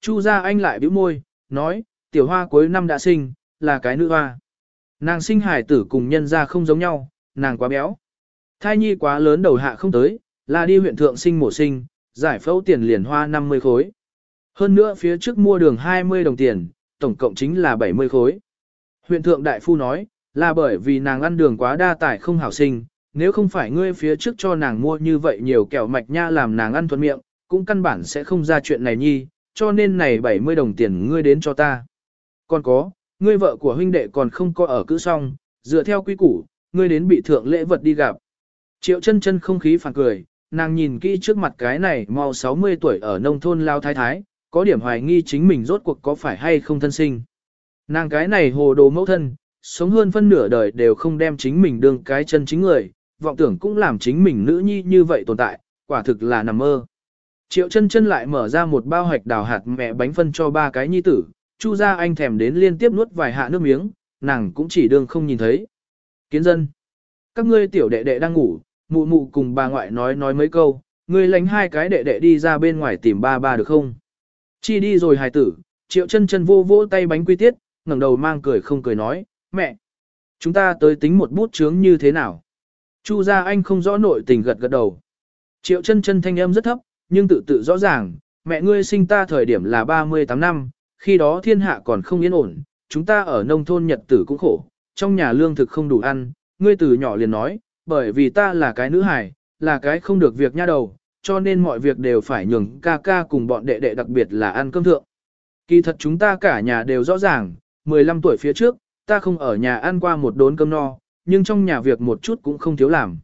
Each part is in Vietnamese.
Chu gia anh lại bĩu môi, nói, tiểu hoa cuối năm đã sinh, là cái nữ hoa. Nàng sinh hải tử cùng nhân gia không giống nhau, nàng quá béo. Thai nhi quá lớn đầu hạ không tới, là đi huyện thượng sinh mổ sinh, giải phẫu tiền liền hoa 50 khối. Hơn nữa phía trước mua đường 20 đồng tiền, tổng cộng chính là 70 khối. Huyện thượng đại phu nói, là bởi vì nàng ăn đường quá đa tải không hảo sinh, nếu không phải ngươi phía trước cho nàng mua như vậy nhiều kẹo mạch nha làm nàng ăn thuận miệng, cũng căn bản sẽ không ra chuyện này nhi, cho nên này 70 đồng tiền ngươi đến cho ta. Còn có, ngươi vợ của huynh đệ còn không có ở cữ xong, dựa theo quy củ, ngươi đến bị thượng lễ vật đi gặp. Triệu chân chân không khí phản cười, nàng nhìn kỹ trước mặt cái này mau 60 tuổi ở nông thôn lao thái thái, có điểm hoài nghi chính mình rốt cuộc có phải hay không thân sinh. Nàng cái này hồ đồ mẫu thân, sống hơn phân nửa đời đều không đem chính mình đương cái chân chính người, vọng tưởng cũng làm chính mình nữ nhi như vậy tồn tại, quả thực là nằm mơ. Triệu chân chân lại mở ra một bao hạch đào hạt mẹ bánh phân cho ba cái nhi tử, chu ra anh thèm đến liên tiếp nuốt vài hạ nước miếng, nàng cũng chỉ đương không nhìn thấy. Kiến dân, các ngươi tiểu đệ đệ đang ngủ, mụ mụ cùng bà ngoại nói nói mấy câu, ngươi lánh hai cái đệ đệ đi ra bên ngoài tìm ba ba được không? Chi đi rồi hài tử, triệu chân chân vô vỗ tay bánh quy tiết, ngẩng đầu mang cười không cười nói, mẹ, chúng ta tới tính một bút chướng như thế nào? Chu gia anh không rõ nội tình gật gật đầu. Triệu chân chân thanh âm rất thấp, nhưng tự tự rõ ràng, mẹ ngươi sinh ta thời điểm là 38 năm, khi đó thiên hạ còn không yên ổn, chúng ta ở nông thôn nhật tử cũng khổ, trong nhà lương thực không đủ ăn, ngươi từ nhỏ liền nói, bởi vì ta là cái nữ hài, là cái không được việc nha đầu, cho nên mọi việc đều phải nhường ca ca cùng bọn đệ đệ đặc biệt là ăn cơm thượng. Kỳ thật chúng ta cả nhà đều rõ ràng, 15 tuổi phía trước, ta không ở nhà ăn qua một đốn cơm no, nhưng trong nhà việc một chút cũng không thiếu làm.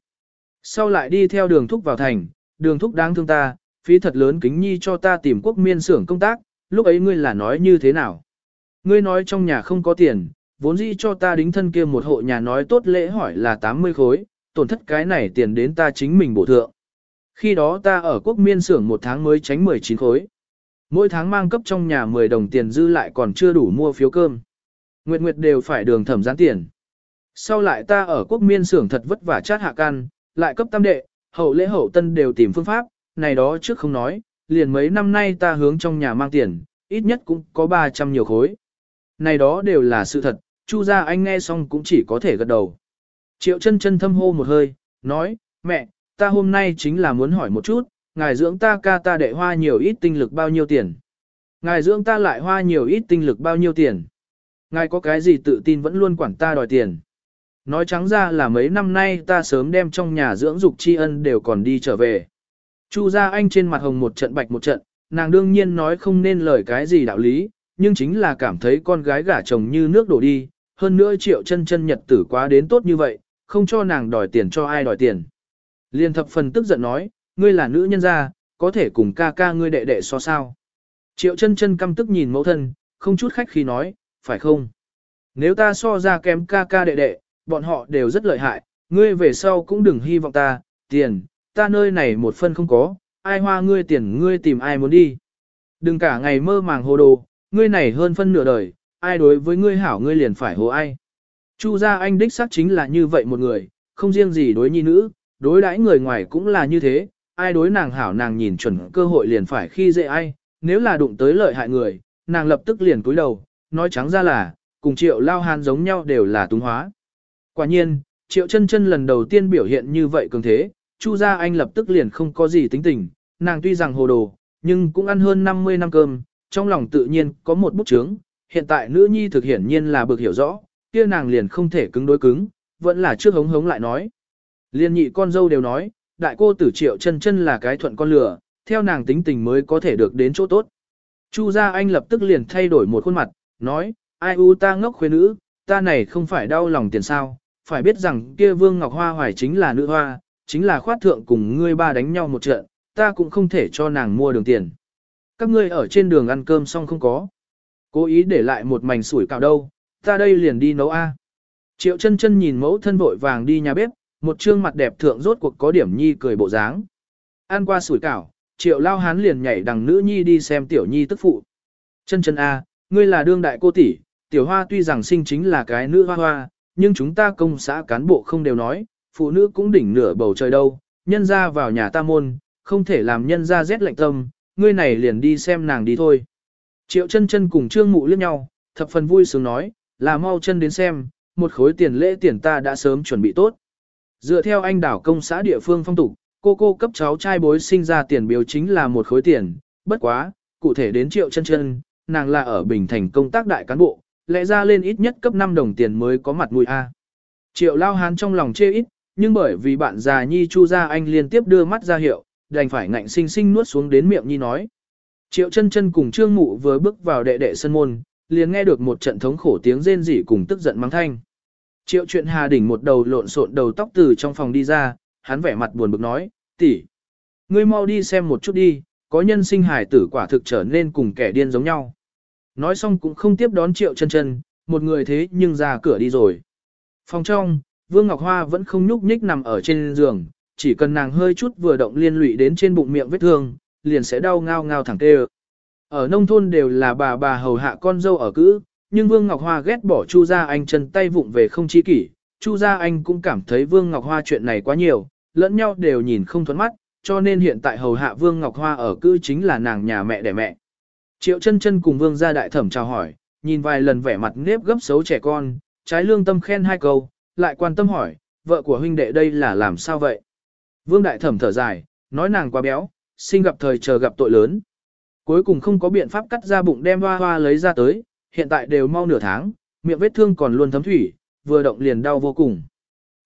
Sau lại đi theo đường thúc vào thành, đường thúc đáng thương ta, phí thật lớn kính nhi cho ta tìm quốc miên xưởng công tác, lúc ấy ngươi là nói như thế nào? Ngươi nói trong nhà không có tiền, vốn dĩ cho ta đính thân kia một hộ nhà nói tốt lễ hỏi là 80 khối, tổn thất cái này tiền đến ta chính mình bổ thượng. Khi đó ta ở quốc miên xưởng một tháng mới tránh 19 khối. Mỗi tháng mang cấp trong nhà 10 đồng tiền dư lại còn chưa đủ mua phiếu cơm. Nguyệt Nguyệt đều phải đường thẩm gián tiền. Sau lại ta ở quốc miên xưởng thật vất vả chát hạ can, lại cấp tam đệ, hậu lễ hậu tân đều tìm phương pháp, này đó trước không nói, liền mấy năm nay ta hướng trong nhà mang tiền, ít nhất cũng có 300 nhiều khối. Này đó đều là sự thật, Chu gia anh nghe xong cũng chỉ có thể gật đầu. Triệu chân chân thâm hô một hơi, nói, mẹ, ta hôm nay chính là muốn hỏi một chút, ngài dưỡng ta ca ta đệ hoa nhiều ít tinh lực bao nhiêu tiền. Ngài dưỡng ta lại hoa nhiều ít tinh lực bao nhiêu tiền. Ngài có cái gì tự tin vẫn luôn quản ta đòi tiền. Nói trắng ra là mấy năm nay ta sớm đem trong nhà dưỡng dục tri ân đều còn đi trở về. Chu gia anh trên mặt hồng một trận bạch một trận, nàng đương nhiên nói không nên lời cái gì đạo lý, nhưng chính là cảm thấy con gái gả chồng như nước đổ đi, hơn nữa triệu chân chân nhật tử quá đến tốt như vậy, không cho nàng đòi tiền cho ai đòi tiền. Liên thập phần tức giận nói, ngươi là nữ nhân gia, có thể cùng ca ca ngươi đệ đệ so sao. Triệu chân chân căm tức nhìn mẫu thân, không chút khách khi nói, phải không? Nếu ta so ra kém ca ca đệ đệ, bọn họ đều rất lợi hại, ngươi về sau cũng đừng hy vọng ta, tiền, ta nơi này một phân không có, ai hoa ngươi tiền ngươi tìm ai muốn đi. Đừng cả ngày mơ màng hồ đồ, ngươi này hơn phân nửa đời, ai đối với ngươi hảo ngươi liền phải hồ ai. Chu gia anh đích xác chính là như vậy một người, không riêng gì đối nhi nữ, đối đãi người ngoài cũng là như thế, ai đối nàng hảo nàng nhìn chuẩn cơ hội liền phải khi dễ ai, nếu là đụng tới lợi hại người, nàng lập tức liền cúi đầu, nói trắng ra là, cùng triệu lao hàn giống nhau đều là túng hóa. Quả nhiên, triệu chân chân lần đầu tiên biểu hiện như vậy cường thế, Chu gia anh lập tức liền không có gì tính tình, nàng tuy rằng hồ đồ, nhưng cũng ăn hơn 50 năm cơm, trong lòng tự nhiên có một bút chướng, hiện tại nữ nhi thực hiển nhiên là bực hiểu rõ, kia nàng liền không thể cứng đối cứng, vẫn là trước hống hống lại nói. Liên nhị con dâu đều nói, đại cô tử triệu chân chân là cái thuận con lửa, theo nàng tính tình mới có thể được đến chỗ tốt. Chu gia anh lập tức liền thay đổi một khuôn mặt, nói, ai u ta ngốc khuê nữ, ta này không phải đau lòng tiền sao, phải biết rằng kia vương ngọc hoa hoài chính là nữ hoa, chính là khoát thượng cùng ngươi ba đánh nhau một trận, ta cũng không thể cho nàng mua đường tiền. Các ngươi ở trên đường ăn cơm xong không có. Cố ý để lại một mảnh sủi cảo đâu, ta đây liền đi nấu A. Triệu chân chân nhìn mẫu thân vội vàng đi nhà bếp, một trương mặt đẹp thượng rốt cuộc có điểm nhi cười bộ dáng. Ăn qua sủi cảo, triệu lao hán liền nhảy đằng nữ nhi đi xem tiểu nhi tức phụ. Chân chân A, ngươi là đương đại cô tỷ, tiểu hoa tuy rằng sinh chính là cái nữ hoa hoa, nhưng chúng ta công xã cán bộ không đều nói, phụ nữ cũng đỉnh nửa bầu trời đâu, nhân ra vào nhà ta môn, không thể làm nhân ra rét lạnh tâm, ngươi này liền đi xem nàng đi thôi. Triệu chân chân cùng trương mụ liếc nhau, thập phần vui sướng nói, là mau chân đến xem, một khối tiền lễ tiền ta đã sớm chuẩn bị tốt. Dựa theo anh đảo công xã địa phương phong tục, cô cô cấp cháu trai bối sinh ra tiền biếu chính là một khối tiền, bất quá, cụ thể đến triệu chân chân, nàng là ở Bình Thành công tác đại cán bộ, lẽ ra lên ít nhất cấp 5 đồng tiền mới có mặt mũi A. Triệu lao hán trong lòng chê ít, nhưng bởi vì bạn già nhi chu ra anh liên tiếp đưa mắt ra hiệu, đành phải ngạnh sinh sinh nuốt xuống đến miệng nhi nói. Triệu chân chân cùng trương mụ vừa bước vào đệ đệ sân môn, liền nghe được một trận thống khổ tiếng rên rỉ cùng tức giận mắng thanh. Triệu chuyện hà đỉnh một đầu lộn xộn đầu tóc từ trong phòng đi ra, hắn vẻ mặt buồn bực nói, tỷ, ngươi mau đi xem một chút đi, có nhân sinh hải tử quả thực trở nên cùng kẻ điên giống nhau. Nói xong cũng không tiếp đón triệu chân chân, một người thế nhưng ra cửa đi rồi. Phòng trong, Vương Ngọc Hoa vẫn không nhúc nhích nằm ở trên giường, chỉ cần nàng hơi chút vừa động liên lụy đến trên bụng miệng vết thương, liền sẽ đau ngao ngao thẳng tê Ở nông thôn đều là bà bà hầu hạ con dâu ở cữ, nhưng Vương Ngọc Hoa ghét bỏ Chu Gia Anh chân tay vụng về không chi kỷ. Chu Gia Anh cũng cảm thấy Vương Ngọc Hoa chuyện này quá nhiều, lẫn nhau đều nhìn không thuẫn mắt, cho nên hiện tại hầu hạ Vương Ngọc Hoa ở cữ chính là nàng nhà mẹ đẻ mẹ. Triệu chân chân cùng Vương gia đại thẩm chào hỏi, nhìn vài lần vẻ mặt nếp gấp xấu trẻ con, trái lương tâm khen hai câu, lại quan tâm hỏi, vợ của huynh đệ đây là làm sao vậy? Vương đại thẩm thở dài, nói nàng quá béo, sinh gặp thời chờ gặp tội lớn. Cuối cùng không có biện pháp cắt ra bụng đem hoa hoa lấy ra tới, hiện tại đều mau nửa tháng, miệng vết thương còn luôn thấm thủy, vừa động liền đau vô cùng.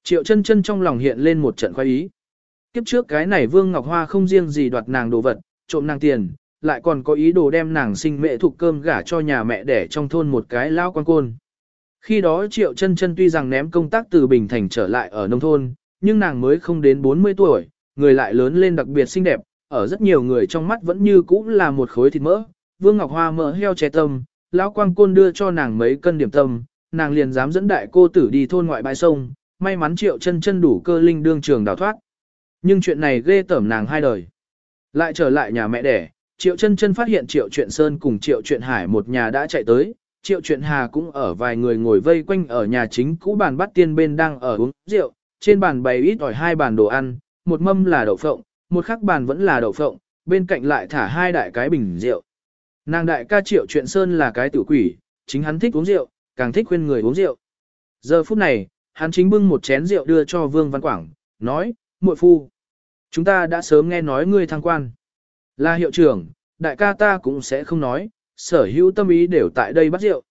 Triệu chân chân trong lòng hiện lên một trận khoái ý. Kiếp trước cái này Vương Ngọc Hoa không riêng gì đoạt nàng đồ vật, trộm nàng tiền, lại còn có ý đồ đem nàng sinh mẹ thuộc cơm gả cho nhà mẹ để trong thôn một cái lao quan côn. Khi đó Triệu chân chân tuy rằng ném công tác từ Bình Thành trở lại ở nông thôn, nhưng nàng mới không đến 40 tuổi, người lại lớn lên đặc biệt xinh đẹp, ở rất nhiều người trong mắt vẫn như cũ là một khối thịt mỡ. Vương Ngọc Hoa mỡ heo che tâm, lão quang côn đưa cho nàng mấy cân điểm tâm, nàng liền dám dẫn đại cô tử đi thôn ngoại bãi sông, may mắn triệu chân chân đủ cơ linh đương trường đào thoát. Nhưng chuyện này ghê tởm nàng hai đời. Lại trở lại nhà mẹ đẻ, triệu chân chân phát hiện triệu chuyện sơn cùng triệu chuyện hải một nhà đã chạy tới, triệu chuyện hà cũng ở vài người ngồi vây quanh ở nhà chính cũ bàn bắt tiên bên đang ở uống rượu, trên bàn bày ít ỏi hai bàn đồ ăn, một mâm là đậu phộng, một khắc bàn vẫn là đậu phộng, bên cạnh lại thả hai đại cái bình rượu. Nàng đại ca triệu chuyện sơn là cái tử quỷ, chính hắn thích uống rượu, càng thích khuyên người uống rượu. Giờ phút này, hắn chính bưng một chén rượu đưa cho Vương Văn Quảng, nói, muội phu, chúng ta đã sớm nghe nói ngươi thăng quan. Là hiệu trưởng, đại ca ta cũng sẽ không nói, sở hữu tâm ý đều tại đây bắt rượu.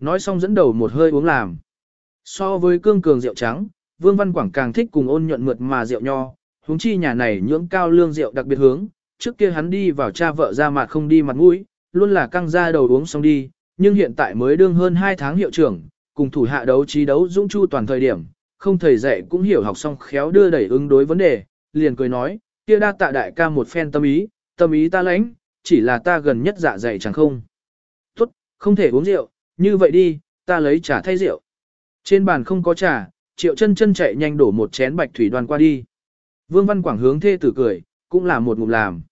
Nói xong dẫn đầu một hơi uống làm. So với cương cường rượu trắng, Vương Văn Quảng càng thích cùng ôn nhuận mượt mà rượu nho, huống chi nhà này nhưỡng cao lương rượu đặc biệt hướng, trước kia hắn đi vào cha vợ ra mặt không đi mặt mũi, luôn là căng ra đầu uống xong đi, nhưng hiện tại mới đương hơn 2 tháng hiệu trưởng, cùng thủ hạ đấu trí đấu dũng chu toàn thời điểm, không thầy dạy cũng hiểu học xong khéo đưa đẩy ứng đối vấn đề, liền cười nói, kia đa tạ đại ca một phen tâm ý, tâm ý ta lãnh, chỉ là ta gần nhất dạ dày chẳng không. Tốt, không thể uống rượu, như vậy đi, ta lấy trà thay rượu. Trên bàn không có trà, triệu chân chân chạy nhanh đổ một chén bạch thủy đoàn qua đi. Vương Văn Quảng hướng thê tử cười, cũng là một ngụm làm.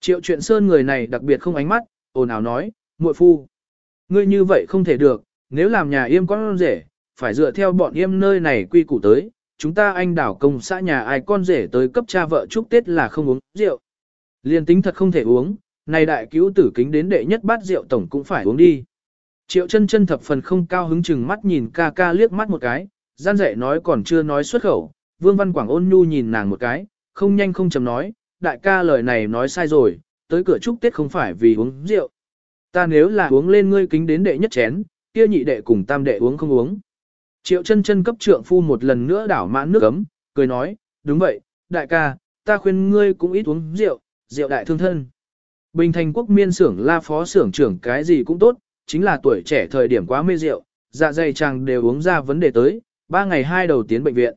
Triệu chuyện sơn người này đặc biệt không ánh mắt, ồn ào nói, muội phu. Ngươi như vậy không thể được, nếu làm nhà yêm con rể, phải dựa theo bọn yêm nơi này quy củ tới, chúng ta anh đảo công xã nhà ai con rể tới cấp cha vợ chúc Tết là không uống rượu. Liên tính thật không thể uống, này đại cứu tử kính đến đệ nhất bát rượu tổng cũng phải uống đi. Triệu chân chân thập phần không cao hứng chừng mắt nhìn ca ca liếc mắt một cái, gian dạy nói còn chưa nói xuất khẩu, Vương Văn Quảng ôn nhu nhìn nàng một cái, không nhanh không chậm nói, đại ca lời này nói sai rồi, tới cửa chúc Tết không phải vì uống rượu. Ta nếu là uống lên ngươi kính đến đệ nhất chén, kia nhị đệ cùng tam đệ uống không uống. Triệu chân chân cấp trượng phu một lần nữa đảo mãn nước ấm, cười nói, đúng vậy, đại ca, ta khuyên ngươi cũng ít uống rượu, rượu đại thương thân. Bình thành quốc miên xưởng la phó xưởng trưởng cái gì cũng tốt, chính là tuổi trẻ thời điểm quá mê rượu, dạ dày chàng đều uống ra vấn đề tới, ba ngày hai đầu tiến bệnh viện.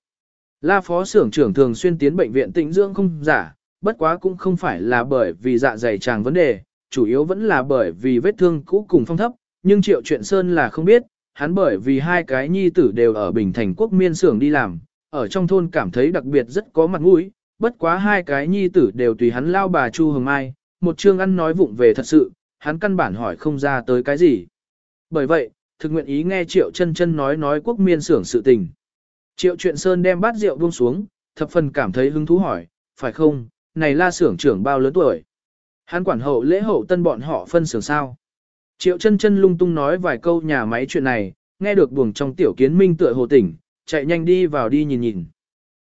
La phó xưởng trưởng thường xuyên tiến bệnh viện tĩnh dưỡng không giả, bất quá cũng không phải là bởi vì dạ dày chàng vấn đề, chủ yếu vẫn là bởi vì vết thương cũ cùng phong thấp, nhưng triệu chuyện sơn là không biết, hắn bởi vì hai cái nhi tử đều ở Bình Thành quốc miên xưởng đi làm, ở trong thôn cảm thấy đặc biệt rất có mặt mũi, bất quá hai cái nhi tử đều tùy hắn lao bà Chu Hồng Mai, một chương ăn nói vụng về thật sự, hắn căn bản hỏi không ra tới cái gì. Bởi vậy, thực nguyện ý nghe Triệu chân chân nói nói quốc miên xưởng sự tình. Triệu chuyện Sơn đem bát rượu buông xuống, thập phần cảm thấy hứng thú hỏi, phải không, này la xưởng trưởng bao lớn tuổi. Hắn quản hậu lễ hậu tân bọn họ phân xưởng sao. Triệu chân chân lung tung nói vài câu nhà máy chuyện này, nghe được buồng trong tiểu kiến minh tựa hồ tỉnh, chạy nhanh đi vào đi nhìn nhìn.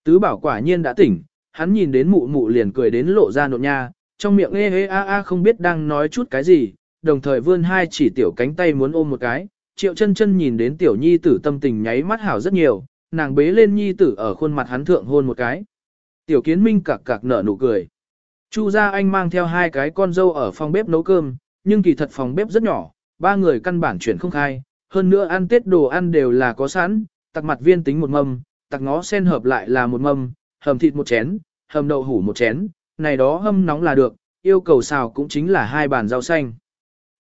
Tứ bảo quả nhiên đã tỉnh, hắn nhìn đến mụ mụ liền cười đến lộ ra nộn nha, trong miệng ê ê a a không biết đang nói chút cái gì, đồng thời vươn hai chỉ tiểu cánh tay muốn ôm một cái. Triệu chân chân nhìn đến tiểu nhi tử tâm tình nháy mắt hảo rất nhiều, nàng bế lên nhi tử ở khuôn mặt hắn thượng hôn một cái. Tiểu kiến minh cặc cặc nở nụ cười. Chu gia anh mang theo hai cái con dâu ở phòng bếp nấu cơm, nhưng kỳ thật phòng bếp rất nhỏ, ba người căn bản chuyển không khai, hơn nữa ăn tết đồ ăn đều là có sẵn, tặc mặt viên tính một mâm, tặc ngó sen hợp lại là một mâm, hầm thịt một chén, hầm đậu hủ một chén, này đó hâm nóng là được, yêu cầu xào cũng chính là hai bàn rau xanh.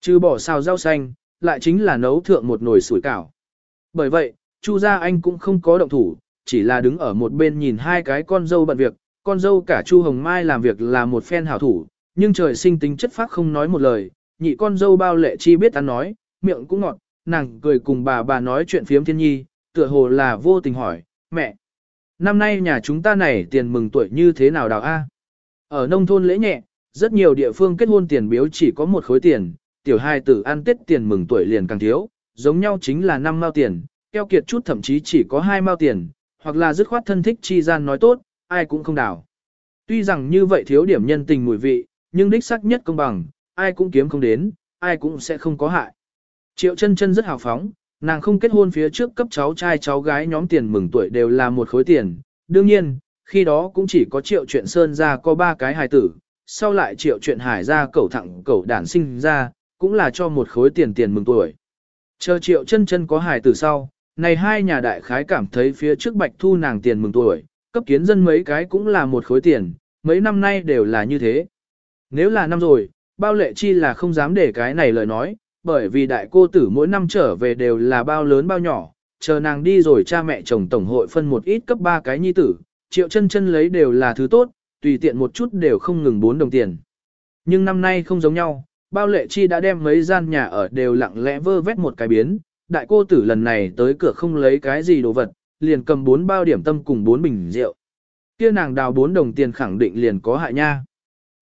Chứ bỏ xào rau xanh, lại chính là nấu thượng một nồi sủi cảo. Bởi vậy, Chu gia anh cũng không có động thủ, chỉ là đứng ở một bên nhìn hai cái con dâu bận việc, con dâu cả Chu Hồng Mai làm việc là một phen hảo thủ, nhưng trời sinh tính chất phác không nói một lời, nhị con dâu bao lệ chi biết ăn nói, miệng cũng ngọt, nàng cười cùng bà bà nói chuyện phiếm thiên nhi, tựa hồ là vô tình hỏi, mẹ, năm nay nhà chúng ta này tiền mừng tuổi như thế nào đào A? Ở nông thôn lễ nhẹ, rất nhiều địa phương kết hôn tiền biếu chỉ có một khối tiền, tiểu hai tử ăn tết tiền mừng tuổi liền càng thiếu, giống nhau chính là năm mao tiền, keo kiệt chút thậm chí chỉ có hai mao tiền, hoặc là dứt khoát thân thích chi gian nói tốt, ai cũng không đảo. Tuy rằng như vậy thiếu điểm nhân tình mùi vị, nhưng đích xác nhất công bằng, ai cũng kiếm không đến, ai cũng sẽ không có hại. Triệu chân chân rất hào phóng, nàng không kết hôn phía trước cấp cháu trai cháu gái nhóm tiền mừng tuổi đều là một khối tiền. Đương nhiên, khi đó cũng chỉ có triệu chuyện sơn ra có ba cái hài tử, sau lại triệu chuyện hải ra cẩu thẳng cẩu đản sinh ra, cũng là cho một khối tiền tiền mừng tuổi. Chờ triệu chân chân có hài tử sau, này hai nhà đại khái cảm thấy phía trước bạch thu nàng tiền mừng tuổi, cấp kiến dân mấy cái cũng là một khối tiền, mấy năm nay đều là như thế. Nếu là năm rồi, bao lệ chi là không dám để cái này lời nói, bởi vì đại cô tử mỗi năm trở về đều là bao lớn bao nhỏ, chờ nàng đi rồi cha mẹ chồng tổng hội phân một ít cấp ba cái nhi tử, triệu chân chân lấy đều là thứ tốt, tùy tiện một chút đều không ngừng 4 đồng tiền. Nhưng năm nay không giống nhau, bao lệ chi đã đem mấy gian nhà ở đều lặng lẽ vơ vét một cái biến, đại cô tử lần này tới cửa không lấy cái gì đồ vật, liền cầm bốn bao điểm tâm cùng bốn bình rượu. Kia nàng đào bốn đồng tiền khẳng định liền có hại nha.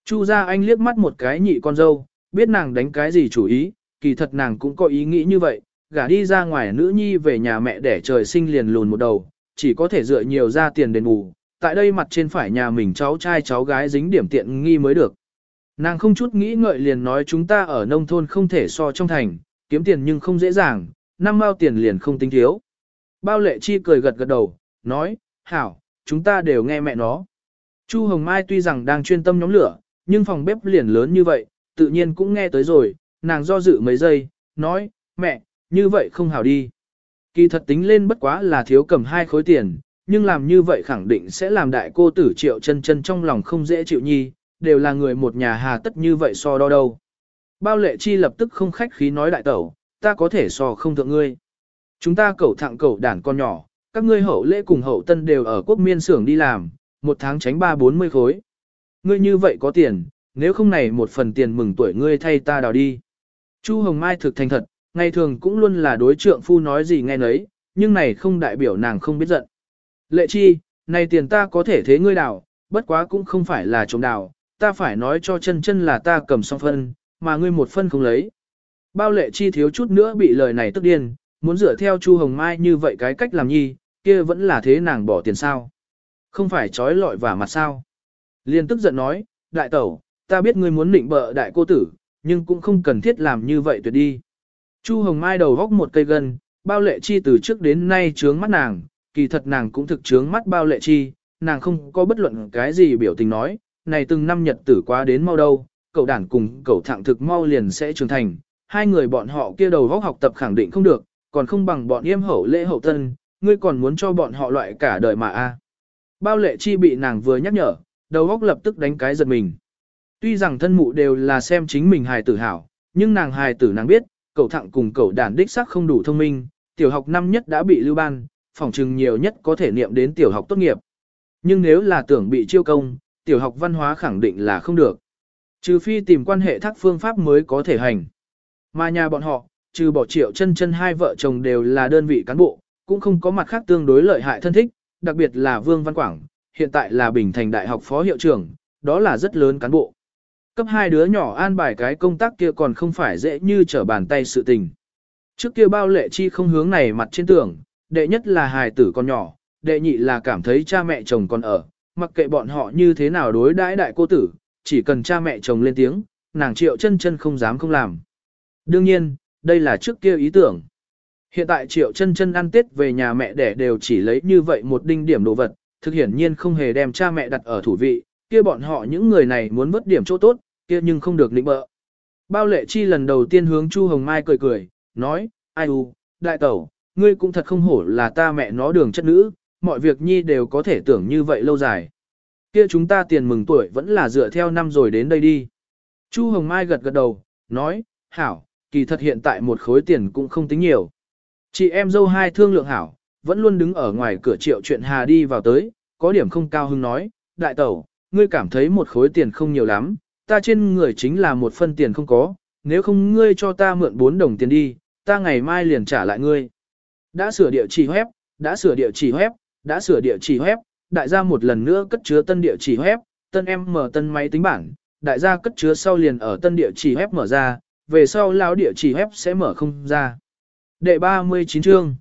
Chu ra anh liếc mắt một cái nhị con dâu, biết nàng đánh cái gì chủ ý, kỳ thật nàng cũng có ý nghĩ như vậy, gả đi ra ngoài nữ nhi về nhà mẹ để trời sinh liền lùn một đầu, chỉ có thể dựa nhiều ra tiền đền bù, tại đây mặt trên phải nhà mình cháu trai cháu gái dính điểm tiện nghi mới được. Nàng không chút nghĩ ngợi liền nói chúng ta ở nông thôn không thể so trong thành, kiếm tiền nhưng không dễ dàng, năm mao tiền liền không tính thiếu. Bao lệ chi cười gật gật đầu, nói, hảo, chúng ta đều nghe mẹ nó. Chu Hồng Mai tuy rằng đang chuyên tâm nhóm lửa, nhưng phòng bếp liền lớn như vậy, tự nhiên cũng nghe tới rồi, nàng do dự mấy giây, nói, mẹ, như vậy không hảo đi. Kỳ thật tính lên bất quá là thiếu cầm hai khối tiền, nhưng làm như vậy khẳng định sẽ làm đại cô tử triệu chân chân trong lòng không dễ chịu nhi, đều là người một nhà hà tất như vậy so đo đâu. Bao lệ chi lập tức không khách khí nói đại tẩu, ta có thể so không thượng ngươi. Chúng ta cẩu thẳng cẩu đản con nhỏ, các ngươi hậu lễ cùng hậu tân đều ở quốc miên xưởng đi làm, một tháng tránh ba bốn mươi khối. Ngươi như vậy có tiền, nếu không này một phần tiền mừng tuổi ngươi thay ta đào đi. Chu Hồng Mai thực thành thật, ngày thường cũng luôn là đối trượng phu nói gì nghe nấy, nhưng này không đại biểu nàng không biết giận. Lệ chi, này tiền ta có thể thế ngươi đào, bất quá cũng không phải là chống đào, ta phải nói cho chân chân là ta cầm xong phân, mà ngươi một phân không lấy. Bao lệ chi thiếu chút nữa bị lời này tức điên, muốn dựa theo Chu Hồng Mai như vậy cái cách làm nhi, kia vẫn là thế nàng bỏ tiền sao. Không phải trói lọi và mặt sao. Liên tức giận nói, đại tẩu, ta biết ngươi muốn định bợ đại cô tử, nhưng cũng không cần thiết làm như vậy tuyệt đi. Chu Hồng Mai đầu góc một cây gân, bao lệ chi từ trước đến nay trướng mắt nàng, kỳ thật nàng cũng thực chướng mắt bao lệ chi, nàng không có bất luận cái gì biểu tình nói, này từng năm nhật tử quá đến mau đâu, cậu đản cùng cậu thẳng thực mau liền sẽ trưởng thành, hai người bọn họ kia đầu góc học tập khẳng định không được, còn không bằng bọn yêm hậu lễ hậu tân, ngươi còn muốn cho bọn họ loại cả đời mà a. Bao lệ chi bị nàng vừa nhắc nhở, đầu góc lập tức đánh cái giật mình. Tuy rằng thân mụ đều là xem chính mình hài tử hảo, nhưng nàng hài tử nàng biết, cậu thẳng cùng cậu đản đích xác không đủ thông minh, tiểu học năm nhất đã bị lưu ban, phòng chừng nhiều nhất có thể niệm đến tiểu học tốt nghiệp. Nhưng nếu là tưởng bị chiêu công, tiểu học văn hóa khẳng định là không được. Trừ phi tìm quan hệ thác phương pháp mới có thể hành. Mà nhà bọn họ, trừ bỏ triệu chân chân hai vợ chồng đều là đơn vị cán bộ, cũng không có mặt khác tương đối lợi hại thân thích, đặc biệt là Vương Văn Quảng, hiện tại là Bình Thành Đại học Phó Hiệu trưởng, đó là rất lớn cán bộ. cấp hai đứa nhỏ an bài cái công tác kia còn không phải dễ như trở bàn tay sự tình. Trước kia bao lệ chi không hướng này mặt trên tường, đệ nhất là hài tử con nhỏ, đệ nhị là cảm thấy cha mẹ chồng còn ở, mặc kệ bọn họ như thế nào đối đãi đại cô tử, chỉ cần cha mẹ chồng lên tiếng, nàng triệu chân chân không dám không làm. Đương nhiên, đây là trước kia ý tưởng. Hiện tại triệu chân chân ăn tết về nhà mẹ đẻ đều chỉ lấy như vậy một đinh điểm đồ vật, thực hiển nhiên không hề đem cha mẹ đặt ở thủ vị, kia bọn họ những người này muốn mất điểm chỗ tốt, kia nhưng không được lĩnh bợ. Bao lệ chi lần đầu tiên hướng Chu Hồng Mai cười cười, nói, ai u, đại tẩu, ngươi cũng thật không hổ là ta mẹ nó đường chất nữ, mọi việc nhi đều có thể tưởng như vậy lâu dài. Kia chúng ta tiền mừng tuổi vẫn là dựa theo năm rồi đến đây đi. Chu Hồng Mai gật gật đầu, nói, hảo, kỳ thật hiện tại một khối tiền cũng không tính nhiều. Chị em dâu hai thương lượng hảo, vẫn luôn đứng ở ngoài cửa triệu chuyện hà đi vào tới, có điểm không cao hưng nói, đại tẩu, ngươi cảm thấy một khối tiền không nhiều lắm, ta trên người chính là một phân tiền không có, nếu không ngươi cho ta mượn bốn đồng tiền đi, ta ngày mai liền trả lại ngươi. Đã sửa địa chỉ web, đã sửa địa chỉ web, đã sửa địa chỉ web, đại gia một lần nữa cất chứa tân địa chỉ web, tân em mở tân máy tính bảng, đại gia cất chứa sau liền ở tân địa chỉ web mở ra, về sau lão địa chỉ web sẽ mở không ra. Đệ 39 chương.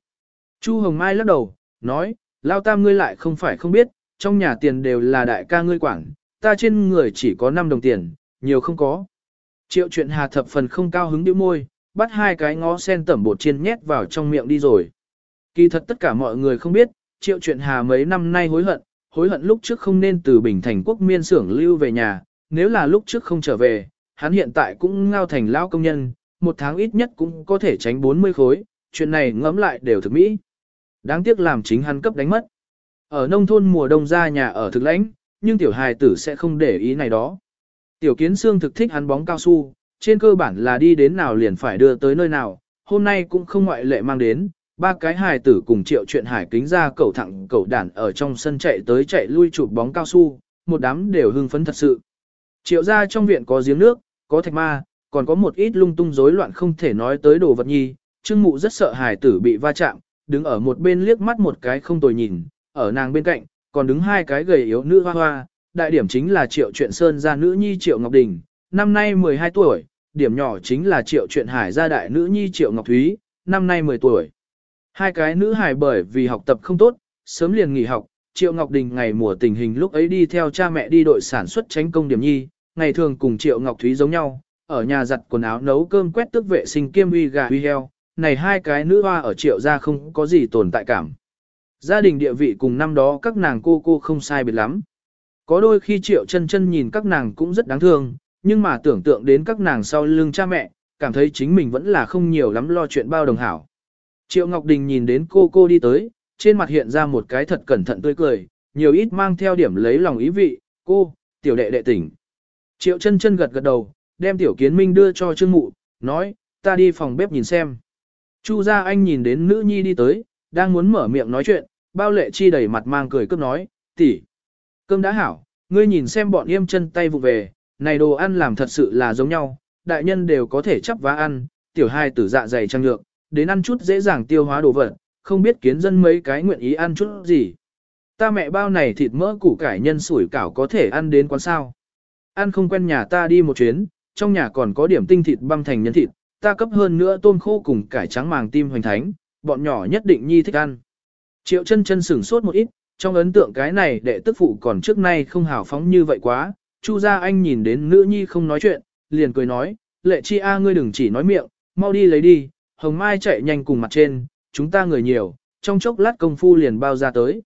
Chu Hồng Mai lắc đầu, nói, lao tam ngươi lại không phải không biết, trong nhà tiền đều là đại ca ngươi quản, ta trên người chỉ có 5 đồng tiền, nhiều không có. Triệu chuyện hà thập phần không cao hứng điệu môi, bắt hai cái ngó sen tẩm bột chiên nhét vào trong miệng đi rồi. Kỳ thật tất cả mọi người không biết, triệu chuyện hà mấy năm nay hối hận, hối hận lúc trước không nên từ Bình Thành quốc miên xưởng lưu về nhà, nếu là lúc trước không trở về, hắn hiện tại cũng ngao thành lão công nhân, một tháng ít nhất cũng có thể tránh 40 khối, chuyện này ngẫm lại đều thực mỹ. Đáng tiếc làm chính hắn cấp đánh mất. Ở nông thôn mùa đông ra nhà ở thực lãnh, nhưng tiểu hài tử sẽ không để ý này đó. Tiểu kiến xương thực thích hắn bóng cao su, trên cơ bản là đi đến nào liền phải đưa tới nơi nào, hôm nay cũng không ngoại lệ mang đến, ba cái hài tử cùng triệu chuyện hải kính ra cầu thẳng cầu đản ở trong sân chạy tới chạy lui chụp bóng cao su, một đám đều hưng phấn thật sự. Triệu ra trong viện có giếng nước, có thạch ma, còn có một ít lung tung rối loạn không thể nói tới đồ vật nhi, trương mụ rất sợ hài tử bị va chạm, đứng ở một bên liếc mắt một cái không tồi nhìn, ở nàng bên cạnh, còn đứng hai cái gầy yếu nữ hoa hoa, đại điểm chính là triệu chuyện sơn gia nữ nhi triệu Ngọc Đình, năm nay 12 tuổi, điểm nhỏ chính là triệu chuyện hải gia đại nữ nhi triệu Ngọc Thúy, năm nay 10 tuổi. Hai cái nữ hài bởi vì học tập không tốt, sớm liền nghỉ học, Triệu Ngọc Đình ngày mùa tình hình lúc ấy đi theo cha mẹ đi đội sản xuất tránh công điểm nhi, ngày thường cùng Triệu Ngọc Thúy giống nhau, ở nhà giặt quần áo nấu cơm quét tước vệ sinh kiêm uy gà uy heo, này hai cái nữ hoa ở Triệu gia không có gì tồn tại cảm. Gia đình địa vị cùng năm đó các nàng cô cô không sai biệt lắm. Có đôi khi Triệu chân chân nhìn các nàng cũng rất đáng thương, nhưng mà tưởng tượng đến các nàng sau lưng cha mẹ, cảm thấy chính mình vẫn là không nhiều lắm lo chuyện bao đồng hảo. Triệu Ngọc Đình nhìn đến cô cô đi tới, trên mặt hiện ra một cái thật cẩn thận tươi cười, nhiều ít mang theo điểm lấy lòng ý vị, cô, tiểu đệ đệ tỉnh. Triệu chân chân gật gật đầu, đem tiểu kiến minh đưa cho trương mụ, nói, ta đi phòng bếp nhìn xem. Chu gia anh nhìn đến nữ nhi đi tới, đang muốn mở miệng nói chuyện, bao lệ chi đầy mặt mang cười cướp nói, tỷ, cơm đã hảo, ngươi nhìn xem bọn yêm chân tay vụ về, này đồ ăn làm thật sự là giống nhau, đại nhân đều có thể chấp vá ăn, tiểu hai tử dạ dày trăng lượng, đến ăn chút dễ dàng tiêu hóa đồ vật, không biết kiến dân mấy cái nguyện ý ăn chút gì. Ta mẹ bao này thịt mỡ củ cải nhân sủi cảo có thể ăn đến quán sao. Ăn không quen nhà ta đi một chuyến, trong nhà còn có điểm tinh thịt băm thành nhân thịt, ta cấp hơn nữa tôm khô cùng cải trắng màng tim hoành thánh, bọn nhỏ nhất định nhi thích ăn. Triệu chân chân sửng sốt một ít, trong ấn tượng cái này đệ tức phụ còn trước nay không hào phóng như vậy quá, Chu gia anh nhìn đến nữ nhi không nói chuyện, liền cười nói, lệ chi a ngươi đừng chỉ nói miệng, mau đi lấy đi, hồng mai chạy nhanh cùng mặt trên, chúng ta người nhiều, trong chốc lát công phu liền bao ra tới.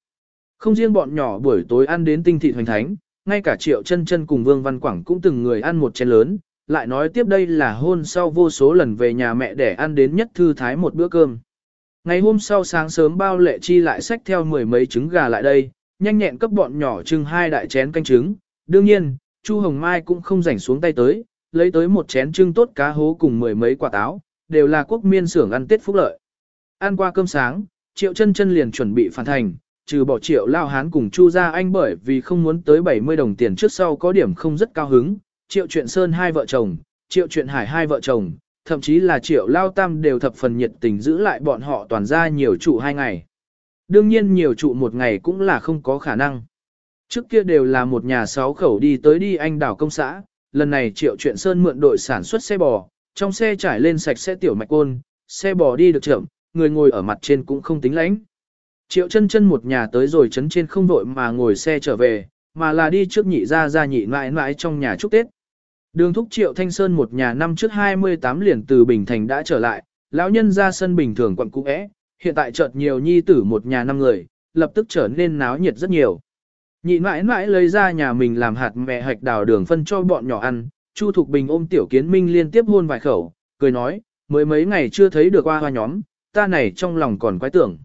Không riêng bọn nhỏ buổi tối ăn đến tinh thị hoành thánh, ngay cả triệu chân chân cùng Vương Văn Quảng cũng từng người ăn một chén lớn, lại nói tiếp đây là hôn sau vô số lần về nhà mẹ để ăn đến nhất thư thái một bữa cơm. Ngày hôm sau sáng sớm bao lệ chi lại xách theo mười mấy trứng gà lại đây, nhanh nhẹn cấp bọn nhỏ trưng hai đại chén canh trứng. Đương nhiên, Chu Hồng Mai cũng không rảnh xuống tay tới, lấy tới một chén trưng tốt cá hố cùng mười mấy quả táo, đều là quốc miên xưởng ăn tết phúc lợi. Ăn qua cơm sáng, Triệu chân chân liền chuẩn bị phản thành, trừ bỏ Triệu Lao Hán cùng Chu Gia Anh bởi vì không muốn tới 70 đồng tiền trước sau có điểm không rất cao hứng, Triệu Chuyện Sơn hai vợ chồng, Triệu Chuyện Hải hai vợ chồng, thậm chí là Triệu Lao Tam đều thập phần nhiệt tình giữ lại bọn họ toàn ra nhiều trụ hai ngày. Đương nhiên nhiều trụ một ngày cũng là không có khả năng. Trước kia đều là một nhà sáu khẩu đi tới đi anh đảo công xã, lần này triệu chuyện sơn mượn đội sản xuất xe bò, trong xe trải lên sạch sẽ tiểu mạch côn, xe bò đi được chậm, người ngồi ở mặt trên cũng không tính lãnh. Triệu chân chân một nhà tới rồi chấn trên không vội mà ngồi xe trở về, mà là đi trước nhị ra ra nhị mãi mãi trong nhà chúc Tết. Đường thúc Triệu Thanh Sơn một nhà năm trước 28 liền từ Bình Thành đã trở lại, lão nhân ra sân bình thường quận cũ é, hiện tại chợt nhiều nhi tử một nhà năm người, lập tức trở nên náo nhiệt rất nhiều. Nhị mãi mãi lấy ra nhà mình làm hạt mẹ hạch đào đường phân cho bọn nhỏ ăn, Chu Thục Bình ôm Tiểu Kiến Minh liên tiếp hôn vài khẩu, cười nói, mới mấy ngày chưa thấy được hoa hoa nhóm, ta này trong lòng còn quái tưởng.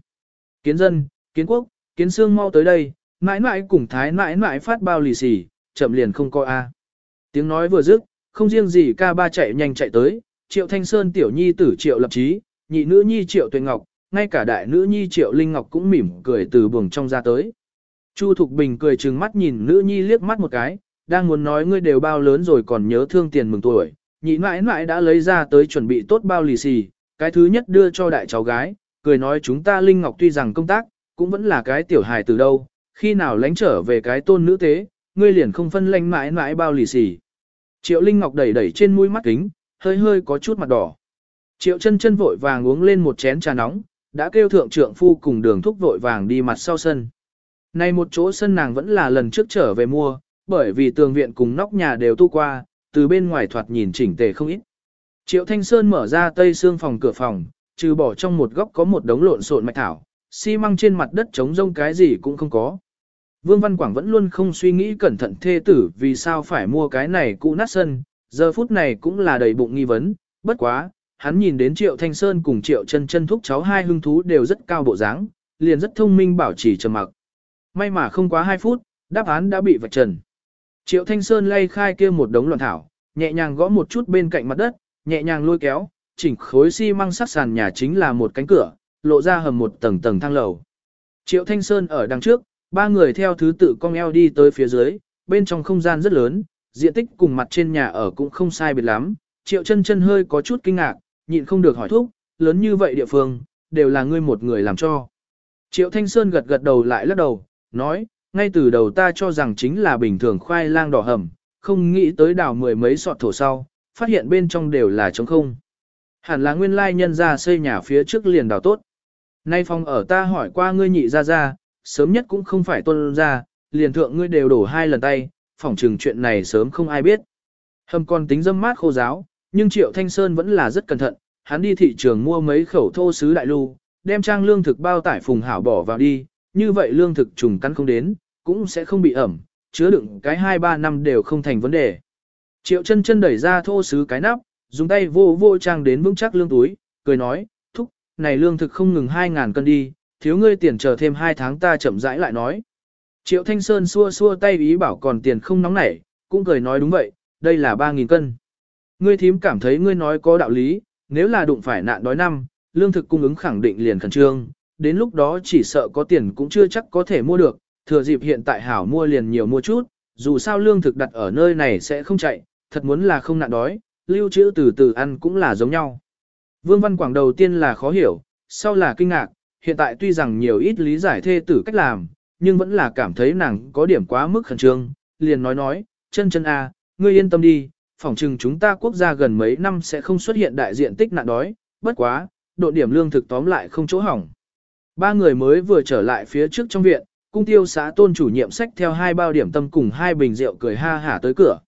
Kiến dân, kiến quốc, kiến xương mau tới đây, mãi mãi cùng thái mãi mãi phát bao lì xì, chậm liền không coi a. Tiếng nói vừa dứt, không riêng gì ca ba chạy nhanh chạy tới, triệu thanh sơn tiểu nhi tử triệu lập trí, nhị nữ nhi triệu tuệ ngọc, ngay cả đại nữ nhi triệu linh ngọc cũng mỉm cười từ buồng trong ra tới. Chu Thục Bình cười trừng mắt nhìn nữ nhi liếc mắt một cái, đang muốn nói ngươi đều bao lớn rồi còn nhớ thương tiền mừng tuổi, nhị mãi mãi đã lấy ra tới chuẩn bị tốt bao lì xì, cái thứ nhất đưa cho đại cháu gái, cười nói chúng ta Linh Ngọc tuy rằng công tác, cũng vẫn là cái tiểu hài từ đâu, khi nào lánh trở về cái tôn nữ tế, ngươi liền không phân lanh mãi mãi bao lì xì. Triệu Linh Ngọc đẩy đẩy trên mũi mắt kính, hơi hơi có chút mặt đỏ. Triệu chân chân vội vàng uống lên một chén trà nóng, đã kêu thượng trượng phu cùng đường thúc vội vàng đi mặt sau sân. Này một chỗ sân nàng vẫn là lần trước trở về mua, bởi vì tường viện cùng nóc nhà đều tu qua, từ bên ngoài thoạt nhìn chỉnh tề không ít. Triệu Thanh Sơn mở ra tây xương phòng cửa phòng, trừ bỏ trong một góc có một đống lộn xộn mạch thảo, xi măng trên mặt đất trống rông cái gì cũng không có. Vương Văn Quảng vẫn luôn không suy nghĩ cẩn thận thê tử vì sao phải mua cái này cũ nát sân, giờ phút này cũng là đầy bụng nghi vấn, bất quá, hắn nhìn đến Triệu Thanh Sơn cùng Triệu chân chân thúc cháu hai hưng thú đều rất cao bộ dáng, liền rất thông minh bảo trì trầm mặc. May mà không quá 2 phút, đáp án đã bị vạch trần. Triệu Thanh Sơn lay khai kia một đống loạn thảo, nhẹ nhàng gõ một chút bên cạnh mặt đất, nhẹ nhàng lôi kéo, chỉnh khối xi măng sắt sàn nhà chính là một cánh cửa, lộ ra hầm một tầng tầng thang lầu. Triệu Thanh Sơn ở đằng trước, ba người theo thứ tự cong eo đi tới phía dưới, bên trong không gian rất lớn, diện tích cùng mặt trên nhà ở cũng không sai biệt lắm. Triệu chân chân hơi có chút kinh ngạc, nhịn không được hỏi thúc, lớn như vậy địa phương, đều là ngươi một người làm cho. Triệu Thanh Sơn gật gật đầu lại lắc đầu, nói, ngay từ đầu ta cho rằng chính là bình thường khoai lang đỏ hầm, không nghĩ tới đào mười mấy sọt thổ sau, phát hiện bên trong đều là trống không. Hẳn là nguyên lai nhân ra xây nhà phía trước liền đào tốt. Nay phòng ở ta hỏi qua ngươi nhị ra ra, sớm nhất cũng không phải tôn ra, liền thượng ngươi đều đổ hai lần tay, phỏng trừng chuyện này sớm không ai biết. Hầm còn tính dâm mát khô giáo, nhưng Triệu Thanh Sơn vẫn là rất cẩn thận, hắn đi thị trường mua mấy khẩu thô sứ đại lưu, đem trang lương thực bao tải phùng hảo bỏ vào đi, như vậy lương thực trùng cắn không đến, cũng sẽ không bị ẩm, chứa đựng cái 2-3 năm đều không thành vấn đề. Triệu chân chân đẩy ra thô sứ cái nắp, dùng tay vô vô trang đến vững chắc lương túi, cười nói, thúc, này lương thực không ngừng 2.000 cân đi, thiếu ngươi tiền chờ thêm 2 tháng ta chậm rãi lại nói. Triệu Thanh Sơn xua xua tay ý bảo còn tiền không nóng nảy, cũng cười nói đúng vậy, đây là 3.000 cân. Ngươi thím cảm thấy ngươi nói có đạo lý, nếu là đụng phải nạn đói năm, lương thực cung ứng khẳng định liền khẩn trương, đến lúc đó chỉ sợ có tiền cũng chưa chắc có thể mua được, thừa dịp hiện tại hảo mua liền nhiều mua chút, dù sao lương thực đặt ở nơi này sẽ không chạy, thật muốn là không nạn đói, lưu trữ từ từ ăn cũng là giống nhau. Vương Văn Quảng đầu tiên là khó hiểu, sau là kinh ngạc, hiện tại tuy rằng nhiều ít lý giải thê tử cách làm, nhưng vẫn là cảm thấy nàng có điểm quá mức khẩn trương, liền nói nói, chân chân a, ngươi yên tâm đi, phỏng chừng chúng ta quốc gia gần mấy năm sẽ không xuất hiện đại diện tích nạn đói, bất quá, độ điểm lương thực tóm lại không chỗ hỏng. Ba người mới vừa trở lại phía trước trong viện, cung tiêu xã tôn chủ nhiệm sách theo hai bao điểm tâm cùng hai bình rượu cười ha hả tới cửa.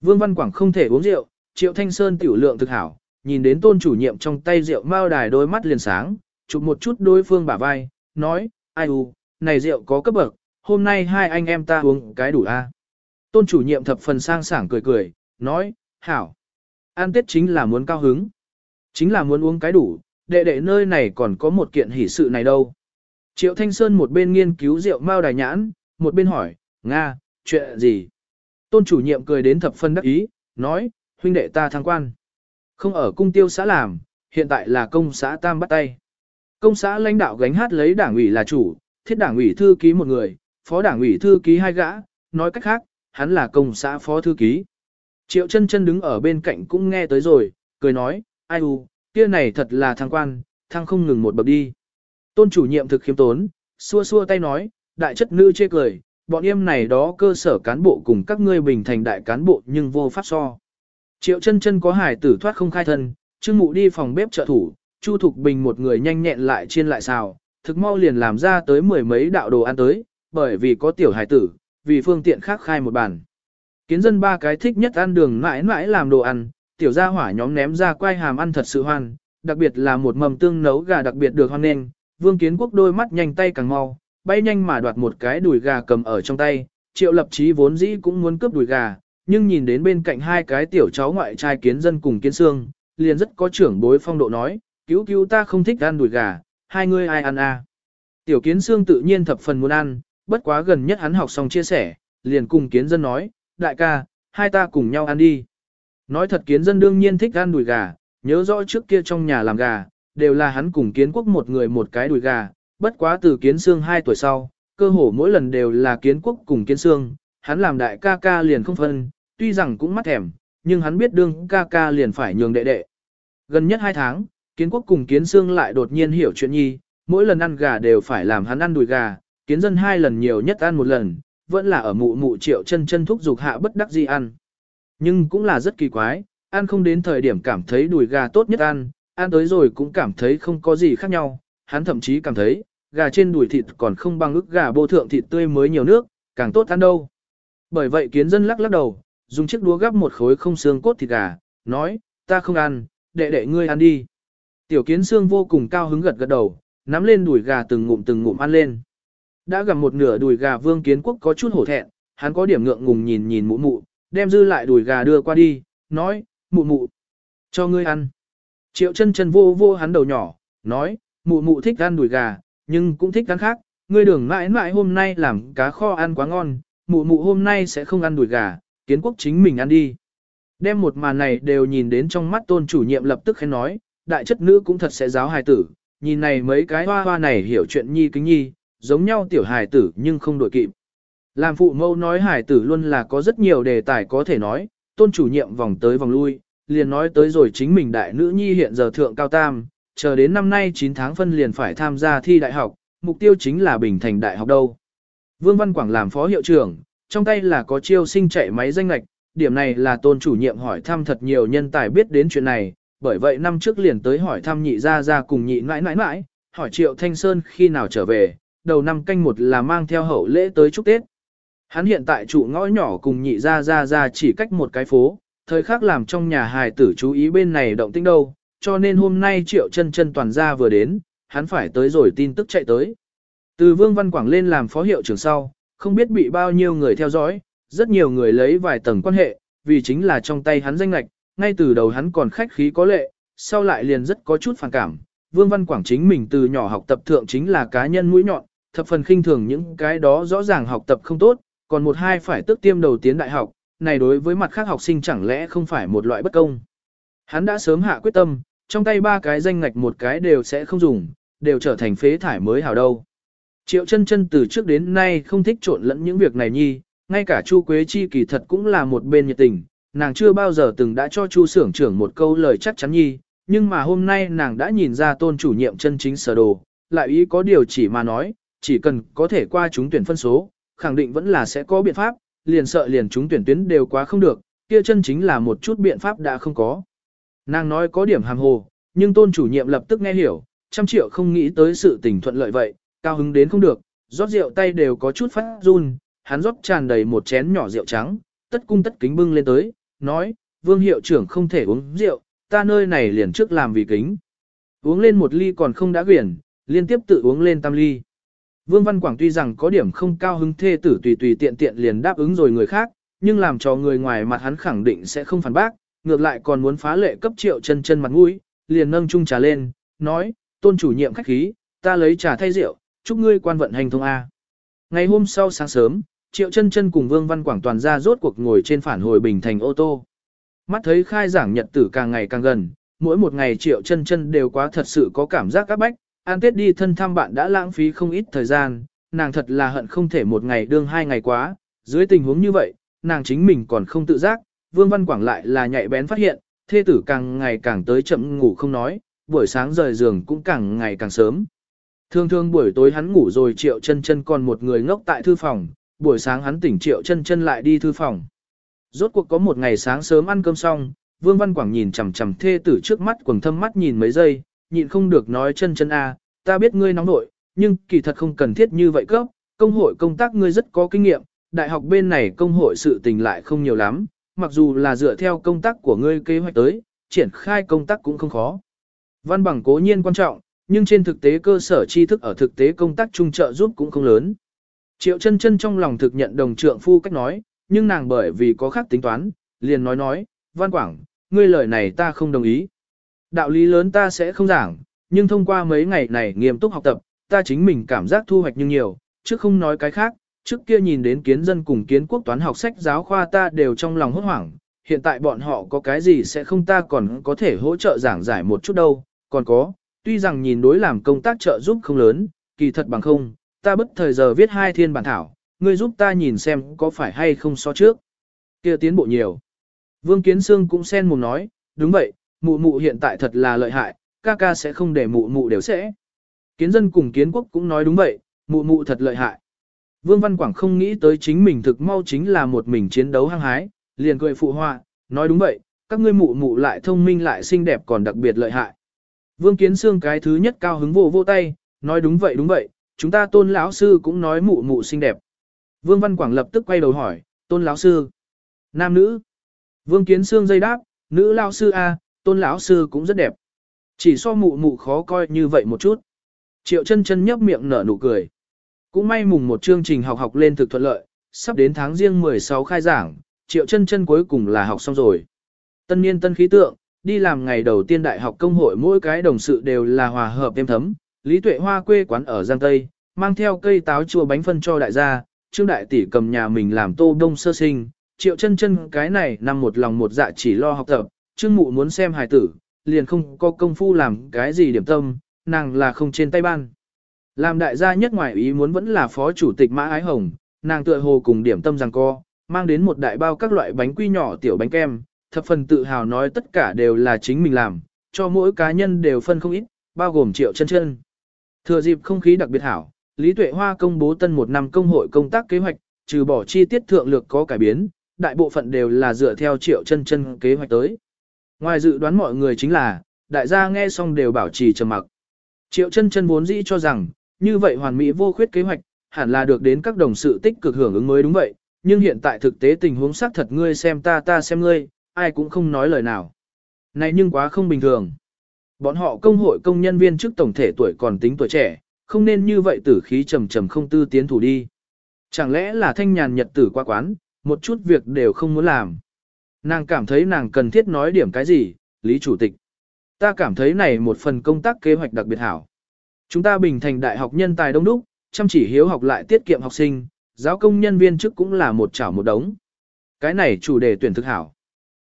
Vương Văn Quảng không thể uống rượu, Triệu Thanh Sơn tiểu lượng thực hảo, nhìn đến tôn chủ nhiệm trong tay rượu mao đài đôi mắt liền sáng, chụp một chút đối phương bả vai, nói, ai u, này rượu có cấp bậc, hôm nay hai anh em ta uống cái đủ a. Tôn chủ nhiệm thập phần sang sảng cười cười, nói, hảo, an tết chính là muốn cao hứng, chính là muốn uống cái đủ, đệ đệ nơi này còn có một kiện hỷ sự này đâu. Triệu Thanh Sơn một bên nghiên cứu rượu mao đài nhãn, một bên hỏi, Nga, chuyện gì? Tôn chủ nhiệm cười đến thập phân đắc ý, nói, huynh đệ ta thăng quan. Không ở cung tiêu xã làm, hiện tại là công xã tam bắt tay. Công xã lãnh đạo gánh hát lấy đảng ủy là chủ, thiết đảng ủy thư ký một người, phó đảng ủy thư ký hai gã, nói cách khác, hắn là công xã phó thư ký. Triệu chân chân đứng ở bên cạnh cũng nghe tới rồi, cười nói, ai u, kia này thật là thăng quan, thăng không ngừng một bậc đi. Tôn chủ nhiệm thực khiêm tốn, xua xua tay nói, đại chất nữ chê cười, bọn em này đó cơ sở cán bộ cùng các ngươi bình thành đại cán bộ nhưng vô pháp so. Triệu chân chân có hải tử thoát không khai thân, Trương Mụ đi phòng bếp trợ thủ, Chu Thục Bình một người nhanh nhẹn lại chiên lại xào, thực mau liền làm ra tới mười mấy đạo đồ ăn tới, bởi vì có tiểu hải tử, vì phương tiện khác khai một bàn. Kiến dân ba cái thích nhất ăn đường mãi mãi làm đồ ăn, tiểu gia hỏa nhóm ném ra quay hàm ăn thật sự hoan, đặc biệt là một mầm tương nấu gà đặc biệt được hoan nên, vương kiến quốc đôi mắt nhanh tay càng mau, bay nhanh mà đoạt một cái đùi gà cầm ở trong tay, triệu lập chí vốn dĩ cũng muốn cướp đùi gà, nhưng nhìn đến bên cạnh hai cái tiểu cháu ngoại trai kiến dân cùng kiến xương, liền rất có trưởng bối phong độ nói, cứu cứu ta không thích ăn đùi gà, hai ngươi ai ăn à. Tiểu kiến xương tự nhiên thập phần muốn ăn, bất quá gần nhất hắn học xong chia sẻ, liền cùng kiến dân nói, đại ca, hai ta cùng nhau ăn đi. Nói thật kiến dân đương nhiên thích ăn đùi gà, nhớ rõ trước kia trong nhà làm gà, đều là hắn cùng kiến quốc một người một cái đùi gà, bất quá từ kiến xương hai tuổi sau, cơ hồ mỗi lần đều là kiến quốc cùng kiến xương, hắn làm đại ca ca liền không phân, tuy rằng cũng mắt thèm, nhưng hắn biết đương ca ca liền phải nhường đệ đệ. Gần nhất hai tháng, kiến quốc cùng kiến xương lại đột nhiên hiểu chuyện nhi, mỗi lần ăn gà đều phải làm hắn ăn đùi gà, kiến dân hai lần nhiều nhất ăn một lần, vẫn là ở mụ mụ triệu chân chân thúc dục hạ bất đắc gì ăn. Nhưng cũng là rất kỳ quái, ăn không đến thời điểm cảm thấy đùi gà tốt nhất ăn, ăn tới rồi cũng cảm thấy không có gì khác nhau, hắn thậm chí cảm thấy, gà trên đùi thịt còn không bằng ức gà bô thượng thịt tươi mới nhiều nước, càng tốt ăn đâu. Bởi vậy kiến dân lắc lắc đầu, dùng chiếc đũa gắp một khối không xương cốt thịt gà, nói, ta không ăn, đệ đệ ngươi ăn đi. Tiểu kiến xương vô cùng cao hứng gật gật đầu, nắm lên đùi gà từng ngụm từng ngụm ăn lên. Đã gặp một nửa đùi gà vương kiến quốc có chút hổ thẹn, hắn có điểm ngượng ngùng nhìn nhìn mụ mụ, đem dư lại đùi gà đưa qua đi, nói, mụ mụ, cho ngươi ăn. Triệu chân chân vô vô hắn đầu nhỏ, nói, mụ mụ thích ăn đùi gà, nhưng cũng thích ăn khác, ngươi đường mãi mãi hôm nay làm cá kho ăn quá ngon, mụ mụ hôm nay sẽ không ăn đùi gà, kiến quốc chính mình ăn đi. Đem một màn này đều nhìn đến trong mắt tôn chủ nhiệm lập tức khen nói, đại chất nữ cũng thật sẽ giáo hài tử, nhìn này mấy cái hoa hoa này hiểu chuyện nhi kính nhi, giống nhau tiểu hài tử nhưng không đổi kịp. Làm phụ mâu nói hải tử luôn là có rất nhiều đề tài có thể nói, tôn chủ nhiệm vòng tới vòng lui, liền nói tới rồi chính mình đại nữ nhi hiện giờ thượng cao tam, chờ đến năm nay 9 tháng phân liền phải tham gia thi đại học, mục tiêu chính là bình thành đại học đâu. Vương Văn Quảng làm phó hiệu trưởng, trong tay là có chiêu sinh chạy máy danh lạch, điểm này là tôn chủ nhiệm hỏi thăm thật nhiều nhân tài biết đến chuyện này, bởi vậy năm trước liền tới hỏi thăm nhị ra ra cùng nhị nãi nãi nãi, hỏi triệu thanh sơn khi nào trở về, đầu năm canh một là mang theo hậu lễ tới chúc Tết. Hắn hiện tại trụ ngõ nhỏ cùng nhị ra ra ra chỉ cách một cái phố, thời khắc làm trong nhà hài tử chú ý bên này động tĩnh đâu, cho nên hôm nay triệu chân chân toàn gia vừa đến, hắn phải tới rồi tin tức chạy tới. Từ Vương Văn Quảng lên làm phó hiệu trưởng sau, không biết bị bao nhiêu người theo dõi, rất nhiều người lấy vài tầng quan hệ, vì chính là trong tay hắn danh lạch, ngay từ đầu hắn còn khách khí có lệ, sau lại liền rất có chút phản cảm. Vương Văn Quảng chính mình từ nhỏ học tập thượng chính là cá nhân mũi nhọn, thập phần khinh thường những cái đó rõ ràng học tập không tốt, còn một hai phải tức tiêm đầu tiến đại học, này đối với mặt khác học sinh chẳng lẽ không phải một loại bất công. Hắn đã sớm hạ quyết tâm, trong tay ba cái danh ngạch một cái đều sẽ không dùng, đều trở thành phế thải mới hảo đâu. Triệu chân chân từ trước đến nay không thích trộn lẫn những việc này nhi, ngay cả Chu Quế Chi kỳ thật cũng là một bên nhiệt tình, nàng chưa bao giờ từng đã cho Chu xưởng trưởng một câu lời chắc chắn nhi, nhưng mà hôm nay nàng đã nhìn ra tôn chủ nhiệm chân chính sở đồ, lại ý có điều chỉ mà nói, chỉ cần có thể qua chúng tuyển phân số, khẳng định vẫn là sẽ có biện pháp, liền sợ liền chúng tuyển tuyến đều quá không được, kia chân chính là một chút biện pháp đã không có. Nàng nói có điểm hàm hồ, nhưng tôn chủ nhiệm lập tức nghe hiểu, trăm triệu không nghĩ tới sự tình thuận lợi vậy, cao hứng đến không được, rót rượu tay đều có chút phát run, hắn rót tràn đầy một chén nhỏ rượu trắng, tất cung tất kính bưng lên tới, nói, vương hiệu trưởng không thể uống rượu, ta nơi này liền trước làm vì kính. Uống lên một ly còn không đã quyển, liên tiếp tự uống lên tam ly. Vương Văn Quảng tuy rằng có điểm không cao hứng thê tử tùy tùy tiện tiện liền đáp ứng rồi người khác, nhưng làm cho người ngoài mặt hắn khẳng định sẽ không phản bác, ngược lại còn muốn phá lệ cấp triệu chân chân mặt mũi, liền nâng chung trà lên, nói, tôn chủ nhiệm khách khí, ta lấy trà thay rượu, chúc ngươi quan vận hành thông A. Ngày hôm sau sáng sớm, triệu chân chân cùng Vương Văn Quảng toàn ra rốt cuộc ngồi trên phản hồi bình thành ô tô. Mắt thấy khai giảng nhật tử càng ngày càng gần, mỗi một ngày triệu chân chân đều quá thật sự có cảm giác áp bách, an tết đi thân thăm bạn đã lãng phí không ít thời gian, nàng thật là hận không thể một ngày đương hai ngày quá, dưới tình huống như vậy, nàng chính mình còn không tự giác, Vương Văn Quảng lại là nhạy bén phát hiện, thê tử càng ngày càng tới chậm ngủ không nói, buổi sáng rời giường cũng càng ngày càng sớm. Thường thường buổi tối hắn ngủ rồi triệu chân chân còn một người ngốc tại thư phòng, buổi sáng hắn tỉnh triệu chân chân lại đi thư phòng. Rốt cuộc có một ngày sáng sớm ăn cơm xong, Vương Văn Quảng nhìn chằm chằm thê tử trước mắt quầng thâm mắt nhìn mấy giây, nhịn không được nói chân chân a, ta biết ngươi nóng nội, nhưng kỳ thật không cần thiết như vậy cấp, công hội công tác ngươi rất có kinh nghiệm, đại học bên này công hội sự tình lại không nhiều lắm, mặc dù là dựa theo công tác của ngươi kế hoạch tới, triển khai công tác cũng không khó. Văn bằng cố nhiên quan trọng, nhưng trên thực tế cơ sở tri thức ở thực tế công tác trung trợ giúp cũng không lớn. Triệu chân chân trong lòng thực nhận đồng trượng phu cách nói, nhưng nàng bởi vì có khác tính toán, liền nói nói, Văn Quảng, ngươi lời này ta không đồng ý. Đạo lý lớn ta sẽ không giảng, nhưng thông qua mấy ngày này nghiêm túc học tập, ta chính mình cảm giác thu hoạch như nhiều, chứ không nói cái khác, trước kia nhìn đến kiến dân cùng kiến quốc toán học sách giáo khoa ta đều trong lòng hốt hoảng, hiện tại bọn họ có cái gì sẽ không ta còn có thể hỗ trợ giảng giải một chút đâu, còn có, tuy rằng nhìn đối làm công tác trợ giúp không lớn, kỳ thật bằng không, ta bất thời giờ viết hai thiên bản thảo, ngươi giúp ta nhìn xem có phải hay không so trước. kia tiến bộ nhiều. Vương Kiến Sương cũng xen mồm nói, đúng vậy, mụ mụ hiện tại thật là lợi hại, ca ca sẽ không để mụ mụ đều sẽ. Kiến dân cùng kiến quốc cũng nói đúng vậy, mụ mụ thật lợi hại. Vương Văn Quảng không nghĩ tới chính mình thực mau chính là một mình chiến đấu hăng hái, liền cười phụ họa, nói đúng vậy, các ngươi mụ mụ lại thông minh lại xinh đẹp còn đặc biệt lợi hại. Vương Kiến Sương cái thứ nhất cao hứng vô vô tay, nói đúng vậy đúng vậy, chúng ta tôn lão sư cũng nói mụ mụ xinh đẹp. Vương Văn Quảng lập tức quay đầu hỏi, tôn lão sư, nam nữ. Vương Kiến Sương dây đáp, nữ lão sư A, tôn lão sư cũng rất đẹp. Chỉ so mụ mụ khó coi như vậy một chút. Triệu chân chân nhấp miệng nở nụ cười. Cũng may mùng một chương trình học học lên thực thuận lợi, sắp đến tháng riêng 16 khai giảng, triệu chân chân cuối cùng là học xong rồi. Tân niên tân khí tượng, đi làm ngày đầu tiên đại học công hội mỗi cái đồng sự đều là hòa hợp êm thấm. Lý Tuệ Hoa quê quán ở Giang Tây, mang theo cây táo chua bánh phân cho đại gia, Trương Đại Tỷ cầm nhà mình làm tô đông sơ sinh, triệu chân chân cái này nằm một lòng một dạ chỉ lo học tập, Trương Mụ muốn xem hài tử, liền không có công phu làm cái gì điểm tâm, nàng là không trên tay ban. Làm đại gia nhất ngoài ý muốn vẫn là phó chủ tịch Mã Ái Hồng, nàng tựa hồ cùng điểm tâm rằng co, mang đến một đại bao các loại bánh quy nhỏ tiểu bánh kem, thập phần tự hào nói tất cả đều là chính mình làm, cho mỗi cá nhân đều phân không ít, bao gồm triệu chân chân. Thừa dịp không khí đặc biệt hảo, Lý Tuệ Hoa công bố tân một năm công hội công tác kế hoạch, trừ bỏ chi tiết thượng lược có cải biến, đại bộ phận đều là dựa theo triệu chân chân kế hoạch tới. Ngoài dự đoán mọi người chính là, đại gia nghe xong đều bảo trì trầm mặc. Triệu chân chân vốn dĩ cho rằng, như vậy hoàn mỹ vô khuyết kế hoạch, hẳn là được đến các đồng sự tích cực hưởng ứng mới đúng vậy, nhưng hiện tại thực tế tình huống xác thật ngươi xem ta ta xem ngươi, ai cũng không nói lời nào. Này nhưng quá không bình thường. Bọn họ công hội công nhân viên trước tổng thể tuổi còn tính tuổi trẻ, không nên như vậy tử khí trầm trầm không tư tiến thủ đi. Chẳng lẽ là thanh nhàn nhật tử qua quán, một chút việc đều không muốn làm. Nàng cảm thấy nàng cần thiết nói điểm cái gì, Lý Chủ tịch. Ta cảm thấy này một phần công tác kế hoạch đặc biệt hảo. Chúng ta bình thành đại học nhân tài đông đúc, chăm chỉ hiếu học lại tiết kiệm học sinh, giáo công nhân viên chức cũng là một chảo một đống. Cái này chủ đề tuyển thực hảo.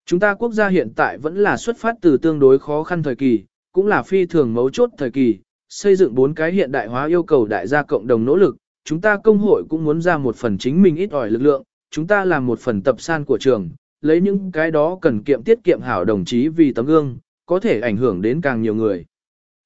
Chúng ta quốc gia hiện tại vẫn là xuất phát từ tương đối khó khăn thời kỳ, cũng là phi thường mấu chốt thời kỳ, xây dựng bốn cái hiện đại hóa yêu cầu đại gia cộng đồng nỗ lực, chúng ta công hội cũng muốn ra một phần chính mình ít ỏi lực lượng, chúng ta làm một phần tập san của trường, lấy những cái đó cần kiệm tiết kiệm hảo đồng chí vì tấm gương, có thể ảnh hưởng đến càng nhiều người.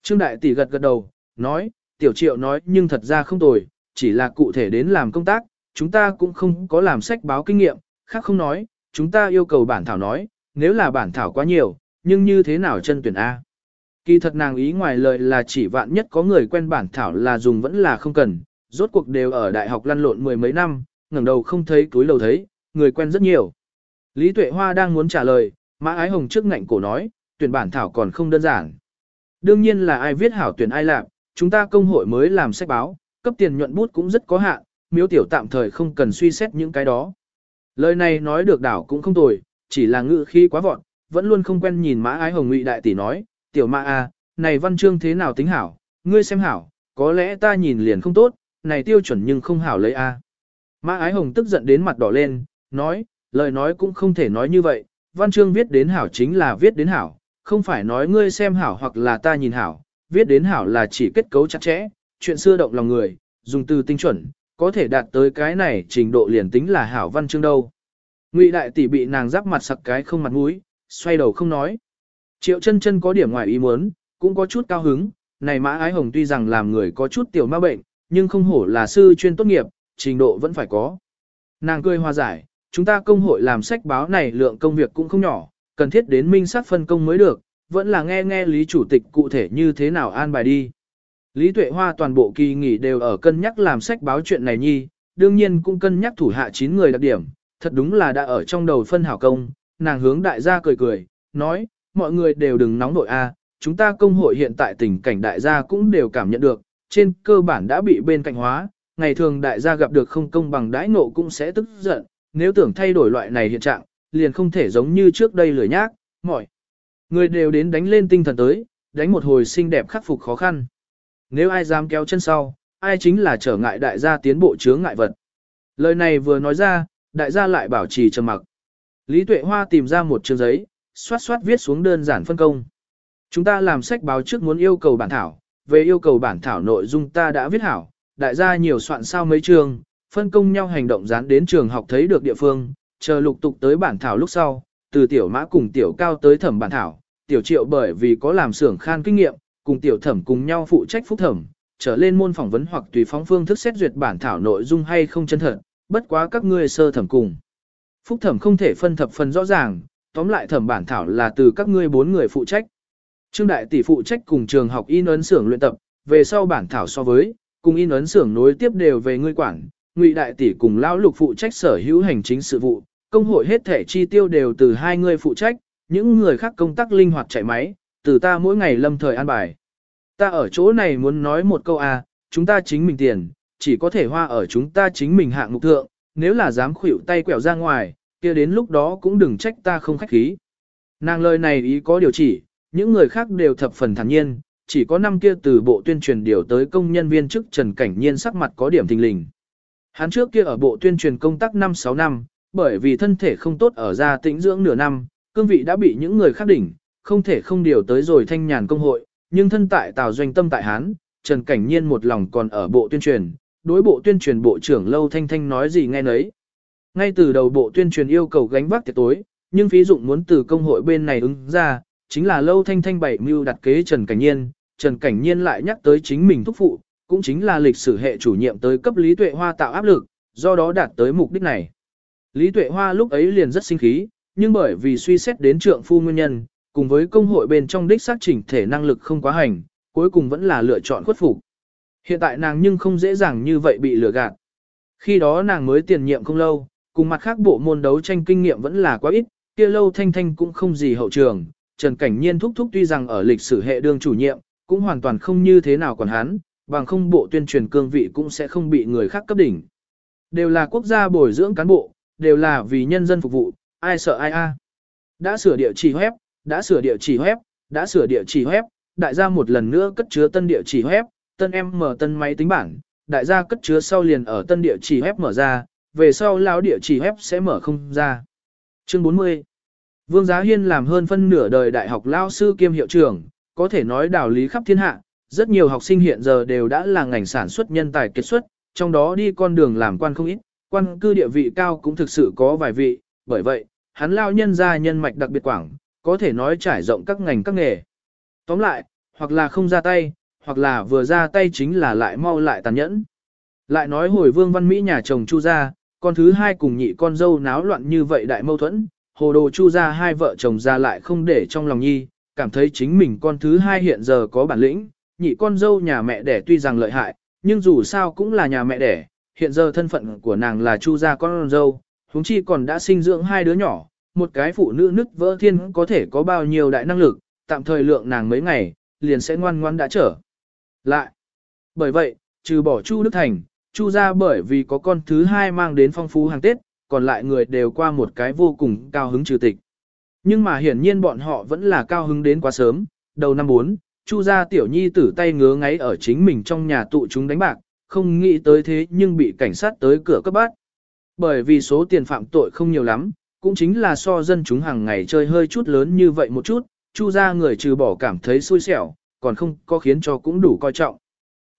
Trương Đại Tỷ gật gật đầu, nói, Tiểu Triệu nói nhưng thật ra không tồi, chỉ là cụ thể đến làm công tác, chúng ta cũng không có làm sách báo kinh nghiệm, khác không nói, chúng ta yêu cầu bản thảo nói, nếu là bản thảo quá nhiều, nhưng như thế nào chân tuyển A. Kỳ thật nàng ý ngoài lời là chỉ vạn nhất có người quen bản thảo là dùng vẫn là không cần, rốt cuộc đều ở đại học lăn lộn mười mấy năm, ngẩng đầu không thấy túi lầu thấy, người quen rất nhiều. Lý Tuệ Hoa đang muốn trả lời, Mã Ái Hồng trước ngạnh cổ nói, tuyển bản thảo còn không đơn giản. Đương nhiên là ai viết hảo tuyển ai làm, chúng ta công hội mới làm sách báo, cấp tiền nhuận bút cũng rất có hạn, miếu tiểu tạm thời không cần suy xét những cái đó. Lời này nói được đảo cũng không tồi, chỉ là ngữ khi quá vọn, vẫn luôn không quen nhìn Mã Ái Hồng ngụy đại tỷ nói, tiểu mã a, này văn chương thế nào tính hảo, ngươi xem hảo, có lẽ ta nhìn liền không tốt, này tiêu chuẩn nhưng không hảo lấy a. Mã Ái Hồng tức giận đến mặt đỏ lên, nói, lời nói cũng không thể nói như vậy, văn chương viết đến hảo chính là viết đến hảo, không phải nói ngươi xem hảo hoặc là ta nhìn hảo, viết đến hảo là chỉ kết cấu chặt chẽ, chuyện xưa động lòng người, dùng từ tinh chuẩn, có thể đạt tới cái này trình độ liền tính là hảo văn chương đâu. Ngụy đại tỷ bị nàng giáp mặt sặc cái không mặt mũi, xoay đầu không nói. Triệu chân chân có điểm ngoài ý muốn, cũng có chút cao hứng, này mã ái hồng tuy rằng làm người có chút tiểu ma bệnh, nhưng không hổ là sư chuyên tốt nghiệp, trình độ vẫn phải có. Nàng cười hòa giải, chúng ta công hội làm sách báo này lượng công việc cũng không nhỏ, cần thiết đến minh sát phân công mới được, vẫn là nghe nghe Lý Chủ tịch cụ thể như thế nào an bài đi. Lý Tuệ Hoa toàn bộ kỳ nghỉ đều ở cân nhắc làm sách báo chuyện này nhi, đương nhiên cũng cân nhắc thủ hạ 9 người đặc điểm, thật đúng là đã ở trong đầu phân hảo công, nàng hướng đại gia cười cười, nói, mọi người đều đừng nóng nội a, chúng ta công hội hiện tại tình cảnh đại gia cũng đều cảm nhận được, trên cơ bản đã bị bên cạnh hóa, ngày thường đại gia gặp được không công bằng đãi ngộ cũng sẽ tức giận, nếu tưởng thay đổi loại này hiện trạng, liền không thể giống như trước đây lười nhác, mọi người đều đến đánh lên tinh thần tới, đánh một hồi xinh đẹp khắc phục khó khăn. Nếu ai dám kéo chân sau, ai chính là trở ngại đại gia tiến bộ chướng ngại vật. Lời này vừa nói ra, đại gia lại bảo trì trầm mặc. Lý Tuệ Hoa tìm ra một chương giấy, xoát xoát viết xuống đơn giản phân công. Chúng ta làm sách báo trước muốn yêu cầu bản thảo, về yêu cầu bản thảo nội dung ta đã viết hảo, đại gia nhiều soạn sao mấy chương, phân công nhau hành động dán đến trường học thấy được địa phương, chờ lục tục tới bản thảo lúc sau, từ tiểu mã cùng tiểu cao tới thẩm bản thảo, tiểu triệu bởi vì có làm xưởng khan kinh nghiệm, cùng tiểu thẩm cùng nhau phụ trách phúc thẩm, trở lên môn phỏng vấn hoặc tùy phóng phương thức xét duyệt bản thảo nội dung hay không chân thật, bất quá các ngươi sơ thẩm cùng. Phúc thẩm không thể phân thập phần rõ ràng, tóm lại thẩm bản thảo là từ các ngươi bốn người phụ trách. Trương đại tỷ phụ trách cùng trường học in ấn xưởng luyện tập, về sau bản thảo so với, cùng in ấn xưởng nối tiếp đều về ngươi quản, Ngụy đại tỷ cùng lão lục phụ trách sở hữu hành chính sự vụ, công hội hết thể chi tiêu đều từ hai người phụ trách, những người khác công tác linh hoạt chạy máy, từ ta mỗi ngày lâm thời an bài. Ta ở chỗ này muốn nói một câu à, chúng ta chính mình tiền, chỉ có thể hoa ở chúng ta chính mình hạng mục thượng, nếu là dám khuỷu tay quẹo ra ngoài, kia đến lúc đó cũng đừng trách ta không khách khí. Nàng lời này ý có điều chỉ, những người khác đều thập phần thản nhiên, chỉ có năm kia từ bộ tuyên truyền điều tới công nhân viên chức Trần Cảnh Nhiên sắc mặt có điểm thình lình. Hắn trước kia ở bộ tuyên truyền công tác 5-6 năm, bởi vì thân thể không tốt ở gia tĩnh dưỡng nửa năm, cương vị đã bị những người khác đỉnh, không thể không điều tới rồi thanh nhàn công hội, nhưng thân tại Tào Doanh Tâm tại Hán, Trần Cảnh Nhiên một lòng còn ở bộ tuyên truyền, đối bộ tuyên truyền bộ trưởng Lâu Thanh Thanh nói gì nghe nấy. Ngay từ đầu bộ tuyên truyền yêu cầu gánh vác tiệc tối, nhưng phí dụng muốn từ công hội bên này ứng ra, chính là Lâu Thanh Thanh bảy mưu đặt kế Trần Cảnh Nhiên, Trần Cảnh Nhiên lại nhắc tới chính mình thúc phụ, cũng chính là lịch sử hệ chủ nhiệm tới cấp Lý Tuệ Hoa tạo áp lực, do đó đạt tới mục đích này. Lý Tuệ Hoa lúc ấy liền rất sinh khí, nhưng bởi vì suy xét đến trượng phu nguyên nhân, cùng với công hội bên trong đích xác chỉnh thể năng lực không quá hành, cuối cùng vẫn là lựa chọn khuất phục. Hiện tại nàng nhưng không dễ dàng như vậy bị lừa gạt. Khi đó nàng mới tiền nhiệm không lâu, cùng mặt khác bộ môn đấu tranh kinh nghiệm vẫn là quá ít, kia lâu thanh thanh cũng không gì hậu trường. Trần Cảnh Nhiên thúc thúc tuy rằng ở lịch sử hệ đương chủ nhiệm, cũng hoàn toàn không như thế nào còn hắn, bằng không bộ tuyên truyền cương vị cũng sẽ không bị người khác cấp đỉnh. Đều là quốc gia bồi dưỡng cán bộ, đều là vì nhân dân phục vụ, ai sợ ai a. Đã sửa địa chỉ web, đã sửa địa chỉ web, đã sửa địa chỉ web, đại gia một lần nữa cất chứa tân địa chỉ web, tân em mở tân máy tính bảng, đại gia cất chứa sau liền ở tân địa chỉ web mở ra, về sau lão địa chỉ web sẽ mở không ra. Chương 40 Vương Giá Hiên làm hơn phân nửa đời đại học lao sư kiêm hiệu trưởng, có thể nói đạo lý khắp thiên hạ, rất nhiều học sinh hiện giờ đều đã là ngành sản xuất nhân tài kết xuất, trong đó đi con đường làm quan không ít, quan cư địa vị cao cũng thực sự có vài vị, bởi vậy, hắn lao nhân ra nhân mạch đặc biệt quảng, có thể nói trải rộng các ngành các nghề. Tóm lại, hoặc là không ra tay, hoặc là vừa ra tay chính là lại mau lại tàn nhẫn. Lại nói hồi vương văn Mỹ nhà chồng Chu gia, con thứ hai cùng nhị con dâu náo loạn như vậy đại mâu thuẫn, hồ đồ Chu gia hai vợ chồng ra lại không để trong lòng nhi, cảm thấy chính mình con thứ hai hiện giờ có bản lĩnh, nhị con dâu nhà mẹ đẻ tuy rằng lợi hại, nhưng dù sao cũng là nhà mẹ đẻ, hiện giờ thân phận của nàng là Chu gia con dâu, huống chi còn đã sinh dưỡng hai đứa nhỏ, một cái phụ nữ nứt vỡ thiên có thể có bao nhiêu đại năng lực, tạm thời lượng nàng mấy ngày, liền sẽ ngoan ngoan đã trở lại. Bởi vậy, trừ bỏ Chu Đức Thành, Chu gia bởi vì có con thứ hai mang đến phong phú hàng Tết, còn lại người đều qua một cái vô cùng cao hứng trừ tịch. Nhưng mà hiển nhiên bọn họ vẫn là cao hứng đến quá sớm, đầu năm 4, Chu gia tiểu nhi tử tay ngứa ngáy ở chính mình trong nhà tụ chúng đánh bạc, không nghĩ tới thế nhưng bị cảnh sát tới cửa cấp bắt. Bởi vì số tiền phạm tội không nhiều lắm, cũng chính là so dân chúng hàng ngày chơi hơi chút lớn như vậy một chút, Chu gia người trừ bỏ cảm thấy xui xẻo, còn không có khiến cho cũng đủ coi trọng.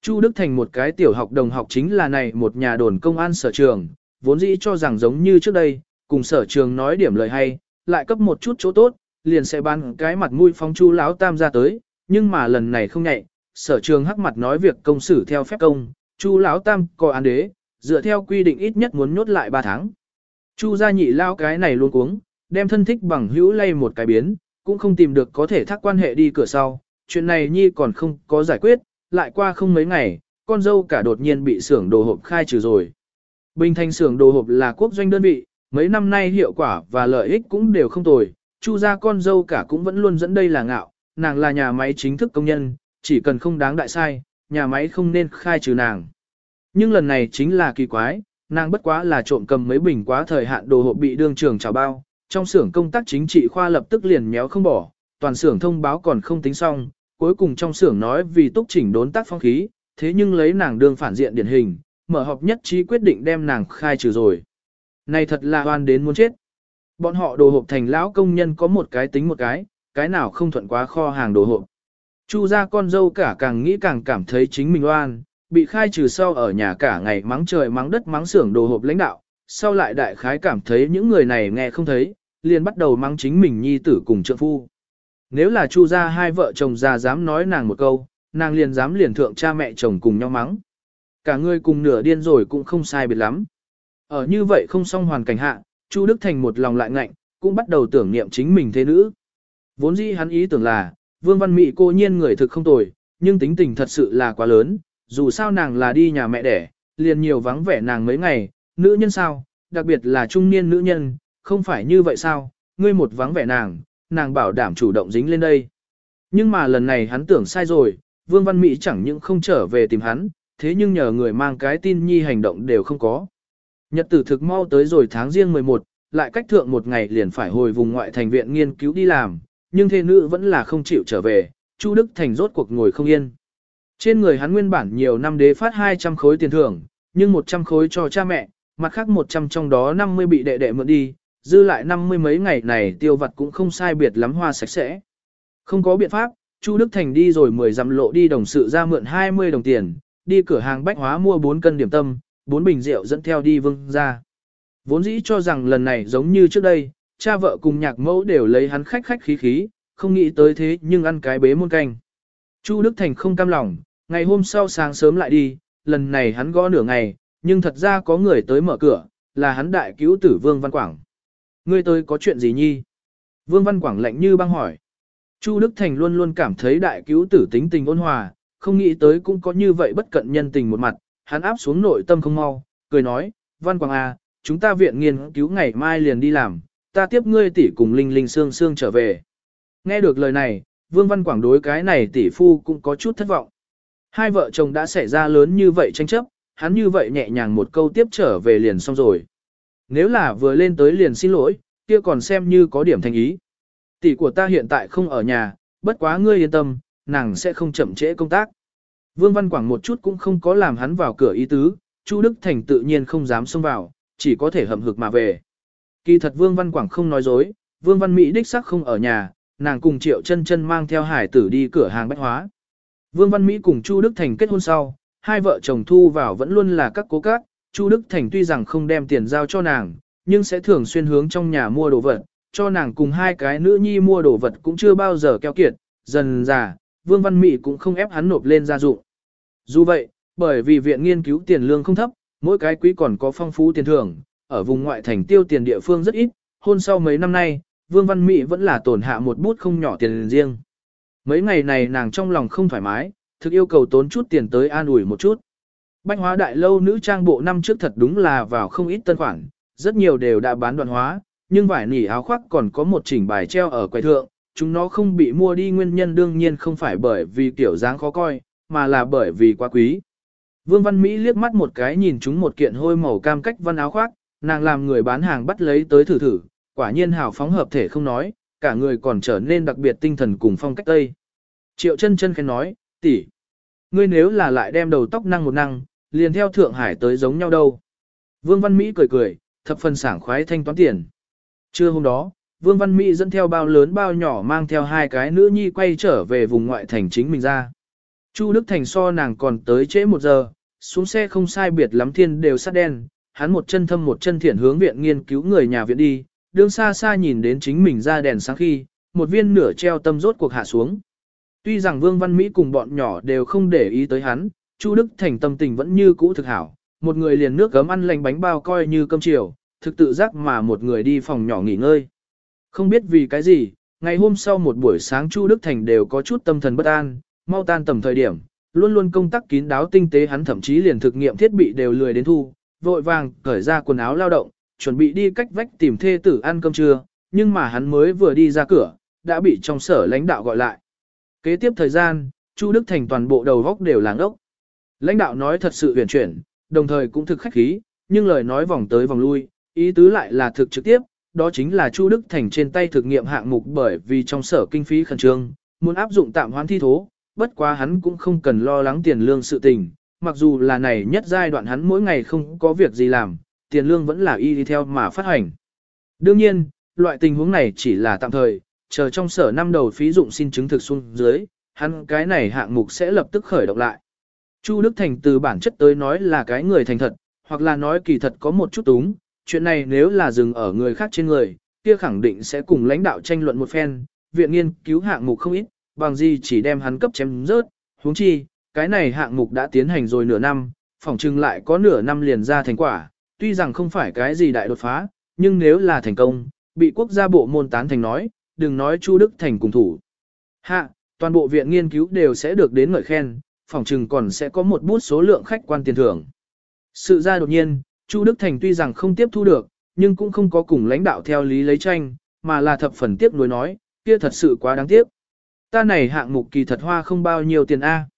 Chu Đức Thành một cái tiểu học đồng học chính là này một nhà đồn công an sở trường, vốn dĩ cho rằng giống như trước đây, cùng sở trường nói điểm lời hay, lại cấp một chút chỗ tốt, liền sẽ ban cái mặt mũi phong chu lão tam ra tới, nhưng mà lần này không nhạy, sở trường hắc mặt nói việc công xử theo phép công, chu lão tam coi án đế, dựa theo quy định ít nhất muốn nhốt lại 3 tháng. Chu gia nhị lao cái này luôn cuống, đem thân thích bằng hữu lay một cái biến, cũng không tìm được có thể thác quan hệ đi cửa sau, chuyện này nhi còn không có giải quyết, lại qua không mấy ngày, con dâu cả đột nhiên bị xưởng đồ hộp khai trừ rồi. Bình thành xưởng đồ hộp là quốc doanh đơn vị, mấy năm nay hiệu quả và lợi ích cũng đều không tồi, chu gia con dâu cả cũng vẫn luôn dẫn đây là ngạo, nàng là nhà máy chính thức công nhân, chỉ cần không đáng đại sai, nhà máy không nên khai trừ nàng. Nhưng lần này chính là kỳ quái, nàng bất quá là trộm cầm mấy bình quá thời hạn đồ hộp bị đương trường trào bao, trong xưởng công tác chính trị khoa lập tức liền méo không bỏ, toàn xưởng thông báo còn không tính xong, cuối cùng trong xưởng nói vì túc chỉnh đốn tác phong khí, thế nhưng lấy nàng đương phản diện điển hình, mở họp nhất trí quyết định đem nàng khai trừ rồi. Này thật là oan đến muốn chết. Bọn họ đồ hộp thành lão công nhân có một cái tính một cái, cái nào không thuận quá kho hàng đồ hộp. Chu ra con dâu cả càng nghĩ càng cảm thấy chính mình oan, bị khai trừ sau ở nhà cả ngày mắng trời mắng đất mắng xưởng đồ hộp lãnh đạo, sau lại đại khái cảm thấy những người này nghe không thấy, liền bắt đầu mắng chính mình nhi tử cùng trượng phu. Nếu là chu ra hai vợ chồng già dám nói nàng một câu, nàng liền dám liền thượng cha mẹ chồng cùng nhau mắng. Cả người cùng nửa điên rồi cũng không sai biệt lắm. Ở như vậy không xong hoàn cảnh hạ, Chu Đức Thành một lòng lại ngạnh, cũng bắt đầu tưởng niệm chính mình thế nữ. Vốn dĩ hắn ý tưởng là, Vương Văn Mị cô nhiên người thực không tồi, nhưng tính tình thật sự là quá lớn, dù sao nàng là đi nhà mẹ đẻ, liền nhiều vắng vẻ nàng mấy ngày, nữ nhân sao, đặc biệt là trung niên nữ nhân, không phải như vậy sao, ngươi một vắng vẻ nàng, nàng bảo đảm chủ động dính lên đây. Nhưng mà lần này hắn tưởng sai rồi, Vương Văn Mỹ chẳng những không trở về tìm hắn, thế nhưng nhờ người mang cái tin nhi hành động đều không có. Nhật tử thực mau tới rồi tháng riêng 11, lại cách thượng một ngày liền phải hồi vùng ngoại thành viện nghiên cứu đi làm, nhưng thê nữ vẫn là không chịu trở về, Chu Đức Thành rốt cuộc ngồi không yên. Trên người hắn nguyên bản nhiều năm đế phát 200 khối tiền thưởng, nhưng 100 khối cho cha mẹ, mặt khác 100 trong đó 50 bị đệ đệ mượn đi, dư lại 50 mấy ngày này tiêu vật cũng không sai biệt lắm hoa sạch sẽ. Không có biện pháp, Chu Đức Thành đi rồi 10 dặm lộ đi đồng sự ra mượn 20 đồng tiền, đi cửa hàng bách hóa mua 4 cân điểm tâm, 4 bình rượu dẫn theo đi vương ra. Vốn dĩ cho rằng lần này giống như trước đây, cha vợ cùng nhạc mẫu đều lấy hắn khách khách khí khí, không nghĩ tới thế nhưng ăn cái bế muôn canh. Chu Đức Thành không cam lòng, ngày hôm sau sáng sớm lại đi, lần này hắn gõ nửa ngày, nhưng thật ra có người tới mở cửa, là hắn đại cứu tử Vương Văn Quảng. Ngươi tới có chuyện gì nhi? Vương Văn Quảng lạnh như băng hỏi. Chu Đức Thành luôn luôn cảm thấy đại cứu tử tính tình ôn hòa, không nghĩ tới cũng có như vậy bất cận nhân tình một mặt, hắn áp xuống nội tâm không mau, cười nói, Văn Quảng à, chúng ta viện nghiên cứu ngày mai liền đi làm, ta tiếp ngươi tỷ cùng Linh Linh Sương Sương trở về. Nghe được lời này, Vương Văn Quảng đối cái này tỷ phu cũng có chút thất vọng. Hai vợ chồng đã xảy ra lớn như vậy tranh chấp, hắn như vậy nhẹ nhàng một câu tiếp trở về liền xong rồi. Nếu là vừa lên tới liền xin lỗi, kia còn xem như có điểm thành ý. Tỷ của ta hiện tại không ở nhà, bất quá ngươi yên tâm, nàng sẽ không chậm trễ công tác. Vương Văn Quảng một chút cũng không có làm hắn vào cửa ý tứ, Chu Đức Thành tự nhiên không dám xông vào, chỉ có thể hậm hực mà về. Kỳ thật Vương Văn Quảng không nói dối, Vương Văn Mỹ đích sắc không ở nhà, nàng cùng Triệu Chân Chân mang theo hải tử đi cửa hàng bách hóa. Vương Văn Mỹ cùng Chu Đức Thành kết hôn sau, hai vợ chồng thu vào vẫn luôn là các cố cát, Chu Đức Thành tuy rằng không đem tiền giao cho nàng, nhưng sẽ thường xuyên hướng trong nhà mua đồ vật, cho nàng cùng hai cái nữ nhi mua đồ vật cũng chưa bao giờ keo kiệt, dần già, Vương Văn Mỹ cũng không ép hắn nộp lên gia dụng. Dù vậy, bởi vì viện nghiên cứu tiền lương không thấp, mỗi cái quý còn có phong phú tiền thưởng, ở vùng ngoại thành tiêu tiền địa phương rất ít, hôn sau mấy năm nay, Vương Văn Mỹ vẫn là tổn hạ một bút không nhỏ tiền riêng. Mấy ngày này nàng trong lòng không thoải mái, thực yêu cầu tốn chút tiền tới an ủi một chút. Bách hóa đại lâu nữ trang bộ năm trước thật đúng là vào không ít tân khoản, rất nhiều đều đã bán đoạn hóa, nhưng vải nỉ áo khoác còn có một chỉnh bài treo ở quầy thượng, chúng nó không bị mua đi nguyên nhân đương nhiên không phải bởi vì kiểu dáng khó coi, mà là bởi vì quá quý. Vương Văn Mỹ liếc mắt một cái nhìn chúng một kiện hôi màu cam cách văn áo khoác, nàng làm người bán hàng bắt lấy tới thử thử, quả nhiên hào phóng hợp thể không nói, cả người còn trở nên đặc biệt tinh thần cùng phong cách tây. Triệu chân chân khen nói, tỷ, ngươi nếu là lại đem đầu tóc năng một năng, liền theo Thượng Hải tới giống nhau đâu. Vương Văn Mỹ cười cười, thập phần sảng khoái thanh toán tiền. Trưa hôm đó, Vương Văn Mỹ dẫn theo bao lớn bao nhỏ mang theo hai cái nữ nhi quay trở về vùng ngoại thành chính mình ra. Chu Đức Thành so nàng còn tới trễ một giờ, xuống xe không sai biệt lắm thiên đều sát đen, hắn một chân thâm một chân thiện hướng viện nghiên cứu người nhà viện đi, đương xa xa nhìn đến chính mình ra đèn sáng khi, một viên nửa treo tâm rốt cuộc hạ xuống. Tuy rằng Vương Văn Mỹ cùng bọn nhỏ đều không để ý tới hắn, Chu Đức Thành tâm tình vẫn như cũ thực hảo, một người liền nước gấm ăn lành bánh bao coi như cơm chiều, thực tự giác mà một người đi phòng nhỏ nghỉ ngơi. Không biết vì cái gì, ngày hôm sau một buổi sáng Chu Đức Thành đều có chút tâm thần bất an, mau tan tầm thời điểm, luôn luôn công tác kín đáo tinh tế hắn thậm chí liền thực nghiệm thiết bị đều lười đến thu, vội vàng cởi ra quần áo lao động, chuẩn bị đi cách vách tìm thê tử ăn cơm trưa, nhưng mà hắn mới vừa đi ra cửa, đã bị trong sở lãnh đạo gọi lại. Kế tiếp thời gian, Chu Đức Thành toàn bộ đầu góc đều làng ốc. Lãnh đạo nói thật sự huyền chuyển, đồng thời cũng thực khách khí, nhưng lời nói vòng tới vòng lui, ý tứ lại là thực trực tiếp, đó chính là Chu Đức Thành trên tay thực nghiệm hạng mục bởi vì trong sở kinh phí khẩn trương, muốn áp dụng tạm hoán thi thố, bất quá hắn cũng không cần lo lắng tiền lương sự tình, mặc dù là này nhất giai đoạn hắn mỗi ngày không có việc gì làm, tiền lương vẫn là y đi theo mà phát hành. Đương nhiên, loại tình huống này chỉ là tạm thời, chờ trong sở năm đầu phí dụng xin chứng thực xuống dưới, hắn cái này hạng mục sẽ lập tức khởi động lại. Chu Đức Thành từ bản chất tới nói là cái người thành thật, hoặc là nói kỳ thật có một chút túng, chuyện này nếu là dừng ở người khác trên người, kia khẳng định sẽ cùng lãnh đạo tranh luận một phen, viện nghiên cứu hạng mục không ít, bằng gì chỉ đem hắn cấp chém rớt, huống chi, cái này hạng mục đã tiến hành rồi nửa năm, phỏng chừng lại có nửa năm liền ra thành quả, tuy rằng không phải cái gì đại đột phá, nhưng nếu là thành công, bị quốc gia bộ môn tán thành nói, đừng nói Chu Đức Thành cùng thủ. Hạ, toàn bộ viện nghiên cứu đều sẽ được đến ngợi khen, phỏng chừng còn sẽ có một bút số lượng khách quan tiền thưởng. Sự ra đột nhiên, Chu Đức Thành tuy rằng không tiếp thu được, nhưng cũng không có cùng lãnh đạo theo lý lấy tranh, mà là thập phần tiếc nuối nói, kia thật sự quá đáng tiếc. Ta này hạng mục kỳ thật hoa không bao nhiêu tiền A.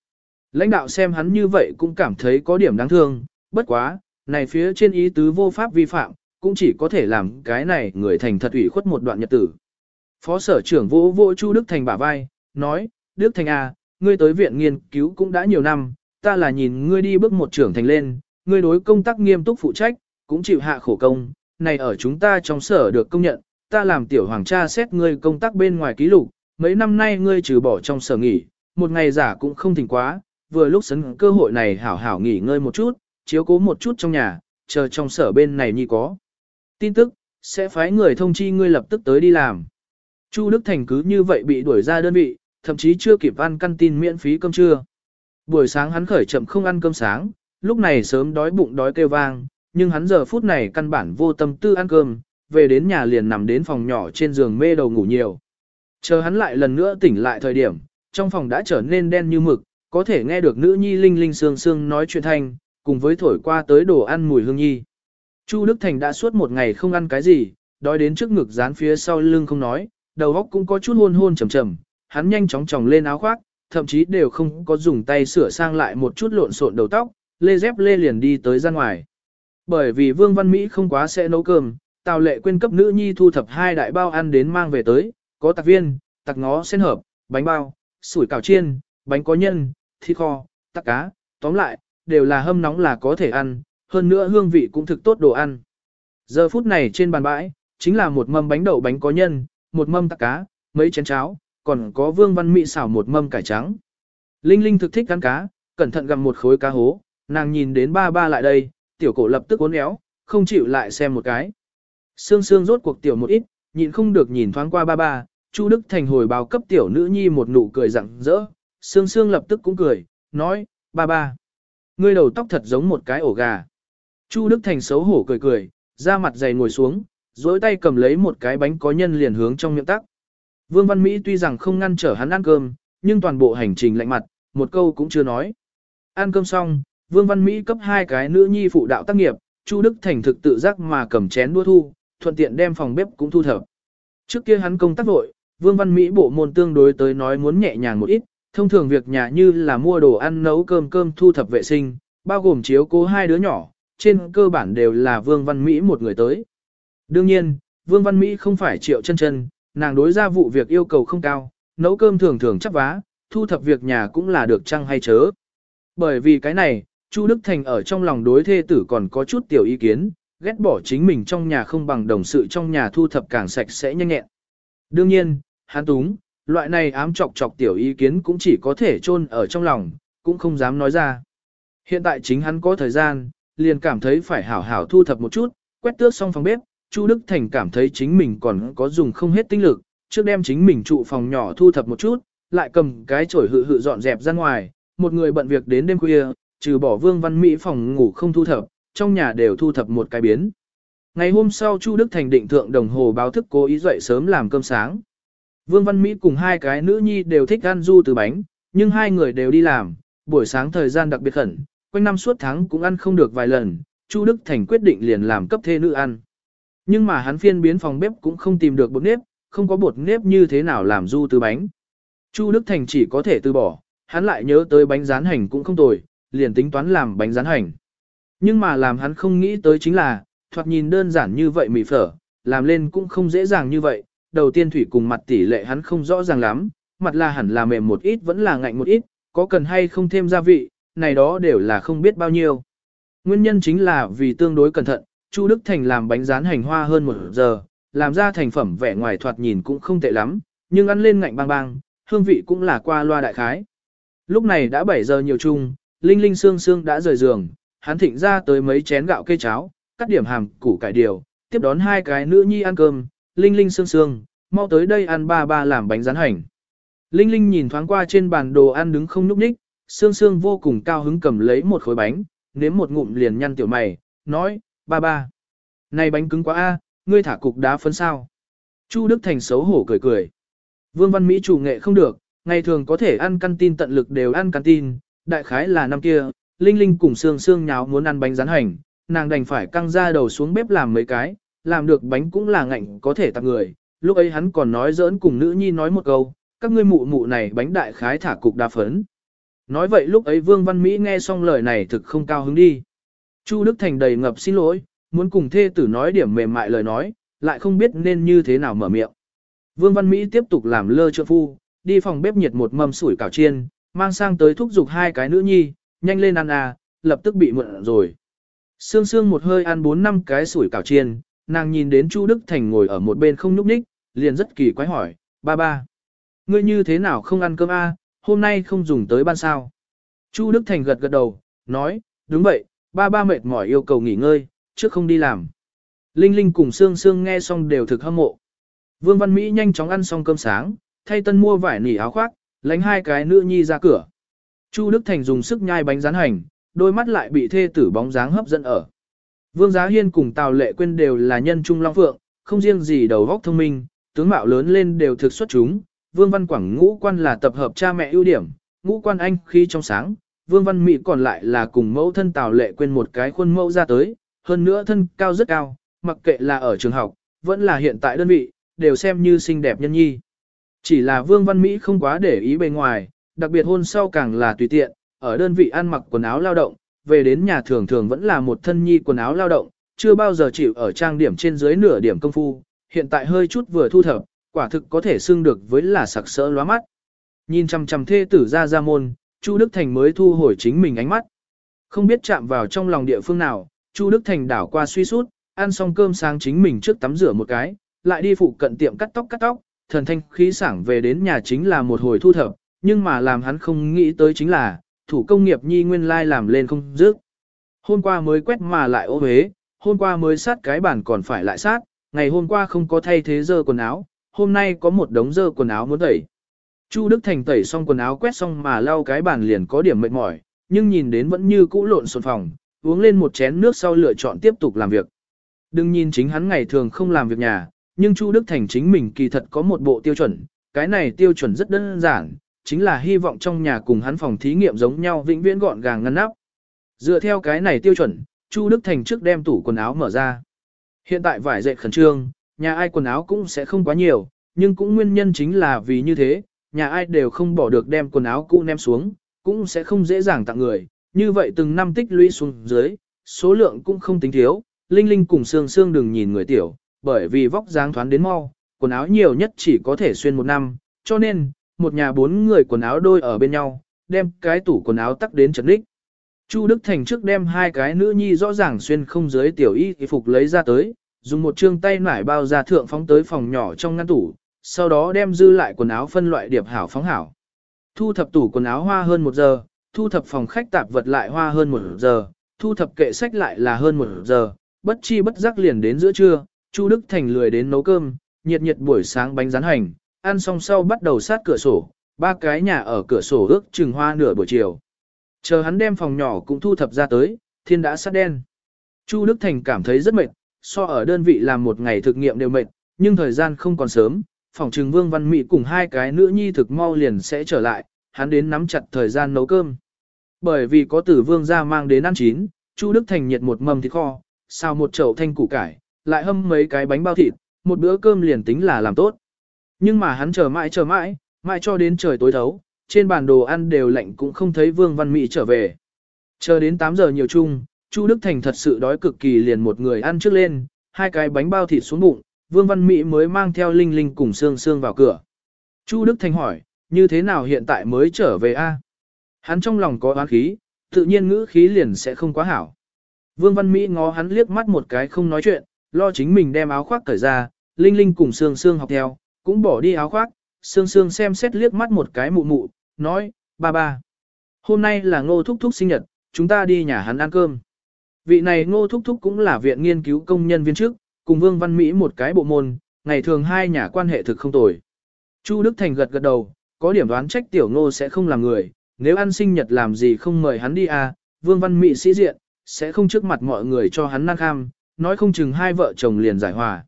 Lãnh đạo xem hắn như vậy cũng cảm thấy có điểm đáng thương, bất quá, này phía trên ý tứ vô pháp vi phạm, cũng chỉ có thể làm cái này người thành thật ủy khuất một đoạn nhật tử. Phó sở trưởng vũ vô Chu Đức Thành bả vai, nói, Đức Thành à, ngươi tới viện nghiên cứu cũng đã nhiều năm, ta là nhìn ngươi đi bước một trưởng thành lên, ngươi đối công tác nghiêm túc phụ trách, cũng chịu hạ khổ công, này ở chúng ta trong sở được công nhận, ta làm tiểu hoàng cha xét ngươi công tác bên ngoài ký lục, mấy năm nay ngươi trừ bỏ trong sở nghỉ, một ngày giả cũng không thỉnh quá, vừa lúc sấn cơ hội này hảo hảo nghỉ ngơi một chút, chiếu cố một chút trong nhà, chờ trong sở bên này nhi có. Tin tức, sẽ phái người thông chi ngươi lập tức tới đi làm. Chu Đức Thành cứ như vậy bị đuổi ra đơn vị, thậm chí chưa kịp ăn căn tin miễn phí cơm trưa. Buổi sáng hắn khởi chậm không ăn cơm sáng, lúc này sớm đói bụng đói kêu vang, nhưng hắn giờ phút này căn bản vô tâm tư ăn cơm, về đến nhà liền nằm đến phòng nhỏ trên giường mê đầu ngủ nhiều. Chờ hắn lại lần nữa tỉnh lại thời điểm, trong phòng đã trở nên đen như mực, có thể nghe được nữ nhi linh linh sương sương nói chuyện thanh, cùng với thổi qua tới đồ ăn mùi hương nhi. Chu Đức Thành đã suốt một ngày không ăn cái gì, đói đến trước ngực dán phía sau lưng không nói, đầu óc cũng có chút hôn hôn trầm trầm, hắn nhanh chóng tròng lên áo khoác, thậm chí đều không có dùng tay sửa sang lại một chút lộn xộn đầu tóc, lê dép lê liền đi tới ra ngoài. Bởi vì Vương Văn Mỹ không quá sẽ nấu cơm, Tào Lệ quên cấp nữ nhi thu thập hai đại bao ăn đến mang về tới, có tạc viên, tạc ngó sen hợp, bánh bao, sủi cảo chiên, bánh có nhân, thịt kho, tắc cá, tóm lại, đều là hâm nóng là có thể ăn, hơn nữa hương vị cũng thực tốt đồ ăn. Giờ phút này trên bàn bãi, chính là một mâm bánh đậu bánh có nhân, một mâm tắc cá, mấy chén cháo, còn có Vương Văn mị xảo một mâm cải trắng. Linh Linh thực thích ăn cá, cẩn thận gặm một khối cá hố, nàng nhìn đến ba ba lại đây, tiểu cổ lập tức uốn éo, không chịu lại xem một cái. Sương sương rốt cuộc tiểu một ít, nhịn không được nhìn thoáng qua ba ba, Chu Đức Thành hồi báo cấp tiểu nữ nhi một nụ cười rặng rỡ, sương sương lập tức cũng cười, nói, ba ba, ngươi đầu tóc thật giống một cái ổ gà. Chu Đức Thành xấu hổ cười cười, ra mặt dày ngồi xuống, dối tay cầm lấy một cái bánh có nhân liền hướng trong miệng tắc. Vương Văn Mỹ tuy rằng không ngăn trở hắn ăn cơm, nhưng toàn bộ hành trình lạnh mặt, một câu cũng chưa nói. Ăn cơm xong, Vương Văn Mỹ cấp hai cái nữ nhi phụ đạo tác nghiệp, Chu Đức Thành thực tự giác mà cầm chén đua thu, thuận tiện đem phòng bếp cũng thu thập. Trước kia hắn công tác vội, Vương Văn Mỹ bộ môn tương đối tới nói muốn nhẹ nhàng một ít, thông thường việc nhà như là mua đồ ăn nấu cơm cơm thu thập vệ sinh, bao gồm chiếu cố hai đứa nhỏ, trên cơ bản đều là Vương Văn Mỹ một người tới. Đương nhiên, Vương Văn Mỹ không phải triệu chân chân, nàng đối ra vụ việc yêu cầu không cao, nấu cơm thường thường chắc vá, thu thập việc nhà cũng là được chăng hay chớ. Bởi vì cái này, Chu Đức Thành ở trong lòng đối thê tử còn có chút tiểu ý kiến, ghét bỏ chính mình trong nhà không bằng đồng sự trong nhà thu thập càng sạch sẽ nhanh nhẹn. Đương nhiên, hắn túng, loại này ám chọc chọc tiểu ý kiến cũng chỉ có thể chôn ở trong lòng, cũng không dám nói ra. Hiện tại chính hắn có thời gian, liền cảm thấy phải hảo hảo thu thập một chút, quét tước xong phòng bếp, Chu Đức Thành cảm thấy chính mình còn có dùng không hết tinh lực, trước đem chính mình trụ phòng nhỏ thu thập một chút, lại cầm cái chổi hự hự dọn dẹp ra ngoài, một người bận việc đến đêm khuya, trừ bỏ Vương Văn Mỹ phòng ngủ không thu thập, trong nhà đều thu thập một cái biến. Ngày hôm sau Chu Đức Thành định thượng đồng hồ báo thức cố ý dậy sớm làm cơm sáng. Vương Văn Mỹ cùng hai cái nữ nhi đều thích ăn du từ bánh, nhưng hai người đều đi làm, buổi sáng thời gian đặc biệt khẩn, quanh năm suốt tháng cũng ăn không được vài lần, Chu Đức Thành quyết định liền làm cấp thê nữ ăn. Nhưng mà hắn phiên biến phòng bếp cũng không tìm được bột nếp, không có bột nếp như thế nào làm du từ bánh. Chu Đức Thành chỉ có thể từ bỏ, hắn lại nhớ tới bánh rán hành cũng không tồi, liền tính toán làm bánh rán hành. Nhưng mà làm hắn không nghĩ tới chính là, thoạt nhìn đơn giản như vậy mì phở, làm lên cũng không dễ dàng như vậy. Đầu tiên thủy cùng mặt tỷ lệ hắn không rõ ràng lắm, mặt là hẳn là mềm một ít vẫn là ngạnh một ít, có cần hay không thêm gia vị, này đó đều là không biết bao nhiêu. Nguyên nhân chính là vì tương đối cẩn thận, Chu Đức Thành làm bánh rán hành hoa hơn một giờ, làm ra thành phẩm vẻ ngoài thoạt nhìn cũng không tệ lắm, nhưng ăn lên ngạnh bang bang, hương vị cũng là qua loa đại khái. Lúc này đã 7 giờ nhiều chung, Linh Linh Sương Sương đã rời giường, hắn thịnh ra tới mấy chén gạo cây cháo, cắt điểm hàm củ cải điều, tiếp đón hai cái nữ nhi ăn cơm, Linh Linh Sương Sương, mau tới đây ăn ba ba làm bánh rán hành. Linh Linh nhìn thoáng qua trên bàn đồ ăn đứng không nhúc nhích, Sương Sương vô cùng cao hứng cầm lấy một khối bánh, nếm một ngụm liền nhăn tiểu mày, nói, ba ba. Này bánh cứng quá a, ngươi thả cục đá phấn sao. Chu Đức Thành xấu hổ cười cười. Vương Văn Mỹ chủ nghệ không được, ngày thường có thể ăn căn tin tận lực đều ăn căn tin, đại khái là năm kia, Linh Linh cùng Sương Sương nháo muốn ăn bánh rán hành, nàng đành phải căng ra đầu xuống bếp làm mấy cái, làm được bánh cũng là ngạnh có thể tặng người. Lúc ấy hắn còn nói giỡn cùng nữ nhi nói một câu, các ngươi mụ mụ này bánh đại khái thả cục đa phấn. Nói vậy lúc ấy Vương Văn Mỹ nghe xong lời này thực không cao hứng đi. Chu Đức Thành đầy ngập xin lỗi, muốn cùng thê tử nói điểm mềm mại lời nói, lại không biết nên như thế nào mở miệng. Vương Văn Mỹ tiếp tục làm lơ trợ phu, đi phòng bếp nhiệt một mâm sủi cảo chiên, mang sang tới thúc giục hai cái nữ nhi, nhanh lên ăn à, lập tức bị mượn rồi. Sương sương một hơi ăn bốn năm cái sủi cảo chiên, nàng nhìn đến Chu Đức Thành ngồi ở một bên không nhúc nhích, liền rất kỳ quái hỏi, ba ba. Ngươi như thế nào không ăn cơm a? À, hôm nay không dùng tới ban sao. Chu Đức Thành gật gật đầu, nói, đúng vậy, ba ba mệt mỏi yêu cầu nghỉ ngơi, trước không đi làm. Linh Linh cùng Sương Sương nghe xong đều thực hâm mộ. Vương Văn Mỹ nhanh chóng ăn xong cơm sáng, thay tân mua vải nỉ áo khoác, lánh hai cái nữ nhi ra cửa. Chu Đức Thành dùng sức nhai bánh rán hành, đôi mắt lại bị thê tử bóng dáng hấp dẫn ở. Vương Giá Hiên cùng Tào Lệ Quyên đều là nhân trung long phượng, không riêng gì đầu óc thông minh, tướng mạo lớn lên đều thực xuất chúng. Vương Văn Quảng ngũ quan là tập hợp cha mẹ ưu điểm, ngũ quan anh khi trong sáng, Vương Văn Mỹ còn lại là cùng mẫu thân Tào Lệ Quyên một cái khuôn mẫu ra tới, hơn nữa thân cao rất cao, mặc kệ là ở trường học, vẫn là hiện tại đơn vị, đều xem như xinh đẹp nhân nhi. Chỉ là Vương Văn Mỹ không quá để ý bề ngoài, đặc biệt hôn sau càng là tùy tiện, ở đơn vị ăn mặc quần áo lao động, về đến nhà thường thường vẫn là một thân nhi quần áo lao động, chưa bao giờ chịu ở trang điểm trên dưới nửa điểm công phu, hiện tại hơi chút vừa thu thập, quả thực có thể xưng được với là sặc sỡ lóa mắt. Nhìn chằm chằm thê tử ra ra môn, Chu Đức Thành mới thu hồi chính mình ánh mắt. Không biết chạm vào trong lòng địa phương nào, Chu Đức Thành đảo qua suy sút, ăn xong cơm sáng chính mình trước tắm rửa một cái, lại đi phụ cận tiệm cắt tóc cắt tóc, thần thanh khí sảng về đến nhà chính là một hồi thu thập, nhưng mà làm hắn không nghĩ tới chính là, thủ công nghiệp nhi nguyên lai làm lên không dứt. Hôm qua mới quét mà lại ô huế, hôm qua mới sát cái bản còn phải lại sát, ngày hôm qua không có thay thế dơ quần áo, hôm nay có một đống dơ quần áo muốn tẩy. Chu Đức Thành tẩy xong quần áo quét xong mà lau cái bàn liền có điểm mệt mỏi, nhưng nhìn đến vẫn như cũ lộn xộn phòng, uống lên một chén nước sau lựa chọn tiếp tục làm việc. Đừng nhìn chính hắn ngày thường không làm việc nhà, nhưng Chu Đức Thành chính mình kỳ thật có một bộ tiêu chuẩn, cái này tiêu chuẩn rất đơn giản, chính là hy vọng trong nhà cùng hắn phòng thí nghiệm giống nhau vĩnh viễn gọn gàng ngăn nắp. Dựa theo cái này tiêu chuẩn, Chu Đức Thành trước đem tủ quần áo mở ra. Hiện tại vải dệt khẩn trương, nhà ai quần áo cũng sẽ không quá nhiều, nhưng cũng nguyên nhân chính là vì như thế, nhà ai đều không bỏ được đem quần áo cũ ném xuống, cũng sẽ không dễ dàng tặng người, như vậy từng năm tích lũy xuống dưới, số lượng cũng không tính thiếu, Linh Linh cùng Sương Sương đừng nhìn người tiểu, bởi vì vóc dáng thoán đến mau, quần áo nhiều nhất chỉ có thể xuyên một năm, cho nên, một nhà bốn người quần áo đôi ở bên nhau, đem cái tủ quần áo tắc đến chật đích. Chu Đức Thành trước đem hai cái nữ nhi rõ ràng xuyên không dưới tiểu y phục lấy ra tới, dùng một chương tay nải bao ra thượng phóng tới phòng nhỏ trong ngăn tủ, sau đó đem dư lại quần áo phân loại điệp hảo phóng hảo. Thu thập tủ quần áo hoa hơn một giờ, thu thập phòng khách tạp vật lại hoa hơn một giờ, thu thập kệ sách lại là hơn một giờ, bất chi bất giác liền đến giữa trưa, Chu Đức Thành lười đến nấu cơm, nhiệt nhiệt buổi sáng bánh rán hành, ăn xong sau bắt đầu sát cửa sổ, ba cái nhà ở cửa sổ ước chừng hoa nửa buổi chiều. Chờ hắn đem phòng nhỏ cũng thu thập ra tới, thiên đã sát đen. Chu Đức Thành cảm thấy rất mệt, so ở đơn vị làm một ngày thực nghiệm đều mệt, nhưng thời gian không còn sớm, phòng trừng Vương Văn Mỹ cùng hai cái nữ nhi thực mau liền sẽ trở lại, hắn đến nắm chặt thời gian nấu cơm. Bởi vì có tử vương ra mang đến ăn chín, Chu Đức Thành nhiệt một mâm thịt kho, xào một chậu thanh củ cải, lại hâm mấy cái bánh bao thịt, một bữa cơm liền tính là làm tốt. Nhưng mà hắn chờ mãi chờ mãi, mãi cho đến trời tối thấu, trên bàn đồ ăn đều lạnh cũng không thấy Vương Văn Mỹ trở về. Chờ đến 8 giờ nhiều chung, Chu Đức Thành thật sự đói cực kỳ liền một người ăn trước lên, hai cái bánh bao thịt xuống bụng, Vương Văn Mỹ mới mang theo Linh Linh cùng Sương Sương vào cửa. Chu Đức Thành hỏi, như thế nào hiện tại mới trở về a? Hắn trong lòng có oán khí, tự nhiên ngữ khí liền sẽ không quá hảo. Vương Văn Mỹ ngó hắn liếc mắt một cái không nói chuyện, lo chính mình đem áo khoác cởi ra, Linh Linh cùng Sương Sương học theo, cũng bỏ đi áo khoác, Sương Sương xem xét liếc mắt một cái mụ mụ, nói, ba ba. Hôm nay là ngô thúc thúc sinh nhật, chúng ta đi nhà hắn ăn cơm. Vị này ngô thúc thúc cũng là viện nghiên cứu công nhân viên trước, cùng Vương Văn Mỹ một cái bộ môn, ngày thường hai nhà quan hệ thực không tồi. Chu Đức Thành gật gật đầu, có điểm đoán trách tiểu ngô sẽ không làm người, nếu ăn sinh nhật làm gì không mời hắn đi à, Vương Văn Mỹ sĩ diện, sẽ không trước mặt mọi người cho hắn năng kham, nói không chừng hai vợ chồng liền giải hòa.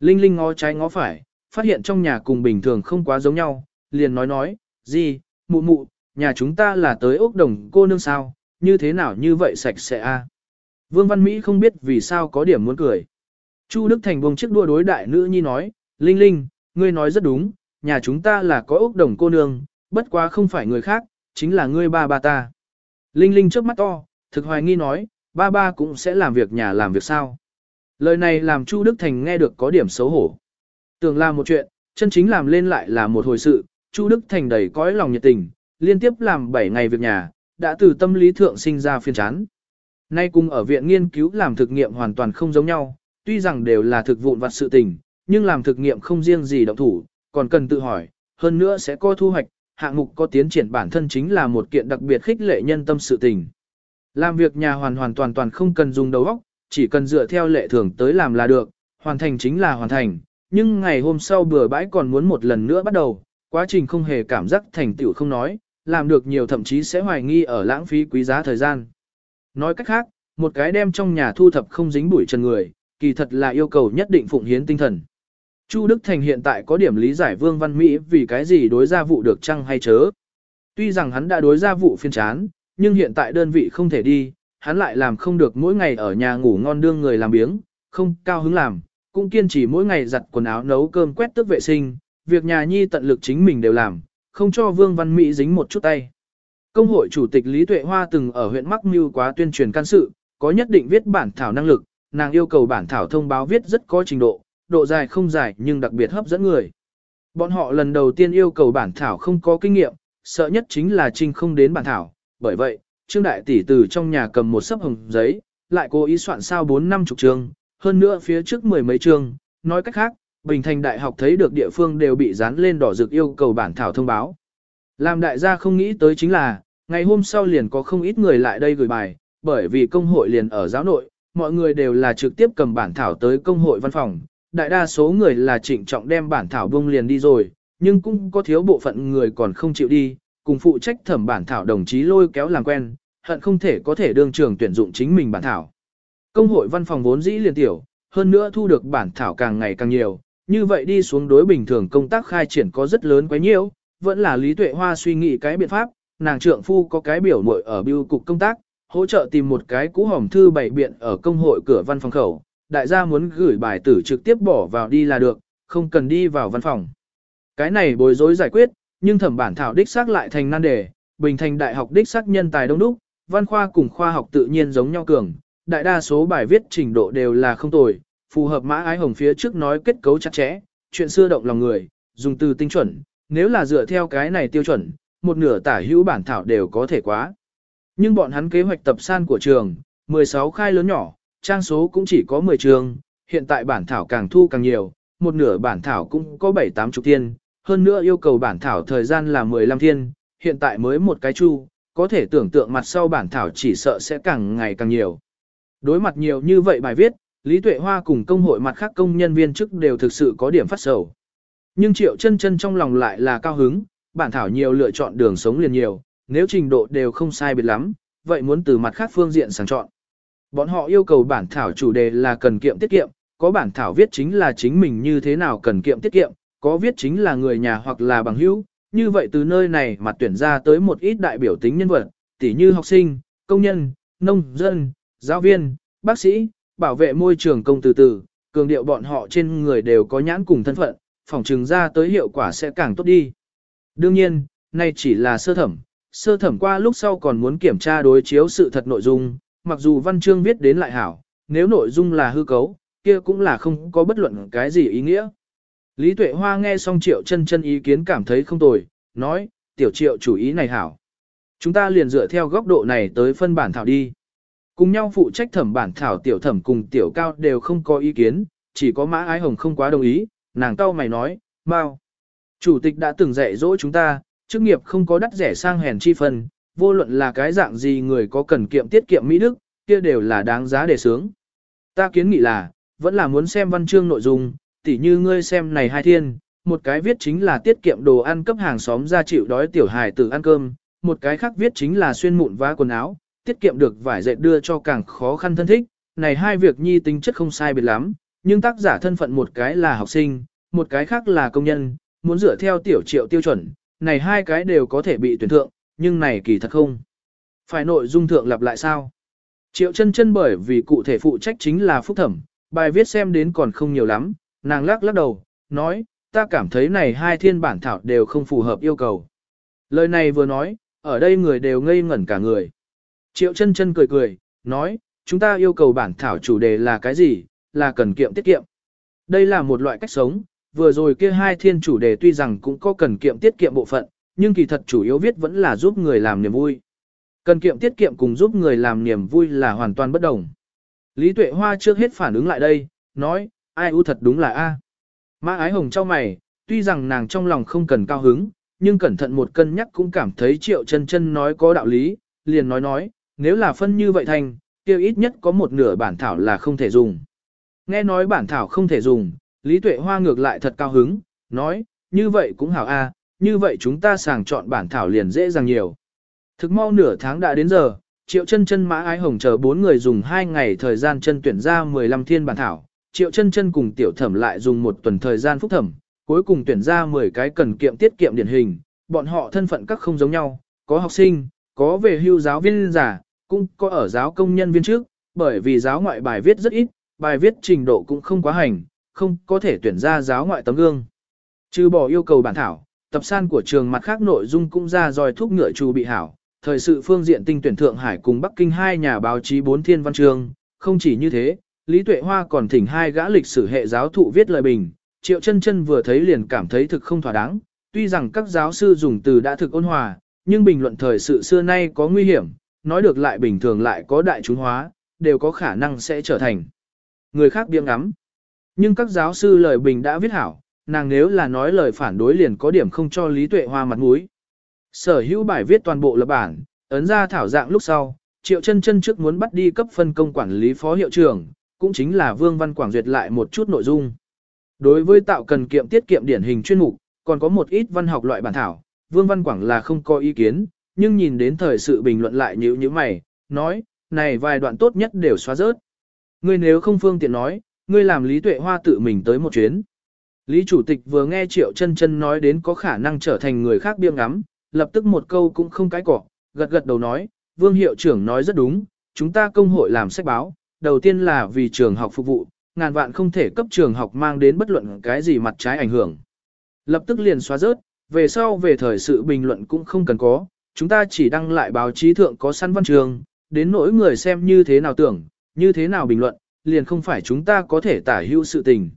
Linh Linh ngó trái ngó phải, phát hiện trong nhà cùng bình thường không quá giống nhau, liền nói nói, gì, mụ mụ, nhà chúng ta là tới ốc đồng cô nương sao, như thế nào như vậy sạch sẽ a à? Vương Văn Mỹ không biết vì sao có điểm muốn cười. Chu Đức Thành buông chiếc đua đối đại nữ nhi nói, Linh Linh, ngươi nói rất đúng, nhà chúng ta là có ốc đồng cô nương, bất quá không phải người khác, chính là ngươi ba ba ta. Linh Linh trước mắt to, thực hoài nghi nói, ba ba cũng sẽ làm việc nhà làm việc sao. Lời này làm Chu Đức Thành nghe được có điểm xấu hổ. Tưởng là một chuyện, chân chính làm lên lại là một hồi sự, Chu Đức Thành đầy cõi lòng nhiệt tình, liên tiếp làm 7 ngày việc nhà, đã từ tâm lý thượng sinh ra phiên chán. Nay cùng ở viện nghiên cứu làm thực nghiệm hoàn toàn không giống nhau, tuy rằng đều là thực vụn vặt sự tình, nhưng làm thực nghiệm không riêng gì động thủ, còn cần tự hỏi, hơn nữa sẽ có thu hoạch, hạng mục có tiến triển bản thân chính là một kiện đặc biệt khích lệ nhân tâm sự tình. Làm việc nhà hoàn hoàn toàn toàn không cần dùng đầu óc, chỉ cần dựa theo lệ thường tới làm là được, hoàn thành chính là hoàn thành, nhưng ngày hôm sau bừa bãi còn muốn một lần nữa bắt đầu, quá trình không hề cảm giác thành tựu không nói, làm được nhiều thậm chí sẽ hoài nghi ở lãng phí quý giá thời gian. Nói cách khác, một cái đem trong nhà thu thập không dính bụi trần người, kỳ thật là yêu cầu nhất định phụng hiến tinh thần. Chu Đức Thành hiện tại có điểm lý giải Vương Văn Mỹ vì cái gì đối gia vụ được chăng hay chớ. Tuy rằng hắn đã đối gia vụ phiên chán, nhưng hiện tại đơn vị không thể đi, hắn lại làm không được mỗi ngày ở nhà ngủ ngon đương người làm biếng, không cao hứng làm, cũng kiên trì mỗi ngày giặt quần áo nấu cơm quét tước vệ sinh, việc nhà nhi tận lực chính mình đều làm, không cho Vương Văn Mỹ dính một chút tay. Công hội chủ tịch Lý Tuệ Hoa từng ở huyện Mắc Mưu quá tuyên truyền can sự, có nhất định viết bản thảo năng lực, nàng yêu cầu bản thảo thông báo viết rất có trình độ, độ dài không dài nhưng đặc biệt hấp dẫn người. Bọn họ lần đầu tiên yêu cầu bản thảo không có kinh nghiệm, sợ nhất chính là trinh không đến bản thảo, bởi vậy, Trương Đại Tỷ từ trong nhà cầm một sấp hồng giấy, lại cố ý soạn sao 4 năm chục trường hơn nữa phía trước mười mấy chương, nói cách khác, Bình Thành Đại học thấy được địa phương đều bị dán lên đỏ rực yêu cầu bản thảo thông báo. Làm đại gia không nghĩ tới chính là, ngày hôm sau liền có không ít người lại đây gửi bài, bởi vì công hội liền ở giáo nội, mọi người đều là trực tiếp cầm bản thảo tới công hội văn phòng, đại đa số người là trịnh trọng đem bản thảo bông liền đi rồi, nhưng cũng có thiếu bộ phận người còn không chịu đi, cùng phụ trách thẩm bản thảo đồng chí lôi kéo làm quen, hận không thể có thể đương trường tuyển dụng chính mình bản thảo. Công hội văn phòng vốn dĩ liền tiểu, hơn nữa thu được bản thảo càng ngày càng nhiều, như vậy đi xuống đối bình thường công tác khai triển có rất lớn quá nhiều, vẫn là Lý Tuệ Hoa suy nghĩ cái biện pháp, nàng trượng phu có cái biểu muội ở biêu cục công tác, hỗ trợ tìm một cái cũ hỏng thư bày biện ở công hội cửa văn phòng khẩu, đại gia muốn gửi bài tử trực tiếp bỏ vào đi là được, không cần đi vào văn phòng. Cái này bối rối giải quyết, nhưng thẩm bản thảo đích xác lại thành nan đề, bình thành đại học đích xác nhân tài đông đúc, văn khoa cùng khoa học tự nhiên giống nhau cường, đại đa số bài viết trình độ đều là không tồi, phù hợp mã ái hồng phía trước nói kết cấu chặt chẽ, chuyện xưa động lòng người, dùng từ tinh chuẩn, nếu là dựa theo cái này tiêu chuẩn, một nửa tả hữu bản thảo đều có thể quá. Nhưng bọn hắn kế hoạch tập san của trường, 16 khai lớn nhỏ, trang số cũng chỉ có 10 trường, hiện tại bản thảo càng thu càng nhiều, một nửa bản thảo cũng có 7-8 chục thiên, hơn nữa yêu cầu bản thảo thời gian là 15 thiên, hiện tại mới một cái chu, có thể tưởng tượng mặt sau bản thảo chỉ sợ sẽ càng ngày càng nhiều. Đối mặt nhiều như vậy bài viết, Lý Tuệ Hoa cùng công hội mặt khác công nhân viên chức đều thực sự có điểm phát sầu. Nhưng Triệu chân chân trong lòng lại là cao hứng, bản thảo nhiều lựa chọn đường sống liền nhiều, nếu trình độ đều không sai biệt lắm, vậy muốn từ mặt khác phương diện sàng chọn. Bọn họ yêu cầu bản thảo chủ đề là cần kiệm tiết kiệm, có bản thảo viết chính là chính mình như thế nào cần kiệm tiết kiệm, có viết chính là người nhà hoặc là bằng hữu, như vậy từ nơi này mà tuyển ra tới một ít đại biểu tính nhân vật, tỉ như học sinh, công nhân, nông dân, giáo viên, bác sĩ, bảo vệ môi trường công từ từ, cường điệu bọn họ trên người đều có nhãn cùng thân phận, phòng trừng ra tới hiệu quả sẽ càng tốt đi. Đương nhiên, nay chỉ là sơ thẩm, sơ thẩm qua lúc sau còn muốn kiểm tra đối chiếu sự thật nội dung, mặc dù văn chương viết đến lại hảo, nếu nội dung là hư cấu, kia cũng là không có bất luận cái gì ý nghĩa. Lý Tuệ Hoa nghe xong triệu chân chân ý kiến cảm thấy không tồi, nói, tiểu triệu chủ ý này hảo. Chúng ta liền dựa theo góc độ này tới phân bản thảo đi. Cùng nhau phụ trách thẩm bản thảo tiểu thẩm cùng tiểu cao đều không có ý kiến, chỉ có mã ái hồng không quá đồng ý, nàng cao mày nói, mau. Chủ tịch đã từng dạy dỗ chúng ta, chức nghiệp không có đắt rẻ sang hèn chi phần, vô luận là cái dạng gì người có cần kiệm tiết kiệm Mỹ Đức, kia đều là đáng giá để sướng. Ta kiến nghị là, vẫn là muốn xem văn chương nội dung, tỉ như ngươi xem này hai thiên, một cái viết chính là tiết kiệm đồ ăn cấp hàng xóm ra chịu đói tiểu hài tử ăn cơm, một cái khác viết chính là xuyên mụn vá quần áo, tiết kiệm được vải dệt đưa cho càng khó khăn thân thích. Này hai việc nhi tính chất không sai biệt lắm, nhưng tác giả thân phận một cái là học sinh, một cái khác là công nhân, muốn dựa theo tiểu triệu tiêu chuẩn, này hai cái đều có thể bị tuyển thượng, nhưng này kỳ thật không. Phải nội dung thượng lặp lại sao? Triệu chân chân bởi vì cụ thể phụ trách chính là phúc thẩm, bài viết xem đến còn không nhiều lắm, nàng lắc lắc đầu, nói, ta cảm thấy này hai thiên bản thảo đều không phù hợp yêu cầu. Lời này vừa nói, ở đây người đều ngây ngẩn cả người. Triệu chân chân cười cười, nói, chúng ta yêu cầu bản thảo chủ đề là cái gì, là cần kiệm tiết kiệm. Đây là một loại cách sống, vừa rồi kia hai thiên chủ đề tuy rằng cũng có cần kiệm tiết kiệm bộ phận, nhưng kỳ thật chủ yếu viết vẫn là giúp người làm niềm vui. Cần kiệm tiết kiệm cùng giúp người làm niềm vui là hoàn toàn bất đồng. Lý Tuệ Hoa trước hết phản ứng lại đây, nói, ai u thật đúng là A. Mã ái hồng cho mày, tuy rằng nàng trong lòng không cần cao hứng, nhưng cẩn thận một cân nhắc cũng cảm thấy triệu chân chân nói có đạo lý, liền nói nói, nếu là phân như vậy thành, tiêu ít nhất có một nửa bản thảo là không thể dùng. Nghe nói bản thảo không thể dùng, Lý Tuệ Hoa ngược lại thật cao hứng, nói, như vậy cũng hảo a, như vậy chúng ta sàng chọn bản thảo liền dễ dàng nhiều. Thực mau nửa tháng đã đến giờ, Triệu chân chân mã ái hồng chờ bốn người dùng hai ngày thời gian chân tuyển ra 15 thiên bản thảo, Triệu chân chân cùng tiểu thẩm lại dùng một tuần thời gian phúc thẩm, cuối cùng tuyển ra 10 cái cần kiệm tiết kiệm điển hình, bọn họ thân phận các không giống nhau, có học sinh, có về hưu giáo viên giả, cũng có ở giáo công nhân viên trước, bởi vì giáo ngoại bài viết rất ít, bài viết trình độ cũng không quá hành, không có thể tuyển ra giáo ngoại tấm gương. Trừ bỏ yêu cầu bản thảo, tập san của trường mặt khác nội dung cũng ra dòi thúc ngựa chủ bị hảo, thời sự phương diện tinh tuyển Thượng Hải cùng Bắc Kinh hai nhà báo chí bốn thiên văn trường, không chỉ như thế, Lý Tuệ Hoa còn thỉnh hai gã lịch sử hệ giáo thụ viết lời bình, Triệu Chân Chân vừa thấy liền cảm thấy thực không thỏa đáng, tuy rằng các giáo sư dùng từ đã thực ôn hòa, nhưng bình luận thời sự xưa nay có nguy hiểm, nói được lại bình thường lại có đại chúng hóa, đều có khả năng sẽ trở thành người khác biếng ngắm. Nhưng các giáo sư lời bình đã viết hảo, nàng nếu là nói lời phản đối liền có điểm không cho Lý Tuệ Hoa mặt mũi. Sở hữu bài viết toàn bộ lập bản, ấn ra thảo dạng lúc sau, Triệu Chân Chân trước muốn bắt đi cấp phân công quản lý phó hiệu trưởng, cũng chính là Vương Văn Quảng duyệt lại một chút nội dung. Đối với tạo cần kiệm tiết kiệm điển hình chuyên mục, còn có một ít văn học loại bản thảo, Vương Văn Quảng là không có ý kiến, nhưng nhìn đến thời sự bình luận lại nhíu nhíu mày, nói, này vài đoạn tốt nhất đều xóa rớt. Ngươi nếu không phương tiện nói, ngươi làm Lý Tuệ Hoa tự mình tới một chuyến. Lý Chủ tịch vừa nghe Triệu chân chân nói đến có khả năng trở thành người khác biêng ngắm, lập tức một câu cũng không cái cỏ, gật gật đầu nói, Vương Hiệu trưởng nói rất đúng, chúng ta công hội làm sách báo, đầu tiên là vì trường học phục vụ, ngàn vạn không thể cấp trường học mang đến bất luận cái gì mặt trái ảnh hưởng. Lập tức liền xóa rớt, về sau về thời sự bình luận cũng không cần có, chúng ta chỉ đăng lại báo chí thượng có săn văn trường, đến nỗi người xem như thế nào tưởng, như thế nào bình luận, liền không phải chúng ta có thể tả hữu sự tình.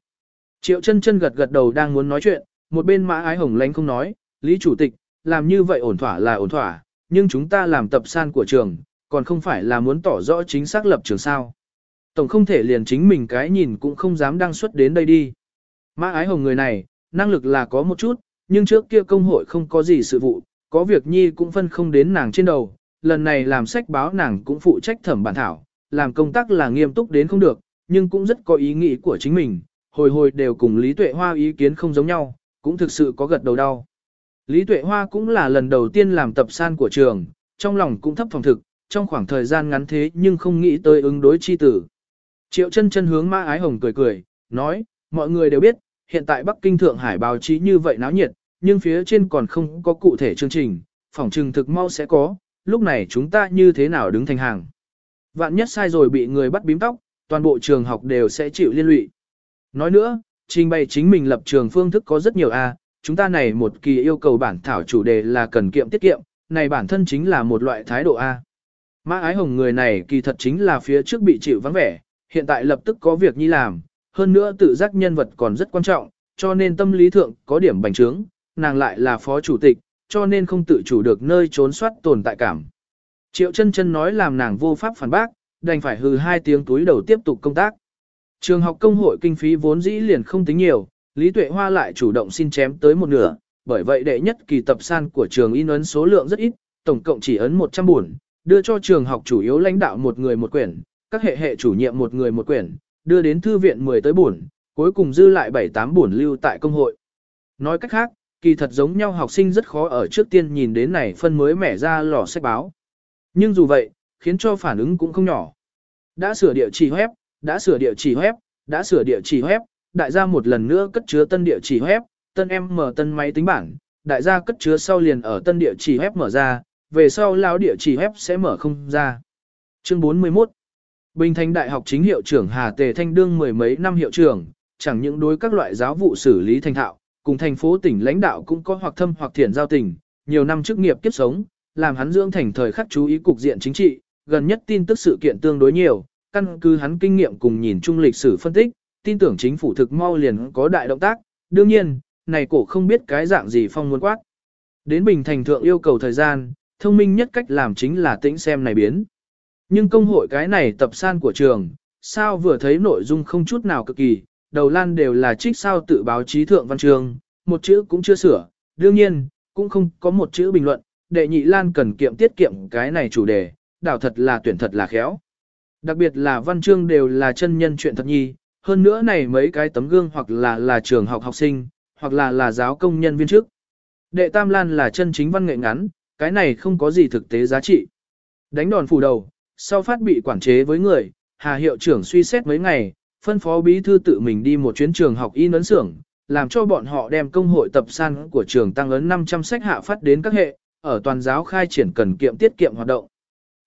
Triệu chân chân gật gật đầu đang muốn nói chuyện, một bên mã ái hồng lánh không nói, Lý Chủ tịch, làm như vậy ổn thỏa là ổn thỏa, nhưng chúng ta làm tập san của trường, còn không phải là muốn tỏ rõ chính xác lập trường sao. Tổng không thể liền chính mình cái nhìn cũng không dám đăng xuất đến đây đi. Mã ái hồng người này, năng lực là có một chút, nhưng trước kia công hội không có gì sự vụ, có việc nhi cũng phân không đến nàng trên đầu, lần này làm sách báo nàng cũng phụ trách thẩm bản thảo, làm công tác là nghiêm túc đến không được, nhưng cũng rất có ý nghĩ của chính mình, hồi hồi đều cùng Lý Tuệ Hoa ý kiến không giống nhau, cũng thực sự có gật đầu đau. Lý Tuệ Hoa cũng là lần đầu tiên làm tập san của trường, trong lòng cũng thấp phòng thực, trong khoảng thời gian ngắn thế nhưng không nghĩ tới ứng đối chi tử. Triệu chân chân hướng Mã Ái Hồng cười cười, nói, mọi người đều biết, hiện tại Bắc Kinh Thượng Hải báo chí như vậy náo nhiệt, nhưng phía trên còn không có cụ thể chương trình, phỏng trừng thực mau sẽ có, lúc này chúng ta như thế nào đứng thành hàng. Vạn nhất sai rồi bị người bắt bím tóc, toàn bộ trường học đều sẽ chịu liên lụy. Nói nữa, trình bày chính mình lập trường phương thức có rất nhiều a, chúng ta này một kỳ yêu cầu bản thảo chủ đề là cần kiệm tiết kiệm, này bản thân chính là một loại thái độ a. Mã ái hồng người này kỳ thật chính là phía trước bị chịu vắng vẻ, hiện tại lập tức có việc nhi làm, hơn nữa tự giác nhân vật còn rất quan trọng, cho nên tâm lý thượng có điểm bành trướng, nàng lại là phó chủ tịch, cho nên không tự chủ được nơi trốn soát tồn tại cảm. Triệu chân chân nói làm nàng vô pháp phản bác, đành phải hừ hai tiếng túi đầu tiếp tục công tác. Trường học công hội kinh phí vốn dĩ liền không tính nhiều, Lý Tuệ Hoa lại chủ động xin chém tới một nửa, bởi vậy đệ nhất kỳ tập san của trường in ấn số lượng rất ít, tổng cộng chỉ ấn 100 buồn, đưa cho trường học chủ yếu lãnh đạo một người một quyển, các hệ hệ chủ nhiệm một người một quyển, đưa đến thư viện 10 tới buồn, cuối cùng dư lại 7-8 buồn lưu tại công hội. Nói cách khác, kỳ thật giống nhau học sinh rất khó ở trước tiên nhìn đến này phân mới mẻ ra lò sách báo. Nhưng dù vậy, khiến cho phản ứng cũng không nhỏ. Đã sửa địa chỉ web, đã sửa địa chỉ web, đã sửa địa chỉ web, đại gia một lần nữa cất chứa tân địa chỉ web, tân em mở tân máy tính bảng, đại gia cất chứa sau liền ở tân địa chỉ web mở ra, về sau lão địa chỉ web sẽ mở không ra. Chương 41 Bình Thành Đại học chính hiệu trưởng Hà Tề Thanh đương mười mấy năm hiệu trưởng, chẳng những đối các loại giáo vụ xử lý thành thạo, cùng thành phố tỉnh lãnh đạo cũng có hoặc thâm hoặc thiện giao tình, nhiều năm chức nghiệp kiếp sống, làm hắn dưỡng thành thời khắc chú ý cục diện chính trị, gần nhất tin tức sự kiện tương đối nhiều, căn cứ hắn kinh nghiệm cùng nhìn chung lịch sử phân tích, tin tưởng chính phủ thực mau liền có đại động tác, đương nhiên, này cổ không biết cái dạng gì phong muốn quát. Đến Bình Thành Thượng yêu cầu thời gian, thông minh nhất cách làm chính là tĩnh xem này biến. Nhưng công hội cái này tập san của trường, sao vừa thấy nội dung không chút nào cực kỳ, đầu lan đều là trích sao tự báo chí thượng văn trường, một chữ cũng chưa sửa, đương nhiên, cũng không có một chữ bình luận, đệ nhị lan cần kiệm tiết kiệm cái này chủ đề, đảo thật là tuyển thật là khéo. Đặc biệt là văn chương đều là chân nhân chuyện thật nhi, hơn nữa này mấy cái tấm gương hoặc là là trường học học sinh, hoặc là là giáo công nhân viên chức Đệ tam lan là chân chính văn nghệ ngắn, cái này không có gì thực tế giá trị. Đánh đòn phủ đầu, sau phát bị quản chế với người, Hà hiệu trưởng suy xét mấy ngày, phân phó bí thư tự mình đi một chuyến trường học in ấn xưởng, làm cho bọn họ đem công hội tập san của trường tăng ấn 500 sách hạ phát đến các hệ, ở toàn giáo khai triển cần kiệm tiết kiệm hoạt động.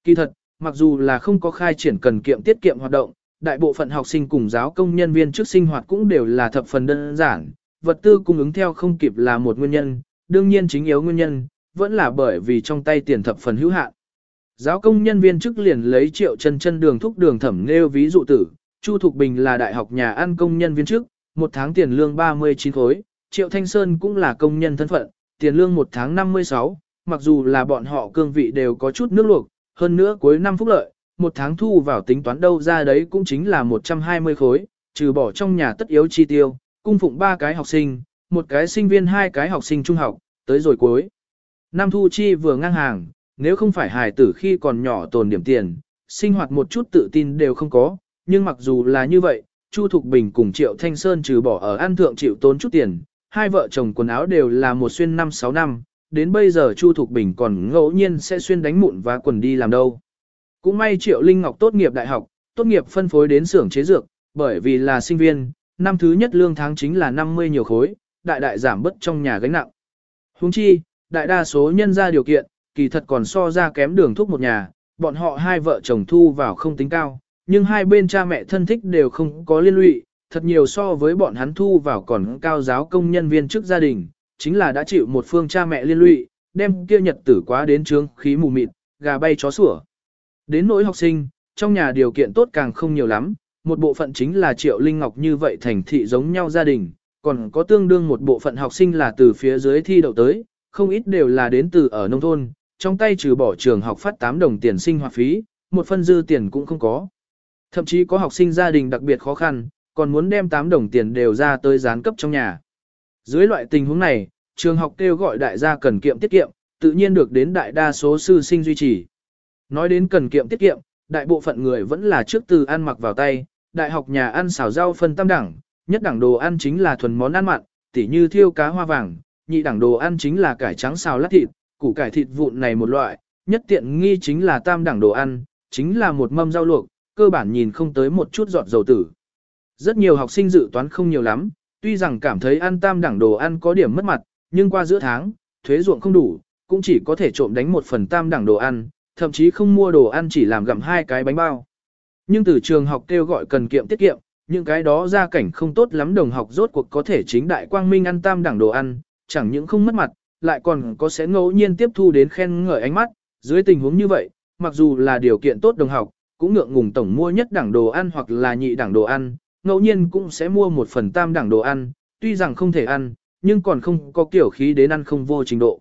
Kỳ thật, mặc dù là không có khai triển cần kiệm tiết kiệm hoạt động, đại bộ phận học sinh cùng giáo công nhân viên trước sinh hoạt cũng đều là thập phần đơn giản, vật tư cung ứng theo không kịp là một nguyên nhân, đương nhiên chính yếu nguyên nhân, vẫn là bởi vì trong tay tiền thập phần hữu hạn. Giáo công nhân viên chức liền lấy triệu chân chân đường thúc đường thẩm nêu ví dụ tử, Chu Thục Bình là đại học nhà ăn công nhân viên chức, một tháng tiền lương 39 khối, triệu Thanh Sơn cũng là công nhân thân phận, tiền lương một tháng 56, mặc dù là bọn họ cương vị đều có chút nước luộc, hơn nữa cuối năm phúc lợi, một tháng thu vào tính toán đâu ra đấy cũng chính là 120 khối, trừ bỏ trong nhà tất yếu chi tiêu, cung phụng ba cái học sinh, một cái sinh viên hai cái học sinh trung học, tới rồi cuối. Năm thu chi vừa ngang hàng, nếu không phải hài tử khi còn nhỏ tồn điểm tiền, sinh hoạt một chút tự tin đều không có, nhưng mặc dù là như vậy, Chu Thục Bình cùng Triệu Thanh Sơn trừ bỏ ở ăn thượng chịu tốn chút tiền, hai vợ chồng quần áo đều là một xuyên năm sáu năm, đến bây giờ Chu Thục Bình còn ngẫu nhiên sẽ xuyên đánh mụn và quần đi làm đâu. Cũng may Triệu Linh Ngọc tốt nghiệp đại học, tốt nghiệp phân phối đến xưởng chế dược, bởi vì là sinh viên, năm thứ nhất lương tháng chính là 50 nhiều khối, đại đại giảm bất trong nhà gánh nặng. Huống chi, đại đa số nhân ra điều kiện, kỳ thật còn so ra kém đường thuốc một nhà, bọn họ hai vợ chồng thu vào không tính cao, nhưng hai bên cha mẹ thân thích đều không có liên lụy, thật nhiều so với bọn hắn thu vào còn cao giáo công nhân viên trước gia đình, chính là đã chịu một phương cha mẹ liên lụy, đem kia nhật tử quá đến trướng khí mù mịt, gà bay chó sủa. Đến nỗi học sinh, trong nhà điều kiện tốt càng không nhiều lắm, một bộ phận chính là Triệu Linh Ngọc như vậy thành thị giống nhau gia đình, còn có tương đương một bộ phận học sinh là từ phía dưới thi đậu tới, không ít đều là đến từ ở nông thôn, trong tay trừ bỏ trường học phát 8 đồng tiền sinh hoạt phí, một phân dư tiền cũng không có. Thậm chí có học sinh gia đình đặc biệt khó khăn, còn muốn đem 8 đồng tiền đều ra tới gián cấp trong nhà. Dưới loại tình huống này, trường học kêu gọi đại gia cần kiệm tiết kiệm, tự nhiên được đến đại đa số sư sinh duy trì. Nói đến cần kiệm tiết kiệm, đại bộ phận người vẫn là trước từ ăn mặc vào tay, đại học nhà ăn xào rau phân tam đẳng, nhất đẳng đồ ăn chính là thuần món ăn mặn, tỉ như thiêu cá hoa vàng, nhị đẳng đồ ăn chính là cải trắng xào lát thịt, củ cải thịt vụn này một loại, nhất tiện nghi chính là tam đẳng đồ ăn, chính là một mâm rau luộc, cơ bản nhìn không tới một chút giọt dầu tử. Rất nhiều học sinh dự toán không nhiều lắm, tuy rằng cảm thấy ăn tam đẳng đồ ăn có điểm mất mặt, nhưng qua giữa tháng, thuế ruộng không đủ, cũng chỉ có thể trộm đánh một phần tam đẳng đồ ăn, thậm chí không mua đồ ăn chỉ làm gặm hai cái bánh bao. Nhưng từ trường học kêu gọi cần kiệm tiết kiệm, những cái đó ra cảnh không tốt lắm đồng học rốt cuộc có thể chính đại quang minh ăn tam đẳng đồ ăn, chẳng những không mất mặt, lại còn có sẽ ngẫu nhiên tiếp thu đến khen ngợi ánh mắt, dưới tình huống như vậy, mặc dù là điều kiện tốt đồng học, cũng ngượng ngùng tổng mua nhất đẳng đồ ăn hoặc là nhị đẳng đồ ăn, ngẫu nhiên cũng sẽ mua một phần tam đẳng đồ ăn, tuy rằng không thể ăn, nhưng còn không có kiểu khí đến ăn không vô trình độ.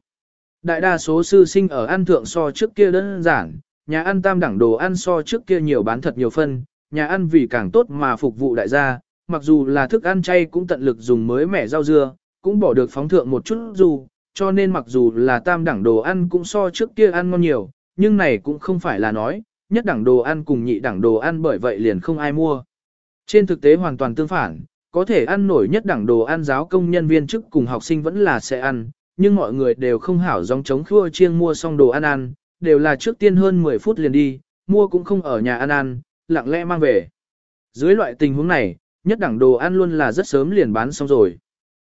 Đại đa số sư sinh ở ăn thượng so trước kia đơn giản, nhà ăn tam đẳng đồ ăn so trước kia nhiều bán thật nhiều phân, nhà ăn vì càng tốt mà phục vụ đại gia, mặc dù là thức ăn chay cũng tận lực dùng mới mẻ rau dưa, cũng bỏ được phóng thượng một chút dù, cho nên mặc dù là tam đẳng đồ ăn cũng so trước kia ăn ngon nhiều, nhưng này cũng không phải là nói, nhất đẳng đồ ăn cùng nhị đẳng đồ ăn bởi vậy liền không ai mua. Trên thực tế hoàn toàn tương phản, có thể ăn nổi nhất đẳng đồ ăn giáo công nhân viên chức cùng học sinh vẫn là sẽ ăn, nhưng mọi người đều không hảo dòng chống khua chiêng mua xong đồ ăn ăn, đều là trước tiên hơn 10 phút liền đi, mua cũng không ở nhà ăn ăn, lặng lẽ mang về. Dưới loại tình huống này, nhất đẳng đồ ăn luôn là rất sớm liền bán xong rồi.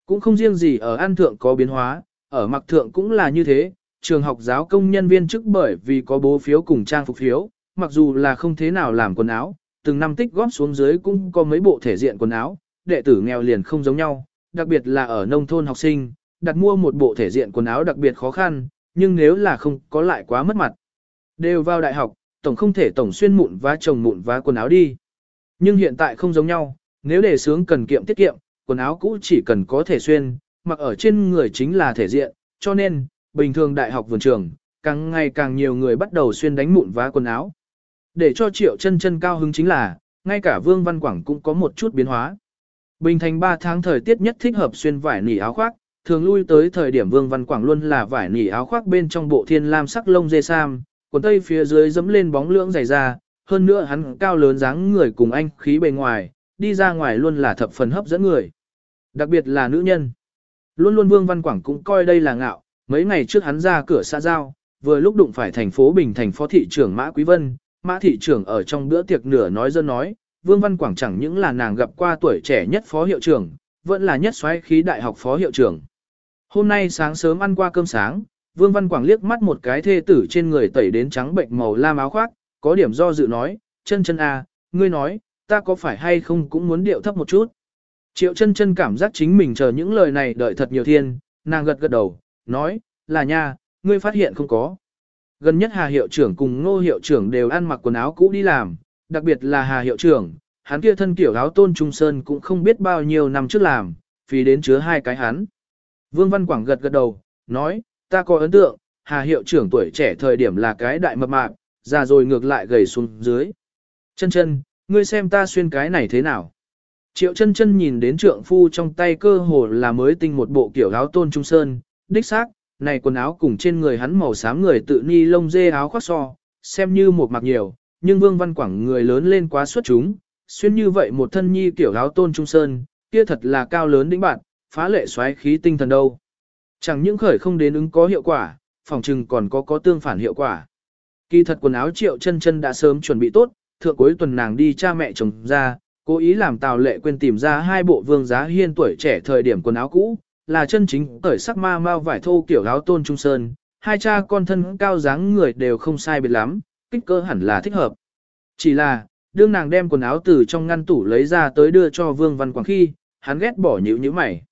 Cũng không riêng gì ở ăn thượng có biến hóa, ở mặc thượng cũng là như thế, trường học giáo công nhân viên chức bởi vì có bố phiếu cùng trang phục phiếu, mặc dù là không thế nào làm quần áo, từng năm tích góp xuống dưới cũng có mấy bộ thể diện quần áo, đệ tử nghèo liền không giống nhau, đặc biệt là ở nông thôn học sinh, đặt mua một bộ thể diện quần áo đặc biệt khó khăn, nhưng nếu là không có lại quá mất mặt. Đều vào đại học, tổng không thể tổng xuyên mụn và chồng mụn và quần áo đi. Nhưng hiện tại không giống nhau, nếu để sướng cần kiệm tiết kiệm, quần áo cũ chỉ cần có thể xuyên, mặc ở trên người chính là thể diện, cho nên, bình thường đại học vườn trường, càng ngày càng nhiều người bắt đầu xuyên đánh mụn vá quần áo. Để cho triệu chân chân cao hứng chính là, ngay cả Vương Văn Quảng cũng có một chút biến hóa. Bình thành 3 tháng thời tiết nhất thích hợp xuyên vải nỉ áo khoác, thường lui tới thời điểm Vương Văn Quảng luôn là vải nỉ áo khoác bên trong bộ thiên lam sắc lông dê sam, quần tây phía dưới dẫm lên bóng lưỡng dày da, hơn nữa hắn cao lớn dáng người cùng anh khí bề ngoài, đi ra ngoài luôn là thập phần hấp dẫn người. Đặc biệt là nữ nhân. Luôn luôn Vương Văn Quảng cũng coi đây là ngạo, mấy ngày trước hắn ra cửa xã giao, vừa lúc đụng phải thành phố Bình thành phó thị trưởng Mã Quý Vân, Mã thị trưởng ở trong bữa tiệc nửa nói dân nói, Vương Văn Quảng chẳng những là nàng gặp qua tuổi trẻ nhất phó hiệu trưởng, vẫn là nhất xoáy khí đại học phó hiệu trưởng. Hôm nay sáng sớm ăn qua cơm sáng, Vương Văn Quảng liếc mắt một cái thê tử trên người tẩy đến trắng bệnh màu lam áo khoác, có điểm do dự nói, chân chân à, ngươi nói, ta có phải hay không cũng muốn điệu thấp một chút. Triệu chân chân cảm giác chính mình chờ những lời này đợi thật nhiều thiên, nàng gật gật đầu, nói, là nha, ngươi phát hiện không có. Gần nhất Hà hiệu trưởng cùng ngô hiệu trưởng đều ăn mặc quần áo cũ đi làm, đặc biệt là Hà hiệu trưởng, hắn kia thân kiểu áo tôn trung sơn cũng không biết bao nhiêu năm trước làm, vì đến chứa hai cái hắn. Vương Văn Quảng gật gật đầu, nói, ta có ấn tượng, Hà hiệu trưởng tuổi trẻ thời điểm là cái đại mập mạp, già rồi ngược lại gầy xuống dưới. Chân chân, ngươi xem ta xuyên cái này thế nào? Triệu chân chân nhìn đến trượng phu trong tay cơ hồ là mới tinh một bộ kiểu áo tôn trung sơn, đích xác, này quần áo cùng trên người hắn màu xám người tự ni lông dê áo khoác so, xem như một mặc nhiều, nhưng Vương Văn Quảng người lớn lên quá xuất chúng, xuyên như vậy một thân nhi kiểu áo tôn trung sơn, kia thật là cao lớn đỉnh bạn, phá lệ xoáy khí tinh thần đâu. Chẳng những khởi không đến ứng có hiệu quả, phòng trừng còn có có tương phản hiệu quả. Kỳ thật quần áo triệu chân chân đã sớm chuẩn bị tốt, thượng cuối tuần nàng đi cha mẹ chồng ra, cố ý làm Tào Lệ quên tìm ra hai bộ vương giá hiên tuổi trẻ thời điểm quần áo cũ, là chân chính cởi sắc ma mau vải thô kiểu áo tôn trung sơn, hai cha con thân cao dáng người đều không sai biệt lắm, kích cỡ hẳn là thích hợp. Chỉ là, đương nàng đem quần áo từ trong ngăn tủ lấy ra tới đưa cho Vương Văn Quảng khi, hắn ghét bỏ nhữ nhữ mày.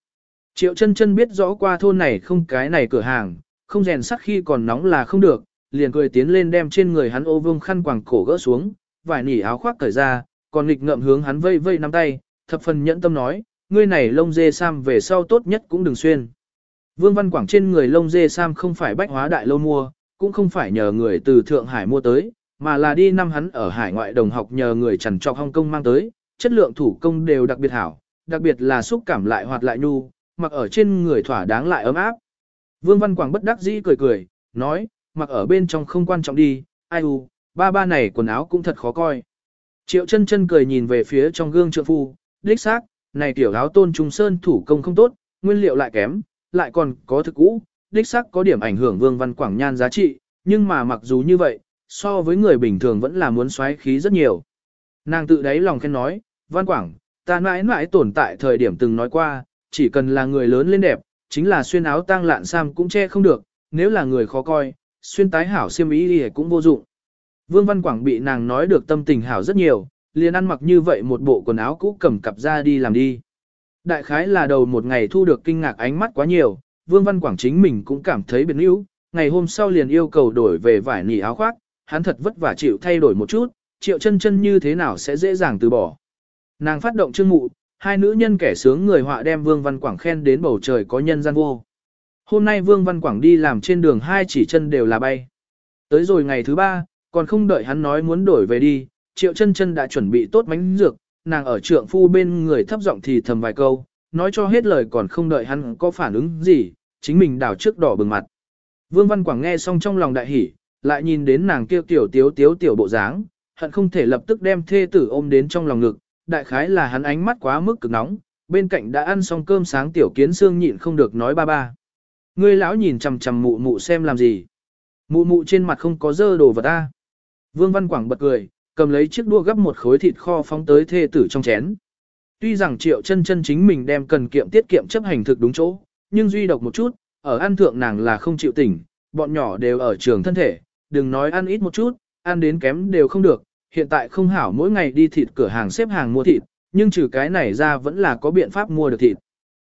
Triệu chân chân biết rõ qua thôn này không cái này cửa hàng, không rèn sắt khi còn nóng là không được, liền cười tiến lên đem trên người hắn ô vương khăn quàng cổ gỡ xuống, vải nỉ áo khoác cởi ra, còn nghịch ngậm hướng hắn vây vây nắm tay, thập phần nhẫn tâm nói, ngươi này lông dê sam về sau tốt nhất cũng đừng xuyên. Vương Văn Quảng trên người lông dê sam không phải bách hóa đại lâu mua, cũng không phải nhờ người từ Thượng Hải mua tới, mà là đi năm hắn ở hải ngoại đồng học nhờ người trần trọc Hong Kong mang tới, chất lượng thủ công đều đặc biệt hảo, đặc biệt là xúc cảm lại hoạt lại nhu, mặc ở trên người thỏa đáng lại ấm áp. Vương Văn Quảng bất đắc dĩ cười cười, nói, mặc ở bên trong không quan trọng đi, ai u, ba ba này quần áo cũng thật khó coi. Triệu chân chân cười nhìn về phía trong gương trượng phu, đích xác, này tiểu áo tôn trung sơn thủ công không tốt, nguyên liệu lại kém, lại còn có thực cũ, đích xác có điểm ảnh hưởng Vương Văn Quảng nhan giá trị, nhưng mà mặc dù như vậy, so với người bình thường vẫn là muốn xoáy khí rất nhiều. Nàng tự đáy lòng khen nói, Văn Quảng, ta mãi mãi tồn tại thời điểm từng nói qua, chỉ cần là người lớn lên đẹp, chính là xuyên áo tang lạn sam cũng che không được, nếu là người khó coi, xuyên tái hảo xiêm ý thì cũng vô dụng. Vương Văn Quảng bị nàng nói được tâm tình hảo rất nhiều, liền ăn mặc như vậy một bộ quần áo cũ cầm cặp ra đi làm đi. Đại khái là đầu một ngày thu được kinh ngạc ánh mắt quá nhiều, Vương Văn Quảng chính mình cũng cảm thấy biệt níu, ngày hôm sau liền yêu cầu đổi về vải nỉ áo khoác, hắn thật vất vả chịu thay đổi một chút, triệu chân chân như thế nào sẽ dễ dàng từ bỏ. Nàng phát động chương mụ, hai nữ nhân kẻ sướng người họa đem Vương Văn Quảng khen đến bầu trời có nhân gian vô. Hôm nay Vương Văn Quảng đi làm trên đường hai chỉ chân đều là bay. Tới rồi ngày thứ ba, còn không đợi hắn nói muốn đổi về đi, triệu chân chân đã chuẩn bị tốt bánh dược, nàng ở trượng phu bên người thấp giọng thì thầm vài câu, nói cho hết lời còn không đợi hắn có phản ứng gì, chính mình đảo trước đỏ bừng mặt. Vương Văn Quảng nghe xong trong lòng đại hỉ, lại nhìn đến nàng kia tiểu tiếu tiếu tiểu bộ dáng, hận không thể lập tức đem thê tử ôm đến trong lòng ngực, đại khái là hắn ánh mắt quá mức cực nóng, bên cạnh đã ăn xong cơm sáng tiểu kiến xương nhịn không được nói ba ba. Ngươi lão nhìn chằm chằm mụ mụ xem làm gì. Mụ mụ trên mặt không có dơ đồ vật ta. Vương Văn Quảng bật cười, cầm lấy chiếc đua gấp một khối thịt kho phóng tới thê tử trong chén. Tuy rằng triệu chân chân chính mình đem cần kiệm tiết kiệm chấp hành thực đúng chỗ, nhưng duy độc một chút, ở ăn thượng nàng là không chịu tỉnh, bọn nhỏ đều ở trường thân thể, đừng nói ăn ít một chút, ăn đến kém đều không được, hiện tại không hảo mỗi ngày đi thịt cửa hàng xếp hàng mua thịt, nhưng trừ cái này ra vẫn là có biện pháp mua được thịt.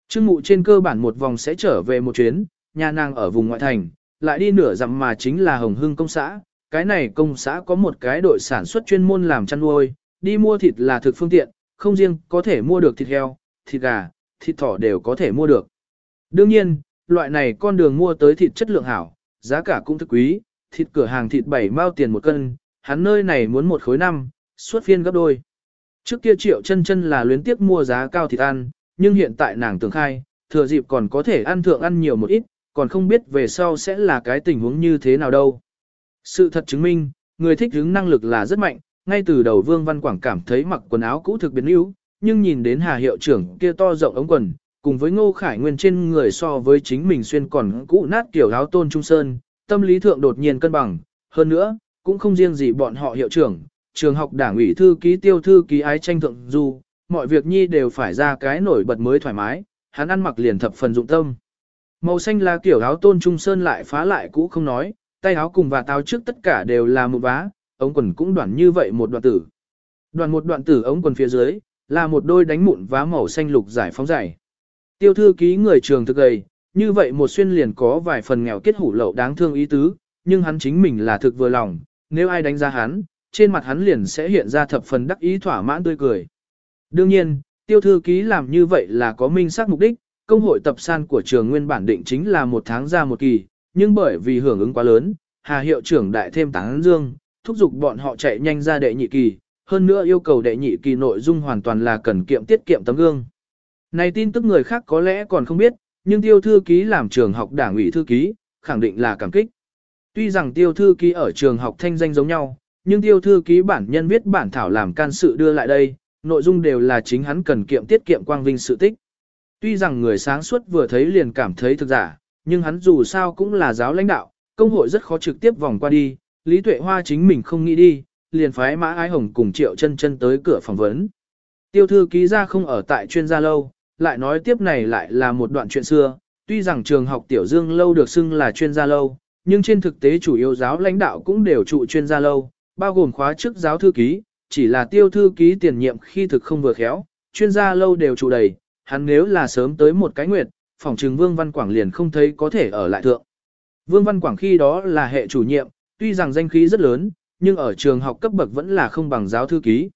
Trương mụ trên cơ bản một vòng sẽ trở về một chuyến, nhà nàng ở vùng ngoại thành, lại đi nửa dặm mà chính là Hồng Hưng công xã, cái này công xã có một cái đội sản xuất chuyên môn làm chăn nuôi, đi mua thịt là thực phương tiện, không riêng có thể mua được thịt heo, thịt gà, thịt thỏ đều có thể mua được. Đương nhiên, loại này con đường mua tới thịt chất lượng hảo, giá cả cũng thực quý, thịt cửa hàng thịt bảy mao tiền một cân, hắn nơi này muốn một khối năm, suốt phiên gấp đôi. Trước kia triệu chân chân là luyến tiếc mua giá cao thịt ăn, nhưng hiện tại nàng tưởng khai, thừa dịp còn có thể ăn thượng ăn nhiều một ít, còn không biết về sau sẽ là cái tình huống như thế nào đâu. Sự thật chứng minh, người thích hứng năng lực là rất mạnh, ngay từ đầu Vương Văn Quảng cảm thấy mặc quần áo cũ thực biến yếu, nhưng nhìn đến Hà hiệu trưởng kia to rộng ống quần, cùng với Ngô Khải Nguyên trên người so với chính mình xuyên còn cũ nát kiểu áo tôn trung sơn, tâm lý thượng đột nhiên cân bằng, hơn nữa, cũng không riêng gì bọn họ hiệu trưởng, trường học đảng ủy thư ký tiêu thư ký ái tranh thượng du, mọi việc nhi đều phải ra cái nổi bật mới thoải mái, hắn ăn mặc liền thập phần dụng tâm. Màu xanh là kiểu áo tôn trung sơn lại phá lại cũ không nói, tay áo cùng và táo trước tất cả đều là một vá, ống quần cũng đoạn như vậy một đoạn tử. Đoạn một đoạn tử ống quần phía dưới, là một đôi đánh mụn vá màu xanh lục giải phóng dày. Tiêu thư ký người trường thực gầy, như vậy một xuyên liền có vài phần nghèo kết hủ lậu đáng thương ý tứ, nhưng hắn chính mình là thực vừa lòng, nếu ai đánh giá hắn, trên mặt hắn liền sẽ hiện ra thập phần đắc ý thỏa mãn tươi cười. Đương nhiên, tiêu thư ký làm như vậy là có minh xác mục đích, công hội tập san của trường nguyên bản định chính là một tháng ra một kỳ, nhưng bởi vì hưởng ứng quá lớn, Hà hiệu trưởng đại thêm táng dương, thúc giục bọn họ chạy nhanh ra đệ nhị kỳ, hơn nữa yêu cầu đệ nhị kỳ nội dung hoàn toàn là cần kiệm tiết kiệm tấm gương. Này tin tức người khác có lẽ còn không biết, nhưng tiêu thư ký làm trường học đảng ủy thư ký, khẳng định là cảm kích. Tuy rằng tiêu thư ký ở trường học thanh danh giống nhau, nhưng tiêu thư ký bản nhân viết bản thảo làm can sự đưa lại đây, nội dung đều là chính hắn cần kiệm tiết kiệm quang vinh sự tích. Tuy rằng người sáng suốt vừa thấy liền cảm thấy thực giả, nhưng hắn dù sao cũng là giáo lãnh đạo, công hội rất khó trực tiếp vòng qua đi, Lý Tuệ Hoa chính mình không nghĩ đi, liền phái Mã Ái Hồng cùng Triệu Chân Chân tới cửa phỏng vấn. Tiêu thư ký ra không ở tại chuyên gia lâu, lại nói tiếp này lại là một đoạn chuyện xưa, tuy rằng trường học Tiểu Dương lâu được xưng là chuyên gia lâu, nhưng trên thực tế chủ yếu giáo lãnh đạo cũng đều trụ chuyên gia lâu, bao gồm khóa chức giáo thư ký, chỉ là tiêu thư ký tiền nhiệm khi thực không vừa khéo, chuyên gia lâu đều trụ đầy, hắn nếu là sớm tới một cái nguyệt, phòng trừng Vương Văn Quảng liền không thấy có thể ở lại thượng. Vương Văn Quảng khi đó là hệ chủ nhiệm, tuy rằng danh khí rất lớn, nhưng ở trường học cấp bậc vẫn là không bằng giáo thư ký.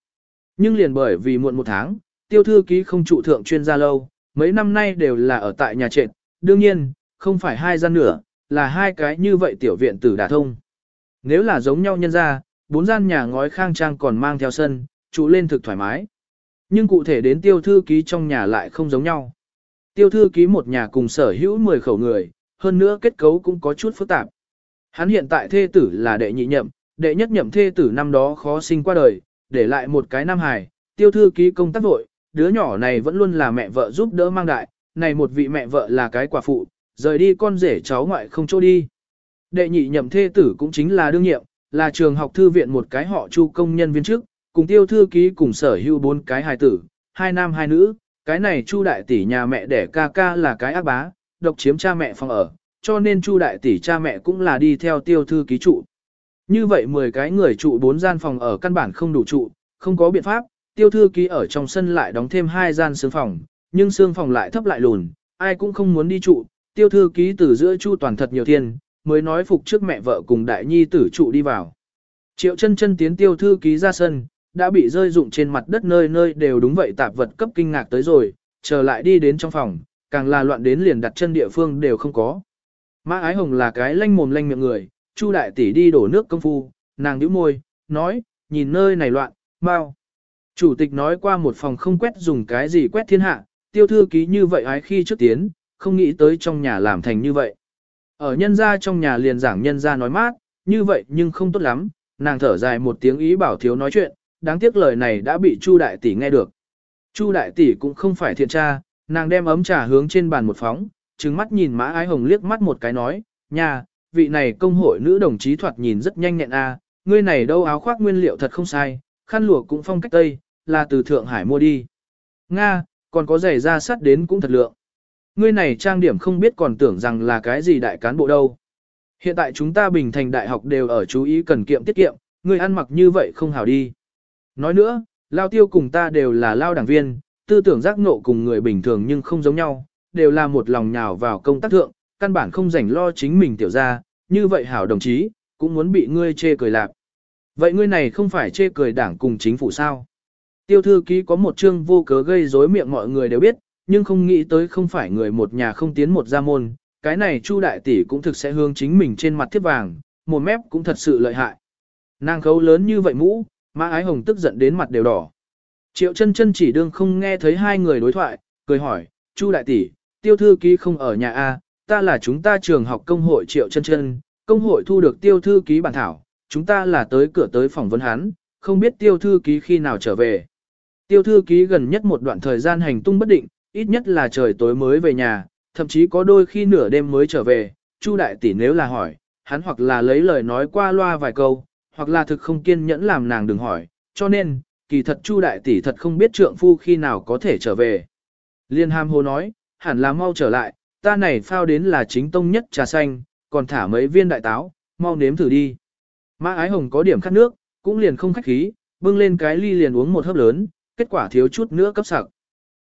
Nhưng liền bởi vì muộn một tháng, tiêu thư ký không trụ thượng chuyên gia lâu, mấy năm nay đều là ở tại nhà trệt, đương nhiên, không phải hai gian nữa, là hai cái như vậy tiểu viện tử đả thông. Nếu là giống nhau nhân ra, bốn gian nhà ngói khang trang còn mang theo sân, trụ lên thực thoải mái. Nhưng cụ thể đến tiêu thư ký trong nhà lại không giống nhau. Tiêu thư ký một nhà cùng sở hữu 10 khẩu người, hơn nữa kết cấu cũng có chút phức tạp. Hắn hiện tại thê tử là đệ nhị nhậm, đệ nhất nhậm thê tử năm đó khó sinh qua đời, để lại một cái nam hài, tiêu thư ký công tác vội, đứa nhỏ này vẫn luôn là mẹ vợ giúp đỡ mang đại, này một vị mẹ vợ là cái quả phụ, rời đi con rể cháu ngoại không chỗ đi. Đệ nhị nhậm thê tử cũng chính là đương nhiệm, là trường học thư viện một cái họ chu công nhân viên chức, cùng tiêu thư ký cùng sở hữu bốn cái hài tử, hai nam hai nữ, cái này chu đại tỷ nhà mẹ đẻ ca ca là cái ác bá, độc chiếm cha mẹ phòng ở, cho nên chu đại tỷ cha mẹ cũng là đi theo tiêu thư ký trụ. Như vậy 10 cái người trụ bốn gian phòng ở căn bản không đủ trụ, không có biện pháp, tiêu thư ký ở trong sân lại đóng thêm hai gian xương phòng, nhưng xương phòng lại thấp lại lùn, ai cũng không muốn đi trụ, tiêu thư ký từ giữa chu toàn thật nhiều tiền, mới nói phục trước mẹ vợ cùng đại nhi tử trụ đi vào. Triệu chân chân tiến tiêu thư ký ra sân, đã bị rơi rụng trên mặt đất nơi nơi đều đúng vậy tạp vật cấp kinh ngạc tới rồi, trở lại đi đến trong phòng, càng là loạn đến liền đặt chân địa phương đều không có. Mã Ái Hồng là cái lanh mồm lanh miệng người, Chu đại tỷ đi đổ nước công phu, nàng nhíu môi, nói, nhìn nơi này loạn, mau. Chủ tịch nói qua một phòng không quét dùng cái gì quét thiên hạ, tiêu thư ký như vậy ái khi trước tiến, không nghĩ tới trong nhà làm thành như vậy. Ở nhân gia trong nhà liền giảng nhân gia nói mát, như vậy nhưng không tốt lắm, nàng thở dài một tiếng ý bảo thiếu nói chuyện, đáng tiếc lời này đã bị Chu đại tỷ nghe được. Chu đại tỷ cũng không phải thiện tra, nàng đem ấm trà hướng trên bàn một phóng, trừng mắt nhìn Mã Ái Hồng liếc mắt một cái nói, nhà, vị này công hội nữ đồng chí thoạt nhìn rất nhanh nhẹn a, ngươi này đâu áo khoác nguyên liệu thật không sai, khăn lụa cũng phong cách tây, là từ Thượng Hải mua đi. Nga, còn có giày da sắt đến cũng thật lượng. Ngươi này trang điểm không biết còn tưởng rằng là cái gì đại cán bộ đâu. Hiện tại chúng ta bình thành đại học đều ở chú ý cần kiệm tiết kiệm, ngươi ăn mặc như vậy không hảo đi. Nói nữa, lao tiêu cùng ta đều là lao đảng viên, tư tưởng giác ngộ cùng người bình thường nhưng không giống nhau, đều là một lòng nhào vào công tác thượng, căn bản không rảnh lo chính mình tiểu ra, như vậy hảo đồng chí, cũng muốn bị ngươi chê cười lạp. Vậy ngươi này không phải chê cười đảng cùng chính phủ sao? Tiêu thư ký có một chương vô cớ gây rối miệng mọi người đều biết, nhưng không nghĩ tới không phải người một nhà không tiến một gia môn, cái này Chu đại tỷ cũng thực sẽ hướng chính mình trên mặt thiết vàng, một mép cũng thật sự lợi hại. Nàng khấu lớn như vậy mũ, Mã Ái Hồng tức giận đến mặt đều đỏ. Triệu chân chân chỉ đương không nghe thấy hai người đối thoại, cười hỏi, Chu đại tỷ, tiêu thư ký không ở nhà A, ta là chúng ta trường học công hội Triệu chân chân, công hội thu được tiêu thư ký bản thảo, chúng ta là tới cửa tới phỏng vấn hắn, không biết tiêu thư ký khi nào trở về. Tiêu thư ký gần nhất một đoạn thời gian hành tung bất định, ít nhất là trời tối mới về nhà, thậm chí có đôi khi nửa đêm mới trở về, Chu đại tỷ nếu là hỏi, hắn hoặc là lấy lời nói qua loa vài câu, hoặc là thực không kiên nhẫn làm nàng đừng hỏi, cho nên, kỳ thật Chu đại tỷ thật không biết trượng phu khi nào có thể trở về. Liên ham hồ nói, hẳn là mau trở lại, ta này phao đến là chính tông nhất trà xanh, còn thả mấy viên đại táo, mau nếm thử đi. Mã ái hồng có điểm khát nước, cũng liền không khách khí, bưng lên cái ly liền uống một hớp lớn, kết quả thiếu chút nữa cấp sặc.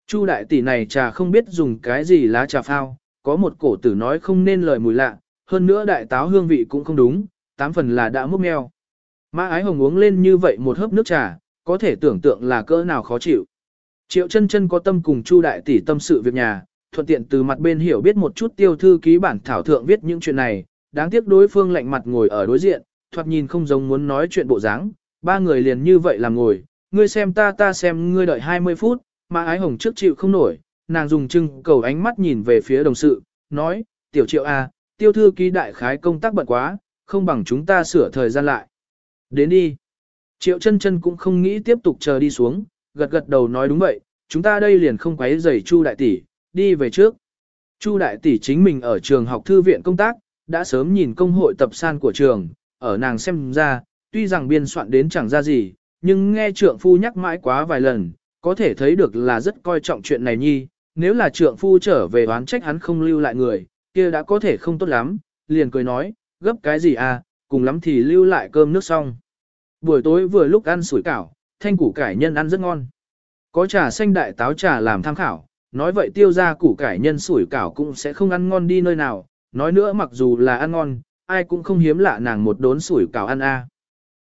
Chu đại tỷ này trà không biết dùng cái gì lá trà phao, có một cổ tử nói không nên lời mùi lạ, hơn nữa đại táo hương vị cũng không đúng, tám phần là đã múc meo. Mã ái hồng uống lên như vậy một hớp nước trà, có thể tưởng tượng là cỡ nào khó chịu. Triệu chân chân có tâm cùng Chu đại tỷ tâm sự việc nhà, thuận tiện từ mặt bên hiểu biết một chút tiêu thư ký bản thảo thượng viết những chuyện này, đáng tiếc đối phương lạnh mặt ngồi ở đối diện, thoạt nhìn không giống muốn nói chuyện bộ dáng, ba người liền như vậy làm ngồi, ngươi xem ta ta xem ngươi đợi 20 phút, mà ái hồng trước chịu không nổi, nàng dùng trưng cầu ánh mắt nhìn về phía đồng sự, nói, tiểu triệu A, tiêu thư ký đại khái công tác bận quá, không bằng chúng ta sửa thời gian lại. Đến đi. Triệu chân chân cũng không nghĩ tiếp tục chờ đi xuống, gật gật đầu nói đúng vậy, chúng ta đây liền không quấy rầy Chu đại tỷ, đi về trước. Chu đại tỷ chính mình ở trường học thư viện công tác, đã sớm nhìn công hội tập san của trường, ở nàng xem ra, tuy rằng biên soạn đến chẳng ra gì, nhưng nghe trượng phu nhắc mãi quá vài lần, có thể thấy được là rất coi trọng chuyện này nhi, nếu là trượng phu trở về oán trách hắn không lưu lại người, kia đã có thể không tốt lắm, liền cười nói, gấp cái gì à, cùng lắm thì lưu lại cơm nước xong. Buổi tối vừa lúc ăn sủi cảo, thanh củ cải nhân ăn rất ngon. Có trà xanh đại táo trà làm tham khảo, nói vậy tiêu ra củ cải nhân sủi cảo cũng sẽ không ăn ngon đi nơi nào, nói nữa mặc dù là ăn ngon, ai cũng không hiếm lạ nàng một đốn sủi cảo ăn a. À.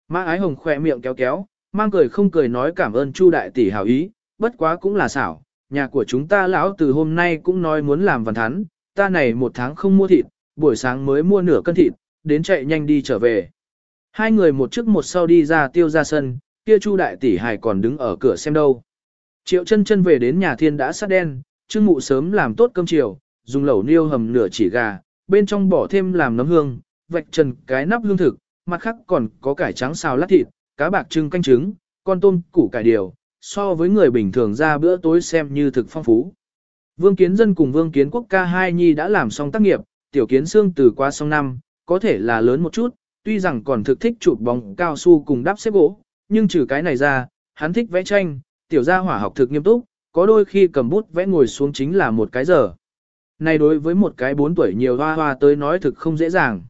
Mã ái hồng khỏe miệng kéo kéo, mang cười không cười nói cảm ơn Chu đại tỷ hảo ý, bất quá cũng là xảo, nhà của chúng ta lão từ hôm nay cũng nói muốn làm văn thắn, ta này một tháng không mua thịt, buổi sáng mới mua nửa cân thịt, đến chạy nhanh đi trở về. Hai người một trước một sau đi ra tiêu ra sân, kia Chu đại tỷ hải còn đứng ở cửa xem đâu. Triệu chân chân về đến nhà thiên đã sát đen, trương mụ sớm làm tốt cơm chiều, dùng lẩu niêu hầm nửa chỉ gà, bên trong bỏ thêm làm nấm hương, vạch trần cái nắp hương thực, mặt khác còn có cải trắng xào lát thịt, cá bạc trưng canh trứng, con tôm, củ cải điều, so với người bình thường ra bữa tối xem như thực phong phú. Vương Kiến Dân cùng Vương Kiến Quốc ca hai nhi đã làm xong tác nghiệp, tiểu kiến xương từ qua xong năm, có thể là lớn một chút, tuy rằng còn thực thích chụp bóng cao su cùng đắp xếp gỗ, nhưng trừ cái này ra, hắn thích vẽ tranh, tiểu gia hỏa học thực nghiêm túc, có đôi khi cầm bút vẽ ngồi xuống chính là một cái giờ. Này đối với một cái 4 tuổi nhiều hoa hoa tới nói thực không dễ dàng.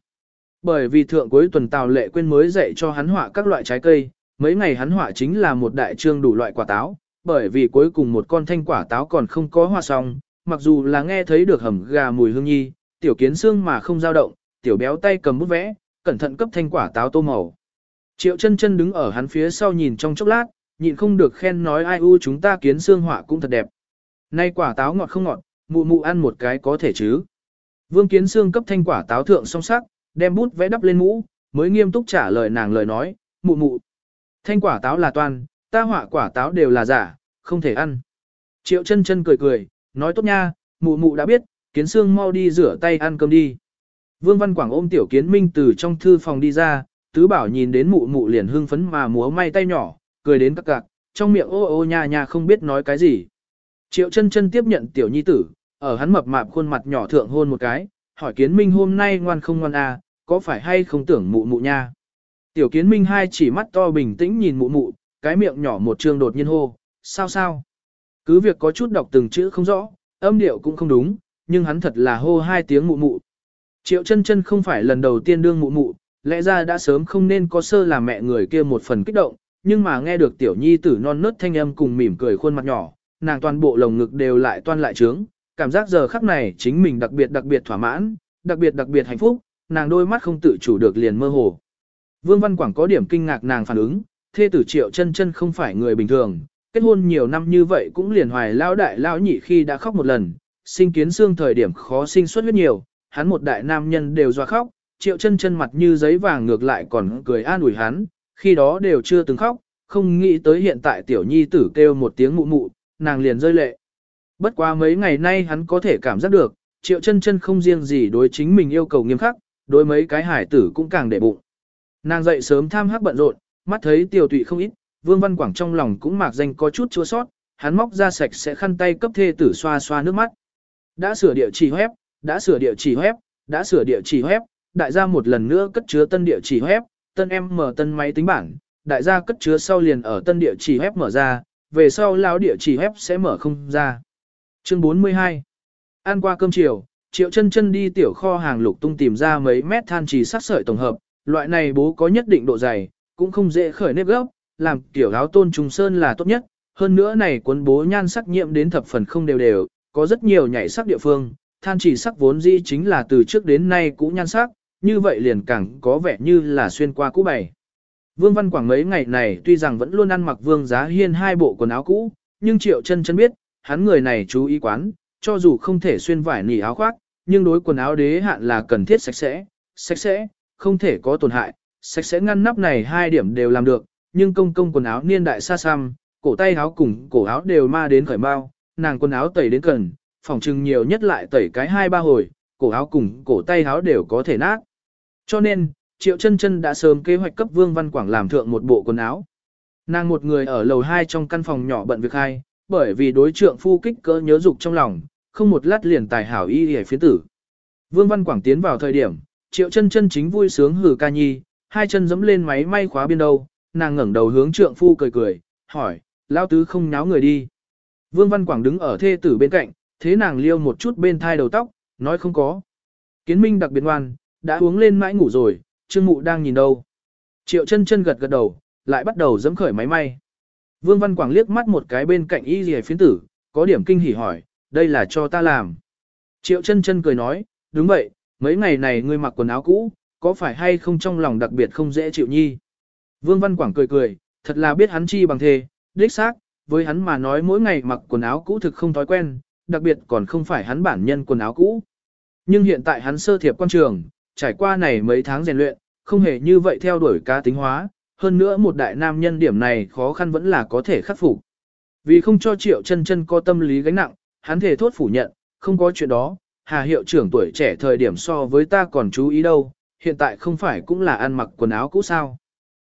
Bởi vì thượng cuối tuần Tào Lệ quên mới dạy cho hắn họa các loại trái cây, mấy ngày hắn họa chính là một đại trương đủ loại quả táo, bởi vì cuối cùng một con thanh quả táo còn không có hoa xong, mặc dù là nghe thấy được hầm gà mùi hương nhi, tiểu kiến xương mà không dao động, tiểu béo tay cầm bút vẽ, cẩn thận cấp thanh quả táo tô màu. Triệu chân chân đứng ở hắn phía sau nhìn trong chốc lát, nhịn không được khen nói ai u chúng ta kiến xương họa cũng thật đẹp. Nay quả táo ngọt không ngọt, mụ mụ ăn một cái có thể chứ. Vương kiến xương cấp thanh quả táo thượng song sắc, đem bút vẽ đắp lên mũ, mới nghiêm túc trả lời nàng lời nói, mụ mụ. Thanh quả táo là toàn, ta họa quả táo đều là giả, không thể ăn. Triệu chân chân cười cười, nói tốt nha, mụ mụ đã biết, kiến xương mau đi rửa tay ăn cơm đi. Vương Văn Quảng ôm tiểu kiến minh từ trong thư phòng đi ra, tứ bảo nhìn đến mụ mụ liền hưng phấn mà múa may tay nhỏ, cười đến các cạc, trong miệng ô ô nha nha không biết nói cái gì. Triệu chân chân tiếp nhận tiểu nhi tử, ở hắn mập mạp khuôn mặt nhỏ thượng hôn một cái, hỏi kiến minh hôm nay ngoan không ngoan à, có phải hay không tưởng mụ mụ nha. Tiểu kiến minh hai chỉ mắt to bình tĩnh nhìn mụ mụ, cái miệng nhỏ một trường đột nhiên hô, sao sao. Cứ việc có chút đọc từng chữ không rõ, âm điệu cũng không đúng, nhưng hắn thật là hô hai tiếng mụ mụ. Triệu chân chân không phải lần đầu tiên đương mụ mụ, lẽ ra đã sớm không nên có sơ làm mẹ người kia một phần kích động, nhưng mà nghe được tiểu nhi tử non nớt thanh âm cùng mỉm cười khuôn mặt nhỏ, nàng toàn bộ lồng ngực đều lại toan lại trướng, cảm giác giờ khắc này chính mình đặc biệt đặc biệt thỏa mãn, đặc biệt đặc biệt hạnh phúc, nàng đôi mắt không tự chủ được liền mơ hồ. Vương Văn Quảng có điểm kinh ngạc nàng phản ứng, thê tử triệu chân chân không phải người bình thường, kết hôn nhiều năm như vậy cũng liền hoài lao đại lao nhị khi đã khóc một lần, sinh kiến xương thời điểm khó sinh xuất huyết nhiều, hắn một đại nam nhân đều doa khóc, triệu chân chân mặt như giấy vàng ngược lại còn cười an ủi hắn, khi đó đều chưa từng khóc, không nghĩ tới hiện tại tiểu nhi tử kêu một tiếng mụ mụ, nàng liền rơi lệ. Bất quá mấy ngày nay hắn có thể cảm giác được, triệu chân chân không riêng gì đối chính mình yêu cầu nghiêm khắc, đối mấy cái hải tử cũng càng để bụng. Nàng dậy sớm tham hắc bận rộn, mắt thấy tiểu tụy không ít, Vương Văn Quảng trong lòng cũng mạc danh có chút chua sót, hắn móc ra sạch sẽ khăn tay cấp thê tử xoa xoa nước mắt. Đã sửa địa chỉ web, đã sửa địa chỉ web, đã sửa địa chỉ web, đại gia một lần nữa cất chứa tân địa chỉ web, tân em mở tân máy tính bảng, đại gia cất chứa sau liền ở tân địa chỉ web mở ra, về sau lão địa chỉ web sẽ mở không ra. Chương 42 Ăn qua cơm chiều, Triệu chân chân đi tiểu kho hàng lục tung tìm ra mấy mét than trì sát sợi tổng hợp, loại này bố có nhất định độ dày, cũng không dễ khởi nếp gốc, làm tiểu áo tôn trùng sơn là tốt nhất, hơn nữa này cuốn bố nhan sắc nhiễm đến thập phần không đều đều, có rất nhiều nhảy sắc địa phương, than chỉ sắc vốn dĩ chính là từ trước đến nay cũ nhan sắc, như vậy liền càng có vẻ như là xuyên qua cũ bày. Vương Văn Quảng mấy ngày này tuy rằng vẫn luôn ăn mặc vương giá hiên hai bộ quần áo cũ, nhưng triệu chân chân biết, hắn người này chú ý quán, cho dù không thể xuyên vải nỉ áo khoác, nhưng đối quần áo đế hạn là cần thiết sạch sẽ, sạch sẽ, không thể có tổn hại, sạch sẽ ngăn nắp này hai điểm đều làm được, nhưng công công quần áo niên đại xa xăm, cổ tay áo cùng cổ áo đều ma đến khởi bao, nàng quần áo tẩy đến cần, phòng trừng nhiều nhất lại tẩy cái hai ba hồi, cổ áo cùng cổ tay áo đều có thể nát. Cho nên, Triệu chân chân đã sớm kế hoạch cấp Vương Văn Quảng làm thượng một bộ quần áo. Nàng một người ở lầu 2 trong căn phòng nhỏ bận việc hai, bởi vì đối trượng phu kích cỡ nhớ dục trong lòng, không một lát liền tài hảo y hề phiến tử. Vương Văn Quảng tiến vào thời điểm, Triệu chân chân chính vui sướng hử ca nhi, hai chân dẫm lên máy may khóa biên đầu, nàng ngẩng đầu hướng trượng phu cười cười, hỏi, lao tứ không náo người đi. Vương Văn Quảng đứng ở thê tử bên cạnh, thế nàng liêu một chút bên thai đầu tóc, nói không có. Kiến Minh đặc biệt ngoan, đã uống lên mãi ngủ rồi, Trương Mụ đang nhìn đâu. Triệu chân chân gật gật đầu, lại bắt đầu dẫm khởi máy may. Vương Văn Quảng liếc mắt một cái bên cạnh y rìa phiến tử, có điểm kinh hỉ hỏi, đây là cho ta làm. Triệu chân chân cười nói, đúng vậy, mấy ngày này ngươi mặc quần áo cũ, có phải hay không trong lòng đặc biệt không dễ chịu nhi. Vương Văn Quảng cười cười, thật là biết hắn chi bằng thề, đích xác, với hắn mà nói mỗi ngày mặc quần áo cũ thực không thói quen, đặc biệt còn không phải hắn bản nhân quần áo cũ. Nhưng hiện tại hắn sơ thiệp quan trường, trải qua này mấy tháng rèn luyện, không hề như vậy theo đuổi cá tính hóa, hơn nữa một đại nam nhân điểm này khó khăn vẫn là có thể khắc phục. Vì không cho triệu chân chân có tâm lý gánh nặng, hắn thể thốt phủ nhận, không có chuyện đó, hà hiệu trưởng tuổi trẻ thời điểm so với ta còn chú ý đâu, hiện tại không phải cũng là ăn mặc quần áo cũ sao.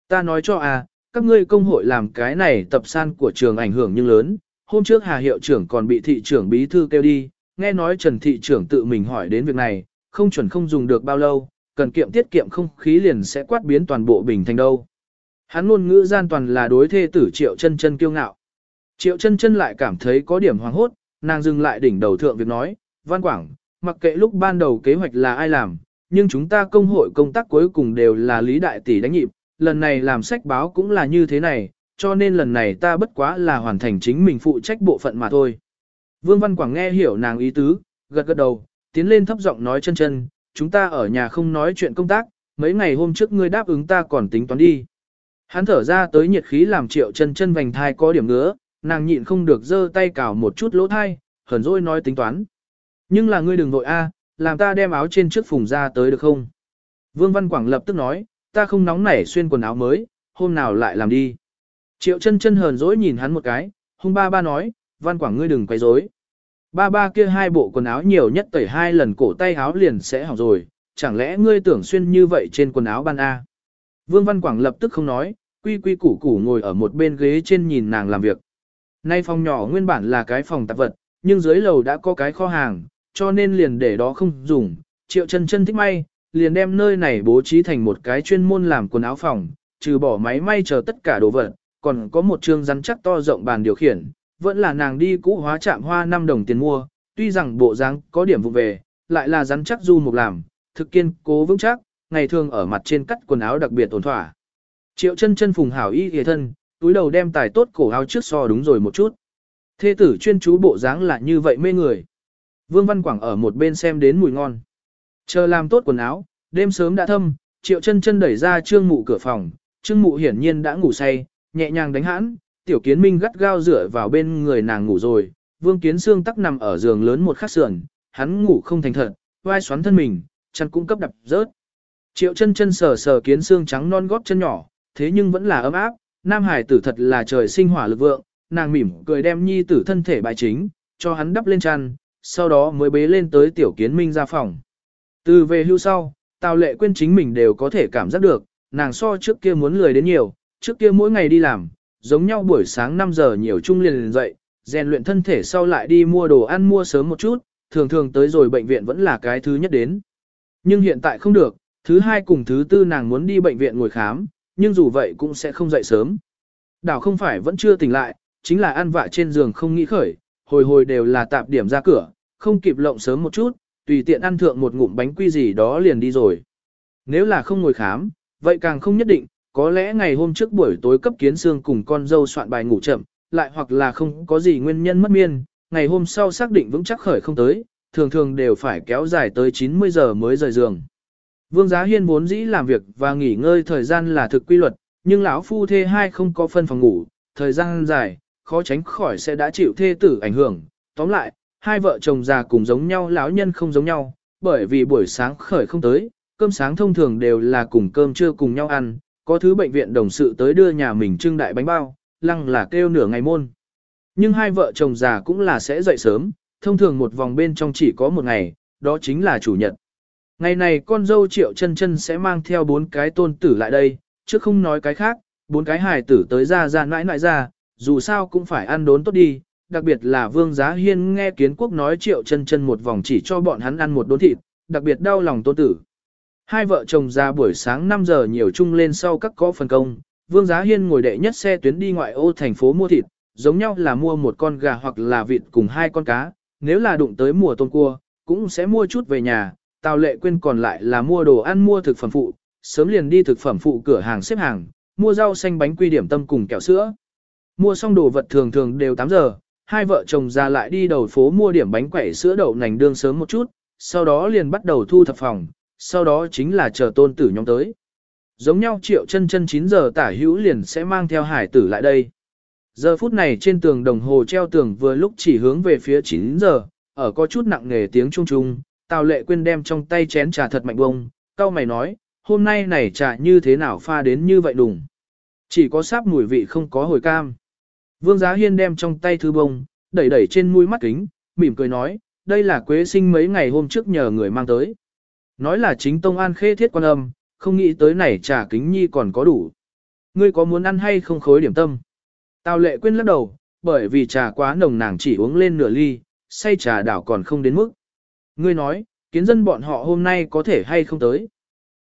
Ta nói cho à, các ngươi công hội làm cái này tập san của trường ảnh hưởng nhưng lớn, hôm trước Hà hiệu trưởng còn bị thị trưởng bí thư kêu đi, nghe nói Trần thị trưởng tự mình hỏi đến việc này, không chuẩn không dùng được bao lâu, cần kiệm tiết kiệm không khí liền sẽ quát biến toàn bộ bình thành đâu. Hắn luôn ngữ gian toàn là đối thê tử Triệu Chân Chân kiêu ngạo. Triệu Chân Chân lại cảm thấy có điểm hoàng hốt, nàng dừng lại đỉnh đầu thượng việc nói, "Văn Quảng, mặc kệ lúc ban đầu kế hoạch là ai làm, nhưng chúng ta công hội công tác cuối cùng đều là Lý đại tỷ đánh nhịp, lần này làm sách báo cũng là như thế này, cho nên lần này ta bất quá là hoàn thành chính mình phụ trách bộ phận mà thôi." Vương Văn Quảng nghe hiểu nàng ý tứ, gật gật đầu, tiến lên thấp giọng nói chân chân, chúng ta ở nhà không nói chuyện công tác, mấy ngày hôm trước ngươi đáp ứng ta còn tính toán đi. Hắn thở ra tới nhiệt khí làm triệu chân chân vành thai có điểm ngứa, nàng nhịn không được giơ tay cào một chút lỗ thai, hờn dỗi nói tính toán. Nhưng là ngươi đừng vội a, làm ta đem áo trên trước phùng ra tới được không? Vương Văn Quảng lập tức nói, ta không nóng nảy xuyên quần áo mới, hôm nào lại làm đi. Triệu chân chân hờn dỗi nhìn hắn một cái, hung ba ba nói, Văn Quảng ngươi đừng quấy rối. Ba ba kia hai bộ quần áo nhiều nhất tẩy hai lần cổ tay áo liền sẽ hỏng rồi, chẳng lẽ ngươi tưởng xuyên như vậy trên quần áo ban A. Vương Văn Quảng lập tức không nói, quy quy củ củ ngồi ở một bên ghế trên nhìn nàng làm việc. Nay phòng nhỏ nguyên bản là cái phòng tạp vật, nhưng dưới lầu đã có cái kho hàng, cho nên liền để đó không dùng. Triệu chân chân thích may, liền đem nơi này bố trí thành một cái chuyên môn làm quần áo phòng, trừ bỏ máy may chờ tất cả đồ vật, còn có một chương rắn chắc to rộng bàn điều khiển, vẫn là nàng đi cũ hóa chạm hoa 5 đồng tiền mua, tuy rằng bộ dáng có điểm vụ về, lại là rắn chắc du mục làm, thực kiên cố vững chắc, ngày thường ở mặt trên cắt quần áo đặc biệt ổn thỏa. Triệu chân chân phùng hảo y ghề thân, túi đầu đem tài tốt cổ áo trước so đúng rồi một chút. Thê tử chuyên chú bộ dáng là như vậy mê người. Vương Văn Quảng ở một bên xem đến mùi ngon. Chờ làm tốt quần áo, đêm sớm đã thâm, triệu chân chân đẩy ra trương mụ cửa phòng, trương mụ hiển nhiên đã ngủ say, nhẹ nhàng đánh hãn, tiểu kiến minh gắt gao dựa vào bên người nàng ngủ rồi, vương kiến xương tắc nằm ở giường lớn một khắc sườn, hắn ngủ không thành thật, vai xoắn thân mình, chăn cũng cấp đập rớt. Triệu chân chân sờ sờ kiến xương trắng non gót chân nhỏ, thế nhưng vẫn là ấm áp, nam hải tử thật là trời sinh hỏa lực vượng, nàng mỉm cười đem nhi tử thân thể bài chính, cho hắn đắp lên chăn, sau đó mới bế lên tới tiểu kiến minh ra phòng. Từ về hưu sau, tào lệ quên chính mình đều có thể cảm giác được, nàng so trước kia muốn lười đến nhiều, trước kia mỗi ngày đi làm, giống nhau buổi sáng 5 giờ nhiều chung liền liền dậy, rèn luyện thân thể sau lại đi mua đồ ăn mua sớm một chút, thường thường tới rồi bệnh viện vẫn là cái thứ nhất đến. Nhưng hiện tại không được, thứ hai cùng thứ tư nàng muốn đi bệnh viện ngồi khám, nhưng dù vậy cũng sẽ không dậy sớm. Đảo không phải vẫn chưa tỉnh lại, chính là ăn vạ trên giường không nghĩ khởi, hồi hồi đều là tạp điểm ra cửa, không kịp lộng sớm một chút, tùy tiện ăn thượng một ngụm bánh quy gì đó liền đi rồi. Nếu là không ngồi khám, vậy càng không nhất định, có lẽ ngày hôm trước buổi tối cấp kiến xương cùng con dâu soạn bài ngủ chậm, lại hoặc là không có gì nguyên nhân mất miên, ngày hôm sau xác định vững chắc khởi không tới, thường thường đều phải kéo dài tới 90 giờ mới rời giường. Vương Giá Hiên vốn dĩ làm việc và nghỉ ngơi thời gian là thực quy luật, nhưng lão phu thê hai không có phân phòng ngủ, thời gian dài, khó tránh khỏi sẽ đã chịu thê tử ảnh hưởng. Tóm lại, hai vợ chồng già cùng giống nhau lão nhân không giống nhau, bởi vì buổi sáng khởi không tới, cơm sáng thông thường đều là cùng cơm trưa cùng nhau ăn, có thứ bệnh viện đồng sự tới đưa nhà mình trưng đại bánh bao, lăng là kêu nửa ngày môn. Nhưng hai vợ chồng già cũng là sẽ dậy sớm, thông thường một vòng bên trong chỉ có một ngày, đó chính là chủ nhật. Ngày này con dâu triệu chân chân sẽ mang theo bốn cái tôn tử lại đây, chứ không nói cái khác, bốn cái hài tử tới ra ra nãi nãi ra, dù sao cũng phải ăn đốn tốt đi, đặc biệt là vương giá hiên nghe kiến quốc nói triệu chân chân một vòng chỉ cho bọn hắn ăn một đốn thịt, đặc biệt đau lòng tôn tử. Hai vợ chồng ra buổi sáng 5 giờ nhiều chung lên sau các có phần công, Vương Giá Hiên ngồi đệ nhất xe tuyến đi ngoại ô thành phố mua thịt, giống nhau là mua một con gà hoặc là vịt cùng hai con cá, nếu là đụng tới mùa tôm cua, cũng sẽ mua chút về nhà, Tào Lệ quên còn lại là mua đồ ăn mua thực phẩm phụ, sớm liền đi thực phẩm phụ cửa hàng xếp hàng, mua rau xanh bánh quy điểm tâm cùng kẹo sữa. Mua xong đồ vật thường thường đều 8 giờ, hai vợ chồng ra lại đi đầu phố mua điểm bánh quẩy sữa đậu nành đương sớm một chút, sau đó liền bắt đầu thu thập phòng, sau đó chính là chờ tôn tử nhóm tới. Giống nhau triệu chân chân 9 giờ tả hữu liền sẽ mang theo hải tử lại đây. Giờ phút này trên tường đồng hồ treo tường vừa lúc chỉ hướng về phía 9 giờ, ở có chút nặng nghề tiếng trung trung, Tào Lệ Quyên đem trong tay chén trà thật mạnh bông, cao mày nói, hôm nay này trà như thế nào pha đến như vậy đùng. Chỉ có sáp mùi vị không có hồi cam. Vương Giá Hiên đem trong tay thư bông, đẩy đẩy trên mũi mắt kính, mỉm cười nói, đây là quế sinh mấy ngày hôm trước nhờ người mang tới. Nói là chính Tông An khê thiết quan âm, không nghĩ tới này trà kính nhi còn có đủ. Ngươi có muốn ăn hay không khối điểm tâm? Tào lệ quên lắc đầu, bởi vì trà quá nồng nàng chỉ uống lên nửa ly, say trà đảo còn không đến mức. Ngươi nói, kiến dân bọn họ hôm nay có thể hay không tới.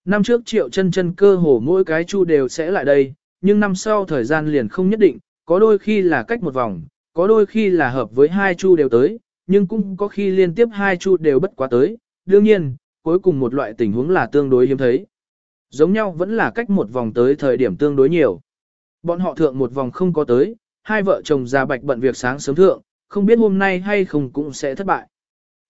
Năm trước triệu chân chân cơ hồ mỗi cái chu đều sẽ lại đây, nhưng năm sau thời gian liền không nhất định, có đôi khi là cách một vòng, có đôi khi là hợp với hai chu đều tới, nhưng cũng có khi liên tiếp hai chu đều bất quá tới. Đương nhiên, cuối cùng một loại tình huống là tương đối hiếm thấy. Giống nhau vẫn là cách một vòng tới thời điểm tương đối nhiều. Bọn họ thượng một vòng không có tới, hai vợ chồng già bạch bận việc sáng sớm thượng, không biết hôm nay hay không cũng sẽ thất bại.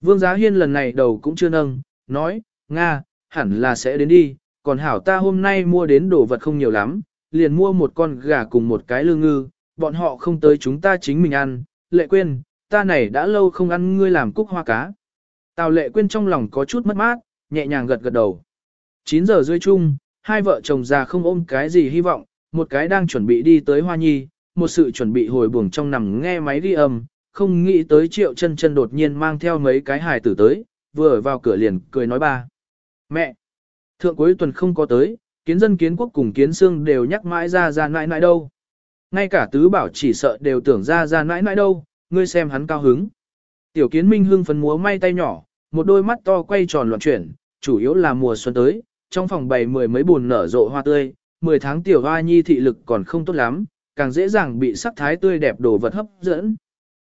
Vương Giá Hiên lần này đầu cũng chưa nâng, nói, Nga, hẳn là sẽ đến đi, còn hảo ta hôm nay mua đến đồ vật không nhiều lắm, liền mua một con gà cùng một cái lương ngư, bọn họ không tới chúng ta chính mình ăn, lệ quên, ta này đã lâu không ăn ngươi làm cúc hoa cá. Tào lệ quên trong lòng có chút mất mát, nhẹ nhàng gật gật đầu. 9 giờ rưỡi chung, hai vợ chồng già không ôm cái gì hy vọng, một cái đang chuẩn bị đi tới hoa nhi, một sự chuẩn bị hồi buồng trong nằm nghe máy ghi âm, không nghĩ tới triệu chân chân đột nhiên mang theo mấy cái hài tử tới, vừa vào cửa liền cười nói ba. Mẹ! Thượng cuối tuần không có tới, kiến dân kiến quốc cùng kiến xương đều nhắc mãi ra ra nãi nãi đâu. Ngay cả tứ bảo chỉ sợ đều tưởng ra ra nãi nãi đâu, ngươi xem hắn cao hứng. Tiểu kiến minh hưng phấn múa may tay nhỏ, một đôi mắt to quay tròn loạn chuyển, chủ yếu là mùa xuân tới, trong phòng bày mười mấy bùn nở rộ hoa tươi, mười tháng tiểu hoa nhi thị lực còn không tốt lắm, càng dễ dàng bị sắc thái tươi đẹp đồ vật hấp dẫn.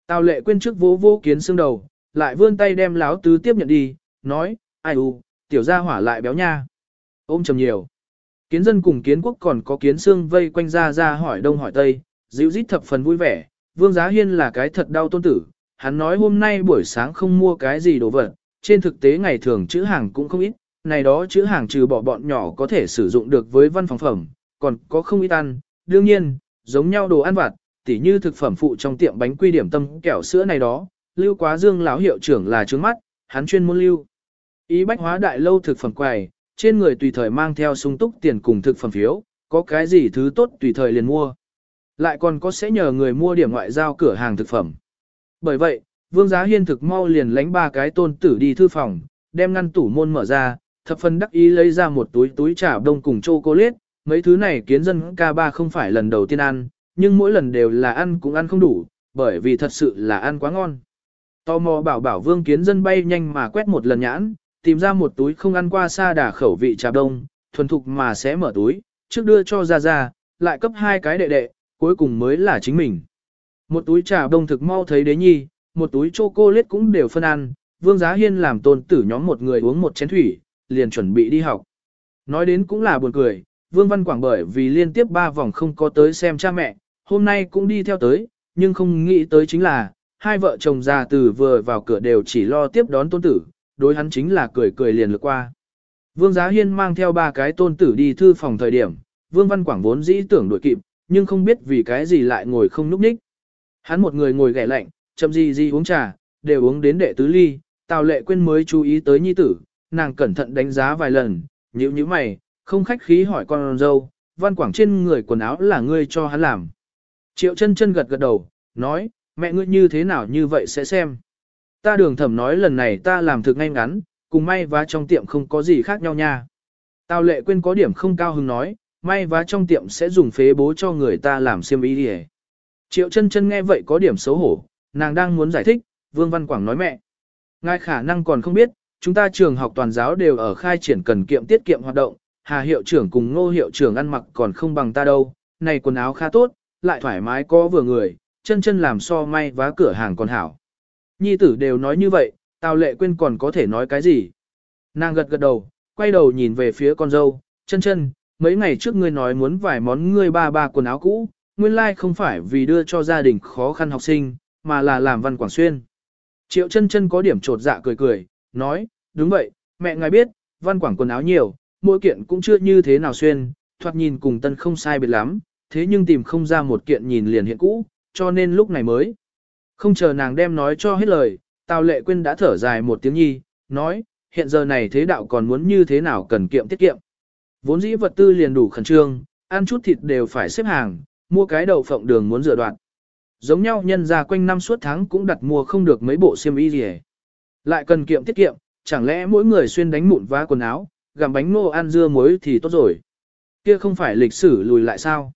Tào lệ quên trước vỗ vô kiến xương đầu, lại vươn tay đem láo tứ tiếp nhận đi, nói, ai u, tiểu gia hỏa lại béo nha. Ôm chầm nhiều. Kiến dân cùng kiến quốc còn có kiến xương vây quanh ra ra hỏi đông hỏi tây, dịu dít thập phần vui vẻ, vương giá hiên là cái thật đau tôn tử. Hắn nói hôm nay buổi sáng không mua cái gì đồ vật, trên thực tế ngày thường chữ hàng cũng không ít, này đó chữ hàng trừ bỏ bọn nhỏ có thể sử dụng được với văn phòng phẩm, còn có không ít ăn, đương nhiên, giống nhau đồ ăn vặt, tỉ như thực phẩm phụ trong tiệm bánh quy điểm tâm kẹo sữa này đó, lưu quá dương lão hiệu trưởng là trướng mắt, hắn chuyên môn lưu. Ý bách hóa đại lâu thực phẩm quầy, trên người tùy thời mang theo sung túc tiền cùng thực phẩm phiếu, có cái gì thứ tốt tùy thời liền mua. Lại còn có sẽ nhờ người mua điểm ngoại giao cửa hàng thực phẩm. Bởi vậy, Vương Giá Hiên thực mau liền lánh ba cái tôn tử đi thư phòng, đem ngăn tủ môn mở ra, thập phần đắc ý lấy ra một túi túi trà đông cùng chocolate, mấy thứ này kiến dân ca ba không phải lần đầu tiên ăn, nhưng mỗi lần đều là ăn cũng ăn không đủ, bởi vì thật sự là ăn quá ngon. Tò mò bảo bảo vương kiến dân bay nhanh mà quét một lần nhãn, tìm ra một túi không ăn qua xa đà khẩu vị trà đông, thuần thục mà sẽ mở túi, trước đưa cho ra ra, lại cấp hai cái đệ đệ, cuối cùng mới là chính mình. Một túi trà đông thực mau thấy đế nhi, một túi chocolate cũng đều phân ăn, vương giá hiên làm tôn tử nhóm một người uống một chén thủy, liền chuẩn bị đi học. Nói đến cũng là buồn cười, vương văn quảng bởi vì liên tiếp ba vòng không có tới xem cha mẹ, hôm nay cũng đi theo tới, nhưng không nghĩ tới chính là, hai vợ chồng già từ vừa vào cửa đều chỉ lo tiếp đón tôn tử, đối hắn chính là cười cười liền lượt qua. Vương Giá Hiên mang theo ba cái tôn tử đi thư phòng thời điểm, Vương Văn Quảng vốn dĩ tưởng đuổi kịp, nhưng không biết vì cái gì lại ngồi không núp ních. Hắn một người ngồi ghẻ lạnh, chậm gì gì uống trà, đều uống đến đệ tứ ly, Tào Lệ Quyên mới chú ý tới nhi tử, nàng cẩn thận đánh giá vài lần, nhíu nhíu mày, không khách khí hỏi con dâu, Văn Quảng trên người quần áo là ngươi cho hắn làm. Triệu chân chân gật gật đầu, nói, mẹ ngươi như thế nào như vậy sẽ xem. Ta đường thẩm nói lần này ta làm thực ngay ngắn, cùng may vá trong tiệm không có gì khác nhau nha. Tào lệ quên có điểm không cao hứng nói, may vá trong tiệm sẽ dùng phế bố cho người ta làm xiêm y đi Triệu chân chân nghe vậy có điểm xấu hổ, nàng đang muốn giải thích, Vương Văn Quảng nói mẹ. Ngài khả năng còn không biết, chúng ta trường học toàn giáo đều ở khai triển cần kiệm tiết kiệm hoạt động, Hà hiệu trưởng cùng Ngô hiệu trưởng ăn mặc còn không bằng ta đâu, này quần áo khá tốt, lại thoải mái có vừa người, chân chân làm so may vá cửa hàng còn hảo. Nhi tử đều nói như vậy, Tào Lệ Quyên còn có thể nói cái gì? Nàng gật gật đầu, quay đầu nhìn về phía con dâu, chân chân, mấy ngày trước ngươi nói muốn vài món ngươi ba ba quần áo cũ, nguyên lai like không phải vì đưa cho gia đình khó khăn học sinh, mà là làm văn quảng xuyên. Triệu chân chân có điểm trột dạ cười cười, nói, đúng vậy, mẹ ngài biết, văn quảng quần áo nhiều, mỗi kiện cũng chưa như thế nào xuyên, thoạt nhìn cùng tân không sai biệt lắm, thế nhưng tìm không ra một kiện nhìn liền hiện cũ, cho nên lúc này mới. Không chờ nàng đem nói cho hết lời, Tào Lệ Quyên đã thở dài một tiếng nhi, nói, hiện giờ này thế đạo còn muốn như thế nào cần kiệm tiết kiệm. Vốn dĩ vật tư liền đủ khẩn trương, ăn chút thịt đều phải xếp hàng, mua cái đậu phộng đường muốn rửa đoạn. Giống nhau nhân ra quanh năm suốt tháng cũng đặt mua không được mấy bộ xiêm y gì Lại cần kiệm tiết kiệm, chẳng lẽ mỗi người xuyên đánh mụn vá quần áo, gặm bánh nô ăn dưa muối thì tốt rồi. Kia không phải lịch sử lùi lại sao?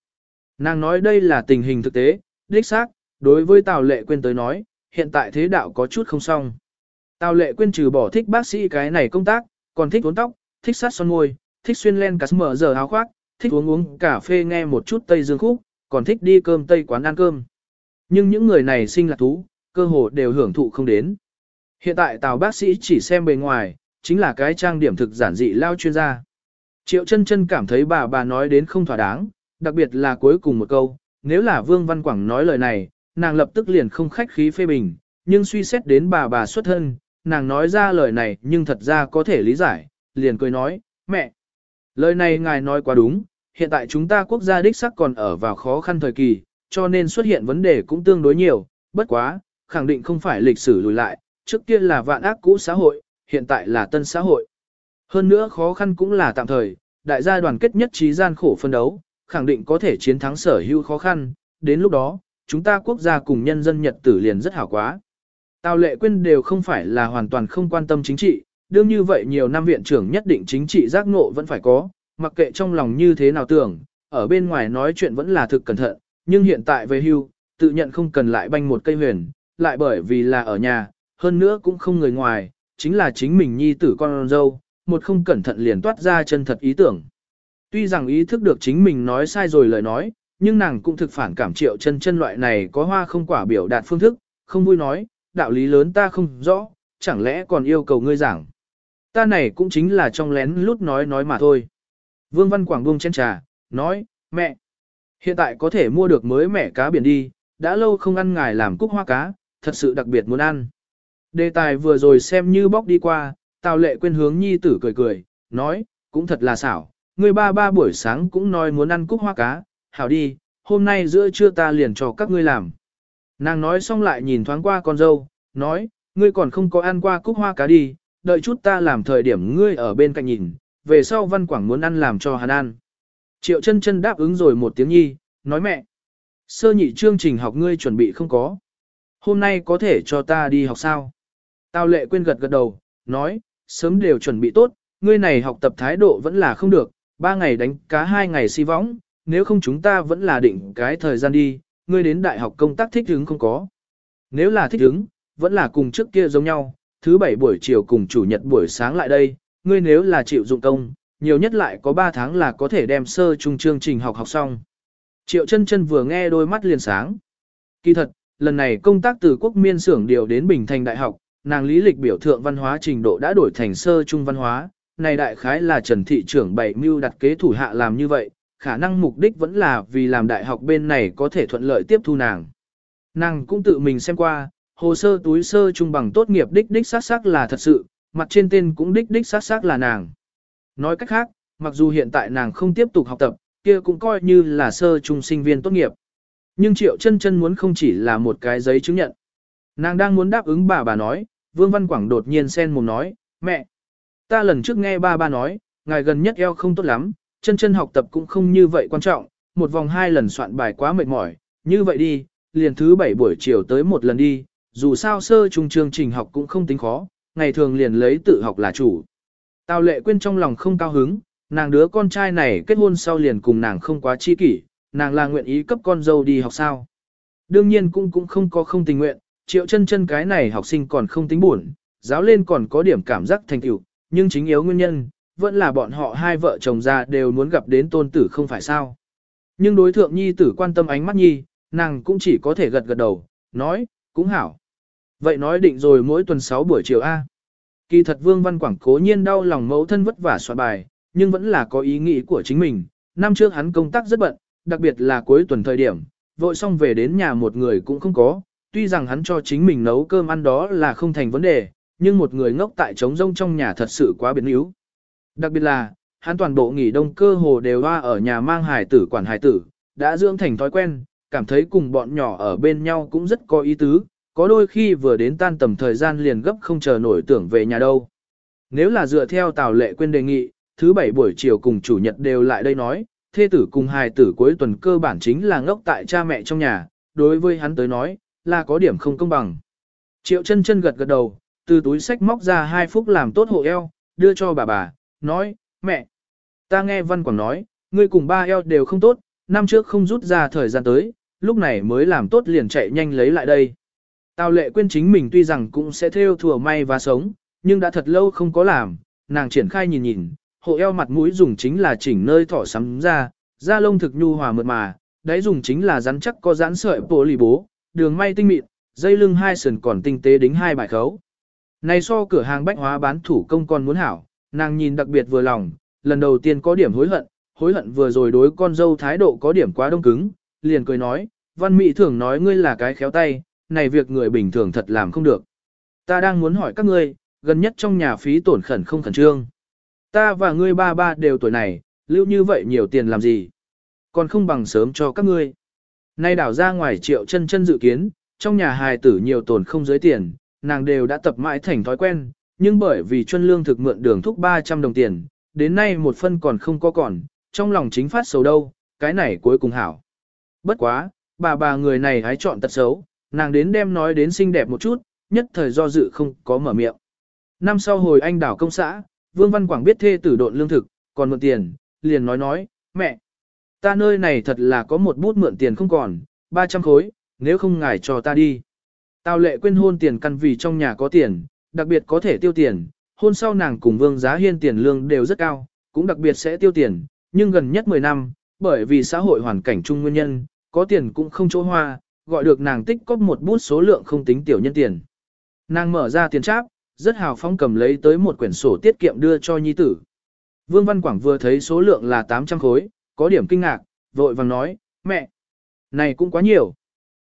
Nàng nói đây là tình hình thực tế, đích xác, Đối với Tào Lệ Quyên tới nói, hiện tại thế đạo có chút không xong. Tào Lệ Quyên trừ bỏ thích bác sĩ cái này công tác, còn thích uốn tóc, thích sát son môi, thích xuyên len cắt mở giờ áo khoác, thích uống uống cà phê nghe một chút Tây Dương khúc, còn thích đi cơm Tây quán ăn cơm. Nhưng những người này sinh lạc thú, cơ hồ đều hưởng thụ không đến. Hiện tại Tào bác sĩ chỉ xem bề ngoài, chính là cái trang điểm thực giản dị lao chuyên gia. Triệu chân chân cảm thấy bà bà nói đến không thỏa đáng, đặc biệt là cuối cùng một câu, nếu là Vương Văn Quảng nói lời này, nàng lập tức liền không khách khí phê bình, nhưng suy xét đến bà bà xuất thân, nàng nói ra lời này nhưng thật ra có thể lý giải, liền cười nói, mẹ, lời này ngài nói quá đúng, hiện tại chúng ta quốc gia đích sắc còn ở vào khó khăn thời kỳ, cho nên xuất hiện vấn đề cũng tương đối nhiều, bất quá, khẳng định không phải lịch sử lùi lại, trước kia là vạn ác cũ xã hội, hiện tại là tân xã hội. Hơn nữa khó khăn cũng là tạm thời, đại gia đoàn kết nhất trí gian khổ phân đấu, khẳng định có thể chiến thắng sở hữu khó khăn, đến lúc đó, chúng ta quốc gia cùng nhân dân Nhật tử liền rất hảo quá. Tào lệ quyên đều không phải là hoàn toàn không quan tâm chính trị, đương như vậy nhiều năm viện trưởng nhất định chính trị giác ngộ vẫn phải có, mặc kệ trong lòng như thế nào tưởng, ở bên ngoài nói chuyện vẫn là thực cẩn thận, nhưng hiện tại về hưu, tự nhận không cần lại banh một cây huyền, lại bởi vì là ở nhà, hơn nữa cũng không người ngoài, chính là chính mình nhi tử con dâu, một không cẩn thận liền toát ra chân thật ý tưởng. Tuy rằng ý thức được chính mình nói sai rồi lời nói, nhưng nàng cũng thực phản cảm triệu chân chân loại này có hoa không quả biểu đạt phương thức, không vui nói, đạo lý lớn ta không rõ, chẳng lẽ còn yêu cầu ngươi giảng. Ta này cũng chính là trong lén lút nói nói mà thôi. Vương Văn Quảng buông chén trà, nói, mẹ, hiện tại có thể mua được mới mẻ cá biển đi, đã lâu không ăn ngài làm cúc hoa cá, thật sự đặc biệt muốn ăn. Đề tài vừa rồi xem như bóc đi qua, Tào Lệ quên hướng nhi tử cười cười, nói, cũng thật là xảo, người ba ba buổi sáng cũng nói muốn ăn cúc hoa cá, hảo đi, hôm nay giữa trưa ta liền cho các ngươi làm. Nàng nói xong lại nhìn thoáng qua con dâu, nói, ngươi còn không có ăn qua cúc hoa cá đi, đợi chút ta làm thời điểm ngươi ở bên cạnh nhìn, về sau văn quảng muốn ăn làm cho hắn ăn. Triệu chân chân đáp ứng rồi một tiếng nhi, nói mẹ. Sơ nhị chương trình học ngươi chuẩn bị không có. Hôm nay có thể cho ta đi học sao? Tào lệ quên gật gật đầu, nói, sớm đều chuẩn bị tốt, ngươi này học tập thái độ vẫn là không được, ba ngày đánh cá hai ngày si võng, nếu không chúng ta vẫn là định cái thời gian đi, ngươi đến đại học công tác thích ứng không có. Nếu là thích ứng, vẫn là cùng trước kia giống nhau, thứ bảy buổi chiều cùng chủ nhật buổi sáng lại đây, ngươi nếu là chịu dụng công, nhiều nhất lại có 3 tháng là có thể đem sơ trung chương trình học học xong. Triệu chân chân vừa nghe đôi mắt liền sáng. Kỳ thật, lần này công tác từ quốc miên xưởng điều đến Bình Thành Đại học, nàng lý lịch biểu thượng văn hóa trình độ đã đổi thành sơ trung văn hóa, này đại khái là Trần Thị trưởng bảy mưu đặt kế thủ hạ làm như vậy, khả năng mục đích vẫn là vì làm đại học bên này có thể thuận lợi tiếp thu nàng. Nàng cũng tự mình xem qua, hồ sơ túi sơ trung bằng tốt nghiệp đích đích xác xác là thật sự, mặt trên tên cũng đích đích xác xác là nàng. Nói cách khác, mặc dù hiện tại nàng không tiếp tục học tập, kia cũng coi như là sơ trung sinh viên tốt nghiệp. Nhưng Triệu chân chân muốn không chỉ là một cái giấy chứng nhận. Nàng đang muốn đáp ứng bà bà nói, Vương Văn Quảng đột nhiên sen mồm nói, mẹ, ta lần trước nghe ba ba nói, ngài gần nhất eo không tốt lắm, chân chân học tập cũng không như vậy quan trọng, một vòng hai lần soạn bài quá mệt mỏi, như vậy đi, liền thứ bảy buổi chiều tới một lần đi, dù sao sơ trung chương trình học cũng không tính khó, ngày thường liền lấy tự học là chủ. Tào lệ quên trong lòng không cao hứng, nàng đứa con trai này kết hôn sau liền cùng nàng không quá chi kỷ, nàng là nguyện ý cấp con dâu đi học sao. Đương nhiên cũng cũng không có không tình nguyện, triệu chân chân cái này học sinh còn không tính buồn, giáo lên còn có điểm cảm giác thành tựu, nhưng chính yếu nguyên nhân, vẫn là bọn họ hai vợ chồng già đều muốn gặp đến tôn tử không phải sao. Nhưng đối thượng nhi tử quan tâm ánh mắt nhi, nàng cũng chỉ có thể gật gật đầu, nói, cũng hảo. Vậy nói định rồi mỗi tuần 6 buổi chiều A. Kỳ thật Vương Văn Quảng cố nhiên đau lòng mẫu thân vất vả soạn bài, nhưng vẫn là có ý nghĩ của chính mình. Năm trước hắn công tác rất bận, đặc biệt là cuối tuần thời điểm, vội xong về đến nhà một người cũng không có. Tuy rằng hắn cho chính mình nấu cơm ăn đó là không thành vấn đề, nhưng một người ngốc tại trống rông trong nhà thật sự quá biến yếu. Đặc biệt là, hắn toàn bộ nghỉ đông cơ hồ đều hoa ở nhà mang Hải tử quản Hải tử, đã dưỡng thành thói quen, cảm thấy cùng bọn nhỏ ở bên nhau cũng rất có ý tứ, có đôi khi vừa đến tan tầm thời gian liền gấp không chờ nổi tưởng về nhà đâu. Nếu là dựa theo Tào Lệ Quyên đề nghị, thứ bảy buổi chiều cùng chủ nhật đều lại đây nói, thê tử cùng hài tử cuối tuần cơ bản chính là ngốc tại cha mẹ trong nhà, đối với hắn tới nói, là có điểm không công bằng. Triệu chân chân gật gật đầu, từ túi sách móc ra hai phút làm tốt hộ eo, đưa cho bà bà, nói, mẹ, ta nghe Văn Quảng nói, ngươi cùng ba eo đều không tốt, năm trước không rút ra thời gian tới, lúc này mới làm tốt liền chạy nhanh lấy lại đây. Tào lệ quên chính mình tuy rằng cũng sẽ theo thừa may và sống, nhưng đã thật lâu không có làm, nàng triển khai nhìn nhìn, hộ eo mặt mũi dùng chính là chỉnh nơi thỏ sắm ra, da lông thực nhu hòa mượt mà, đáy dùng chính là rắn chắc có rãn sợi bộ lì bố, đường may tinh mịn, dây lưng hai sườn còn tinh tế đính hai bài khấu. Này so cửa hàng bách hóa bán thủ công còn muốn hảo, nàng nhìn đặc biệt vừa lòng, lần đầu tiên có điểm hối hận, hối hận vừa rồi đối con dâu thái độ có điểm quá đông cứng, liền cười nói, văn mỹ thường nói ngươi là cái khéo tay, này việc người bình thường thật làm không được. Ta đang muốn hỏi các ngươi, gần nhất trong nhà phí tổn khẩn không khẩn trương. Ta và ngươi ba ba đều tuổi này, lưu như vậy nhiều tiền làm gì? Còn không bằng sớm cho các ngươi. Nay đảo ra ngoài triệu chân chân dự kiến, trong nhà hài tử nhiều tổn không giới tiền, nàng đều đã tập mãi thành thói quen, nhưng bởi vì chuân lương thực mượn đường thúc 300 đồng tiền, đến nay một phân còn không có còn, trong lòng chính phát xấu đâu, cái này cuối cùng hảo. Bất quá, bà bà người này hái chọn tật xấu, nàng đến đem nói đến xinh đẹp một chút, nhất thời do dự không có mở miệng. Năm sau hồi anh đảo công xã, Vương Văn Quảng biết thê tử độn lương thực, còn mượn tiền, liền nói nói, mẹ, ta nơi này thật là có một bút mượn tiền không còn, 300 khối, nếu không ngài cho ta đi. Tào lệ quên hôn tiền căn vì trong nhà có tiền, đặc biệt có thể tiêu tiền, hôn sau nàng cùng Vương Giá Hiên tiền lương đều rất cao, cũng đặc biệt sẽ tiêu tiền, nhưng gần nhất 10 năm, bởi vì xã hội hoàn cảnh chung nguyên nhân, có tiền cũng không chỗ hoa, gọi được nàng tích cóp một bút số lượng không tính tiểu nhân tiền. Nàng mở ra tiền tráp, rất hào phóng cầm lấy tới một quyển sổ tiết kiệm đưa cho nhi tử. Vương Văn Quảng vừa thấy số lượng là 800 khối, có điểm kinh ngạc, vội vàng nói, mẹ, này cũng quá nhiều.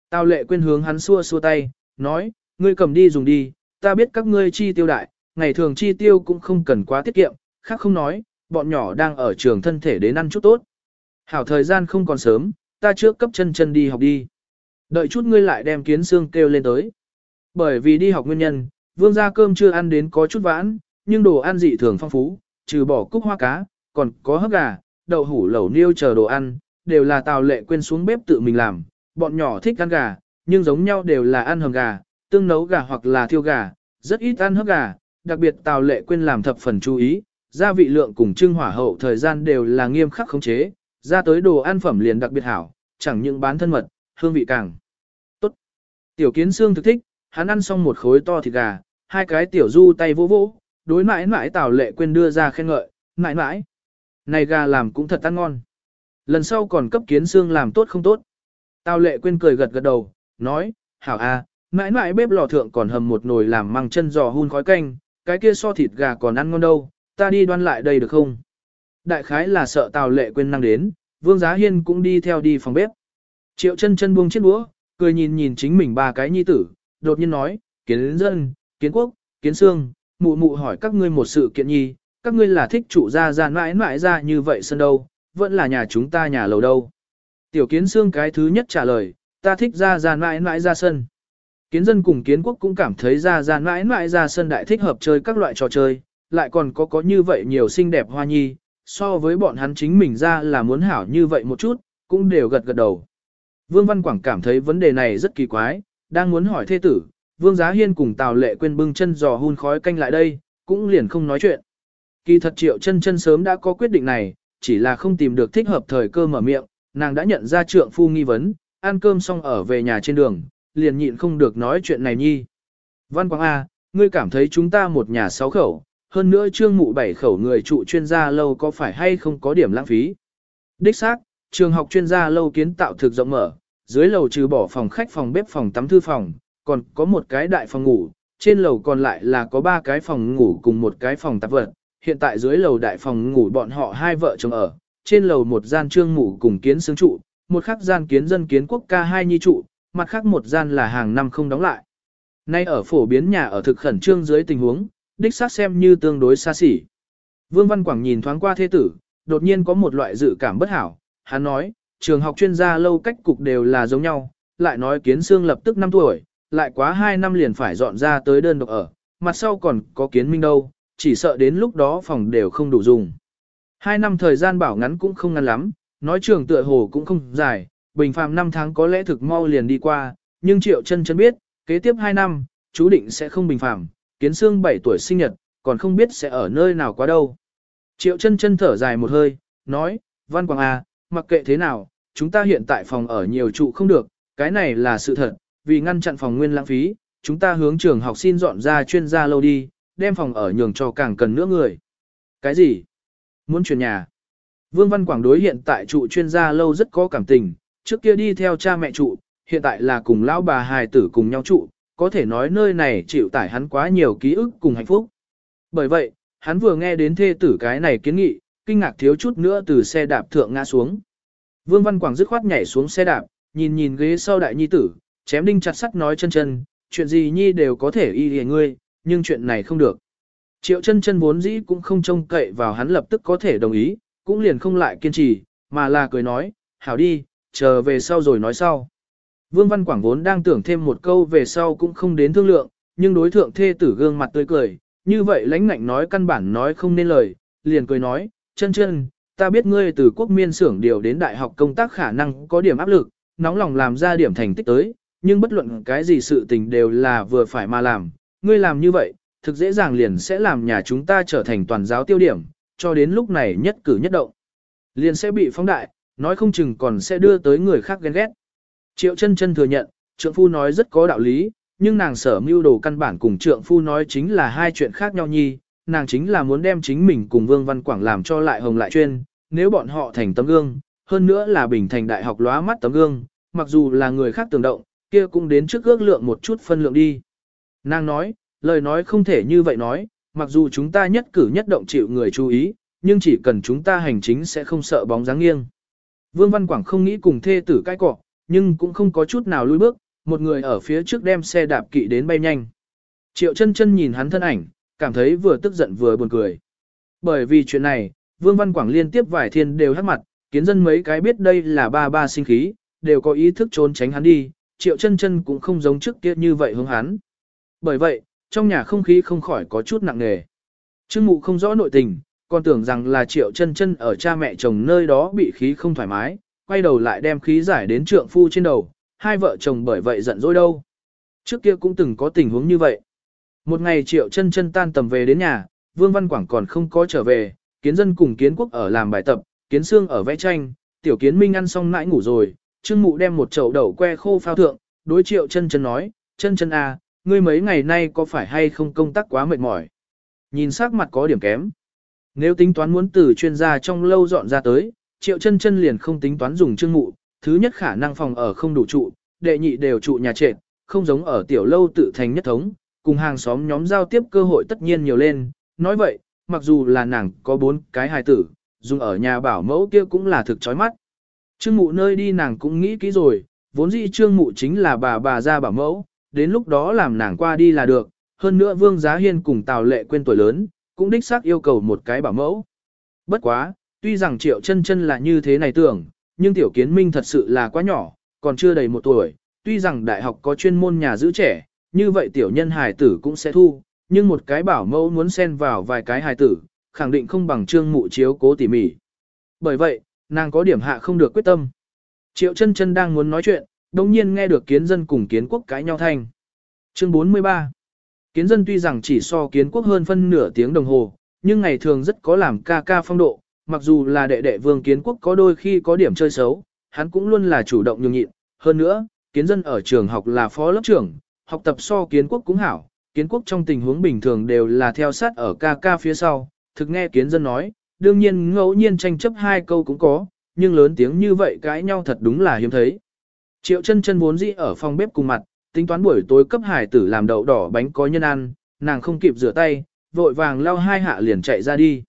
Tào lệ quên hướng hắn xua xua tay, nói, ngươi cầm đi dùng đi, ta biết các ngươi chi tiêu đại, ngày thường chi tiêu cũng không cần quá tiết kiệm, khác không nói, bọn nhỏ đang ở trường thân thể đến ăn chút tốt. Hảo thời gian không còn sớm, ta trước cấp chân chân đi học đi. Đợi chút ngươi lại đem kiến xương kêu lên tới. Bởi vì đi học nguyên nhân, vương gia cơm chưa ăn đến có chút vãn, nhưng đồ ăn dị thường phong phú, trừ bỏ cúc hoa cá, còn có hấp gà, đậu hủ lẩu niêu chờ đồ ăn, đều là tào lệ quên xuống bếp tự mình làm. Bọn nhỏ thích ăn gà, nhưng giống nhau đều là ăn hầm gà, tương nấu gà hoặc là thiêu gà, rất ít ăn hấp gà, đặc biệt tào lệ quên làm thập phần chú ý, gia vị lượng cùng trưng hỏa hậu thời gian đều là nghiêm khắc khống chế, ra tới đồ ăn phẩm liền đặc biệt hảo, chẳng những bán thân mật, hương vị càng tốt. Tiểu kiến xương thực thích, hắn ăn xong một khối to thịt gà, hai cái tiểu du tay vỗ vỗ, đối mãi mãi tào lệ quên đưa ra khen ngợi, mãi mãi. Này gà làm cũng thật ăn ngon. Lần sau còn cấp kiến xương làm tốt không tốt. Tào lệ quên cười gật gật đầu, nói, hảo à, mãi mãi bếp lò thượng còn hầm một nồi làm măng chân giò hun khói canh, cái kia so thịt gà còn ăn ngon đâu, ta đi đoan lại đây được không? Đại khái là sợ Tào Lệ quên năng đến, Vương Giá Hiên cũng đi theo đi phòng bếp. Triệu chân chân buông chiếc đũa, cười nhìn nhìn chính mình ba cái nhi tử, đột nhiên nói, kiến dân, kiến quốc, kiến xương, mụ mụ hỏi các ngươi một sự kiện nhi, các ngươi là thích trụ ra ra mãi mãi ra như vậy sân đâu, vẫn là nhà chúng ta nhà lầu đâu. Tiểu kiến xương cái thứ nhất trả lời, ta thích ra ra mãi mãi ra sân. Kiến dân cùng kiến quốc cũng cảm thấy ra ra mãi mãi ra sân đại thích hợp chơi các loại trò chơi, lại còn có có như vậy nhiều xinh đẹp hoa nhi, so với bọn hắn chính mình ra là muốn hảo như vậy một chút, cũng đều gật gật đầu. Vương Văn Quảng cảm thấy vấn đề này rất kỳ quái, đang muốn hỏi thê tử, Vương Giá Hiên cùng Tào Lệ quên bưng chân giò hun khói canh lại đây, cũng liền không nói chuyện. Kỳ thật triệu chân chân sớm đã có quyết định này, chỉ là không tìm được thích hợp thời cơ mở miệng, nàng đã nhận ra trượng phu nghi vấn, ăn cơm xong ở về nhà trên đường, liền nhịn không được nói chuyện này nhi. Văn Quang A, ngươi cảm thấy chúng ta một nhà sáu khẩu, hơn nữa trương mụ bảy khẩu người trụ chuyên gia lâu có phải hay không có điểm lãng phí. Đích xác, trường học chuyên gia lâu kiến tạo thực rộng mở, dưới lầu trừ bỏ phòng khách phòng bếp phòng tắm thư phòng, còn có một cái đại phòng ngủ, trên lầu còn lại là có ba cái phòng ngủ cùng một cái phòng tạp vật. Hiện tại dưới lầu đại phòng ngủ bọn họ hai vợ chồng ở, trên lầu một gian trương ngủ cùng kiến xương trụ, một khắc gian kiến dân kiến quốc ca hai nhi trụ, mặt khác một gian là hàng năm không đóng lại. Nay ở phổ biến nhà ở thực khẩn trương dưới tình huống, đích xác xem như tương đối xa xỉ. Vương Văn Quảng nhìn thoáng qua thế tử, đột nhiên có một loại dự cảm bất hảo, hắn nói, trường học chuyên gia lâu cách cục đều là giống nhau, lại nói kiến xương lập tức 5 tuổi, lại quá 2 năm liền phải dọn ra tới đơn độc ở, mặt sau còn có kiến minh đâu, chỉ sợ đến lúc đó phòng đều không đủ dùng. Hai năm thời gian bảo ngắn cũng không ngắn lắm, nói trường tựa hồ cũng không dài, bình phàm 5 tháng có lẽ thực mau liền đi qua, nhưng triệu chân chân biết, kế tiếp 2 năm, chú định sẽ không bình phàm, kiến xương 7 tuổi sinh nhật, còn không biết sẽ ở nơi nào quá đâu. Triệu chân chân thở dài một hơi, nói, Văn Quang à, mặc kệ thế nào, chúng ta hiện tại phòng ở nhiều trụ không được, cái này là sự thật, vì ngăn chặn phòng nguyên lãng phí, chúng ta hướng trường học xin dọn ra chuyên gia lâu đi, đem phòng ở nhường cho càng cần nữa người. Cái gì? Muốn chuyển nhà? Vương Văn Quảng đối hiện tại trụ chuyên gia lâu rất có cảm tình, trước kia đi theo cha mẹ trụ, hiện tại là cùng lão bà hài tử cùng nhau trụ, có thể nói nơi này chịu tải hắn quá nhiều ký ức cùng hạnh phúc. Bởi vậy, hắn vừa nghe đến thê tử cái này kiến nghị, kinh ngạc thiếu chút nữa từ xe đạp thượng ngã xuống. Vương Văn Quảng dứt khoát nhảy xuống xe đạp, nhìn nhìn ghế sau đại nhi tử, chém đinh chặt sắt nói chân chân, chuyện gì nhi đều có thể y lìa ngươi, nhưng chuyện này không được. Triệu chân chân vốn dĩ cũng không trông cậy vào hắn lập tức có thể đồng ý, cũng liền không lại kiên trì, mà là cười nói, hảo đi, chờ về sau rồi nói sau. Vương Văn Quảng vốn đang tưởng thêm một câu về sau cũng không đến thương lượng, nhưng đối thượng thê tử gương mặt tươi cười, như vậy lãnh ngạnh nói căn bản nói không nên lời, liền cười nói, chân chân, ta biết ngươi từ quốc miên xưởng điều đến đại học công tác khả năng có điểm áp lực, nóng lòng làm ra điểm thành tích tới, nhưng bất luận cái gì sự tình đều là vừa phải mà làm, ngươi làm như vậy, thực dễ dàng liền sẽ làm nhà chúng ta trở thành toàn giáo tiêu điểm, cho đến lúc này nhất cử nhất động. Liền sẽ bị phóng đại, nói không chừng còn sẽ đưa tới người khác ghen ghét. Triệu chân chân thừa nhận, trượng phu nói rất có đạo lý, nhưng nàng sở mưu đồ căn bản cùng trượng phu nói chính là hai chuyện khác nhau nhi, nàng chính là muốn đem chính mình cùng Vương Văn Quảng làm cho lại hồng lại chuyên, nếu bọn họ thành tấm gương, hơn nữa là bình thành đại học lóa mắt tấm gương, mặc dù là người khác tưởng động, kia cũng đến trước ước lượng một chút phân lượng đi. Nàng nói, lời nói không thể như vậy nói, mặc dù chúng ta nhất cử nhất động chịu người chú ý, nhưng chỉ cần chúng ta hành chính sẽ không sợ bóng dáng nghiêng. Vương Văn Quảng không nghĩ cùng thê tử cái cọ, nhưng cũng không có chút nào lùi bước, một người ở phía trước đem xe đạp kỵ đến bay nhanh. Triệu chân chân nhìn hắn thân ảnh, cảm thấy vừa tức giận vừa buồn cười. Bởi vì chuyện này, Vương Văn Quảng liên tiếp vài thiên đều hắc mặt, kiến dân mấy cái biết đây là ba ba sinh khí, đều có ý thức trốn tránh hắn đi, triệu chân chân cũng không giống trước kia như vậy hướng hắn. Bởi vậy, trong nhà không khí không khỏi có chút nặng nề. Trương mụ không rõ nội tình, còn tưởng rằng là triệu chân chân ở cha mẹ chồng nơi đó bị khí không thoải mái, quay đầu lại đem khí giải đến trượng phu trên đầu, hai vợ chồng bởi vậy giận dỗi đâu. Trước kia cũng từng có tình huống như vậy. Một ngày triệu chân chân tan tầm về đến nhà, Vương Văn Quảng còn không có trở về, kiến dân cùng kiến quốc ở làm bài tập, kiến xương ở vẽ tranh, tiểu kiến minh ăn xong nãi ngủ rồi, trương mụ đem một chậu đậu que khô phao thượng, đối triệu chân chân nói, chân chân à, ngươi mấy ngày nay có phải hay không công tác quá mệt mỏi? Nhìn sắc mặt có điểm kém. Nếu tính toán muốn từ chuyên gia trong lâu dọn ra tới, triệu chân chân liền không tính toán dùng trương mụ, thứ nhất khả năng phòng ở không đủ trụ, đệ nhị đều trụ nhà trệt, không giống ở tiểu lâu tự thành nhất thống, cùng hàng xóm nhóm giao tiếp cơ hội tất nhiên nhiều lên. Nói vậy, mặc dù là nàng có bốn cái hài tử, dùng ở nhà bảo mẫu kia cũng là thực chói mắt. Trương mụ nơi đi nàng cũng nghĩ kỹ rồi, vốn dĩ trương mụ chính là bà bà ra bảo mẫu, đến lúc đó làm nàng qua đi là được, hơn nữa vương giá hiên cùng tào lệ quên tuổi lớn, cũng đích xác yêu cầu một cái bảo mẫu. Bất quá, tuy rằng triệu chân chân là như thế này tưởng, nhưng tiểu kiến minh thật sự là quá nhỏ, còn chưa đầy một tuổi, tuy rằng đại học có chuyên môn nhà giữ trẻ, như vậy tiểu nhân hài tử cũng sẽ thu, nhưng một cái bảo mẫu muốn xen vào vài cái hài tử, khẳng định không bằng trương mụ chiếu cố tỉ mỉ. Bởi vậy, nàng có điểm hạ không được quyết tâm. Triệu chân chân đang muốn nói chuyện, đồng nhiên nghe được kiến dân cùng kiến quốc cãi nhau thanh. Chương 43 Kiến dân tuy rằng chỉ so kiến quốc hơn phân nửa tiếng đồng hồ, nhưng ngày thường rất có làm ca ca phong độ, mặc dù là đệ đệ vương kiến quốc có đôi khi có điểm chơi xấu, hắn cũng luôn là chủ động nhường nhịn. Hơn nữa, kiến dân ở trường học là phó lớp trưởng, học tập so kiến quốc cũng hảo, kiến quốc trong tình huống bình thường đều là theo sát ở ca ca phía sau, thực nghe kiến dân nói, đương nhiên ngẫu nhiên tranh chấp hai câu cũng có, nhưng lớn tiếng như vậy cãi nhau thật đúng là hiếm thấy. Triệu chân chân vốn dĩ ở phòng bếp cùng mặt, tính toán buổi tối cấp hải tử làm đậu đỏ bánh có nhân ăn, nàng không kịp rửa tay, vội vàng lau hai hạ liền chạy ra đi.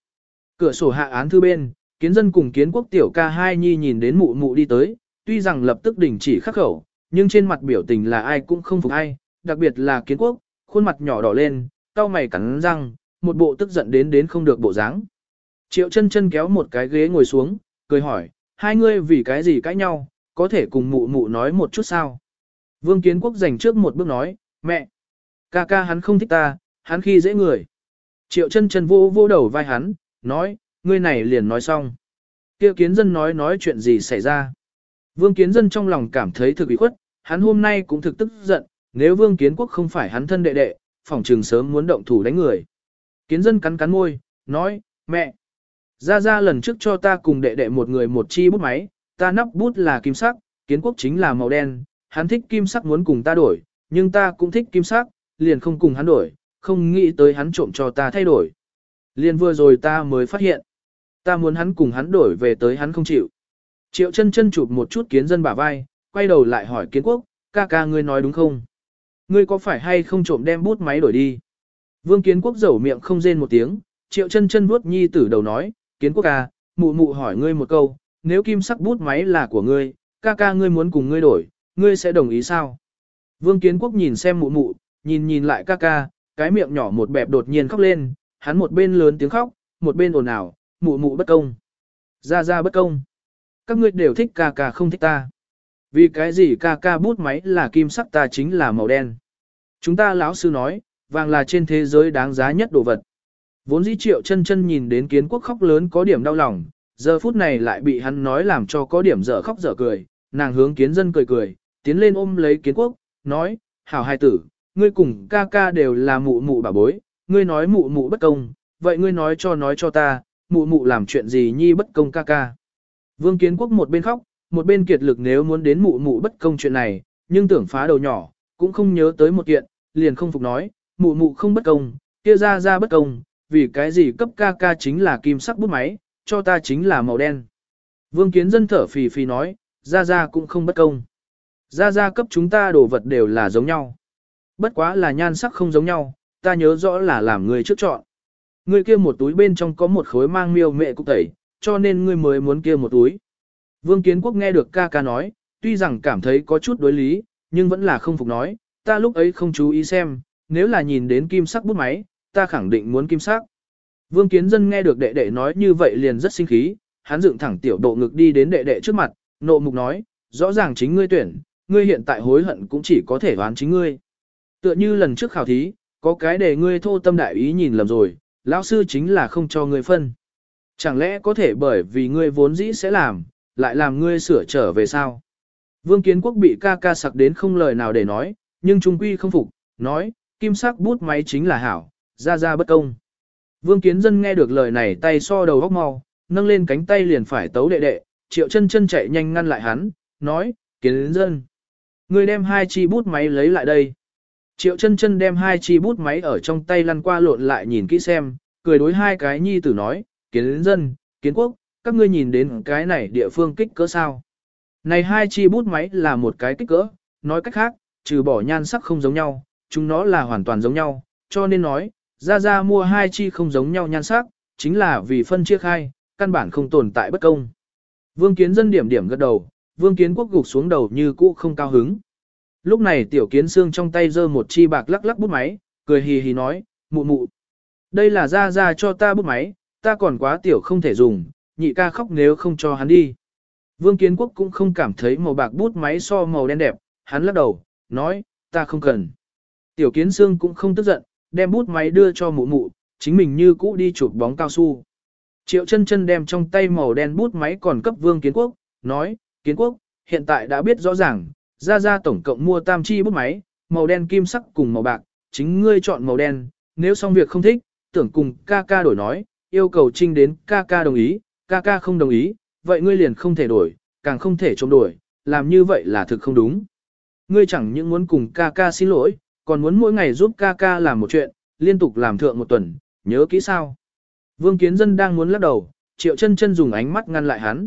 Cửa sổ hạ án thư bên, kiến dân cùng kiến quốc tiểu ca hai nhi nhìn đến mụ mụ đi tới, tuy rằng lập tức đình chỉ khắc khẩu, nhưng trên mặt biểu tình là ai cũng không phục ai, đặc biệt là kiến quốc, khuôn mặt nhỏ đỏ lên, cau mày cắn răng, một bộ tức giận đến đến không được bộ dáng. Triệu chân chân kéo một cái ghế ngồi xuống, cười hỏi, hai ngươi vì cái gì cãi nhau, có thể cùng mụ mụ nói một chút sao? Vương Kiến Quốc dành trước một bước nói, mẹ, ca ca hắn không thích ta, hắn khi dễ người. Triệu chân chân vô vô đầu vai hắn, nói, ngươi này liền nói xong. Kia kiến dân nói nói chuyện gì xảy ra. Vương kiến dân trong lòng cảm thấy thực bị khuất, hắn hôm nay cũng thực tức giận, nếu vương kiến quốc không phải hắn thân đệ đệ, phòng trường sớm muốn động thủ đánh người. Kiến dân cắn cắn môi, nói, mẹ, ra ra lần trước cho ta cùng đệ đệ một người một chi bút máy, ta nắp bút là kim sắc, kiến quốc chính là màu đen, hắn thích kim sắc muốn cùng ta đổi, nhưng ta cũng thích kim sắc, liền không cùng hắn đổi, không nghĩ tới hắn trộm cho ta thay đổi. Liền vừa rồi ta mới phát hiện, ta muốn hắn cùng hắn đổi về tới hắn không chịu. Triệu chân chân chụp một chút kiến dân bả vai, quay đầu lại hỏi kiến quốc, ca ca ngươi nói đúng không? Ngươi có phải hay không trộm đem bút máy đổi đi? Vương kiến quốc dẩu miệng không rên một tiếng, triệu chân chân vuốt nhi tử đầu nói, kiến quốc ca, mụ mụ hỏi ngươi một câu, nếu kim sắc bút máy là của ngươi, ca ca ngươi muốn cùng ngươi đổi, ngươi sẽ đồng ý sao? Vương kiến quốc nhìn xem mụ mụ, nhìn nhìn lại ca ca, cái miệng nhỏ một bẹp đột nhiên khóc lên, hắn một bên lớn tiếng khóc, một bên ồn ào, mụ mụ bất công. Ra ra bất công. Các ngươi đều thích ca ca không thích ta. Vì cái gì ca ca bút máy là kim sắc ta chính là màu đen. Chúng ta lão sư nói, vàng là trên thế giới đáng giá nhất đồ vật. Vốn dĩ triệu chân chân nhìn đến kiến quốc khóc lớn có điểm đau lòng, giờ phút này lại bị hắn nói làm cho có điểm dở khóc dở cười, nàng hướng kiến dân cười cười, tiến lên ôm lấy kiến quốc, nói, hảo hai tử, ngươi cùng ca ca đều là mụ mụ bà bối, ngươi nói mụ mụ bất công, vậy ngươi nói cho nói cho ta, mụ mụ làm chuyện gì nhi bất công ca ca. Vương kiến quốc một bên khóc, một bên kiệt lực nếu muốn đến mụ mụ bất công chuyện này, nhưng tưởng phá đầu nhỏ, cũng không nhớ tới một kiện, liền không phục nói, mụ mụ không bất công, kia ra ra bất công, vì cái gì cấp ca ca chính là kim sắc bút máy, cho ta chính là màu đen. Vương kiến dân thở phì phì nói, ra ra cũng không bất công. Ra ra cấp chúng ta đồ vật đều là giống nhau. Bất quá là nhan sắc không giống nhau, ta nhớ rõ là làm người trước chọn. Người kia một túi bên trong có một khối mang miêu mẹ cục tẩy, cho nên ngươi mới muốn kia một túi. Vương Kiến Quốc nghe được ca ca nói, tuy rằng cảm thấy có chút đối lý, nhưng vẫn là không phục nói, ta lúc ấy không chú ý xem, nếu là nhìn đến kim sắc bút máy, ta khẳng định muốn kim sắc. Vương Kiến Dân nghe được đệ đệ nói như vậy liền rất sinh khí, hắn dựng thẳng tiểu độ ngực đi đến đệ đệ trước mặt, nộ mục nói, rõ ràng chính ngươi tuyển, ngươi hiện tại hối hận cũng chỉ có thể đoán chính ngươi. Tựa như lần trước khảo thí, có cái để ngươi thô tâm đại ý nhìn lầm rồi, lão sư chính là không cho ngươi phân. Chẳng lẽ có thể bởi vì ngươi vốn dĩ sẽ làm, lại làm ngươi sửa trở về sao? Vương Kiến Quốc bị ca ca sặc đến không lời nào để nói, nhưng trung quy không phục, nói, kim sắc bút máy chính là hảo, ra ra bất công. Vương Kiến Dân nghe được lời này tay so đầu góc mau, nâng lên cánh tay liền phải tấu đệ đệ, triệu chân chân chạy nhanh ngăn lại hắn, nói, Kiến Dân. Ngươi đem hai chi bút máy lấy lại đây. Triệu chân chân đem hai chi bút máy ở trong tay lăn qua lộn lại nhìn kỹ xem, cười đối hai cái nhi tử nói, Kiến Dân, Kiến Quốc, các ngươi nhìn đến cái này địa phương kích cỡ sao. Này hai chi bút máy là một cái kích cỡ, nói cách khác, trừ bỏ nhan sắc không giống nhau, chúng nó là hoàn toàn giống nhau, cho nên nói, ra ra mua hai chi không giống nhau nhan sắc, chính là vì phân chia khai, căn bản không tồn tại bất công. Vương kiến dân điểm điểm gật đầu, vương kiến quốc gục xuống đầu như cũ không cao hứng. Lúc này tiểu kiến xương trong tay giơ một chi bạc lắc lắc bút máy, cười hì hì nói, mụ mụ. Đây là ra ra cho ta bút máy, ta còn quá tiểu không thể dùng, nhị ca khóc nếu không cho hắn đi. Vương Kiến Quốc cũng không cảm thấy màu bạc bút máy so màu đen đẹp, hắn lắc đầu, nói, ta không cần. Tiểu Kiến Sương cũng không tức giận, đem bút máy đưa cho mụ mụ, chính mình như cũ đi chụp bóng cao su. Triệu chân chân đem trong tay màu đen bút máy còn cấp Vương Kiến Quốc, nói, Kiến Quốc, hiện tại đã biết rõ ràng, ra ra tổng cộng mua tam chi bút máy, màu đen kim sắc cùng màu bạc, chính ngươi chọn màu đen, nếu xong việc không thích, tưởng cùng ca ca đổi nói, yêu cầu trinh đến ca ca đồng ý, ca ca không đồng ý, vậy ngươi liền không thể đổi, càng không thể chống đổi, làm như vậy là thực không đúng. Ngươi chẳng những muốn cùng ca ca xin lỗi, còn muốn mỗi ngày giúp ca ca làm một chuyện, liên tục làm thượng một tuần, nhớ kỹ sao. Vương Kiến Dân đang muốn lắc đầu, Triệu chân chân dùng ánh mắt ngăn lại hắn.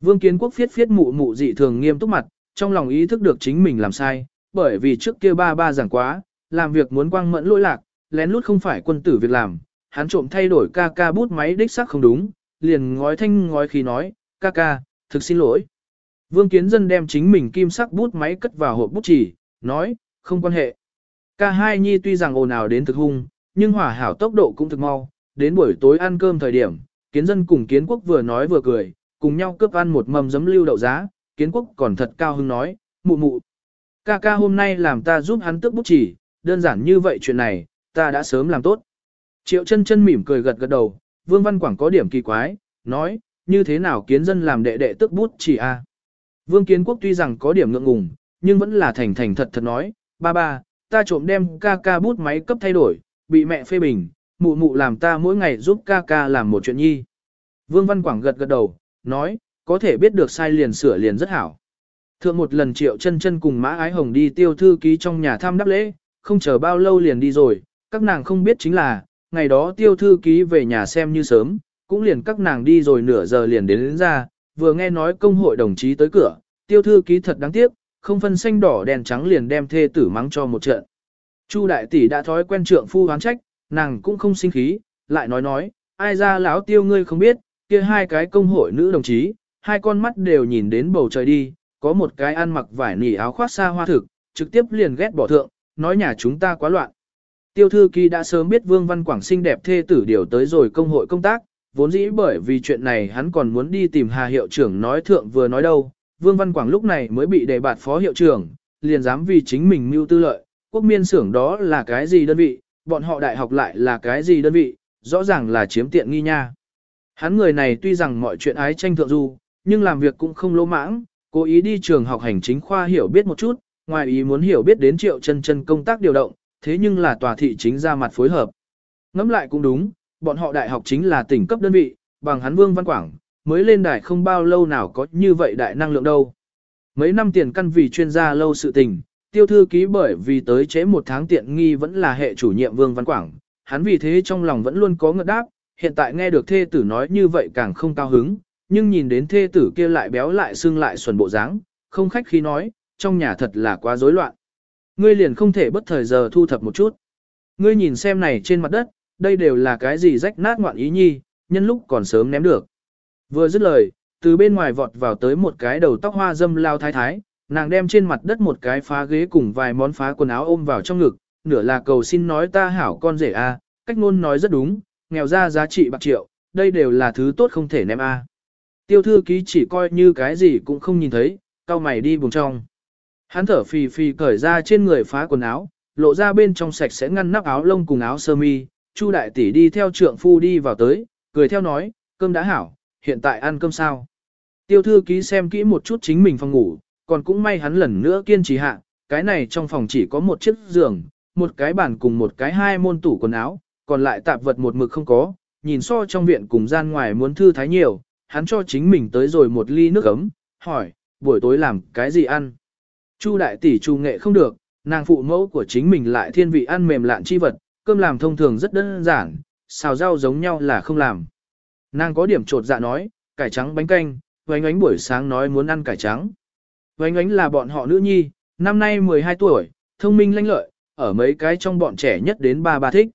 Vương Kiến Quốc phiết phiết mụ mụ dị thường nghiêm túc mặt, trong lòng ý thức được chính mình làm sai, bởi vì trước kia ba ba giảng quá, làm việc muốn quang mẫn lỗi lạc, lén lút không phải quân tử việc làm, hắn trộm thay đổi ca ca bút máy đích xác không đúng, liền ngói thanh ngói khí nói, ca ca, thực xin lỗi. Vương Kiến Dân đem chính mình kim sắc bút máy cất vào hộp bút chỉ, nói, không quan hệ. Ca hai nhi tuy rằng ồn ào đến thực hung, nhưng hỏa hảo tốc độ cũng thực mau, đến buổi tối ăn cơm thời điểm, Kiến Dân cùng Kiến Quốc vừa nói vừa cười, cùng nhau cướp ăn một mầm giấm lưu đậu giá, Kiến Quốc còn thật cao hứng nói, mụ mụ. Ca ca hôm nay làm ta giúp hắn tước bút chỉ, đơn giản như vậy chuyện này, ta đã sớm làm tốt. Triệu chân chân mỉm cười gật gật đầu, Vương Văn Quảng có điểm kỳ quái, nói, như thế nào kiến dân làm đệ đệ tức bút chỉ a? Vương Kiến Quốc tuy rằng có điểm ngượng ngùng, nhưng vẫn là thành thành thật thật nói, ba ba, ta trộm đem ca ca bút máy cấp thay đổi, bị mẹ phê bình, mụ mụ làm ta mỗi ngày giúp ca ca làm một chuyện nhi. Vương Văn Quảng gật gật đầu, nói, có thể biết được sai liền sửa liền rất hảo. Thượng một lần triệu chân chân cùng mã ái hồng đi tiêu thư ký trong nhà thăm đáp lễ, không chờ bao lâu liền đi rồi, các nàng không biết chính là, ngày đó tiêu thư ký về nhà xem như sớm, cũng liền các nàng đi rồi nửa giờ liền đến, đến ra, vừa nghe nói công hội đồng chí tới cửa, tiêu thư ký thật đáng tiếc, không phân xanh đỏ đèn trắng liền đem thê tử mắng cho một trận. Chu đại tỷ đã thói quen trượng phu hoán trách, nàng cũng không sinh khí, lại nói nói, ai ra lão tiêu ngươi không biết, kia hai cái công hội nữ đồng chí, hai con mắt đều nhìn đến bầu trời đi, có một cái ăn mặc vải nỉ áo khoác xa hoa thực, trực tiếp liền ghét bỏ thượng, nói nhà chúng ta quá loạn. Tiêu thư ký đã sớm biết Vương Văn Quảng xinh đẹp thê tử điều tới rồi công hội công tác, vốn dĩ bởi vì chuyện này hắn còn muốn đi tìm Hà hiệu trưởng nói thượng vừa nói đâu, Vương Văn Quảng lúc này mới bị đề bạt phó hiệu trưởng, liền dám vì chính mình mưu tư lợi, quốc miên xưởng đó là cái gì đơn vị, bọn họ đại học lại là cái gì đơn vị, rõ ràng là chiếm tiện nghi nha. Hắn người này tuy rằng mọi chuyện ái tranh thượng du, nhưng làm việc cũng không lỗ mãng, cố ý đi trường học hành chính khoa hiểu biết một chút, ngoài ý muốn hiểu biết đến triệu chân chân công tác điều động, thế nhưng là tòa thị chính ra mặt phối hợp. Ngẫm lại cũng đúng, bọn họ đại học chính là tỉnh cấp đơn vị, bằng hắn Vương Văn Quảng, mới lên đài không bao lâu nào có như vậy đại năng lượng đâu. Mấy năm tiền căn vì chuyên gia lâu sự tình, tiêu thư ký bởi vì tới chế một tháng tiện nghi vẫn là hệ chủ nhiệm Vương Văn Quảng, hắn vì thế trong lòng vẫn luôn có ngợt đáp, hiện tại nghe được thê tử nói như vậy càng không cao hứng, nhưng nhìn đến thê tử kia lại béo lại xương lại xuẩn bộ dáng, không khách khí nói, trong nhà thật là quá rối loạn. Ngươi liền không thể bất thời giờ thu thập một chút. Ngươi nhìn xem này trên mặt đất, đây đều là cái gì rách nát ngoạn ý nhi, nhân lúc còn sớm ném được. Vừa dứt lời, từ bên ngoài vọt vào tới một cái đầu tóc hoa dâm lao thái thái, nàng đem trên mặt đất một cái phá ghế cùng vài món phá quần áo ôm vào trong ngực, nửa là cầu xin nói ta hảo con rể a, cách ngôn nói rất đúng, nghèo ra giá trị bạc triệu, đây đều là thứ tốt không thể ném a. Tiêu thư ký chỉ coi như cái gì cũng không nhìn thấy, cao mày đi vùng trong. Hắn thở phì phì cởi ra trên người phá quần áo, lộ ra bên trong sạch sẽ ngăn nắp áo lông cùng áo sơ mi. Chu đại tỷ đi theo trượng phu đi vào tới, cười theo nói, cơm đã hảo, hiện tại ăn cơm sao. Tiêu thư ký xem kỹ một chút chính mình phòng ngủ, còn cũng may hắn lần nữa kiên trì hạ, cái này trong phòng chỉ có một chiếc giường, một cái bàn cùng một cái hai môn tủ quần áo, còn lại tạp vật một mực không có, nhìn so trong viện cùng gian ngoài muốn thư thái nhiều, hắn cho chính mình tới rồi một ly nước ấm, hỏi, buổi tối làm cái gì ăn? Chu đại tỷ chu nghệ không được, nàng phụ mẫu của chính mình lại thiên vị ăn mềm lạn chi vật, cơm làm thông thường rất đơn giản, xào rau giống nhau là không làm. Nàng có điểm trột dạ nói, cải trắng bánh canh, vánh ánh buổi sáng nói muốn ăn cải trắng. Vánh ánh là bọn họ nữ nhi, năm nay 12 tuổi, thông minh lanh lợi, ở mấy cái trong bọn trẻ nhất đến ba ba thích.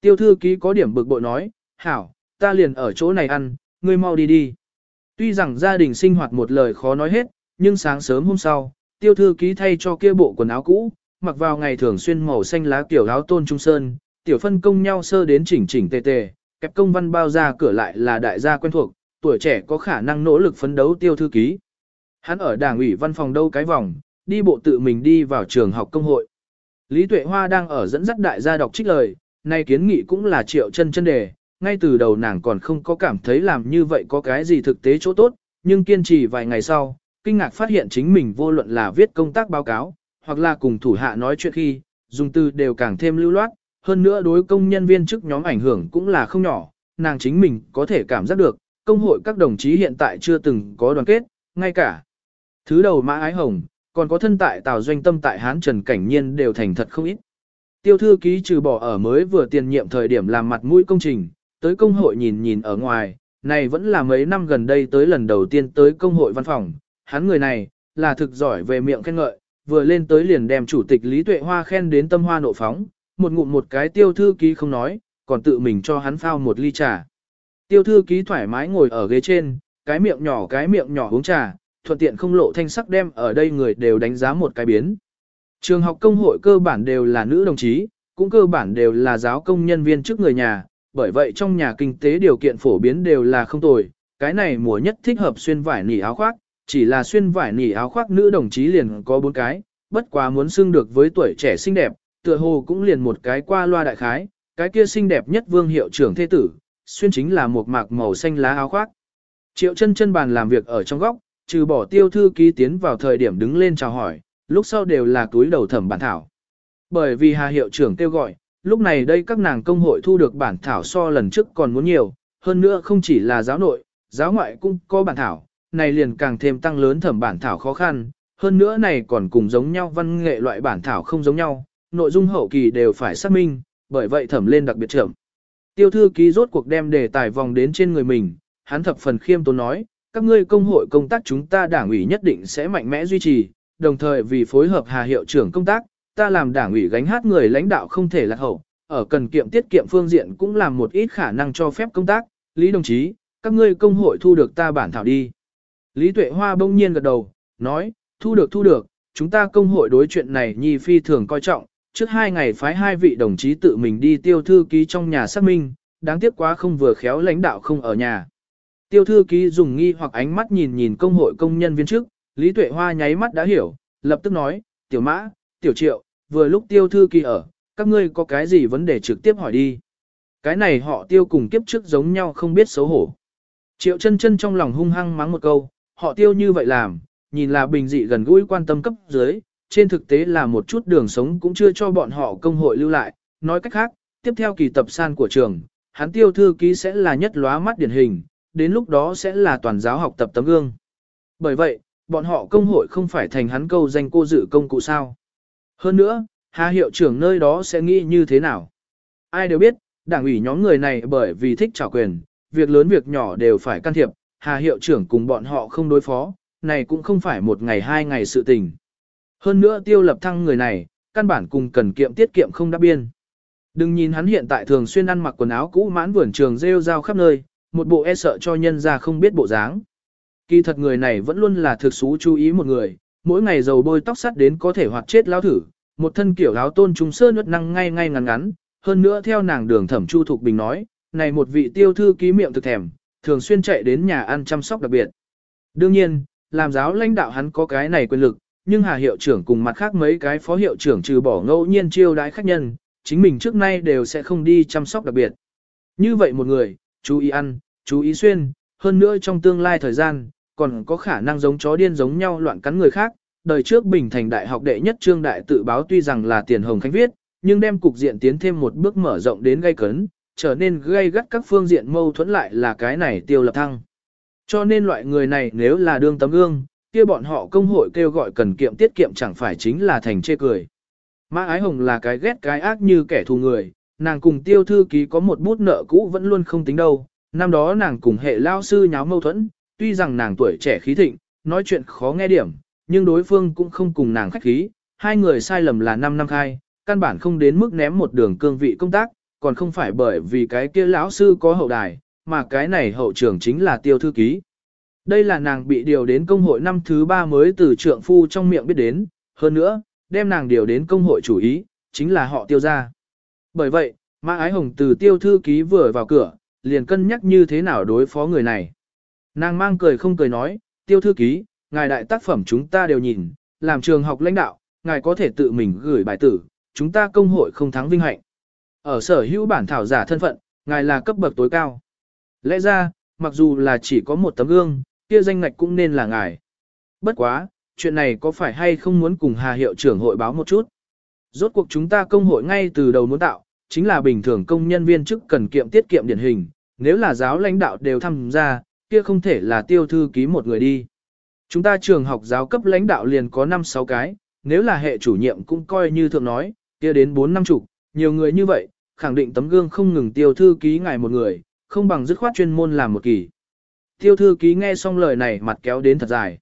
Tiêu thư ký có điểm bực bội nói, hảo, ta liền ở chỗ này ăn, ngươi mau đi đi. Tuy rằng gia đình sinh hoạt một lời khó nói hết, nhưng sáng sớm hôm sau, tiêu thư ký thay cho kia bộ quần áo cũ, mặc vào ngày thường xuyên màu xanh lá kiểu áo tôn trung sơn, tiểu phân công nhau sơ đến chỉnh chỉnh tề tề, kẹp công văn bao ra cửa lại là đại gia quen thuộc, tuổi trẻ có khả năng nỗ lực phấn đấu tiêu thư ký. Hắn ở đảng ủy văn phòng đâu cái vòng, đi bộ tự mình đi vào trường học công hội. Lý Tuệ Hoa đang ở dẫn dắt đại gia đọc trích lời, nay kiến nghị cũng là triệu chân chân đề, ngay từ đầu nàng còn không có cảm thấy làm như vậy có cái gì thực tế chỗ tốt, nhưng kiên trì vài ngày sau, kinh ngạc phát hiện chính mình vô luận là viết công tác báo cáo, hoặc là cùng thủ hạ nói chuyện khi, dùng từ đều càng thêm lưu loát, hơn nữa đối công nhân viên chức nhóm ảnh hưởng cũng là không nhỏ, nàng chính mình có thể cảm giác được, công hội các đồng chí hiện tại chưa từng có đoàn kết, ngay cả thứ đầu mã ái hồng, còn có thân tại tào doanh tâm tại Hán Trần Cảnh Nhiên đều thành thật không ít. Tiêu thư ký trừ bỏ ở mới vừa tiền nhiệm thời điểm làm mặt mũi công trình, tới công hội nhìn nhìn ở ngoài, này vẫn là mấy năm gần đây tới lần đầu tiên tới công hội văn phòng, hắn người này, là thực giỏi về miệng khen ngợi, vừa lên tới liền đem chủ tịch Lý Tuệ Hoa khen đến tâm hoa nộ phóng, một ngụm một cái tiêu thư ký không nói, còn tự mình cho hắn phao một ly trà. Tiêu thư ký thoải mái ngồi ở ghế trên, cái miệng nhỏ cái miệng nhỏ uống trà, thuận tiện không lộ thanh sắc đem ở đây người đều đánh giá một cái biến. Trường học công hội cơ bản đều là nữ đồng chí, cũng cơ bản đều là giáo công nhân viên trước người nhà, bởi vậy trong nhà kinh tế điều kiện phổ biến đều là không tồi, cái này mùa nhất thích hợp xuyên vải nỉ áo khoác, chỉ là xuyên vải nỉ áo khoác nữ đồng chí liền có bốn cái, bất quá muốn xưng được với tuổi trẻ xinh đẹp, tựa hồ cũng liền một cái qua loa đại khái, cái kia xinh đẹp nhất vương hiệu trưởng thế tử, xuyên chính là một mạc màu xanh lá áo khoác. Triệu chân chân bàn làm việc ở trong góc, trừ bỏ tiêu thư ký tiến vào thời điểm đứng lên chào hỏi, lúc sau đều là túi đầu thẩm bản thảo. Bởi vì Hà hiệu trưởng kêu gọi, lúc này đây các nàng công hội thu được bản thảo so lần trước còn muốn nhiều, hơn nữa không chỉ là giáo nội, giáo ngoại cũng có bản thảo, này liền càng thêm tăng lớn thẩm bản thảo khó khăn, hơn nữa này còn cùng giống nhau văn nghệ loại bản thảo không giống nhau, nội dung hậu kỳ đều phải xác minh, bởi vậy thẩm lên đặc biệt chậm. Tiêu thư ký rốt cuộc đem đề tài vòng đến trên người mình, hắn thập phần khiêm tốn nói, các ngươi công hội công tác chúng ta đảng ủy nhất định sẽ mạnh mẽ duy trì, đồng thời vì phối hợp Hà hiệu trưởng công tác, ta làm đảng ủy gánh hát người lãnh đạo không thể lạc hậu, ở cần kiệm tiết kiệm phương diện cũng làm một ít khả năng cho phép công tác, Lý đồng chí, các ngươi công hội thu được ta bản thảo đi. Lý Tuệ Hoa bỗng nhiên gật đầu, nói, thu được thu được, chúng ta công hội đối chuyện này nhi phi thường coi trọng, trước hai ngày phái hai vị đồng chí tự mình đi tiêu thư ký trong nhà xác minh, đáng tiếc quá không vừa khéo lãnh đạo không ở nhà. Tiêu thư ký dùng nghi hoặc ánh mắt nhìn nhìn công hội công nhân viên trước, Lý Tuệ Hoa nháy mắt đã hiểu, lập tức nói, tiểu mã, tiểu triệu, vừa lúc tiêu thư ký ở, các ngươi có cái gì vấn đề trực tiếp hỏi đi. Cái này họ tiêu cùng kiếp trước giống nhau không biết xấu hổ. Triệu chân chân trong lòng hung hăng mắng một câu, họ tiêu như vậy làm, nhìn là bình dị gần gũi quan tâm cấp dưới, trên thực tế là một chút đường sống cũng chưa cho bọn họ công hội lưu lại. Nói cách khác, tiếp theo kỳ tập san của trường, hắn tiêu thư ký sẽ là nhất lóa mắt điển hình, đến lúc đó sẽ là toàn giáo học tập tấm gương. Bởi vậy, bọn họ công hội không phải thành hắn câu danh cô dự công cụ sao. Hơn nữa, Hà hiệu trưởng nơi đó sẽ nghĩ như thế nào? Ai đều biết, đảng ủy nhóm người này bởi vì thích trả quyền, việc lớn việc nhỏ đều phải can thiệp, Hà hiệu trưởng cùng bọn họ không đối phó, này cũng không phải một ngày hai ngày sự tình. Hơn nữa tiêu lập thăng người này, căn bản cùng cần kiệm tiết kiệm không đáp biên. Đừng nhìn hắn hiện tại thường xuyên ăn mặc quần áo cũ mãn vườn trường rêu rao khắp nơi, một bộ e sợ cho nhân ra không biết bộ dáng. Kỳ thật người này vẫn luôn là thực xú chú ý một người, mỗi ngày dầu bôi tóc sắt đến có thể hoạt chết lao thử, một thân kiểu áo tôn trung sơn nuốt năng ngay ngay ngắn ngắn, hơn nữa theo nàng đường thẩm chu thục bình nói, này một vị tiêu thư ký miệng thực thèm, thường xuyên chạy đến nhà ăn chăm sóc đặc biệt. Đương nhiên, làm giáo lãnh đạo hắn có cái này quyền lực, nhưng Hà hiệu trưởng cùng mặt khác mấy cái phó hiệu trưởng trừ bỏ ngẫu nhiên chiêu đái khách nhân, chính mình trước nay đều sẽ không đi chăm sóc đặc biệt. Như vậy một người, chú ý ăn, chú ý xuyên, hơn nữa trong tương lai thời gian, còn có khả năng giống chó điên giống nhau loạn cắn người khác. Đời trước Bình Thành Đại học đệ nhất trương đại tự báo tuy rằng là tiền hồng khánh viết, nhưng đem cục diện tiến thêm một bước mở rộng đến gây cấn, trở nên gây gắt các phương diện mâu thuẫn lại là cái này tiêu lập thăng. Cho nên loại người này nếu là đương tấm gương, kia bọn họ công hội kêu gọi cần kiệm tiết kiệm chẳng phải chính là thành chê cười. Mã Ái Hồng là cái ghét cái ác như kẻ thù người, nàng cùng tiêu thư ký có một bút nợ cũ vẫn luôn không tính đâu. Năm đó nàng cùng hệ lao sư nháo mâu thuẫn, tuy rằng nàng tuổi trẻ khí thịnh, nói chuyện khó nghe điểm, nhưng đối phương cũng không cùng nàng khách khí, hai người sai lầm là 5 năm khai, căn bản không đến mức ném một đường cương vị công tác, còn không phải bởi vì cái kia lão sư có hậu đài, mà cái này hậu trưởng chính là tiêu thư ký. Đây là nàng bị điều đến công hội năm thứ ba mới từ trượng phu trong miệng biết đến, hơn nữa, đem nàng điều đến công hội chủ ý, chính là họ tiêu ra. Bởi vậy, Mã Ái Hồng từ tiêu thư ký vừa vào cửa, liền cân nhắc như thế nào đối phó người này. Nàng mang cười không cười nói, tiêu thư ký, ngài đại tác phẩm chúng ta đều nhìn, làm trường học lãnh đạo, ngài có thể tự mình gửi bài tử, chúng ta công hội không thắng vinh hạnh. Ở sở hữu bản thảo giả thân phận, ngài là cấp bậc tối cao. Lẽ ra, mặc dù là chỉ có một tấm gương, kia danh ngạch cũng nên là ngài. Bất quá, chuyện này có phải hay không muốn cùng Hà hiệu trưởng hội báo một chút? Rốt cuộc chúng ta công hội ngay từ đầu muốn tạo, chính là bình thường công nhân viên chức cần kiệm tiết kiệm điển hình, nếu là giáo lãnh đạo đều tham gia, kia không thể là tiêu thư ký một người đi. Chúng ta trường học giáo cấp lãnh đạo liền có 5-6 cái, nếu là hệ chủ nhiệm cũng coi như thượng nói, kia đến 4 năm chục, nhiều người như vậy, khẳng định tấm gương không ngừng tiêu thư ký ngài một người, không bằng dứt khoát chuyên môn làm một kỳ. Tiêu thư ký nghe xong lời này mặt kéo đến thật dài.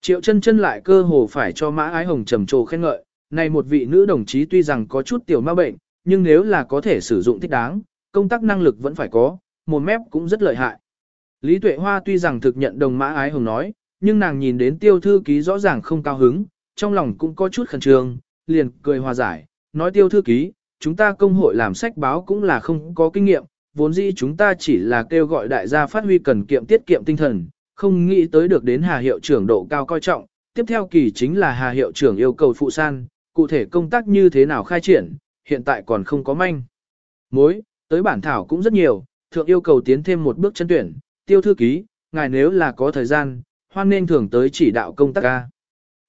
Triệu chân chân lại cơ hồ phải cho mã ái hồng trầm trồ khen ngợi, này một vị nữ đồng chí tuy rằng có chút tiểu ma bệnh, nhưng nếu là có thể sử dụng thích đáng, công tác năng lực vẫn phải có, một mép cũng rất lợi hại. Lý Tuệ Hoa tuy rằng thực nhận đồng mã ái hồng nói, nhưng nàng nhìn đến tiêu thư ký rõ ràng không cao hứng, trong lòng cũng có chút khẩn trương, liền cười hòa giải, nói tiêu thư ký, chúng ta công hội làm sách báo cũng là không có kinh nghiệm, vốn dĩ chúng ta chỉ là kêu gọi đại gia phát huy cần kiệm tiết kiệm tinh thần, không nghĩ tới được đến Hà hiệu trưởng độ cao coi trọng, tiếp theo kỳ chính là Hà hiệu trưởng yêu cầu phụ san, cụ thể công tác như thế nào khai triển, hiện tại còn không có manh. Mối, tới bản thảo cũng rất nhiều, thượng yêu cầu tiến thêm một bước chân tuyển, tiêu thư ký, ngài nếu là có thời gian, hoan nên thường tới chỉ đạo công tác ca.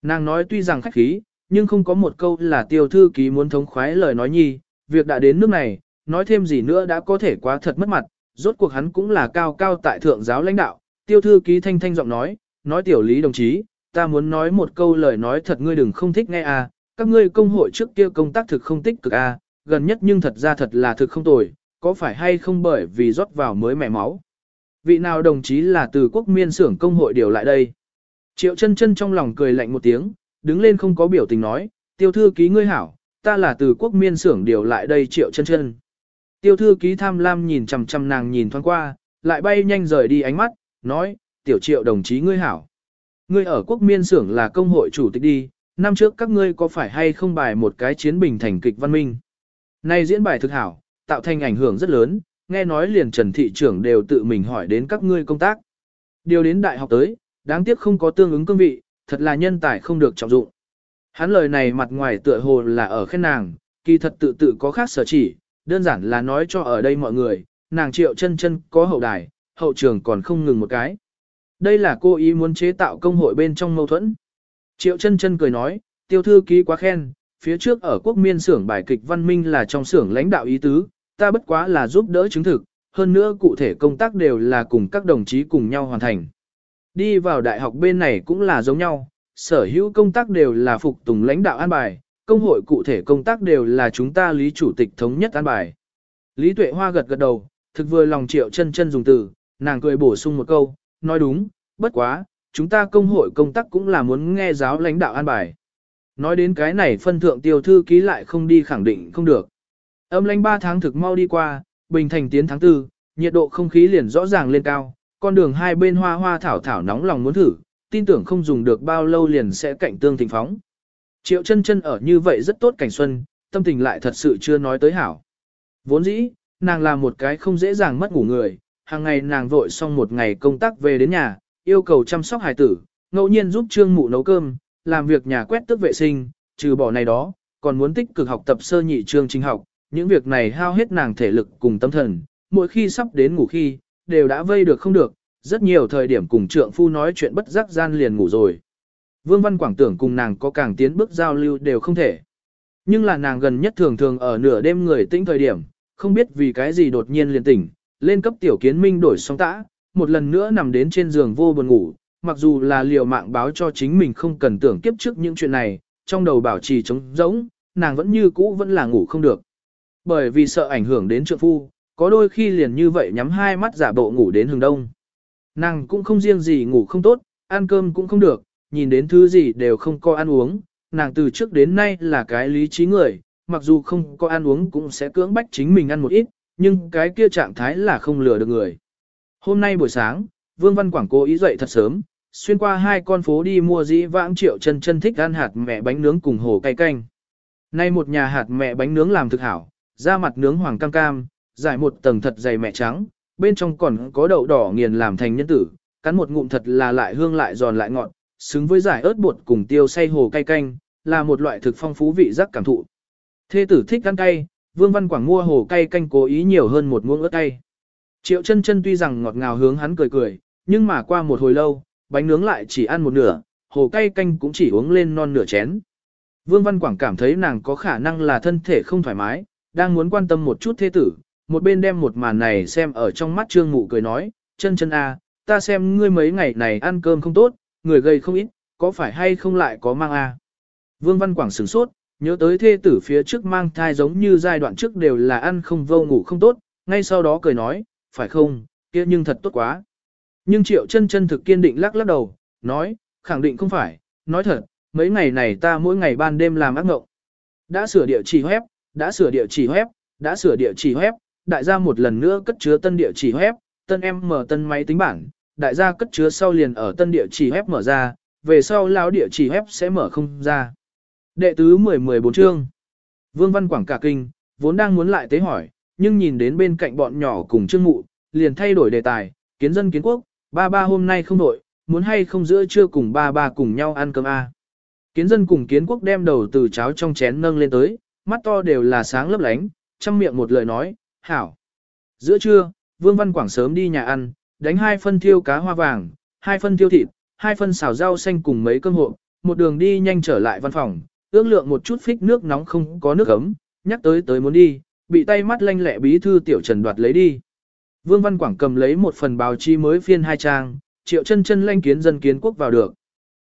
Nàng nói tuy rằng khách khí, nhưng không có một câu là tiêu thư ký muốn thống khoái lời nói nhi, việc đã đến nước này, nói thêm gì nữa đã có thể quá thật mất mặt, rốt cuộc hắn cũng là cao cao tại thượng giáo lãnh đạo, tiêu thư ký thanh thanh giọng nói, nói tiểu lý đồng chí, ta muốn nói một câu lời nói thật ngươi đừng không thích nghe à, các ngươi công hội trước kia công tác thực không tích cực à, gần nhất nhưng thật ra thật là thực không tồi, có phải hay không bởi vì rót vào mới mẻ máu. Vị nào đồng chí là từ quốc miên xưởng công hội điều lại đây. Triệu chân chân trong lòng cười lạnh một tiếng, đứng lên không có biểu tình nói, tiêu thư ký ngươi hảo, ta là từ quốc miên xưởng điều lại đây triệu chân chân. Tiêu thư ký tham lam nhìn chằm chằm nàng nhìn thoáng qua, lại bay nhanh rời đi ánh mắt, nói, tiểu triệu đồng chí ngươi hảo. Ngươi ở quốc miên xưởng là công hội chủ tịch đi, năm trước các ngươi có phải hay không bài một cái chiến bình thành kịch văn minh. Nay diễn bài thực hảo, tạo thành ảnh hưởng rất lớn, nghe nói liền trần thị trưởng đều tự mình hỏi đến các ngươi công tác. Điều đến đại học tới, đáng tiếc không có tương ứng cương vị, thật là nhân tài không được trọng dụng. Hắn lời này mặt ngoài tựa hồ là ở khen nàng, kỳ thật tự tự có khác sở chỉ, đơn giản là nói cho ở đây mọi người, nàng triệu chân chân có hậu đài, hậu trường còn không ngừng một cái. Đây là cô ý muốn chế tạo công hội bên trong mâu thuẫn. Triệu chân chân cười nói, tiêu thư ký quá khen, phía trước ở quốc miên xưởng bài kịch văn minh là trong xưởng lãnh đạo ý tứ, ta bất quá là giúp đỡ chứng thực, hơn nữa cụ thể công tác đều là cùng các đồng chí cùng nhau hoàn thành. Đi vào đại học bên này cũng là giống nhau, sở hữu công tác đều là phục tùng lãnh đạo an bài, công hội cụ thể công tác đều là chúng ta lý chủ tịch thống nhất an bài. Lý Tuệ Hoa gật gật đầu, thực vừa lòng triệu chân chân dùng từ, nàng cười bổ sung một câu, nói đúng, bất quá, chúng ta công hội công tác cũng là muốn nghe giáo lãnh đạo an bài. Nói đến cái này phân thượng tiêu thư ký lại không đi khẳng định không được. Âm lãnh 3 tháng thực mau đi qua, bình thành tiến tháng 4, nhiệt độ không khí liền rõ ràng lên cao, con đường hai bên hoa hoa thảo thảo nóng lòng muốn thử, tin tưởng không dùng được bao lâu liền sẽ cạnh tương thịnh phóng. Triệu chân chân ở như vậy rất tốt cảnh xuân, tâm tình lại thật sự chưa nói tới hảo. Vốn dĩ, nàng là một cái không dễ dàng mất ngủ người, hàng ngày nàng vội xong một ngày công tác về đến nhà, yêu cầu chăm sóc hài tử, ngẫu nhiên giúp trương mụ nấu cơm, làm việc nhà quét tước vệ sinh, trừ bỏ này đó, còn muốn tích cực học tập sơ nhị trương trình học, những việc này hao hết nàng thể lực cùng tâm thần, mỗi khi sắp đến ngủ khi, đều đã vây được không được, rất nhiều thời điểm cùng trượng phu nói chuyện bất giác gian liền ngủ rồi. Vương Văn Quảng tưởng cùng nàng có càng tiến bước giao lưu đều không thể. Nhưng là nàng gần nhất thường thường ở nửa đêm người tĩnh thời điểm, không biết vì cái gì đột nhiên liền tỉnh, lên cấp tiểu kiến minh đổi song tã, một lần nữa nằm đến trên giường vô buồn ngủ, mặc dù là liều mạng báo cho chính mình không cần tưởng kiếp trước những chuyện này, trong đầu bảo trì trống rỗng, nàng vẫn như cũ vẫn là ngủ không được. Bởi vì sợ ảnh hưởng đến trượng phu, có đôi khi liền như vậy nhắm hai mắt giả bộ ngủ đến hừng đông. Nàng cũng không riêng gì ngủ không tốt, ăn cơm cũng không được, nhìn đến thứ gì đều không có ăn uống, nàng từ trước đến nay là cái lý trí người, mặc dù không có ăn uống cũng sẽ cưỡng bách chính mình ăn một ít, nhưng cái kia trạng thái là không lừa được người. Hôm nay buổi sáng, Vương Văn Quảng cố ý dậy thật sớm, xuyên qua hai con phố đi mua dĩ vãng triệu chân chân thích ăn hạt mẹ bánh nướng cùng hồ cay canh. Nay một nhà hạt mẹ bánh nướng làm thực hảo, da mặt nướng hoàng cam cam, giải một tầng thật dày mẹ trắng, bên trong còn có đậu đỏ nghiền làm thành nhân tử, cắn một ngụm thật là lại hương lại giòn lại ngọt, xứng với giải ớt bột cùng tiêu say hồ cay canh, là một loại thực phong phú vị giác cảm thụ. Thê tử thích ăn cay, Vương Văn Quảng mua hồ cay canh cố ý nhiều hơn một muỗng ớt cay. Triệu chân chân tuy rằng ngọt ngào hướng hắn cười cười, nhưng mà qua một hồi lâu, bánh nướng lại chỉ ăn một nửa, hồ cay canh cũng chỉ uống lên non nửa chén. Vương Văn Quảng cảm thấy nàng có khả năng là thân thể không thoải mái, đang muốn quan tâm một chút thế tử, một bên đem một màn này xem ở trong mắt trương mụ cười nói, chân chân a, à, ta xem ngươi mấy ngày này ăn cơm không tốt, người gầy không ít, có phải hay không lại có mang a? À? Vương Văn Quảng sửng sốt, nhớ tới thê tử phía trước mang thai giống như giai đoạn trước đều là ăn không vô ngủ không tốt, ngay sau đó cười nói, phải không, kia nhưng thật tốt quá. Nhưng triệu chân chân thực kiên định lắc lắc đầu, nói, khẳng định không phải, nói thật, mấy ngày này ta mỗi ngày ban đêm làm ác ngộng. Đã sửa địa chỉ web, đã sửa địa chỉ web, đã sửa địa chỉ web, đại gia một lần nữa cất chứa tân địa chỉ web, tân em mở tân máy tính bảng, đại gia cất chứa sau liền ở tân địa chỉ web mở ra, về sau lão địa chỉ web sẽ mở không ra. Đệ tứ 10-14 chương. Vương Văn Quảng cả kinh, vốn đang muốn lại tế hỏi, nhưng nhìn đến bên cạnh bọn nhỏ cùng trương mụ, liền thay đổi đề tài, kiến dân kiến quốc, ba ba hôm nay không đổi, muốn hay không giữa trưa cùng ba ba cùng nhau ăn cơm a. À. Kiến dân cùng kiến quốc đem đầu từ cháo trong chén nâng lên tới, mắt to đều là sáng lấp lánh, trong miệng một lời nói, hảo. Giữa trưa, Vương Văn Quảng sớm đi nhà ăn, đánh hai phân thiêu cá hoa vàng, hai phân thiêu thịt, hai phân xào rau xanh cùng mấy cơm hộ, một đường đi nhanh trở lại văn phòng, ước lượng một chút phích nước nóng không có nước ấm, nhắc tới tới muốn đi, bị tay mắt lanh lẹ bí thư tiểu trần đoạt lấy đi. Vương Văn Quảng cầm lấy một phần báo chí mới phiên hai trang, triệu chân chân lanh kiến dân kiến quốc vào được.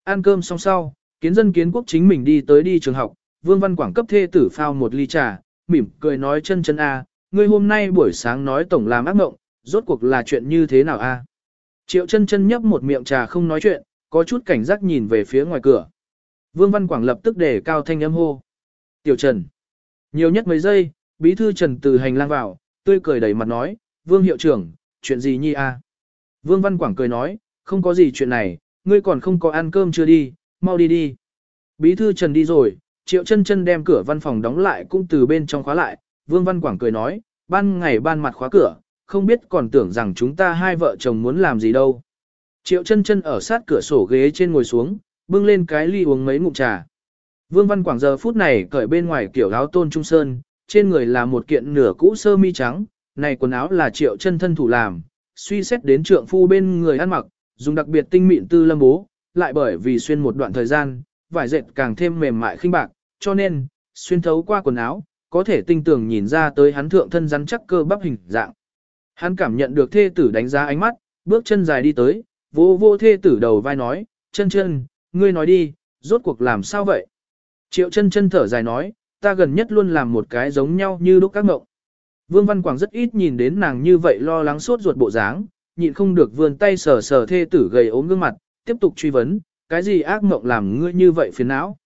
Ăn cơm xong sau, kiến dân kiến quốc chính mình đi tới đi trường học, Vương Văn Quảng cấp thê tử phao một ly trà, mỉm cười nói chân chân a, ngươi hôm nay buổi sáng nói tổng làm ác mộng, rốt cuộc là chuyện như thế nào a? Triệu chân chân nhấp một miệng trà không nói chuyện, có chút cảnh giác nhìn về phía ngoài cửa. Vương Văn Quảng lập tức để cao thanh âm hô. Tiểu Trần. Nhiều nhất mấy giây, bí thư Trần từ hành lang vào, tươi cười đầy mặt nói, Vương hiệu trưởng, chuyện gì nhi a? Vương Văn Quảng cười nói, không có gì chuyện này, ngươi còn không có ăn cơm chưa đi, mau đi đi. Bí thư Trần đi rồi, Triệu chân chân đem cửa văn phòng đóng lại cũng từ bên trong khóa lại, Vương Văn Quảng cười nói, ban ngày ban mặt khóa cửa, không biết còn tưởng rằng chúng ta hai vợ chồng muốn làm gì đâu. Triệu chân chân ở sát cửa sổ ghế trên ngồi xuống, bưng lên cái ly uống mấy ngụm trà. Vương Văn Quảng giờ phút này cởi bên ngoài kiểu áo tôn trung sơn, trên người là một kiện nửa cũ sơ mi trắng, này quần áo là triệu chân thân thủ làm, suy xét đến trượng phu bên người ăn mặc, dùng đặc biệt tinh mịn tư lâm bố, lại bởi vì xuyên một đoạn thời gian, vải dệt càng thêm mềm mại khinh bạc, cho nên, xuyên thấu qua quần áo, có thể tinh tường nhìn ra tới hắn thượng thân rắn chắc cơ bắp hình dạng. Hắn cảm nhận được thê tử đánh giá ánh mắt, bước chân dài đi tới, vô vô thê tử đầu vai nói, chân chân, ngươi nói đi, rốt cuộc làm sao vậy? Triệu chân chân thở dài nói, ta gần nhất luôn làm một cái giống nhau như lúc các ngộng. Vương Văn Quảng rất ít nhìn đến nàng như vậy lo lắng suốt ruột bộ dáng, nhịn không được vươn tay sờ sờ thê tử gầy ốm gương mặt, tiếp tục truy vấn, cái gì ác mộng làm ngươi như vậy phiền não?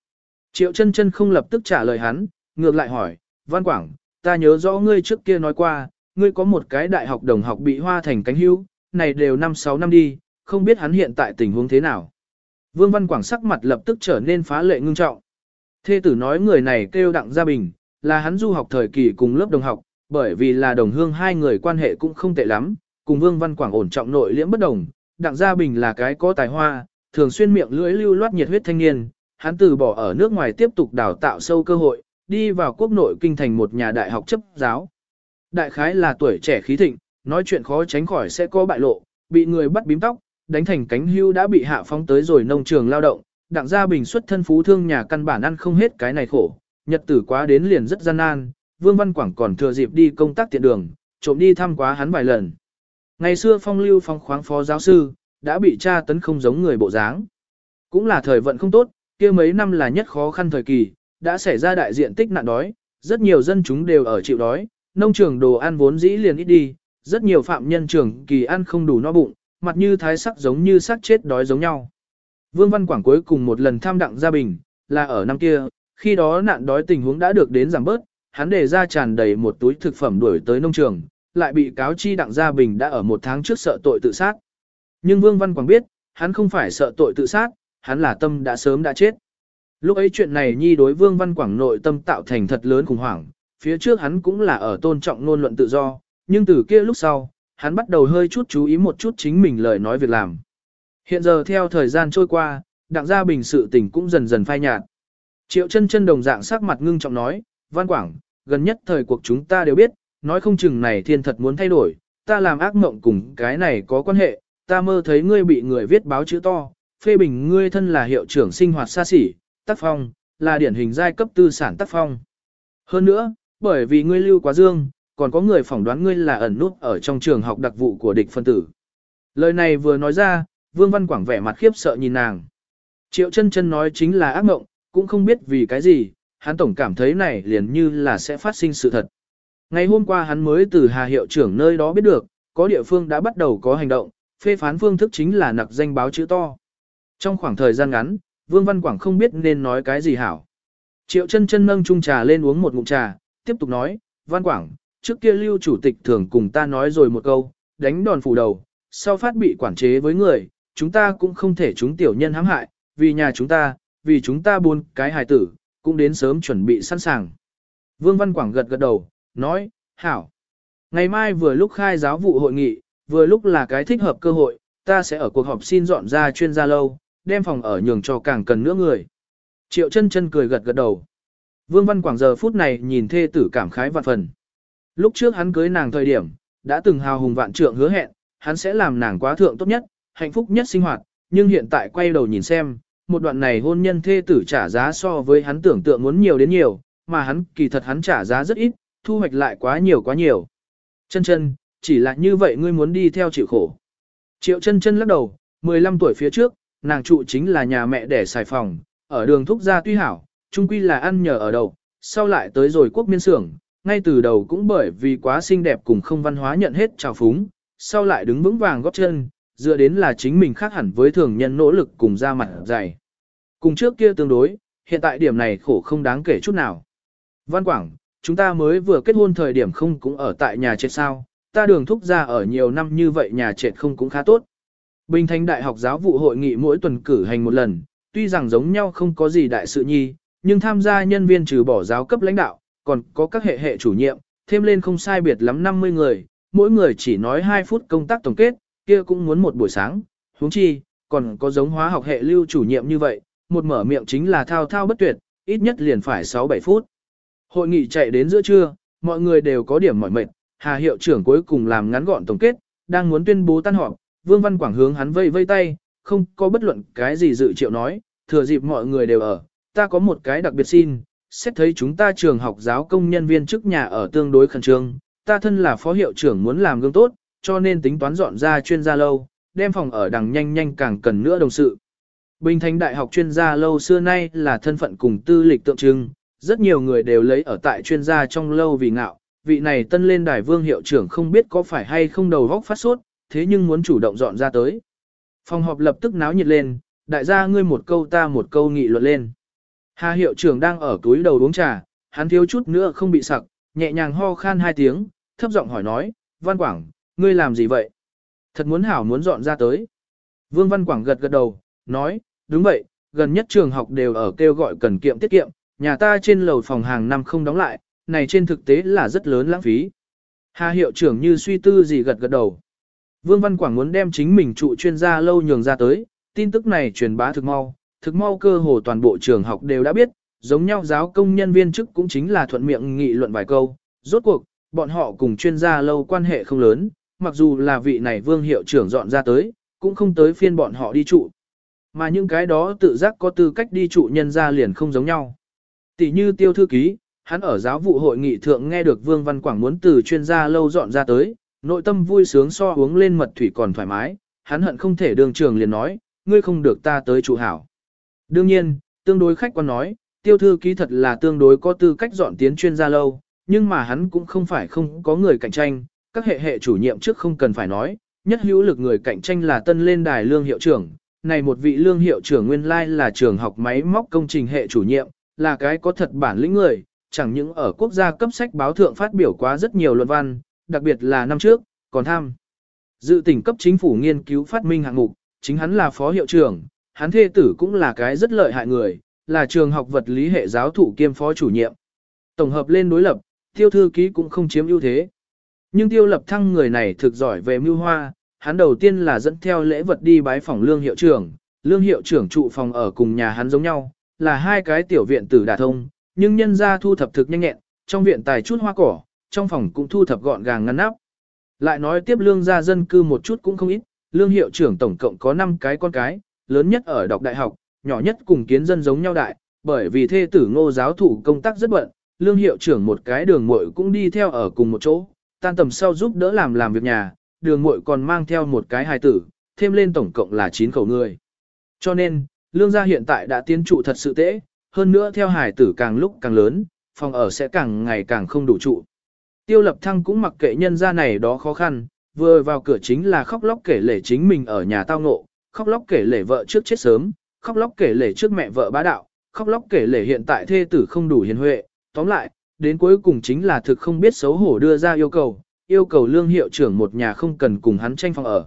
Triệu chân chân không lập tức trả lời hắn, ngược lại hỏi, Văn Quảng, ta nhớ rõ ngươi trước kia nói qua, ngươi có một cái đại học đồng học bị hoa thành cánh hữu, này đều 5-6 năm đi, không biết hắn hiện tại tình huống thế nào. Vương Văn Quảng sắc mặt lập tức trở nên phá lệ ngưng trọng. Thê tử nói người này kêu Đặng Gia Bình, là hắn du học thời kỳ cùng lớp đồng học, bởi vì là đồng hương hai người quan hệ cũng không tệ lắm, cùng Vương Văn Quảng ổn trọng nội liễm bất đồng. Đặng Gia Bình là cái có tài hoa, thường xuyên miệng lưỡi lưu loát nhiệt huyết thanh niên, hắn từ bỏ ở nước ngoài tiếp tục đào tạo sâu cơ hội, đi vào quốc nội kinh thành một nhà đại học chấp giáo. Đại khái là tuổi trẻ khí thịnh, nói chuyện khó tránh khỏi sẽ có bại lộ, bị người bắt bím tóc, đánh thành cánh hưu đã bị hạ phóng tới rồi nông trường lao động, đặng gia bình xuất thân phú thương nhà căn bản ăn không hết cái này khổ, nhật tử quá đến liền rất gian nan, Vương Văn Quảng còn thừa dịp đi công tác tiện đường, trộm đi thăm quá hắn vài lần. Ngày xưa phong lưu phong khoáng phó giáo sư, đã bị tra tấn không giống người bộ dáng. Cũng là thời vận không tốt, kia mấy năm là nhất khó khăn thời kỳ, đã xảy ra đại diện tích nạn đói, rất nhiều dân chúng đều ở chịu đói, nông trường đồ ăn vốn dĩ liền ít đi, rất nhiều phạm nhân trường kỳ ăn không đủ no bụng, mặt như thái sắc giống như sắc chết đói giống nhau. Vương Văn Quảng cuối cùng một lần tham đặng gia bình, là ở năm kia, khi đó nạn đói tình huống đã được đến giảm bớt, hắn để ra tràn đầy một túi thực phẩm đuổi tới nông trường, lại bị cáo chi đặng gia bình đã ở một tháng trước sợ tội tự sát. Nhưng Vương Văn Quảng biết, hắn không phải sợ tội tự sát, hắn là tâm đã sớm đã chết. Lúc ấy chuyện này nhi đối Vương Văn Quảng nội tâm tạo thành thật lớn khủng hoảng, phía trước hắn cũng là ở tôn trọng ngôn luận tự do, nhưng từ kia lúc sau, hắn bắt đầu hơi chút chú ý một chút chính mình lời nói việc làm. Hiện giờ theo thời gian trôi qua, đặng gia bình sự tình cũng dần dần phai nhạt. Triệu chân chân đồng dạng sắc mặt ngưng trọng nói, Văn Quảng, gần nhất thời cuộc chúng ta đều biết, nói không chừng này thiên thật muốn thay đổi, ta làm ác mộng cùng cái này có quan hệ, ta mơ thấy ngươi bị người viết báo chữ to, phê bình ngươi thân là hiệu trưởng sinh hoạt xa xỉ, tác phong, là điển hình giai cấp tư sản tác phong. Hơn nữa, bởi vì ngươi lưu quá dương, còn có người phỏng đoán ngươi là ẩn nút ở trong trường học đặc vụ của địch phân tử. Lời này vừa nói ra, Vương Văn Quảng vẻ mặt khiếp sợ nhìn nàng. Triệu chân chân nói chính là ác mộng, cũng không biết vì cái gì, hắn tổng cảm thấy này liền như là sẽ phát sinh sự thật. Ngày hôm qua hắn mới từ Hà Hiệu trưởng nơi đó biết được, có địa phương đã bắt đầu có hành động, phê phán phương thức chính là nặc danh báo chữ to. Trong khoảng thời gian ngắn, Vương Văn Quảng không biết nên nói cái gì hảo. Triệu chân chân nâng chung trà lên uống một ngụm trà, tiếp tục nói, Văn Quảng, trước kia lưu chủ tịch thường cùng ta nói rồi một câu, đánh đòn phủ đầu, sau phát bị quản chế với người, chúng ta cũng không thể chúng tiểu nhân hãm hại, vì nhà chúng ta, vì chúng ta buôn cái hài tử, cũng đến sớm chuẩn bị sẵn sàng. Vương Văn Quảng gật gật đầu, nói, hảo. Ngày mai vừa lúc khai giáo vụ hội nghị, vừa lúc là cái thích hợp cơ hội, ta sẽ ở cuộc họp xin dọn ra chuyên gia lâu, đem phòng ở nhường cho càng cần nữa người. Triệu chân chân cười gật gật đầu. Vương Văn Quảng giờ phút này nhìn thê tử cảm khái vạn phần. Lúc trước hắn cưới nàng thời điểm, đã từng hào hùng vạn trượng hứa hẹn, hắn sẽ làm nàng quá thượng tốt nhất, hạnh phúc nhất sinh hoạt, nhưng hiện tại quay đầu nhìn xem, một đoạn này hôn nhân thê tử trả giá so với hắn tưởng tượng muốn nhiều đến nhiều, mà hắn kỳ thật hắn trả giá rất ít, thu hoạch lại quá nhiều quá nhiều. Chân chân, chỉ là như vậy ngươi muốn đi theo chịu khổ. Triệu chân chân lắc đầu, 15 tuổi phía trước, nàng trụ chính là nhà mẹ đẻ xài phòng, ở đường thúc gia tuy hảo, trung quy là ăn nhờ ở đầu, sau lại tới rồi quốc miên xưởng, ngay từ đầu cũng bởi vì quá xinh đẹp cùng không văn hóa nhận hết trào phúng, sau lại đứng vững vàng góp chân, dựa đến là chính mình khác hẳn với thường nhân nỗ lực cùng ra mặt dày. Cùng trước kia tương đối, hiện tại điểm này khổ không đáng kể chút nào. Văn Quảng, chúng ta mới vừa kết hôn thời điểm không cũng ở tại nhà trệt sao, ta đường thúc ra ở nhiều năm như vậy nhà trệt không cũng khá tốt. Bình Thành Đại học giáo vụ hội nghị mỗi tuần cử hành một lần, tuy rằng giống nhau không có gì đại sự nhi, nhưng tham gia nhân viên trừ bỏ giáo cấp lãnh đạo, còn có các hệ hệ chủ nhiệm, thêm lên không sai biệt lắm 50 người, mỗi người chỉ nói 2 phút công tác tổng kết, kia cũng muốn một buổi sáng, huống chi, còn có giống hóa học hệ lưu chủ nhiệm như vậy, một mở miệng chính là thao thao bất tuyệt, ít nhất liền phải 6-7 phút. Hội nghị chạy đến giữa trưa, mọi người đều có điểm mỏi mệt, Hà hiệu trưởng cuối cùng làm ngắn gọn tổng kết, đang muốn tuyên bố tan họp, Vương Văn Quảng hướng hắn vây vây tay, không có bất luận cái gì dự triệu nói, thừa dịp mọi người đều ở, ta có một cái đặc biệt xin, xét thấy chúng ta trường học giáo công nhân viên chức nhà ở tương đối khẩn trương, ta thân là phó hiệu trưởng muốn làm gương tốt, cho nên tính toán dọn ra chuyên gia lâu, đem phòng ở đằng nhanh nhanh càng cần nữa đồng sự. Bình Thành Đại học chuyên gia lâu xưa nay là thân phận cùng tư lịch tượng trưng, rất nhiều người đều lấy ở tại chuyên gia trong lâu vì ngạo, vị này tân lên đài vương hiệu trưởng không biết có phải hay không đầu vóc phát sốt, thế nhưng muốn chủ động dọn ra tới. Phòng họp lập tức náo nhiệt lên, đại gia ngươi một câu ta một câu nghị luận lên. Hà hiệu trưởng đang ở túi đầu uống trà, hắn thiếu chút nữa không bị sặc, nhẹ nhàng ho khan hai tiếng, thấp giọng hỏi nói, Văn Quảng, ngươi làm gì vậy? Thật muốn hảo muốn dọn ra tới. Vương Văn Quảng gật gật đầu, nói, đúng vậy, gần nhất trường học đều ở kêu gọi cần kiệm tiết kiệm, nhà ta trên lầu phòng hàng năm không đóng lại, này trên thực tế là rất lớn lãng phí. Hà hiệu trưởng như suy tư gì gật gật đầu. Vương Văn Quảng muốn đem chính mình trụ chuyên gia lâu nhường ra tới, tin tức này truyền bá thực mau, thực mau cơ hồ toàn bộ trường học đều đã biết, giống nhau giáo công nhân viên chức cũng chính là thuận miệng nghị luận vài câu. Rốt cuộc, bọn họ cùng chuyên gia lâu quan hệ không lớn, mặc dù là vị này vương hiệu trưởng dọn ra tới, cũng không tới phiên bọn họ đi trụ. Mà những cái đó tự giác có tư cách đi trụ nhân ra liền không giống nhau. Tỷ như tiêu thư ký, hắn ở giáo vụ hội nghị thượng nghe được Vương Văn Quảng muốn từ chuyên gia lâu dọn ra tới, nội tâm vui sướng so uống lên mật thủy còn thoải mái, hắn hận không thể đường trường liền nói, ngươi không được ta tới trụ hảo. Đương nhiên, tương đối khách quan nói, tiêu thư ký thật là tương đối có tư cách dọn tiến chuyên gia lâu, nhưng mà hắn cũng không phải không có người cạnh tranh, các hệ hệ chủ nhiệm trước không cần phải nói, nhất hữu lực người cạnh tranh là tân lên đài lương hiệu trưởng, này một vị lương hiệu trưởng nguyên lai là trường học máy móc công trình hệ chủ nhiệm, là cái có thật bản lĩnh người, chẳng những ở quốc gia cấp sách báo thượng phát biểu quá rất nhiều luận văn, đặc biệt là năm trước, còn tham. Dự tỉnh cấp chính phủ nghiên cứu phát minh hạng mục, chính hắn là phó hiệu trưởng, hắn thê tử cũng là cái rất lợi hại người, là trường học vật lý hệ giáo thụ kiêm phó chủ nhiệm. Tổng hợp lên đối lập, tiêu thư ký cũng không chiếm ưu thế. Nhưng tiêu lập thăng người này thực giỏi về mưu hoa, hắn đầu tiên là dẫn theo lễ vật đi bái phòng lương hiệu trưởng, lương hiệu trưởng trụ phòng ở cùng nhà hắn giống nhau, là hai cái tiểu viện tử đà thông, nhưng nhân ra thu thập thực nhanh nhẹn, trong viện tài chút hoa cỏ, trong phòng cũng thu thập gọn gàng ngăn nắp. Lại nói tiếp lương gia dân cư một chút cũng không ít, lương hiệu trưởng tổng cộng có 5 cái con cái, lớn nhất ở đọc đại học, nhỏ nhất cùng kiến dân giống nhau đại, bởi vì thê tử ngô giáo thủ công tác rất bận, lương hiệu trưởng một cái đường muội cũng đi theo ở cùng một chỗ, tan tầm sau giúp đỡ làm làm việc nhà, đường muội còn mang theo một cái hài tử, thêm lên tổng cộng là 9 khẩu người. Cho nên, lương gia hiện tại đã tiến trụ thật sự tễ, hơn nữa theo hài tử càng lúc càng lớn, phòng ở sẽ càng ngày càng không đủ trụ. Tiêu lập thăng cũng mặc kệ nhân gia này đó khó khăn, vừa vào cửa chính là khóc lóc kể lể chính mình ở nhà tao ngộ, khóc lóc kể lể vợ trước chết sớm, khóc lóc kể lể trước mẹ vợ bá đạo, khóc lóc kể lể hiện tại thê tử không đủ hiền huệ, tóm lại, đến cuối cùng chính là thực không biết xấu hổ đưa ra yêu cầu, yêu cầu lương hiệu trưởng một nhà không cần cùng hắn tranh phòng ở.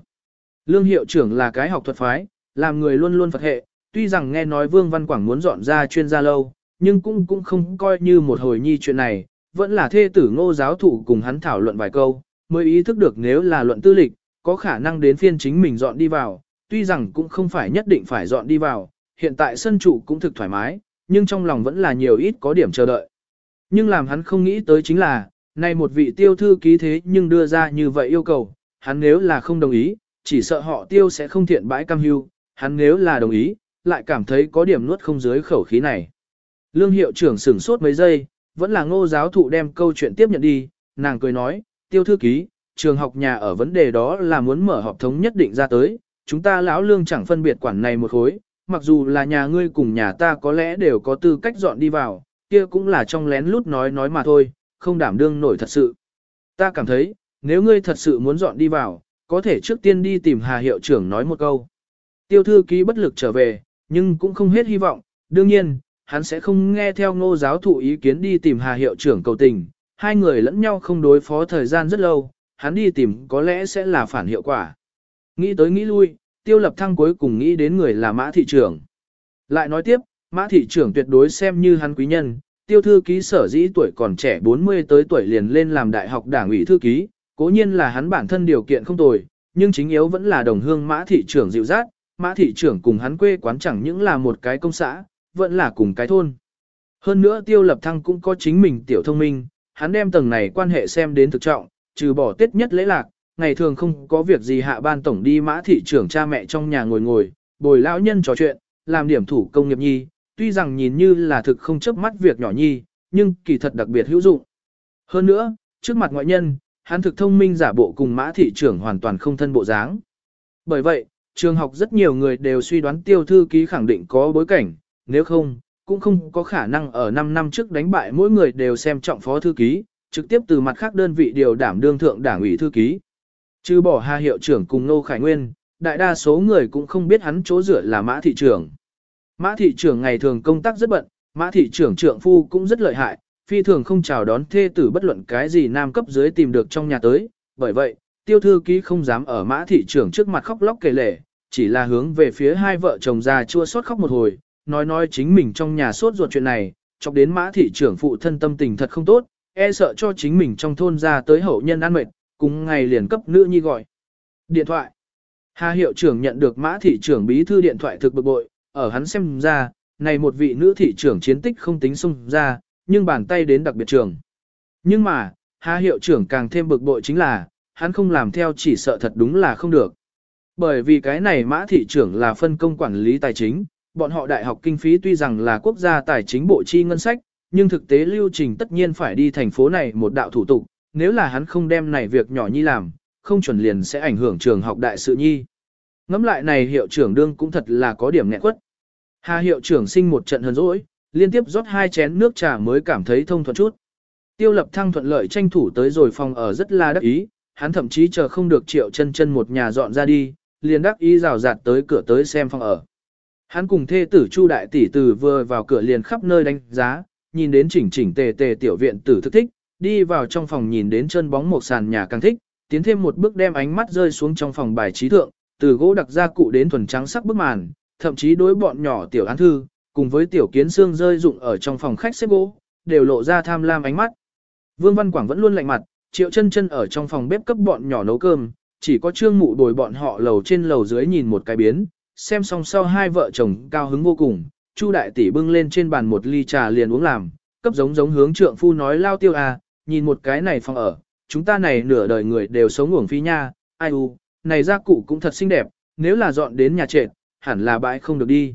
Lương hiệu trưởng là cái học thuật phái, làm người luôn luôn phật hệ, tuy rằng nghe nói Vương Văn Quảng muốn dọn ra chuyên gia lâu, nhưng cũng cũng không coi như một hồi nhi chuyện này, vẫn là thê tử ngô giáo thụ cùng hắn thảo luận vài câu, mới ý thức được nếu là luận tư lịch, có khả năng đến phiên chính mình dọn đi vào, tuy rằng cũng không phải nhất định phải dọn đi vào, hiện tại sân trụ cũng thực thoải mái, nhưng trong lòng vẫn là nhiều ít có điểm chờ đợi. Nhưng làm hắn không nghĩ tới chính là, nay một vị tiêu thư ký thế nhưng đưa ra như vậy yêu cầu, hắn nếu là không đồng ý, chỉ sợ họ tiêu sẽ không thiện bãi cam hưu, hắn nếu là đồng ý, lại cảm thấy có điểm nuốt không dưới khẩu khí này. Lương hiệu trưởng sửng sốt mấy giây, vẫn là ngô giáo thụ đem câu chuyện tiếp nhận đi, nàng cười nói, tiêu thư ký, trường học nhà ở vấn đề đó là muốn mở họp thống nhất định ra tới, chúng ta lão lương chẳng phân biệt quản này một khối, mặc dù là nhà ngươi cùng nhà ta có lẽ đều có tư cách dọn đi vào, kia cũng là trong lén lút nói nói mà thôi, không đảm đương nổi thật sự. Ta cảm thấy, nếu ngươi thật sự muốn dọn đi vào, có thể trước tiên đi tìm Hà hiệu trưởng nói một câu. Tiêu thư ký bất lực trở về, nhưng cũng không hết hy vọng, đương nhiên, hắn sẽ không nghe theo ngô giáo thụ ý kiến đi tìm Hà hiệu trưởng cầu tình, hai người lẫn nhau không đối phó thời gian rất lâu, hắn đi tìm có lẽ sẽ là phản hiệu quả. Nghĩ tới nghĩ lui, tiêu lập thăng cuối cùng nghĩ đến người là mã thị trưởng. Lại nói tiếp, mã thị trưởng tuyệt đối xem như hắn quý nhân, tiêu thư ký sở dĩ tuổi còn trẻ 40 tới tuổi liền lên làm đại học đảng ủy thư ký, cố nhiên là hắn bản thân điều kiện không tồi, nhưng chính yếu vẫn là đồng hương mã thị trưởng dịu dát, mã thị trưởng cùng hắn quê quán chẳng những là một cái công xã, vẫn là cùng cái thôn. Hơn nữa tiêu lập thăng cũng có chính mình tiểu thông minh, hắn đem tầng này quan hệ xem đến thực trọng, trừ bỏ tiết nhất lễ lạc, ngày thường không có việc gì hạ ban tổng đi mã thị trưởng cha mẹ trong nhà ngồi ngồi, bồi lão nhân trò chuyện, làm điểm thủ công nghiệp nhi, tuy rằng nhìn như là thực không chấp mắt việc nhỏ nhi, nhưng kỳ thật đặc biệt hữu dụng. Hơn nữa, trước mặt ngoại nhân, hắn thực thông minh giả bộ cùng mã thị trưởng hoàn toàn không thân bộ dáng. Bởi vậy, trường học rất nhiều người đều suy đoán tiêu thư ký khẳng định có bối cảnh, nếu không, cũng không có khả năng ở 5 năm trước đánh bại mỗi người đều xem trọng phó thư ký, trực tiếp từ mặt khác đơn vị điều đảm đương thượng đảng ủy thư ký. Trừ bỏ Hà hiệu trưởng cùng Nô Khải Nguyên, đại đa số người cũng không biết hắn chỗ rửa là Mã thị trưởng. Mã thị trưởng ngày thường công tác rất bận, Mã thị trưởng trưởng phu cũng rất lợi hại, phi thường không chào đón thê tử bất luận cái gì nam cấp dưới tìm được trong nhà tới, bởi vậy, tiêu thư ký không dám ở Mã thị trưởng trước mặt khóc lóc kể lể, chỉ là hướng về phía hai vợ chồng già chua xót khóc một hồi, nói nói chính mình trong nhà sốt ruột chuyện này, chọc đến Mã thị trưởng phụ thân tâm tình thật không tốt, e sợ cho chính mình trong thôn ra tới hậu nhân ăn mệt, cùng ngày liền cấp nữ nhi gọi. Điện thoại. Hà hiệu trưởng nhận được mã thị trưởng bí thư điện thoại thực bực bội, ở hắn xem ra, này một vị nữ thị trưởng chiến tích không tính xung ra, nhưng bàn tay đến đặc biệt trường. Nhưng mà, Hà hiệu trưởng càng thêm bực bội chính là, hắn không làm theo chỉ sợ thật đúng là không được. Bởi vì cái này mã thị trưởng là phân công quản lý tài chính, bọn họ đại học kinh phí tuy rằng là quốc gia tài chính bộ chi ngân sách, nhưng thực tế lưu trình tất nhiên phải đi thành phố này một đạo thủ tục, nếu là hắn không đem này việc nhỏ nhi làm, không chuẩn liền sẽ ảnh hưởng trường học đại sự nhi. Ngắm lại này hiệu trưởng đương cũng thật là có điểm nghẹn quất. Hà hiệu trưởng sinh một trận hờn dỗi, liên tiếp rót hai chén nước trà mới cảm thấy thông thuận chút. Tiêu lập thăng thuận lợi tranh thủ tới rồi phòng ở rất là đắc ý, hắn thậm chí chờ không được triệu chân chân một nhà dọn ra đi, liền đắc ý rào rạt tới cửa tới xem phòng ở. Hắn cùng thê tử Chu đại tỷ tử vừa vào cửa liền khắp nơi đánh giá, nhìn đến chỉnh chỉnh tề tề tiểu viện tử thức thích, đi vào trong phòng nhìn đến chân bóng một sàn nhà càng thích, tiến thêm một bước đem ánh mắt rơi xuống trong phòng bài trí thượng, từ gỗ đặc gia cụ đến thuần trắng sắc bức màn, thậm chí đối bọn nhỏ tiểu án thư, cùng với tiểu kiến xương rơi dụng ở trong phòng khách xếp gỗ, đều lộ ra tham lam ánh mắt. Vương Văn Quảng vẫn luôn lạnh mặt, triệu chân chân ở trong phòng bếp cấp bọn nhỏ nấu cơm, chỉ có trương mụ đồi bọn họ lầu trên lầu dưới nhìn một cái biến, xem xong sau hai vợ chồng cao hứng vô cùng, Chu đại tỷ bưng lên trên bàn một ly trà liền uống làm, cấp giống giống hướng trượng phu nói lao tiêu à, nhìn một cái này phòng ở, chúng ta này nửa đời người đều sống uổng phí nha, ai u, này gia cụ cũng thật xinh đẹp, nếu là dọn đến nhà trệt, hẳn là bãi không được đi.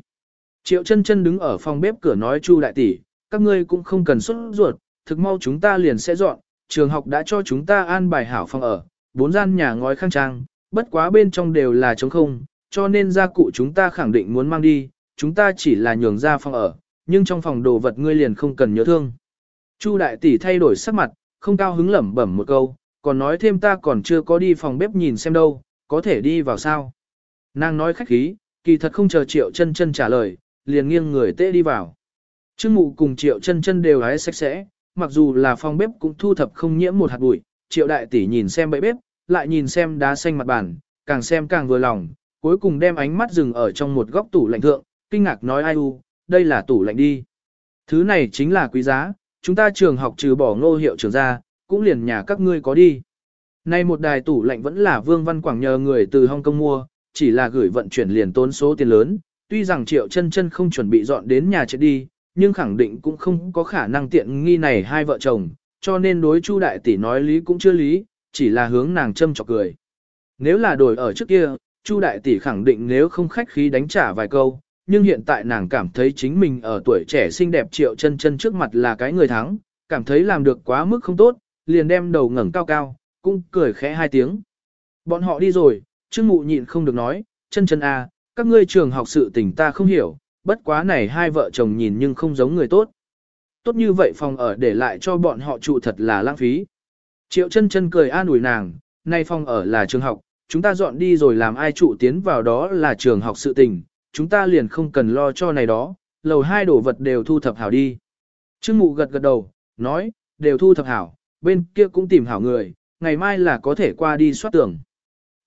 Triệu chân chân đứng ở phòng bếp cửa nói Chu đại tỷ, các ngươi cũng không cần xuất ruột, thực mau chúng ta liền sẽ dọn, trường học đã cho chúng ta an bài hảo phòng ở, bốn gian nhà ngói khang trang, bất quá bên trong đều là trống không, cho nên gia cụ chúng ta khẳng định muốn mang đi, chúng ta chỉ là nhường ra phòng ở, nhưng trong phòng đồ vật ngươi liền không cần nhớ thương. Chu đại tỷ thay đổi sắc mặt, không cao hứng lẩm bẩm một câu, còn nói thêm ta còn chưa có đi phòng bếp nhìn xem đâu, có thể đi vào sao. Nàng nói khách khí, kỳ thật không chờ triệu chân chân trả lời, liền nghiêng người tê đi vào. Trương mụ cùng triệu chân chân đều hái sạch sẽ, mặc dù là phòng bếp cũng thu thập không nhiễm một hạt bụi, triệu đại tỷ nhìn xem bẫy bếp, lại nhìn xem đá xanh mặt bàn, càng xem càng vừa lòng, cuối cùng đem ánh mắt dừng ở trong một góc tủ lạnh thượng, kinh ngạc nói ai u, đây là tủ lạnh đi. Thứ này chính là quý giá, chúng ta trường học trừ bỏ ngô hiệu trưởng ra, cũng liền nhà các ngươi có đi. Nay một đài tủ lạnh vẫn là Vương Văn Quảng nhờ người từ Hong Kong mua, chỉ là gửi vận chuyển liền tốn số tiền lớn, tuy rằng Triệu chân chân không chuẩn bị dọn đến nhà chết đi, nhưng khẳng định cũng không có khả năng tiện nghi này hai vợ chồng, cho nên đối Chu đại tỷ nói lý cũng chưa lý, chỉ là hướng nàng châm chọc cười. Nếu là đổi ở trước kia, Chu đại tỷ khẳng định nếu không khách khí đánh trả vài câu, nhưng hiện tại nàng cảm thấy chính mình ở tuổi trẻ xinh đẹp triệu chân chân trước mặt là cái người thắng, cảm thấy làm được quá mức không tốt, liền đem đầu ngẩng cao cao, cũng cười khẽ hai tiếng. Bọn họ đi rồi, Trương Mụ nhịn không được nói, chân chân à, các ngươi trường học sự tình ta không hiểu, bất quá này hai vợ chồng nhìn nhưng không giống người tốt. Tốt như vậy phòng ở để lại cho bọn họ trụ thật là lãng phí. Triệu chân chân cười an ủi nàng, nay phòng ở là trường học, chúng ta dọn đi rồi làm ai trụ tiến vào đó là trường học sự tình, chúng ta liền không cần lo cho này đó, lầu hai đồ vật đều thu thập hảo đi. Trương mụ gật gật đầu, nói, đều thu thập hảo, bên kia cũng tìm hảo người, ngày mai là có thể qua đi soát tưởng.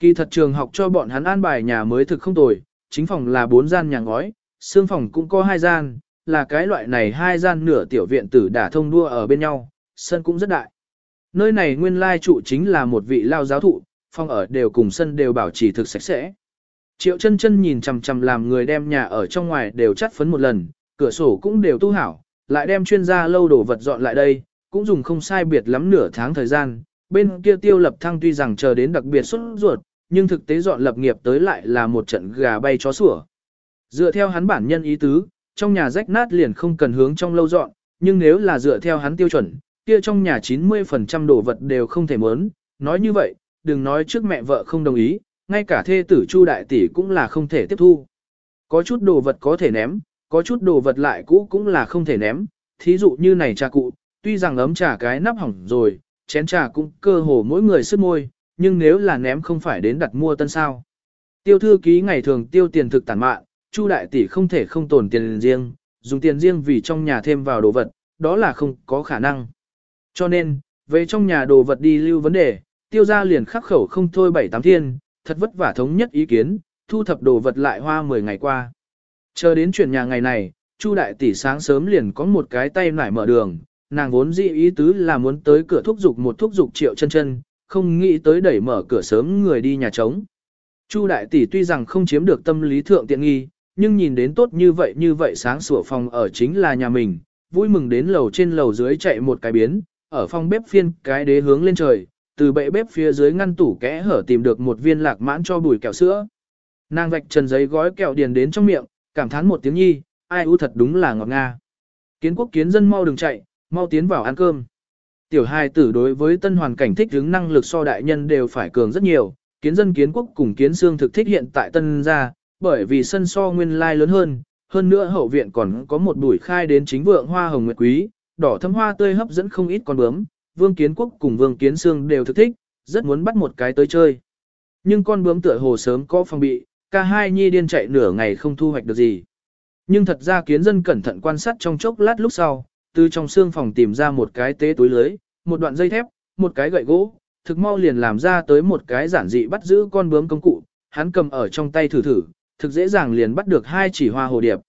Kỳ thật trường học cho bọn hắn an bài nhà mới thực không tồi, chính phòng là bốn gian nhà ngói, xương phòng cũng có hai gian, là cái loại này hai gian nửa tiểu viện tử đả thông đua ở bên nhau, sân cũng rất đại. Nơi này nguyên lai trụ chính là một vị lao giáo thụ, phòng ở đều cùng sân đều bảo trì thực sạch sẽ. Triệu chân chân nhìn chằm chằm làm người đem nhà ở trong ngoài đều chắt phấn một lần, cửa sổ cũng đều tu hảo, lại đem chuyên gia lâu đổ vật dọn lại đây, cũng dùng không sai biệt lắm nửa tháng thời gian. Bên kia tiêu lập thăng tuy rằng chờ đến đặc biệt xuất ruột, nhưng thực tế dọn lập nghiệp tới lại là một trận gà bay chó sủa. Dựa theo hắn bản nhân ý tứ, trong nhà rách nát liền không cần hướng trong lâu dọn, nhưng nếu là dựa theo hắn tiêu chuẩn, kia trong nhà 90% đồ vật đều không thể mớn. Nói như vậy, đừng nói trước mẹ vợ không đồng ý, ngay cả thê tử Chu đại tỷ cũng là không thể tiếp thu. Có chút đồ vật có thể ném, có chút đồ vật lại cũ cũng là không thể ném, thí dụ như này trà cụ, tuy rằng ấm trà cái nắp hỏng rồi, chén trà cũng cơ hồ mỗi người sức môi, nhưng nếu là ném không phải đến đặt mua tân sao. Tiêu thư ký ngày thường tiêu tiền thực tàn mạn, Chu đại tỷ không thể không tồn tiền riêng, dùng tiền riêng vì trong nhà thêm vào đồ vật, đó là không có khả năng. Cho nên, về trong nhà đồ vật đi lưu vấn đề, tiêu gia liền khắc khẩu không thôi bảy tám thiên, thật vất vả thống nhất ý kiến, thu thập đồ vật lại hoa 10 ngày qua. Chờ đến chuyển nhà ngày này, Chu đại tỷ sáng sớm liền có một cái tay nải mở đường, nàng vốn dị ý tứ là muốn tới cửa thúc dục một thúc dục triệu chân chân, không nghĩ tới đẩy mở cửa sớm người đi nhà trống. Chu đại tỷ tuy rằng không chiếm được tâm lý thượng tiện nghi, nhưng nhìn đến tốt như vậy như vậy sáng sủa phòng ở chính là nhà mình, vui mừng đến lầu trên lầu dưới chạy một cái biến, ở phòng bếp phiên cái đế hướng lên trời, từ bệ bếp phía dưới ngăn tủ kẽ hở tìm được một viên lạc mãn cho bùi kẹo sữa. Nàng vạch trần giấy gói kẹo điền đến trong miệng, cảm thán một tiếng nhi, ai u thật đúng là ngọt nga. Kiến quốc kiến dân mau đừng chạy, mau tiến vào ăn cơm. Tiểu hài tử đối với tân hoàn cảnh thích ứng năng lực so đại nhân đều phải cường rất nhiều, kiến dân kiến quốc cùng kiến xương thực thích hiện tại tân gia, bởi vì sân so nguyên lai lớn hơn, hơn nữa hậu viện còn có một bụi khai đến chính vượng hoa hồng nguyệt quý, đỏ thâm hoa tươi hấp dẫn không ít con bướm, vương kiến quốc cùng vương kiến Sương đều thực thích, rất muốn bắt một cái tới chơi. Nhưng con bướm tựa hồ sớm có phòng bị, cả hai nhi điên chạy nửa ngày không thu hoạch được gì. Nhưng thật ra kiến dân cẩn thận quan sát trong chốc lát lúc sau, từ trong xương phòng tìm ra một cái tế túi lưới, một đoạn dây thép, một cái gậy gỗ, thực mau liền làm ra tới một cái giản dị bắt giữ con bướm công cụ, hắn cầm ở trong tay thử thử, thực dễ dàng liền bắt được hai chỉ hoa hồ điệp.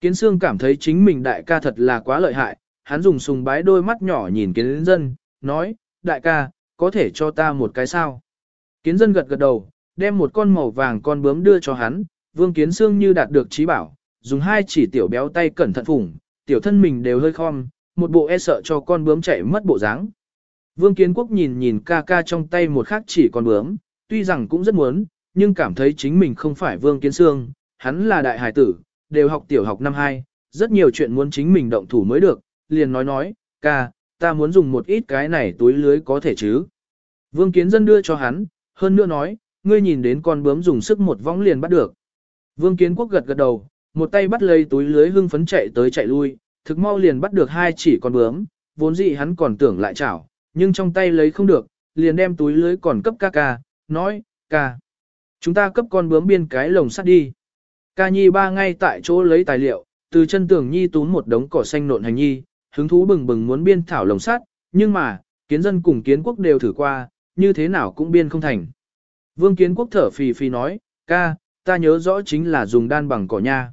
Kiến Sương cảm thấy chính mình đại ca thật là quá lợi hại, hắn dùng sùng bái đôi mắt nhỏ nhìn kiến dân, nói, đại ca, có thể cho ta một cái sao. Kiến dân gật gật đầu, đem một con màu vàng con bướm đưa cho hắn, vương kiến xương như đạt được trí bảo, dùng hai chỉ tiểu béo tay cẩn thận phủng, tiểu thân mình đều hơi khom, một bộ e sợ cho con bướm chạy mất bộ dáng. Vương Kiến Quốc nhìn nhìn ca ca trong tay một khác chỉ con bướm, tuy rằng cũng rất muốn, nhưng cảm thấy chính mình không phải Vương Kiến xương, hắn là đại hải tử, đều học tiểu học năm 2, rất nhiều chuyện muốn chính mình động thủ mới được, liền nói nói, ca, ta muốn dùng một ít cái này túi lưới có thể chứ. Vương Kiến Dân đưa cho hắn, hơn nữa nói, ngươi nhìn đến con bướm dùng sức một vong liền bắt được. Vương Kiến Quốc gật gật đầu, một tay bắt lấy túi lưới hưng phấn chạy tới chạy lui, thực mau liền bắt được hai chỉ con bướm, vốn dĩ hắn còn tưởng lại chảo, nhưng trong tay lấy không được, liền đem túi lưới còn cấp ca ca, nói, ca. Chúng ta cấp con bướm biên cái lồng sắt đi. Ca nhi ba ngay tại chỗ lấy tài liệu, từ chân tường nhi túm một đống cỏ xanh nộn hành nhi, hứng thú bừng bừng muốn biên thảo lồng sắt, nhưng mà, kiến dân cùng kiến quốc đều thử qua, như thế nào cũng biên không thành. Vương kiến quốc thở phì phì nói, ca, ta nhớ rõ chính là dùng đan bằng cỏ nha.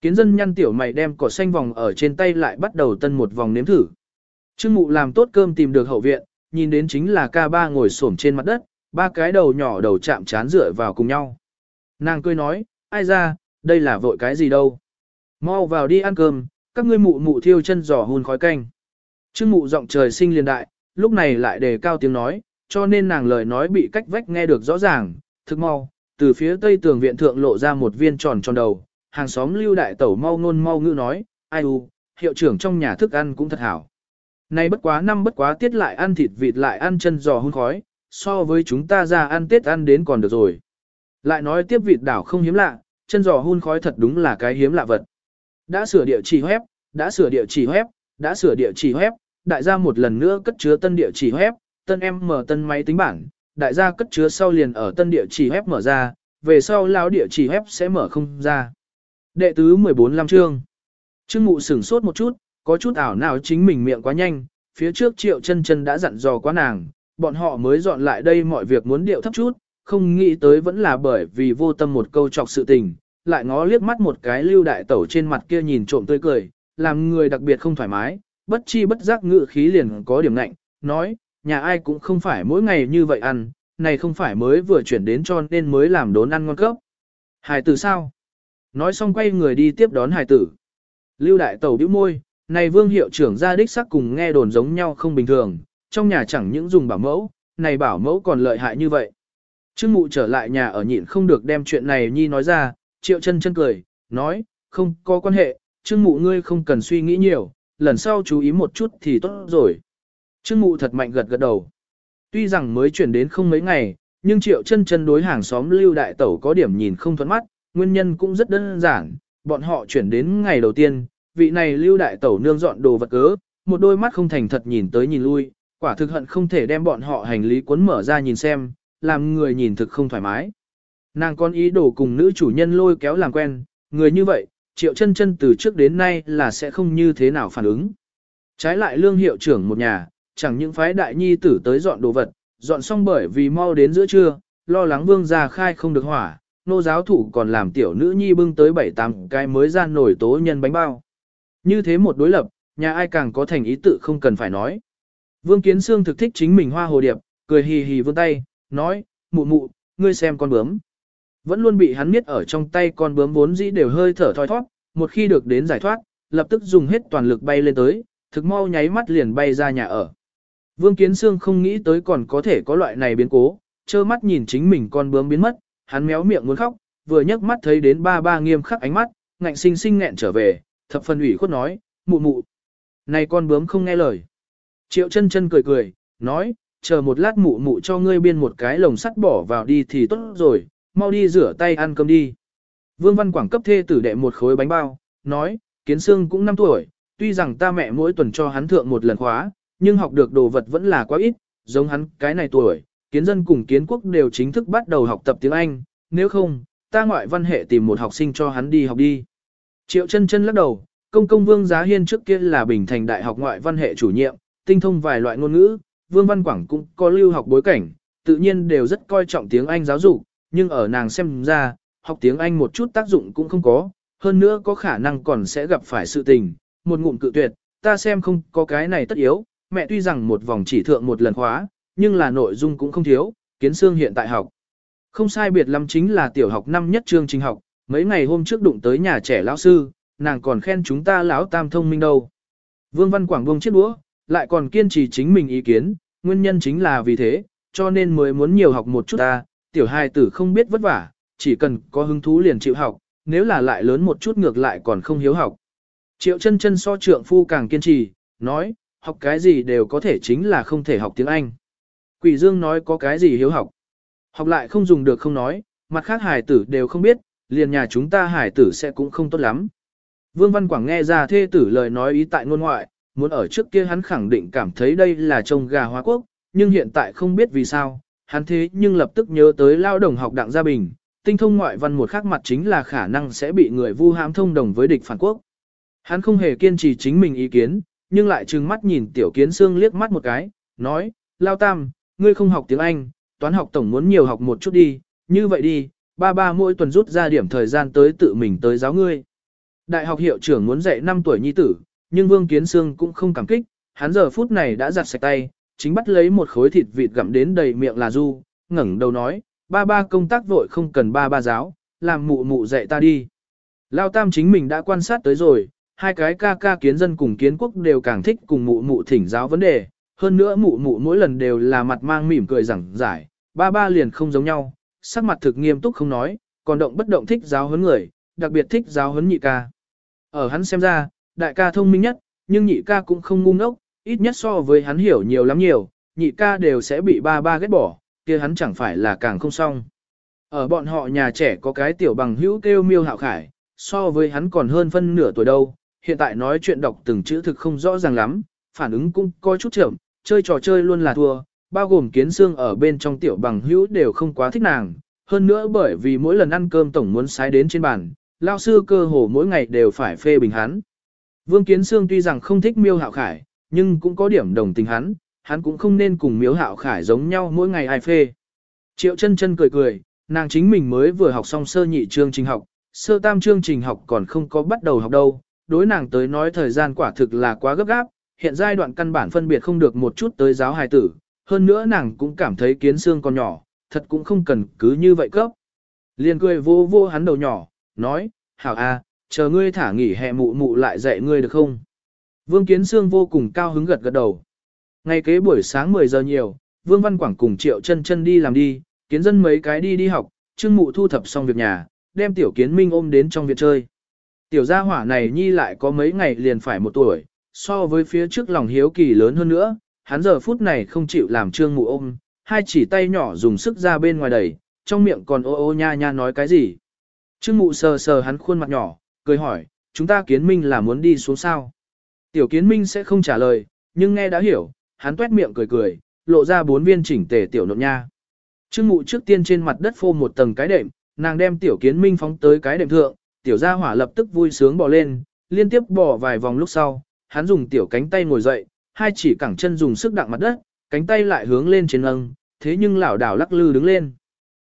Kiến dân nhăn tiểu mày đem cỏ xanh vòng ở trên tay lại bắt đầu tân một vòng nếm thử. Trương mụ làm tốt cơm tìm được hậu viện, nhìn đến chính là ca ba ngồi xổm trên mặt đất, ba cái đầu nhỏ đầu chạm chán dựa vào cùng nhau. Nàng cười nói, ai ra, đây là vội cái gì đâu. Mau vào đi ăn cơm, các ngươi mụ mụ thiêu chân giò hun khói canh. Trương mụ giọng trời sinh liền đại, lúc này lại đề cao tiếng nói, cho nên nàng lời nói bị cách vách nghe được rõ ràng, thực mau, từ phía tây tường viện thượng lộ ra một viên tròn tròn đầu, hàng xóm lưu đại tẩu mau ngôn mau ngữ nói, ai u, hiệu trưởng trong nhà thức ăn cũng thật hảo. Nay bất quá năm bất quá tiết lại ăn thịt vịt lại ăn chân giò hun khói, so với chúng ta ra ăn tết ăn đến còn được rồi. Lại nói tiếp vịt đảo không hiếm lạ, chân giò hun khói thật đúng là cái hiếm lạ vật. Đã sửa địa chỉ web, đã sửa địa chỉ web, đã sửa địa chỉ web, đại gia một lần nữa cất chứa tân địa chỉ web, tân em mở tân máy tính bảng, đại gia cất chứa sau liền ở tân địa chỉ web mở ra, về sau lão địa chỉ web sẽ mở không ra. Đệ tứ 14 Lam Trương Trương Mụ sửng sốt một chút, có chút ảo nào chính mình miệng quá nhanh, phía trước Triệu Chân Chân đã dặn dò quá nàng, bọn họ mới dọn lại đây mọi việc muốn điệu thấp chút, không nghĩ tới vẫn là bởi vì vô tâm một câu chọc sự tình, lại ngó liếc mắt một cái lưu đại tẩu trên mặt kia nhìn trộm tươi cười, làm người đặc biệt không thoải mái, bất chi bất giác ngự khí liền có điểm lạnh, nói, nhà ai cũng không phải mỗi ngày như vậy ăn, này không phải mới vừa chuyển đến cho nên mới làm đốn ăn ngon cấp. Hải tử sao? Nói xong quay người đi tiếp đón hải tử. Lưu đại tẩu bĩu môi, này vương hiệu trưởng ra đích sắc cùng nghe đồn giống nhau không bình thường, trong nhà chẳng những dùng bảo mẫu, này bảo mẫu còn lợi hại như vậy. Trương mụ trở lại nhà ở nhịn không được đem chuyện này nhi nói ra, triệu chân chân cười, nói, không có quan hệ, trương mụ ngươi không cần suy nghĩ nhiều, lần sau chú ý một chút thì tốt rồi. Trương mụ thật mạnh gật gật đầu. Tuy rằng mới chuyển đến không mấy ngày, nhưng triệu chân chân đối hàng xóm lưu đại tẩu có điểm nhìn không thuận mắt, nguyên nhân cũng rất đơn giản, bọn họ chuyển đến ngày đầu tiên, vị này lưu đại tẩu nương dọn đồ vật cớ, một đôi mắt không thành thật nhìn tới nhìn lui, quả thực hận không thể đem bọn họ hành lý cuốn mở ra nhìn xem, làm người nhìn thực không thoải mái. Nàng con ý đồ cùng nữ chủ nhân lôi kéo làm quen, người như vậy, triệu chân chân từ trước đến nay là sẽ không như thế nào phản ứng. Trái lại lương hiệu trưởng một nhà, chẳng những phái đại nhi tử tới dọn đồ vật, dọn xong bởi vì mau đến giữa trưa, lo lắng vương gia khai không được hỏa, nô giáo thủ còn làm tiểu nữ nhi bưng tới bảy tám cái mới ra nổi tố nhân bánh bao. Như thế một đối lập, nhà ai càng có thành ý tự không cần phải nói. Vương Kiến Sương thực thích chính mình hoa hồ điệp, cười hì hì vươn tay, nói, mụ mụ, ngươi xem con bướm. Vẫn luôn bị hắn miết ở trong tay con bướm vốn dĩ đều hơi thở thoi thoát, một khi được đến giải thoát, lập tức dùng hết toàn lực bay lên tới, thực mau nháy mắt liền bay ra nhà ở. Vương Kiến Sương không nghĩ tới còn có thể có loại này biến cố, trơ mắt nhìn chính mình con bướm biến mất, hắn méo miệng muốn khóc, vừa nhấc mắt thấy đến ba ba nghiêm khắc ánh mắt, ngạnh sinh sinh nghẹn trở về, thập phần ủy khuất nói, mụ mụ. Này con bướm không nghe lời. Triệu chân chân cười cười, nói, chờ một lát mụ mụ cho ngươi biên một cái lồng sắt bỏ vào đi thì tốt rồi, mau đi rửa tay ăn cơm đi. Vương Văn Quảng cấp thê tử đệ một khối bánh bao, nói, kiến xương cũng 5 tuổi, tuy rằng ta mẹ mỗi tuần cho hắn thượng một lần khóa, nhưng học được đồ vật vẫn là quá ít, giống hắn cái này tuổi, kiến dân cùng kiến quốc đều chính thức bắt đầu học tập tiếng Anh, nếu không, ta ngoại văn hệ tìm một học sinh cho hắn đi học đi. Triệu chân chân lắc đầu, công công Vương Giá Hiên trước kia là Bình Thành Đại học ngoại văn hệ chủ nhiệm, tinh thông vài loại ngôn ngữ, Vương Văn Quảng cũng có lưu học bối cảnh, tự nhiên đều rất coi trọng tiếng Anh giáo dục, nhưng ở nàng xem ra, học tiếng Anh một chút tác dụng cũng không có, hơn nữa có khả năng còn sẽ gặp phải sự tình, một ngụm cự tuyệt, ta xem không có cái này tất yếu, mẹ tuy rằng một vòng chỉ thượng một lần khóa, nhưng là nội dung cũng không thiếu, kiến xương hiện tại học. Không sai biệt lắm chính là tiểu học năm nhất chương trình học, mấy ngày hôm trước đụng tới nhà trẻ lão sư, nàng còn khen chúng ta lão tam thông minh đâu. Vương Văn Quảng buông chiếc đũa, lại còn kiên trì chính mình ý kiến, nguyên nhân chính là vì thế, cho nên mới muốn nhiều học một chút ta, tiểu hài tử không biết vất vả, chỉ cần có hứng thú liền chịu học, nếu là lại lớn một chút ngược lại còn không hiếu học. Triệu chân chân so trượng phu càng kiên trì, nói, học cái gì đều có thể chính là không thể học tiếng Anh. Quỷ Dương nói có cái gì hiếu học. Học lại không dùng được không nói, mặt khác hải tử đều không biết, liền nhà chúng ta hải tử sẽ cũng không tốt lắm. Vương Văn Quảng nghe ra thê tử lời nói ý tại ngôn ngoại, muốn ở trước kia hắn khẳng định cảm thấy đây là trông gà hóa quốc, nhưng hiện tại không biết vì sao, hắn thế nhưng lập tức nhớ tới lao đồng học đặng gia bình, tinh thông ngoại văn một khác mặt chính là khả năng sẽ bị người vu hãm thông đồng với địch phản quốc. Hắn không hề kiên trì chính mình ý kiến, nhưng lại trừng mắt nhìn tiểu kiến xương liếc mắt một cái, nói, lao tam, ngươi không học tiếng Anh, toán học tổng muốn nhiều học một chút đi, như vậy đi, ba ba mỗi tuần rút ra điểm thời gian tới tự mình tới giáo ngươi. Đại học hiệu trưởng muốn dạy 5 tuổi nhi tử, nhưng Vương Kiến Sương cũng không cảm kích, hắn giờ phút này đã giặt sạch tay, chính bắt lấy một khối thịt vịt gặm đến đầy miệng là du, ngẩng đầu nói, ba ba công tác vội không cần ba ba giáo, làm mụ mụ dạy ta đi. Lao Tam chính mình đã quan sát tới rồi, hai cái ca ca kiến dân cùng kiến quốc đều càng thích cùng mụ mụ thỉnh giáo vấn đề, hơn nữa mụ mụ mỗi lần đều là mặt mang mỉm cười rằng giải, ba ba liền không giống nhau, sắc mặt thực nghiêm túc không nói, còn động bất động thích giáo huấn người, đặc biệt thích giáo huấn nhị ca. Ở hắn xem ra, đại ca thông minh nhất, nhưng nhị ca cũng không ngu ngốc, ít nhất so với hắn hiểu nhiều lắm nhiều, nhị ca đều sẽ bị ba ba ghét bỏ, kia hắn chẳng phải là càng không xong. Ở bọn họ nhà trẻ có cái tiểu bằng hữu kêu miêu hạo khải, so với hắn còn hơn phân nửa tuổi đâu, hiện tại nói chuyện đọc từng chữ thực không rõ ràng lắm, phản ứng cũng coi chút chậm, chơi trò chơi luôn là thua, bao gồm kiến xương ở bên trong tiểu bằng hữu đều không quá thích nàng, hơn nữa bởi vì mỗi lần ăn cơm tổng muốn sái đến trên bàn, lao sư cơ hồ mỗi ngày đều phải phê bình hắn. Vương Kiến Sương tuy rằng không thích miêu hạo khải, nhưng cũng có điểm đồng tình hắn, hắn cũng không nên cùng miếu hạo khải giống nhau mỗi ngày ai phê. Triệu chân chân cười cười, nàng chính mình mới vừa học xong sơ nhị chương trình học, sơ tam chương trình học còn không có bắt đầu học đâu, đối nàng tới nói thời gian quả thực là quá gấp gáp, hiện giai đoạn căn bản phân biệt không được một chút tới giáo hài tử, hơn nữa nàng cũng cảm thấy kiến xương còn nhỏ, thật cũng không cần cứ như vậy cấp. Liền cười vô vô hắn đầu nhỏ, nói, hảo a, chờ ngươi thả nghỉ hè mụ mụ lại dạy ngươi được không? Vương Kiến Sương vô cùng cao hứng gật gật đầu. Ngày kế buổi sáng 10 giờ nhiều, Vương Văn Quảng cùng Triệu chân chân đi làm đi, kiến dân mấy cái đi đi học, Trương Mụ thu thập xong việc nhà, đem Tiểu Kiến Minh ôm đến trong viện chơi. Tiểu gia hỏa này nhi lại có mấy ngày liền phải một tuổi, so với phía trước lòng hiếu kỳ lớn hơn nữa, hắn giờ phút này không chịu làm Trương Mụ ôm, hai chỉ tay nhỏ dùng sức ra bên ngoài đẩy, trong miệng còn ô ô nha nha nói cái gì. Trương Mụ sờ sờ hắn khuôn mặt nhỏ, cười hỏi, chúng ta Kiến Minh là muốn đi xuống sao? Tiểu Kiến Minh sẽ không trả lời, nhưng nghe đã hiểu, hắn tuét miệng cười cười, lộ ra bốn viên chỉnh tề tiểu nộn nha. Trương mụ trước tiên trên mặt đất phô một tầng cái đệm, nàng đem tiểu kiến minh phóng tới cái đệm thượng, tiểu gia hỏa lập tức vui sướng bò lên, liên tiếp bò vài vòng lúc sau, hắn dùng tiểu cánh tay ngồi dậy, hai chỉ cẳng chân dùng sức đặng mặt đất, cánh tay lại hướng lên trên nâng, thế nhưng lảo đảo lắc lư đứng lên.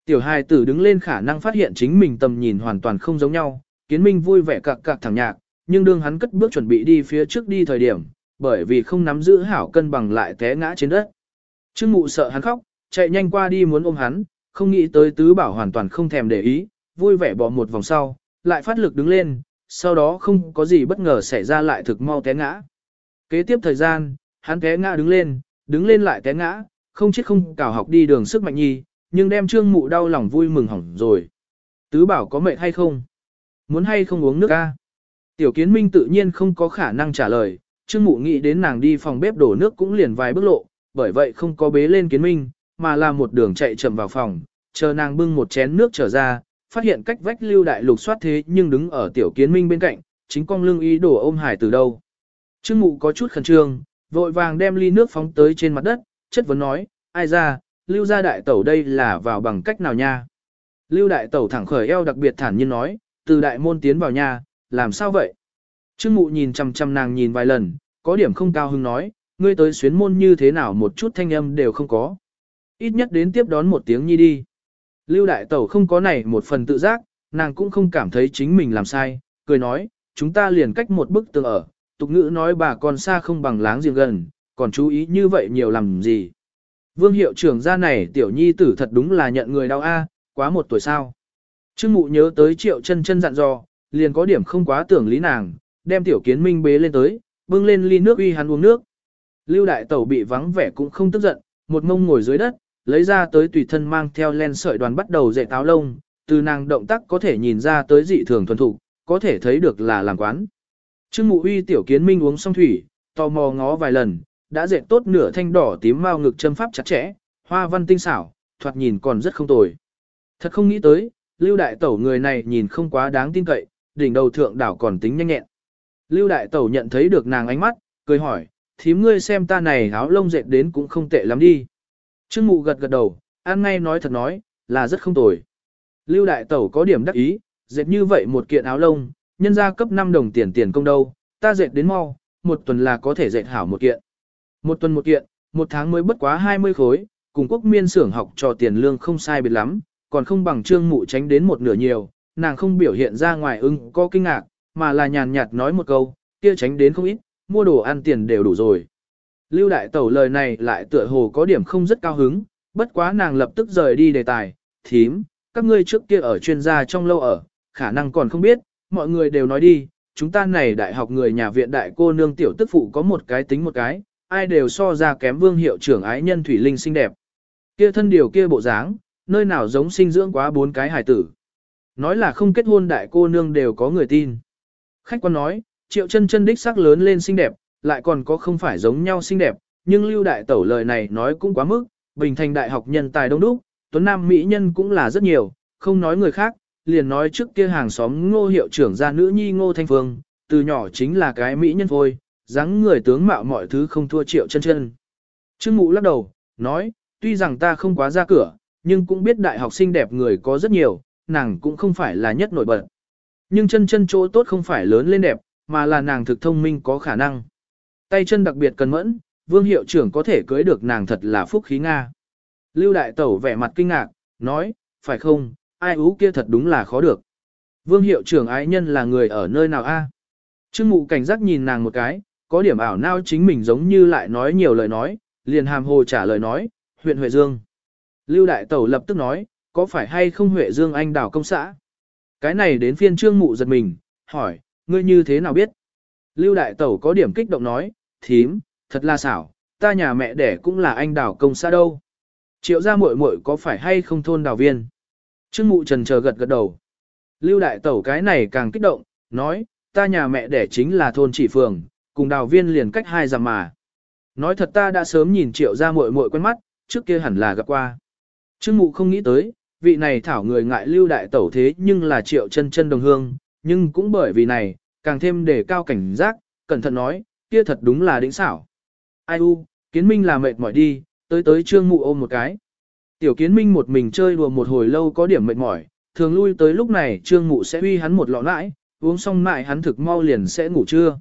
Tiểu hài tử đứng lên khả năng phát hiện chính mình tầm nhìn hoàn toàn không giống nhau, kiến minh vui vẻ cạc cạc thẳng nhạc, nhưng đương hắn cất bước chuẩn bị đi phía trước đi thời điểm, bởi vì không nắm giữ hảo cân bằng lại té ngã trên đất. Trương mụ sợ hắn khóc, chạy nhanh qua đi muốn ôm hắn, không nghĩ tới tứ bảo hoàn toàn không thèm để ý, vui vẻ bỏ một vòng sau, lại phát lực đứng lên, sau đó không có gì bất ngờ xảy ra lại thực mau té ngã. Kế tiếp thời gian, hắn té ngã đứng lên, đứng lên lại té ngã, không chết không cào học đi đường sức mạnh nhi, nhưng đem trương mụ đau lòng vui mừng hỏng rồi. Tứ bảo có mệt hay không? Muốn hay không uống nước ca? Tiểu kiến minh tự nhiên không có khả năng trả lời, Trương Mụ nghĩ đến nàng đi phòng bếp đổ nước cũng liền vài bước lộ, bởi vậy không có bế lên kiến minh, mà là một đường chạy chậm vào phòng, chờ nàng bưng một chén nước trở ra, phát hiện cách vách lưu đại lục soát thế nhưng đứng ở tiểu kiến minh bên cạnh, chính con lưng ý đổ ôm hải từ đâu. Trương Mụ có chút khẩn trương, vội vàng đem ly nước phóng tới trên mặt đất, chất vấn nói, ai ra, lưu gia đại tẩu đây là vào bằng cách nào nha. Lưu đại tẩu thẳng khởi eo đặc biệt thản nhiên nói, từ đại môn tiến vào nhà, làm sao vậy? Trương mụ nhìn chằm chằm nàng nhìn vài lần, có điểm không cao hứng nói, ngươi tới xuyến môn như thế nào một chút thanh âm đều không có. Ít nhất đến tiếp đón một tiếng nhi đi. Lưu đại tẩu không có này một phần tự giác, nàng cũng không cảm thấy chính mình làm sai, cười nói, chúng ta liền cách một bức tường ở, tục ngữ nói bà con xa không bằng láng giềng gần, còn chú ý như vậy nhiều làm gì. Vương hiệu trưởng gia này tiểu nhi tử thật đúng là nhận người đau a, quá một tuổi sao. Trương mụ nhớ tới triệu chân chân dặn dò, liền có điểm không quá tưởng lý nàng, đem tiểu kiến minh bế lên tới, bưng lên ly nước uy hắn uống nước. Lưu đại tẩu bị vắng vẻ cũng không tức giận, một mông ngồi dưới đất, lấy ra tới tùy thân mang theo len sợi đoàn bắt đầu dạy táo lông, từ nàng động tác có thể nhìn ra tới dị thường thuần thục, có thể thấy được là làm quán. Trương mụ uy tiểu kiến minh uống xong thủy, tò mò ngó vài lần, đã dệt tốt nửa thanh đỏ tím mao ngực châm pháp chặt chẽ, hoa văn tinh xảo, thoạt nhìn còn rất không tồi. Thật không nghĩ tới, lưu đại tẩu người này nhìn không quá đáng tin cậy, đỉnh đầu thượng đảo còn tính nhanh nhẹn. Lưu đại tẩu nhận thấy được nàng ánh mắt, cười hỏi, thím ngươi xem ta này áo lông dệt đến cũng không tệ lắm đi. Trương mụ gật gật đầu, ăn ngay nói thật nói, là rất không tồi. Lưu đại tẩu có điểm đắc ý, dệt như vậy một kiện áo lông, nhân ra cấp 5 đồng tiền tiền công đâu, ta dệt đến mau, một tuần là có thể dệt hảo một kiện. Một tuần một kiện, một tháng mới bất quá 20 khối, cùng quốc miên xưởng học cho tiền lương không sai biệt lắm, còn không bằng trương mụ tránh đến một nửa nhiều, nàng không biểu hiện ra ngoài ưng có kinh ngạc, mà là nhàn nhạt nói một câu, kia tránh đến không ít, mua đồ ăn tiền đều đủ rồi. Lưu đại tẩu lời này lại tựa hồ có điểm không rất cao hứng, bất quá nàng lập tức rời đi đề tài, thím, các ngươi trước kia ở chuyên gia trong lâu ở, khả năng còn không biết, mọi người đều nói đi, chúng ta này đại học người nhà viện đại cô nương tiểu tức phụ có một cái tính một cái, ai đều so ra kém vương hiệu trưởng ái nhân thủy linh xinh đẹp. Kia thân điều kia bộ dáng, nơi nào giống sinh dưỡng quá bốn cái hải tử. Nói là không kết hôn đại cô nương đều có người tin. Khách quan nói, triệu chân chân đích sắc lớn lên xinh đẹp, lại còn có không phải giống nhau xinh đẹp, nhưng lưu đại tẩu lời này nói cũng quá mức, bình thành đại học nhân tài đông đúc, tuấn nam mỹ nhân cũng là rất nhiều, không nói người khác, liền nói trước kia hàng xóm ngô hiệu trưởng gia nữ nhi ngô thanh phương, từ nhỏ chính là cái mỹ nhân thôi, dáng người tướng mạo mọi thứ không thua triệu chân chân. Trương mụ lắc đầu, nói, tuy rằng ta không quá ra cửa, nhưng cũng biết đại học sinh đẹp người có rất nhiều, nàng cũng không phải là nhất nổi bật. Nhưng chân chân chỗ tốt không phải lớn lên đẹp, mà là nàng thực thông minh có khả năng. Tay chân đặc biệt cần mẫn, vương hiệu trưởng có thể cưới được nàng thật là phúc khí Nga. Lưu đại tẩu vẻ mặt kinh ngạc, nói, phải không, ai ú kia thật đúng là khó được. Vương hiệu trưởng ái nhân là người ở nơi nào a? Trương mụ cảnh giác nhìn nàng một cái, có điểm ảo nao chính mình giống như lại nói nhiều lời nói, liền hàm hồ trả lời nói, huyện Huệ Dương. Lưu đại tẩu lập tức nói, có phải hay không Huệ Dương anh đảo công xã? Cái này đến phiên trương mụ giật mình, hỏi, ngươi như thế nào biết? Lưu đại tẩu có điểm kích động nói, thím, thật là xảo, ta nhà mẹ đẻ cũng là anh đảo công xã đâu. Triệu gia muội muội có phải hay không thôn đào viên? Trương mụ trần chờ gật gật đầu. Lưu đại tẩu cái này càng kích động, nói, ta nhà mẹ đẻ chính là thôn chỉ phường, cùng đào viên liền cách hai dặm mà. Nói thật ta đã sớm nhìn triệu gia muội muội quen mắt, trước kia hẳn là gặp qua. Trương mụ không nghĩ tới, vị này thảo người ngại lưu đại tẩu thế nhưng là triệu chân chân đồng hương, nhưng cũng bởi vì này, càng thêm để cao cảnh giác, cẩn thận nói, kia thật đúng là đỉnh xảo. Ai u, kiến minh là mệt mỏi đi, tới tới trương mụ ôm một cái. Tiểu kiến minh một mình chơi đùa một hồi lâu có điểm mệt mỏi, thường lui tới lúc này trương mụ sẽ uy hắn một lọ lãi, uống xong nãi hắn thực mau liền sẽ ngủ trưa.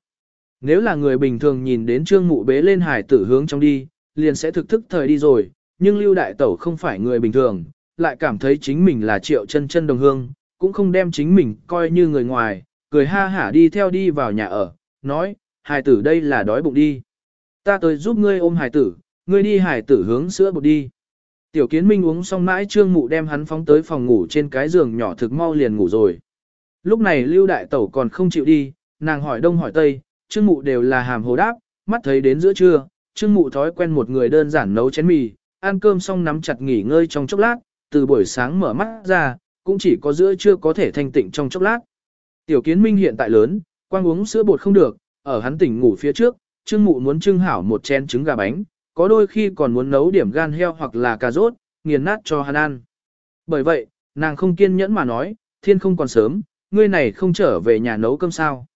Nếu là người bình thường nhìn đến trương mụ bế lên hải tử hướng trong đi, liền sẽ thực thức thời đi rồi, nhưng lưu đại tẩu không phải người bình thường, lại cảm thấy chính mình là triệu chân chân đồng hương, cũng không đem chính mình coi như người ngoài, cười ha hả đi theo đi vào nhà ở, nói, hải tử đây là đói bụng đi. Ta tới giúp ngươi ôm hải tử, ngươi đi hải tử hướng sữa bột đi. Tiểu kiến minh uống xong mãi trương mụ đem hắn phóng tới phòng ngủ trên cái giường nhỏ thực mau liền ngủ rồi. Lúc này lưu đại tẩu còn không chịu đi, nàng hỏi đông hỏi tây, trương mụ đều là hàm hồ đáp, mắt thấy đến giữa trưa, trương mụ thói quen một người đơn giản nấu chén mì, ăn cơm xong nắm chặt nghỉ ngơi trong chốc lát, từ buổi sáng mở mắt ra, cũng chỉ có giữa trưa có thể thanh tịnh trong chốc lát. Tiểu kiến minh hiện tại lớn, quang uống sữa bột không được, ở hắn tỉnh ngủ phía trước, trương mụ muốn trưng hảo một chén trứng gà bánh, có đôi khi còn muốn nấu điểm gan heo hoặc là cà rốt, nghiền nát cho hắn ăn. Bởi vậy, nàng không kiên nhẫn mà nói, thiên không còn sớm, ngươi này không trở về nhà nấu cơm sao.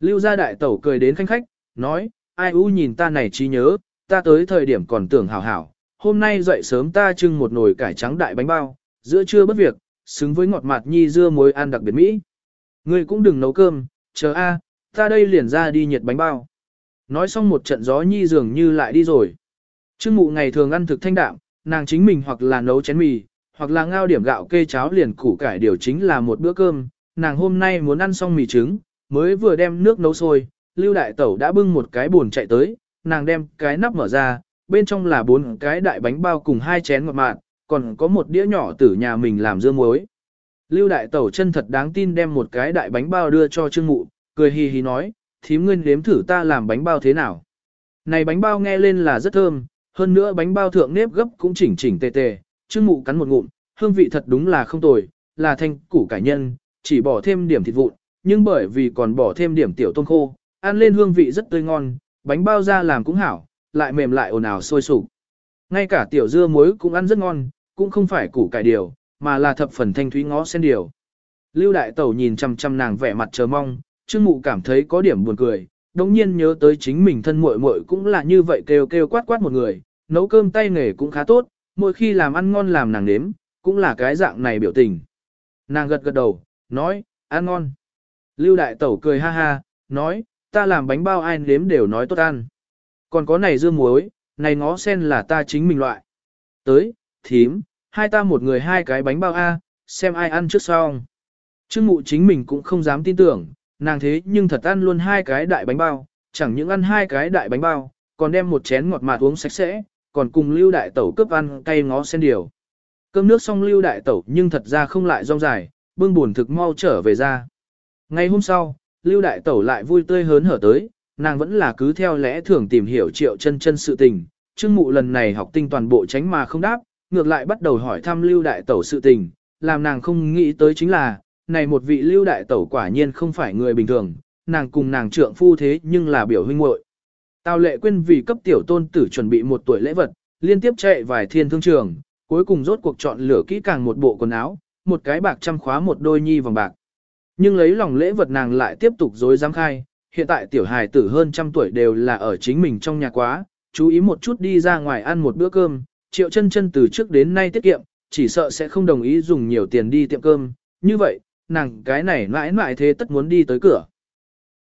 Lưu gia đại tẩu cười đến khanh khách, nói, ai u nhìn ta này trí nhớ, ta tới thời điểm còn tưởng hảo hảo, hôm nay dậy sớm ta trưng một nồi cải trắng đại bánh bao, giữa trưa bất việc, xứng với ngọt mạt nhi dưa muối ăn đặc biệt mỹ. Ngươi cũng đừng nấu cơm, chờ a, ta đây liền ra đi nhiệt bánh bao. Nói xong một trận gió nhi dường như lại đi rồi. Trương mụ ngày thường ăn thực thanh đạm, nàng chính mình hoặc là nấu chén mì, hoặc là ngao điểm gạo kê cháo liền củ cải điều chính là một bữa cơm. Nàng hôm nay muốn ăn xong mì trứng, mới vừa đem nước nấu sôi, Lưu Đại Tẩu đã bưng một cái buồn chạy tới, nàng đem cái nắp mở ra, bên trong là bốn cái đại bánh bao cùng hai chén ngọt mạn, còn có một đĩa nhỏ từ nhà mình làm dưa muối. Lưu Đại Tẩu chân thật đáng tin đem một cái đại bánh bao đưa cho Trương Mụ, cười hì hì nói, thím nguyên nếm thử ta làm bánh bao thế nào. Này bánh bao nghe lên là rất thơm, hơn nữa bánh bao thượng nếp gấp cũng chỉnh chỉnh tề tề, Trương Mụ cắn một ngụm, hương vị thật đúng là không tồi, là thanh củ cải nhân, chỉ bỏ thêm điểm thịt vụn, nhưng bởi vì còn bỏ thêm điểm tiểu tôm khô, ăn lên hương vị rất tươi ngon, bánh bao ra làm cũng hảo, lại mềm lại ồn ào sôi sục. Ngay cả tiểu dưa muối cũng ăn rất ngon, cũng không phải củ cải điều, mà là thập phần thanh thúy ngó sen điều. Lưu đại tẩu nhìn chăm chăm nàng vẻ mặt chờ mong, Trương Mụ cảm thấy có điểm buồn cười, đồng nhiên nhớ tới chính mình thân muội muội cũng là như vậy kêu kêu quát quát một người, nấu cơm tay nghề cũng khá tốt, mỗi khi làm ăn ngon làm nàng nếm, cũng là cái dạng này biểu tình. Nàng gật gật đầu, nói, ăn ngon. Lưu đại tẩu cười ha ha, nói, ta làm bánh bao ai nếm đều nói tốt ăn. Còn có này dưa muối, này ngó sen là ta chính mình loại. Tới, thím, hai ta một người hai cái bánh bao A, xem ai ăn trước xong. Trương mụ chính mình cũng không dám tin tưởng, nàng thế nhưng thật ăn luôn hai cái đại bánh bao, chẳng những ăn hai cái đại bánh bao, còn đem một chén ngọt mạt uống sạch sẽ, còn cùng lưu đại tẩu cướp ăn cay ngó sen điều. Cơm nước xong lưu đại tẩu nhưng thật ra không lại rong dài, bưng buồn thực mau trở về ra. Ngày hôm sau, lưu đại tẩu lại vui tươi hớn hở tới, nàng vẫn là cứ theo lẽ thường tìm hiểu triệu chân chân sự tình. Trương mụ lần này học tinh toàn bộ tránh mà không đáp, ngược lại bắt đầu hỏi thăm lưu đại tẩu sự tình, làm nàng không nghĩ tới chính là, này một vị lưu đại tẩu quả nhiên không phải người bình thường, nàng cùng nàng trượng phu thế nhưng là biểu huynh muội. Tào lệ quên vì cấp tiểu tôn tử chuẩn bị một tuổi lễ vật, liên tiếp chạy vài thiên thương trường, cuối cùng rốt cuộc chọn lựa kỹ càng một bộ quần áo, một cái bạc trăm khóa một đôi nhi vòng bạc. Nhưng lấy lòng lễ vật nàng lại tiếp tục dối dám khai, hiện tại tiểu hài tử hơn trăm tuổi đều là ở chính mình trong nhà quá, chú ý một chút đi ra ngoài ăn một bữa cơm, triệu chân chân từ trước đến nay tiết kiệm, chỉ sợ sẽ không đồng ý dùng nhiều tiền đi tiệm cơm, như vậy, nàng cái này mãi mãi thế tất muốn đi tới cửa.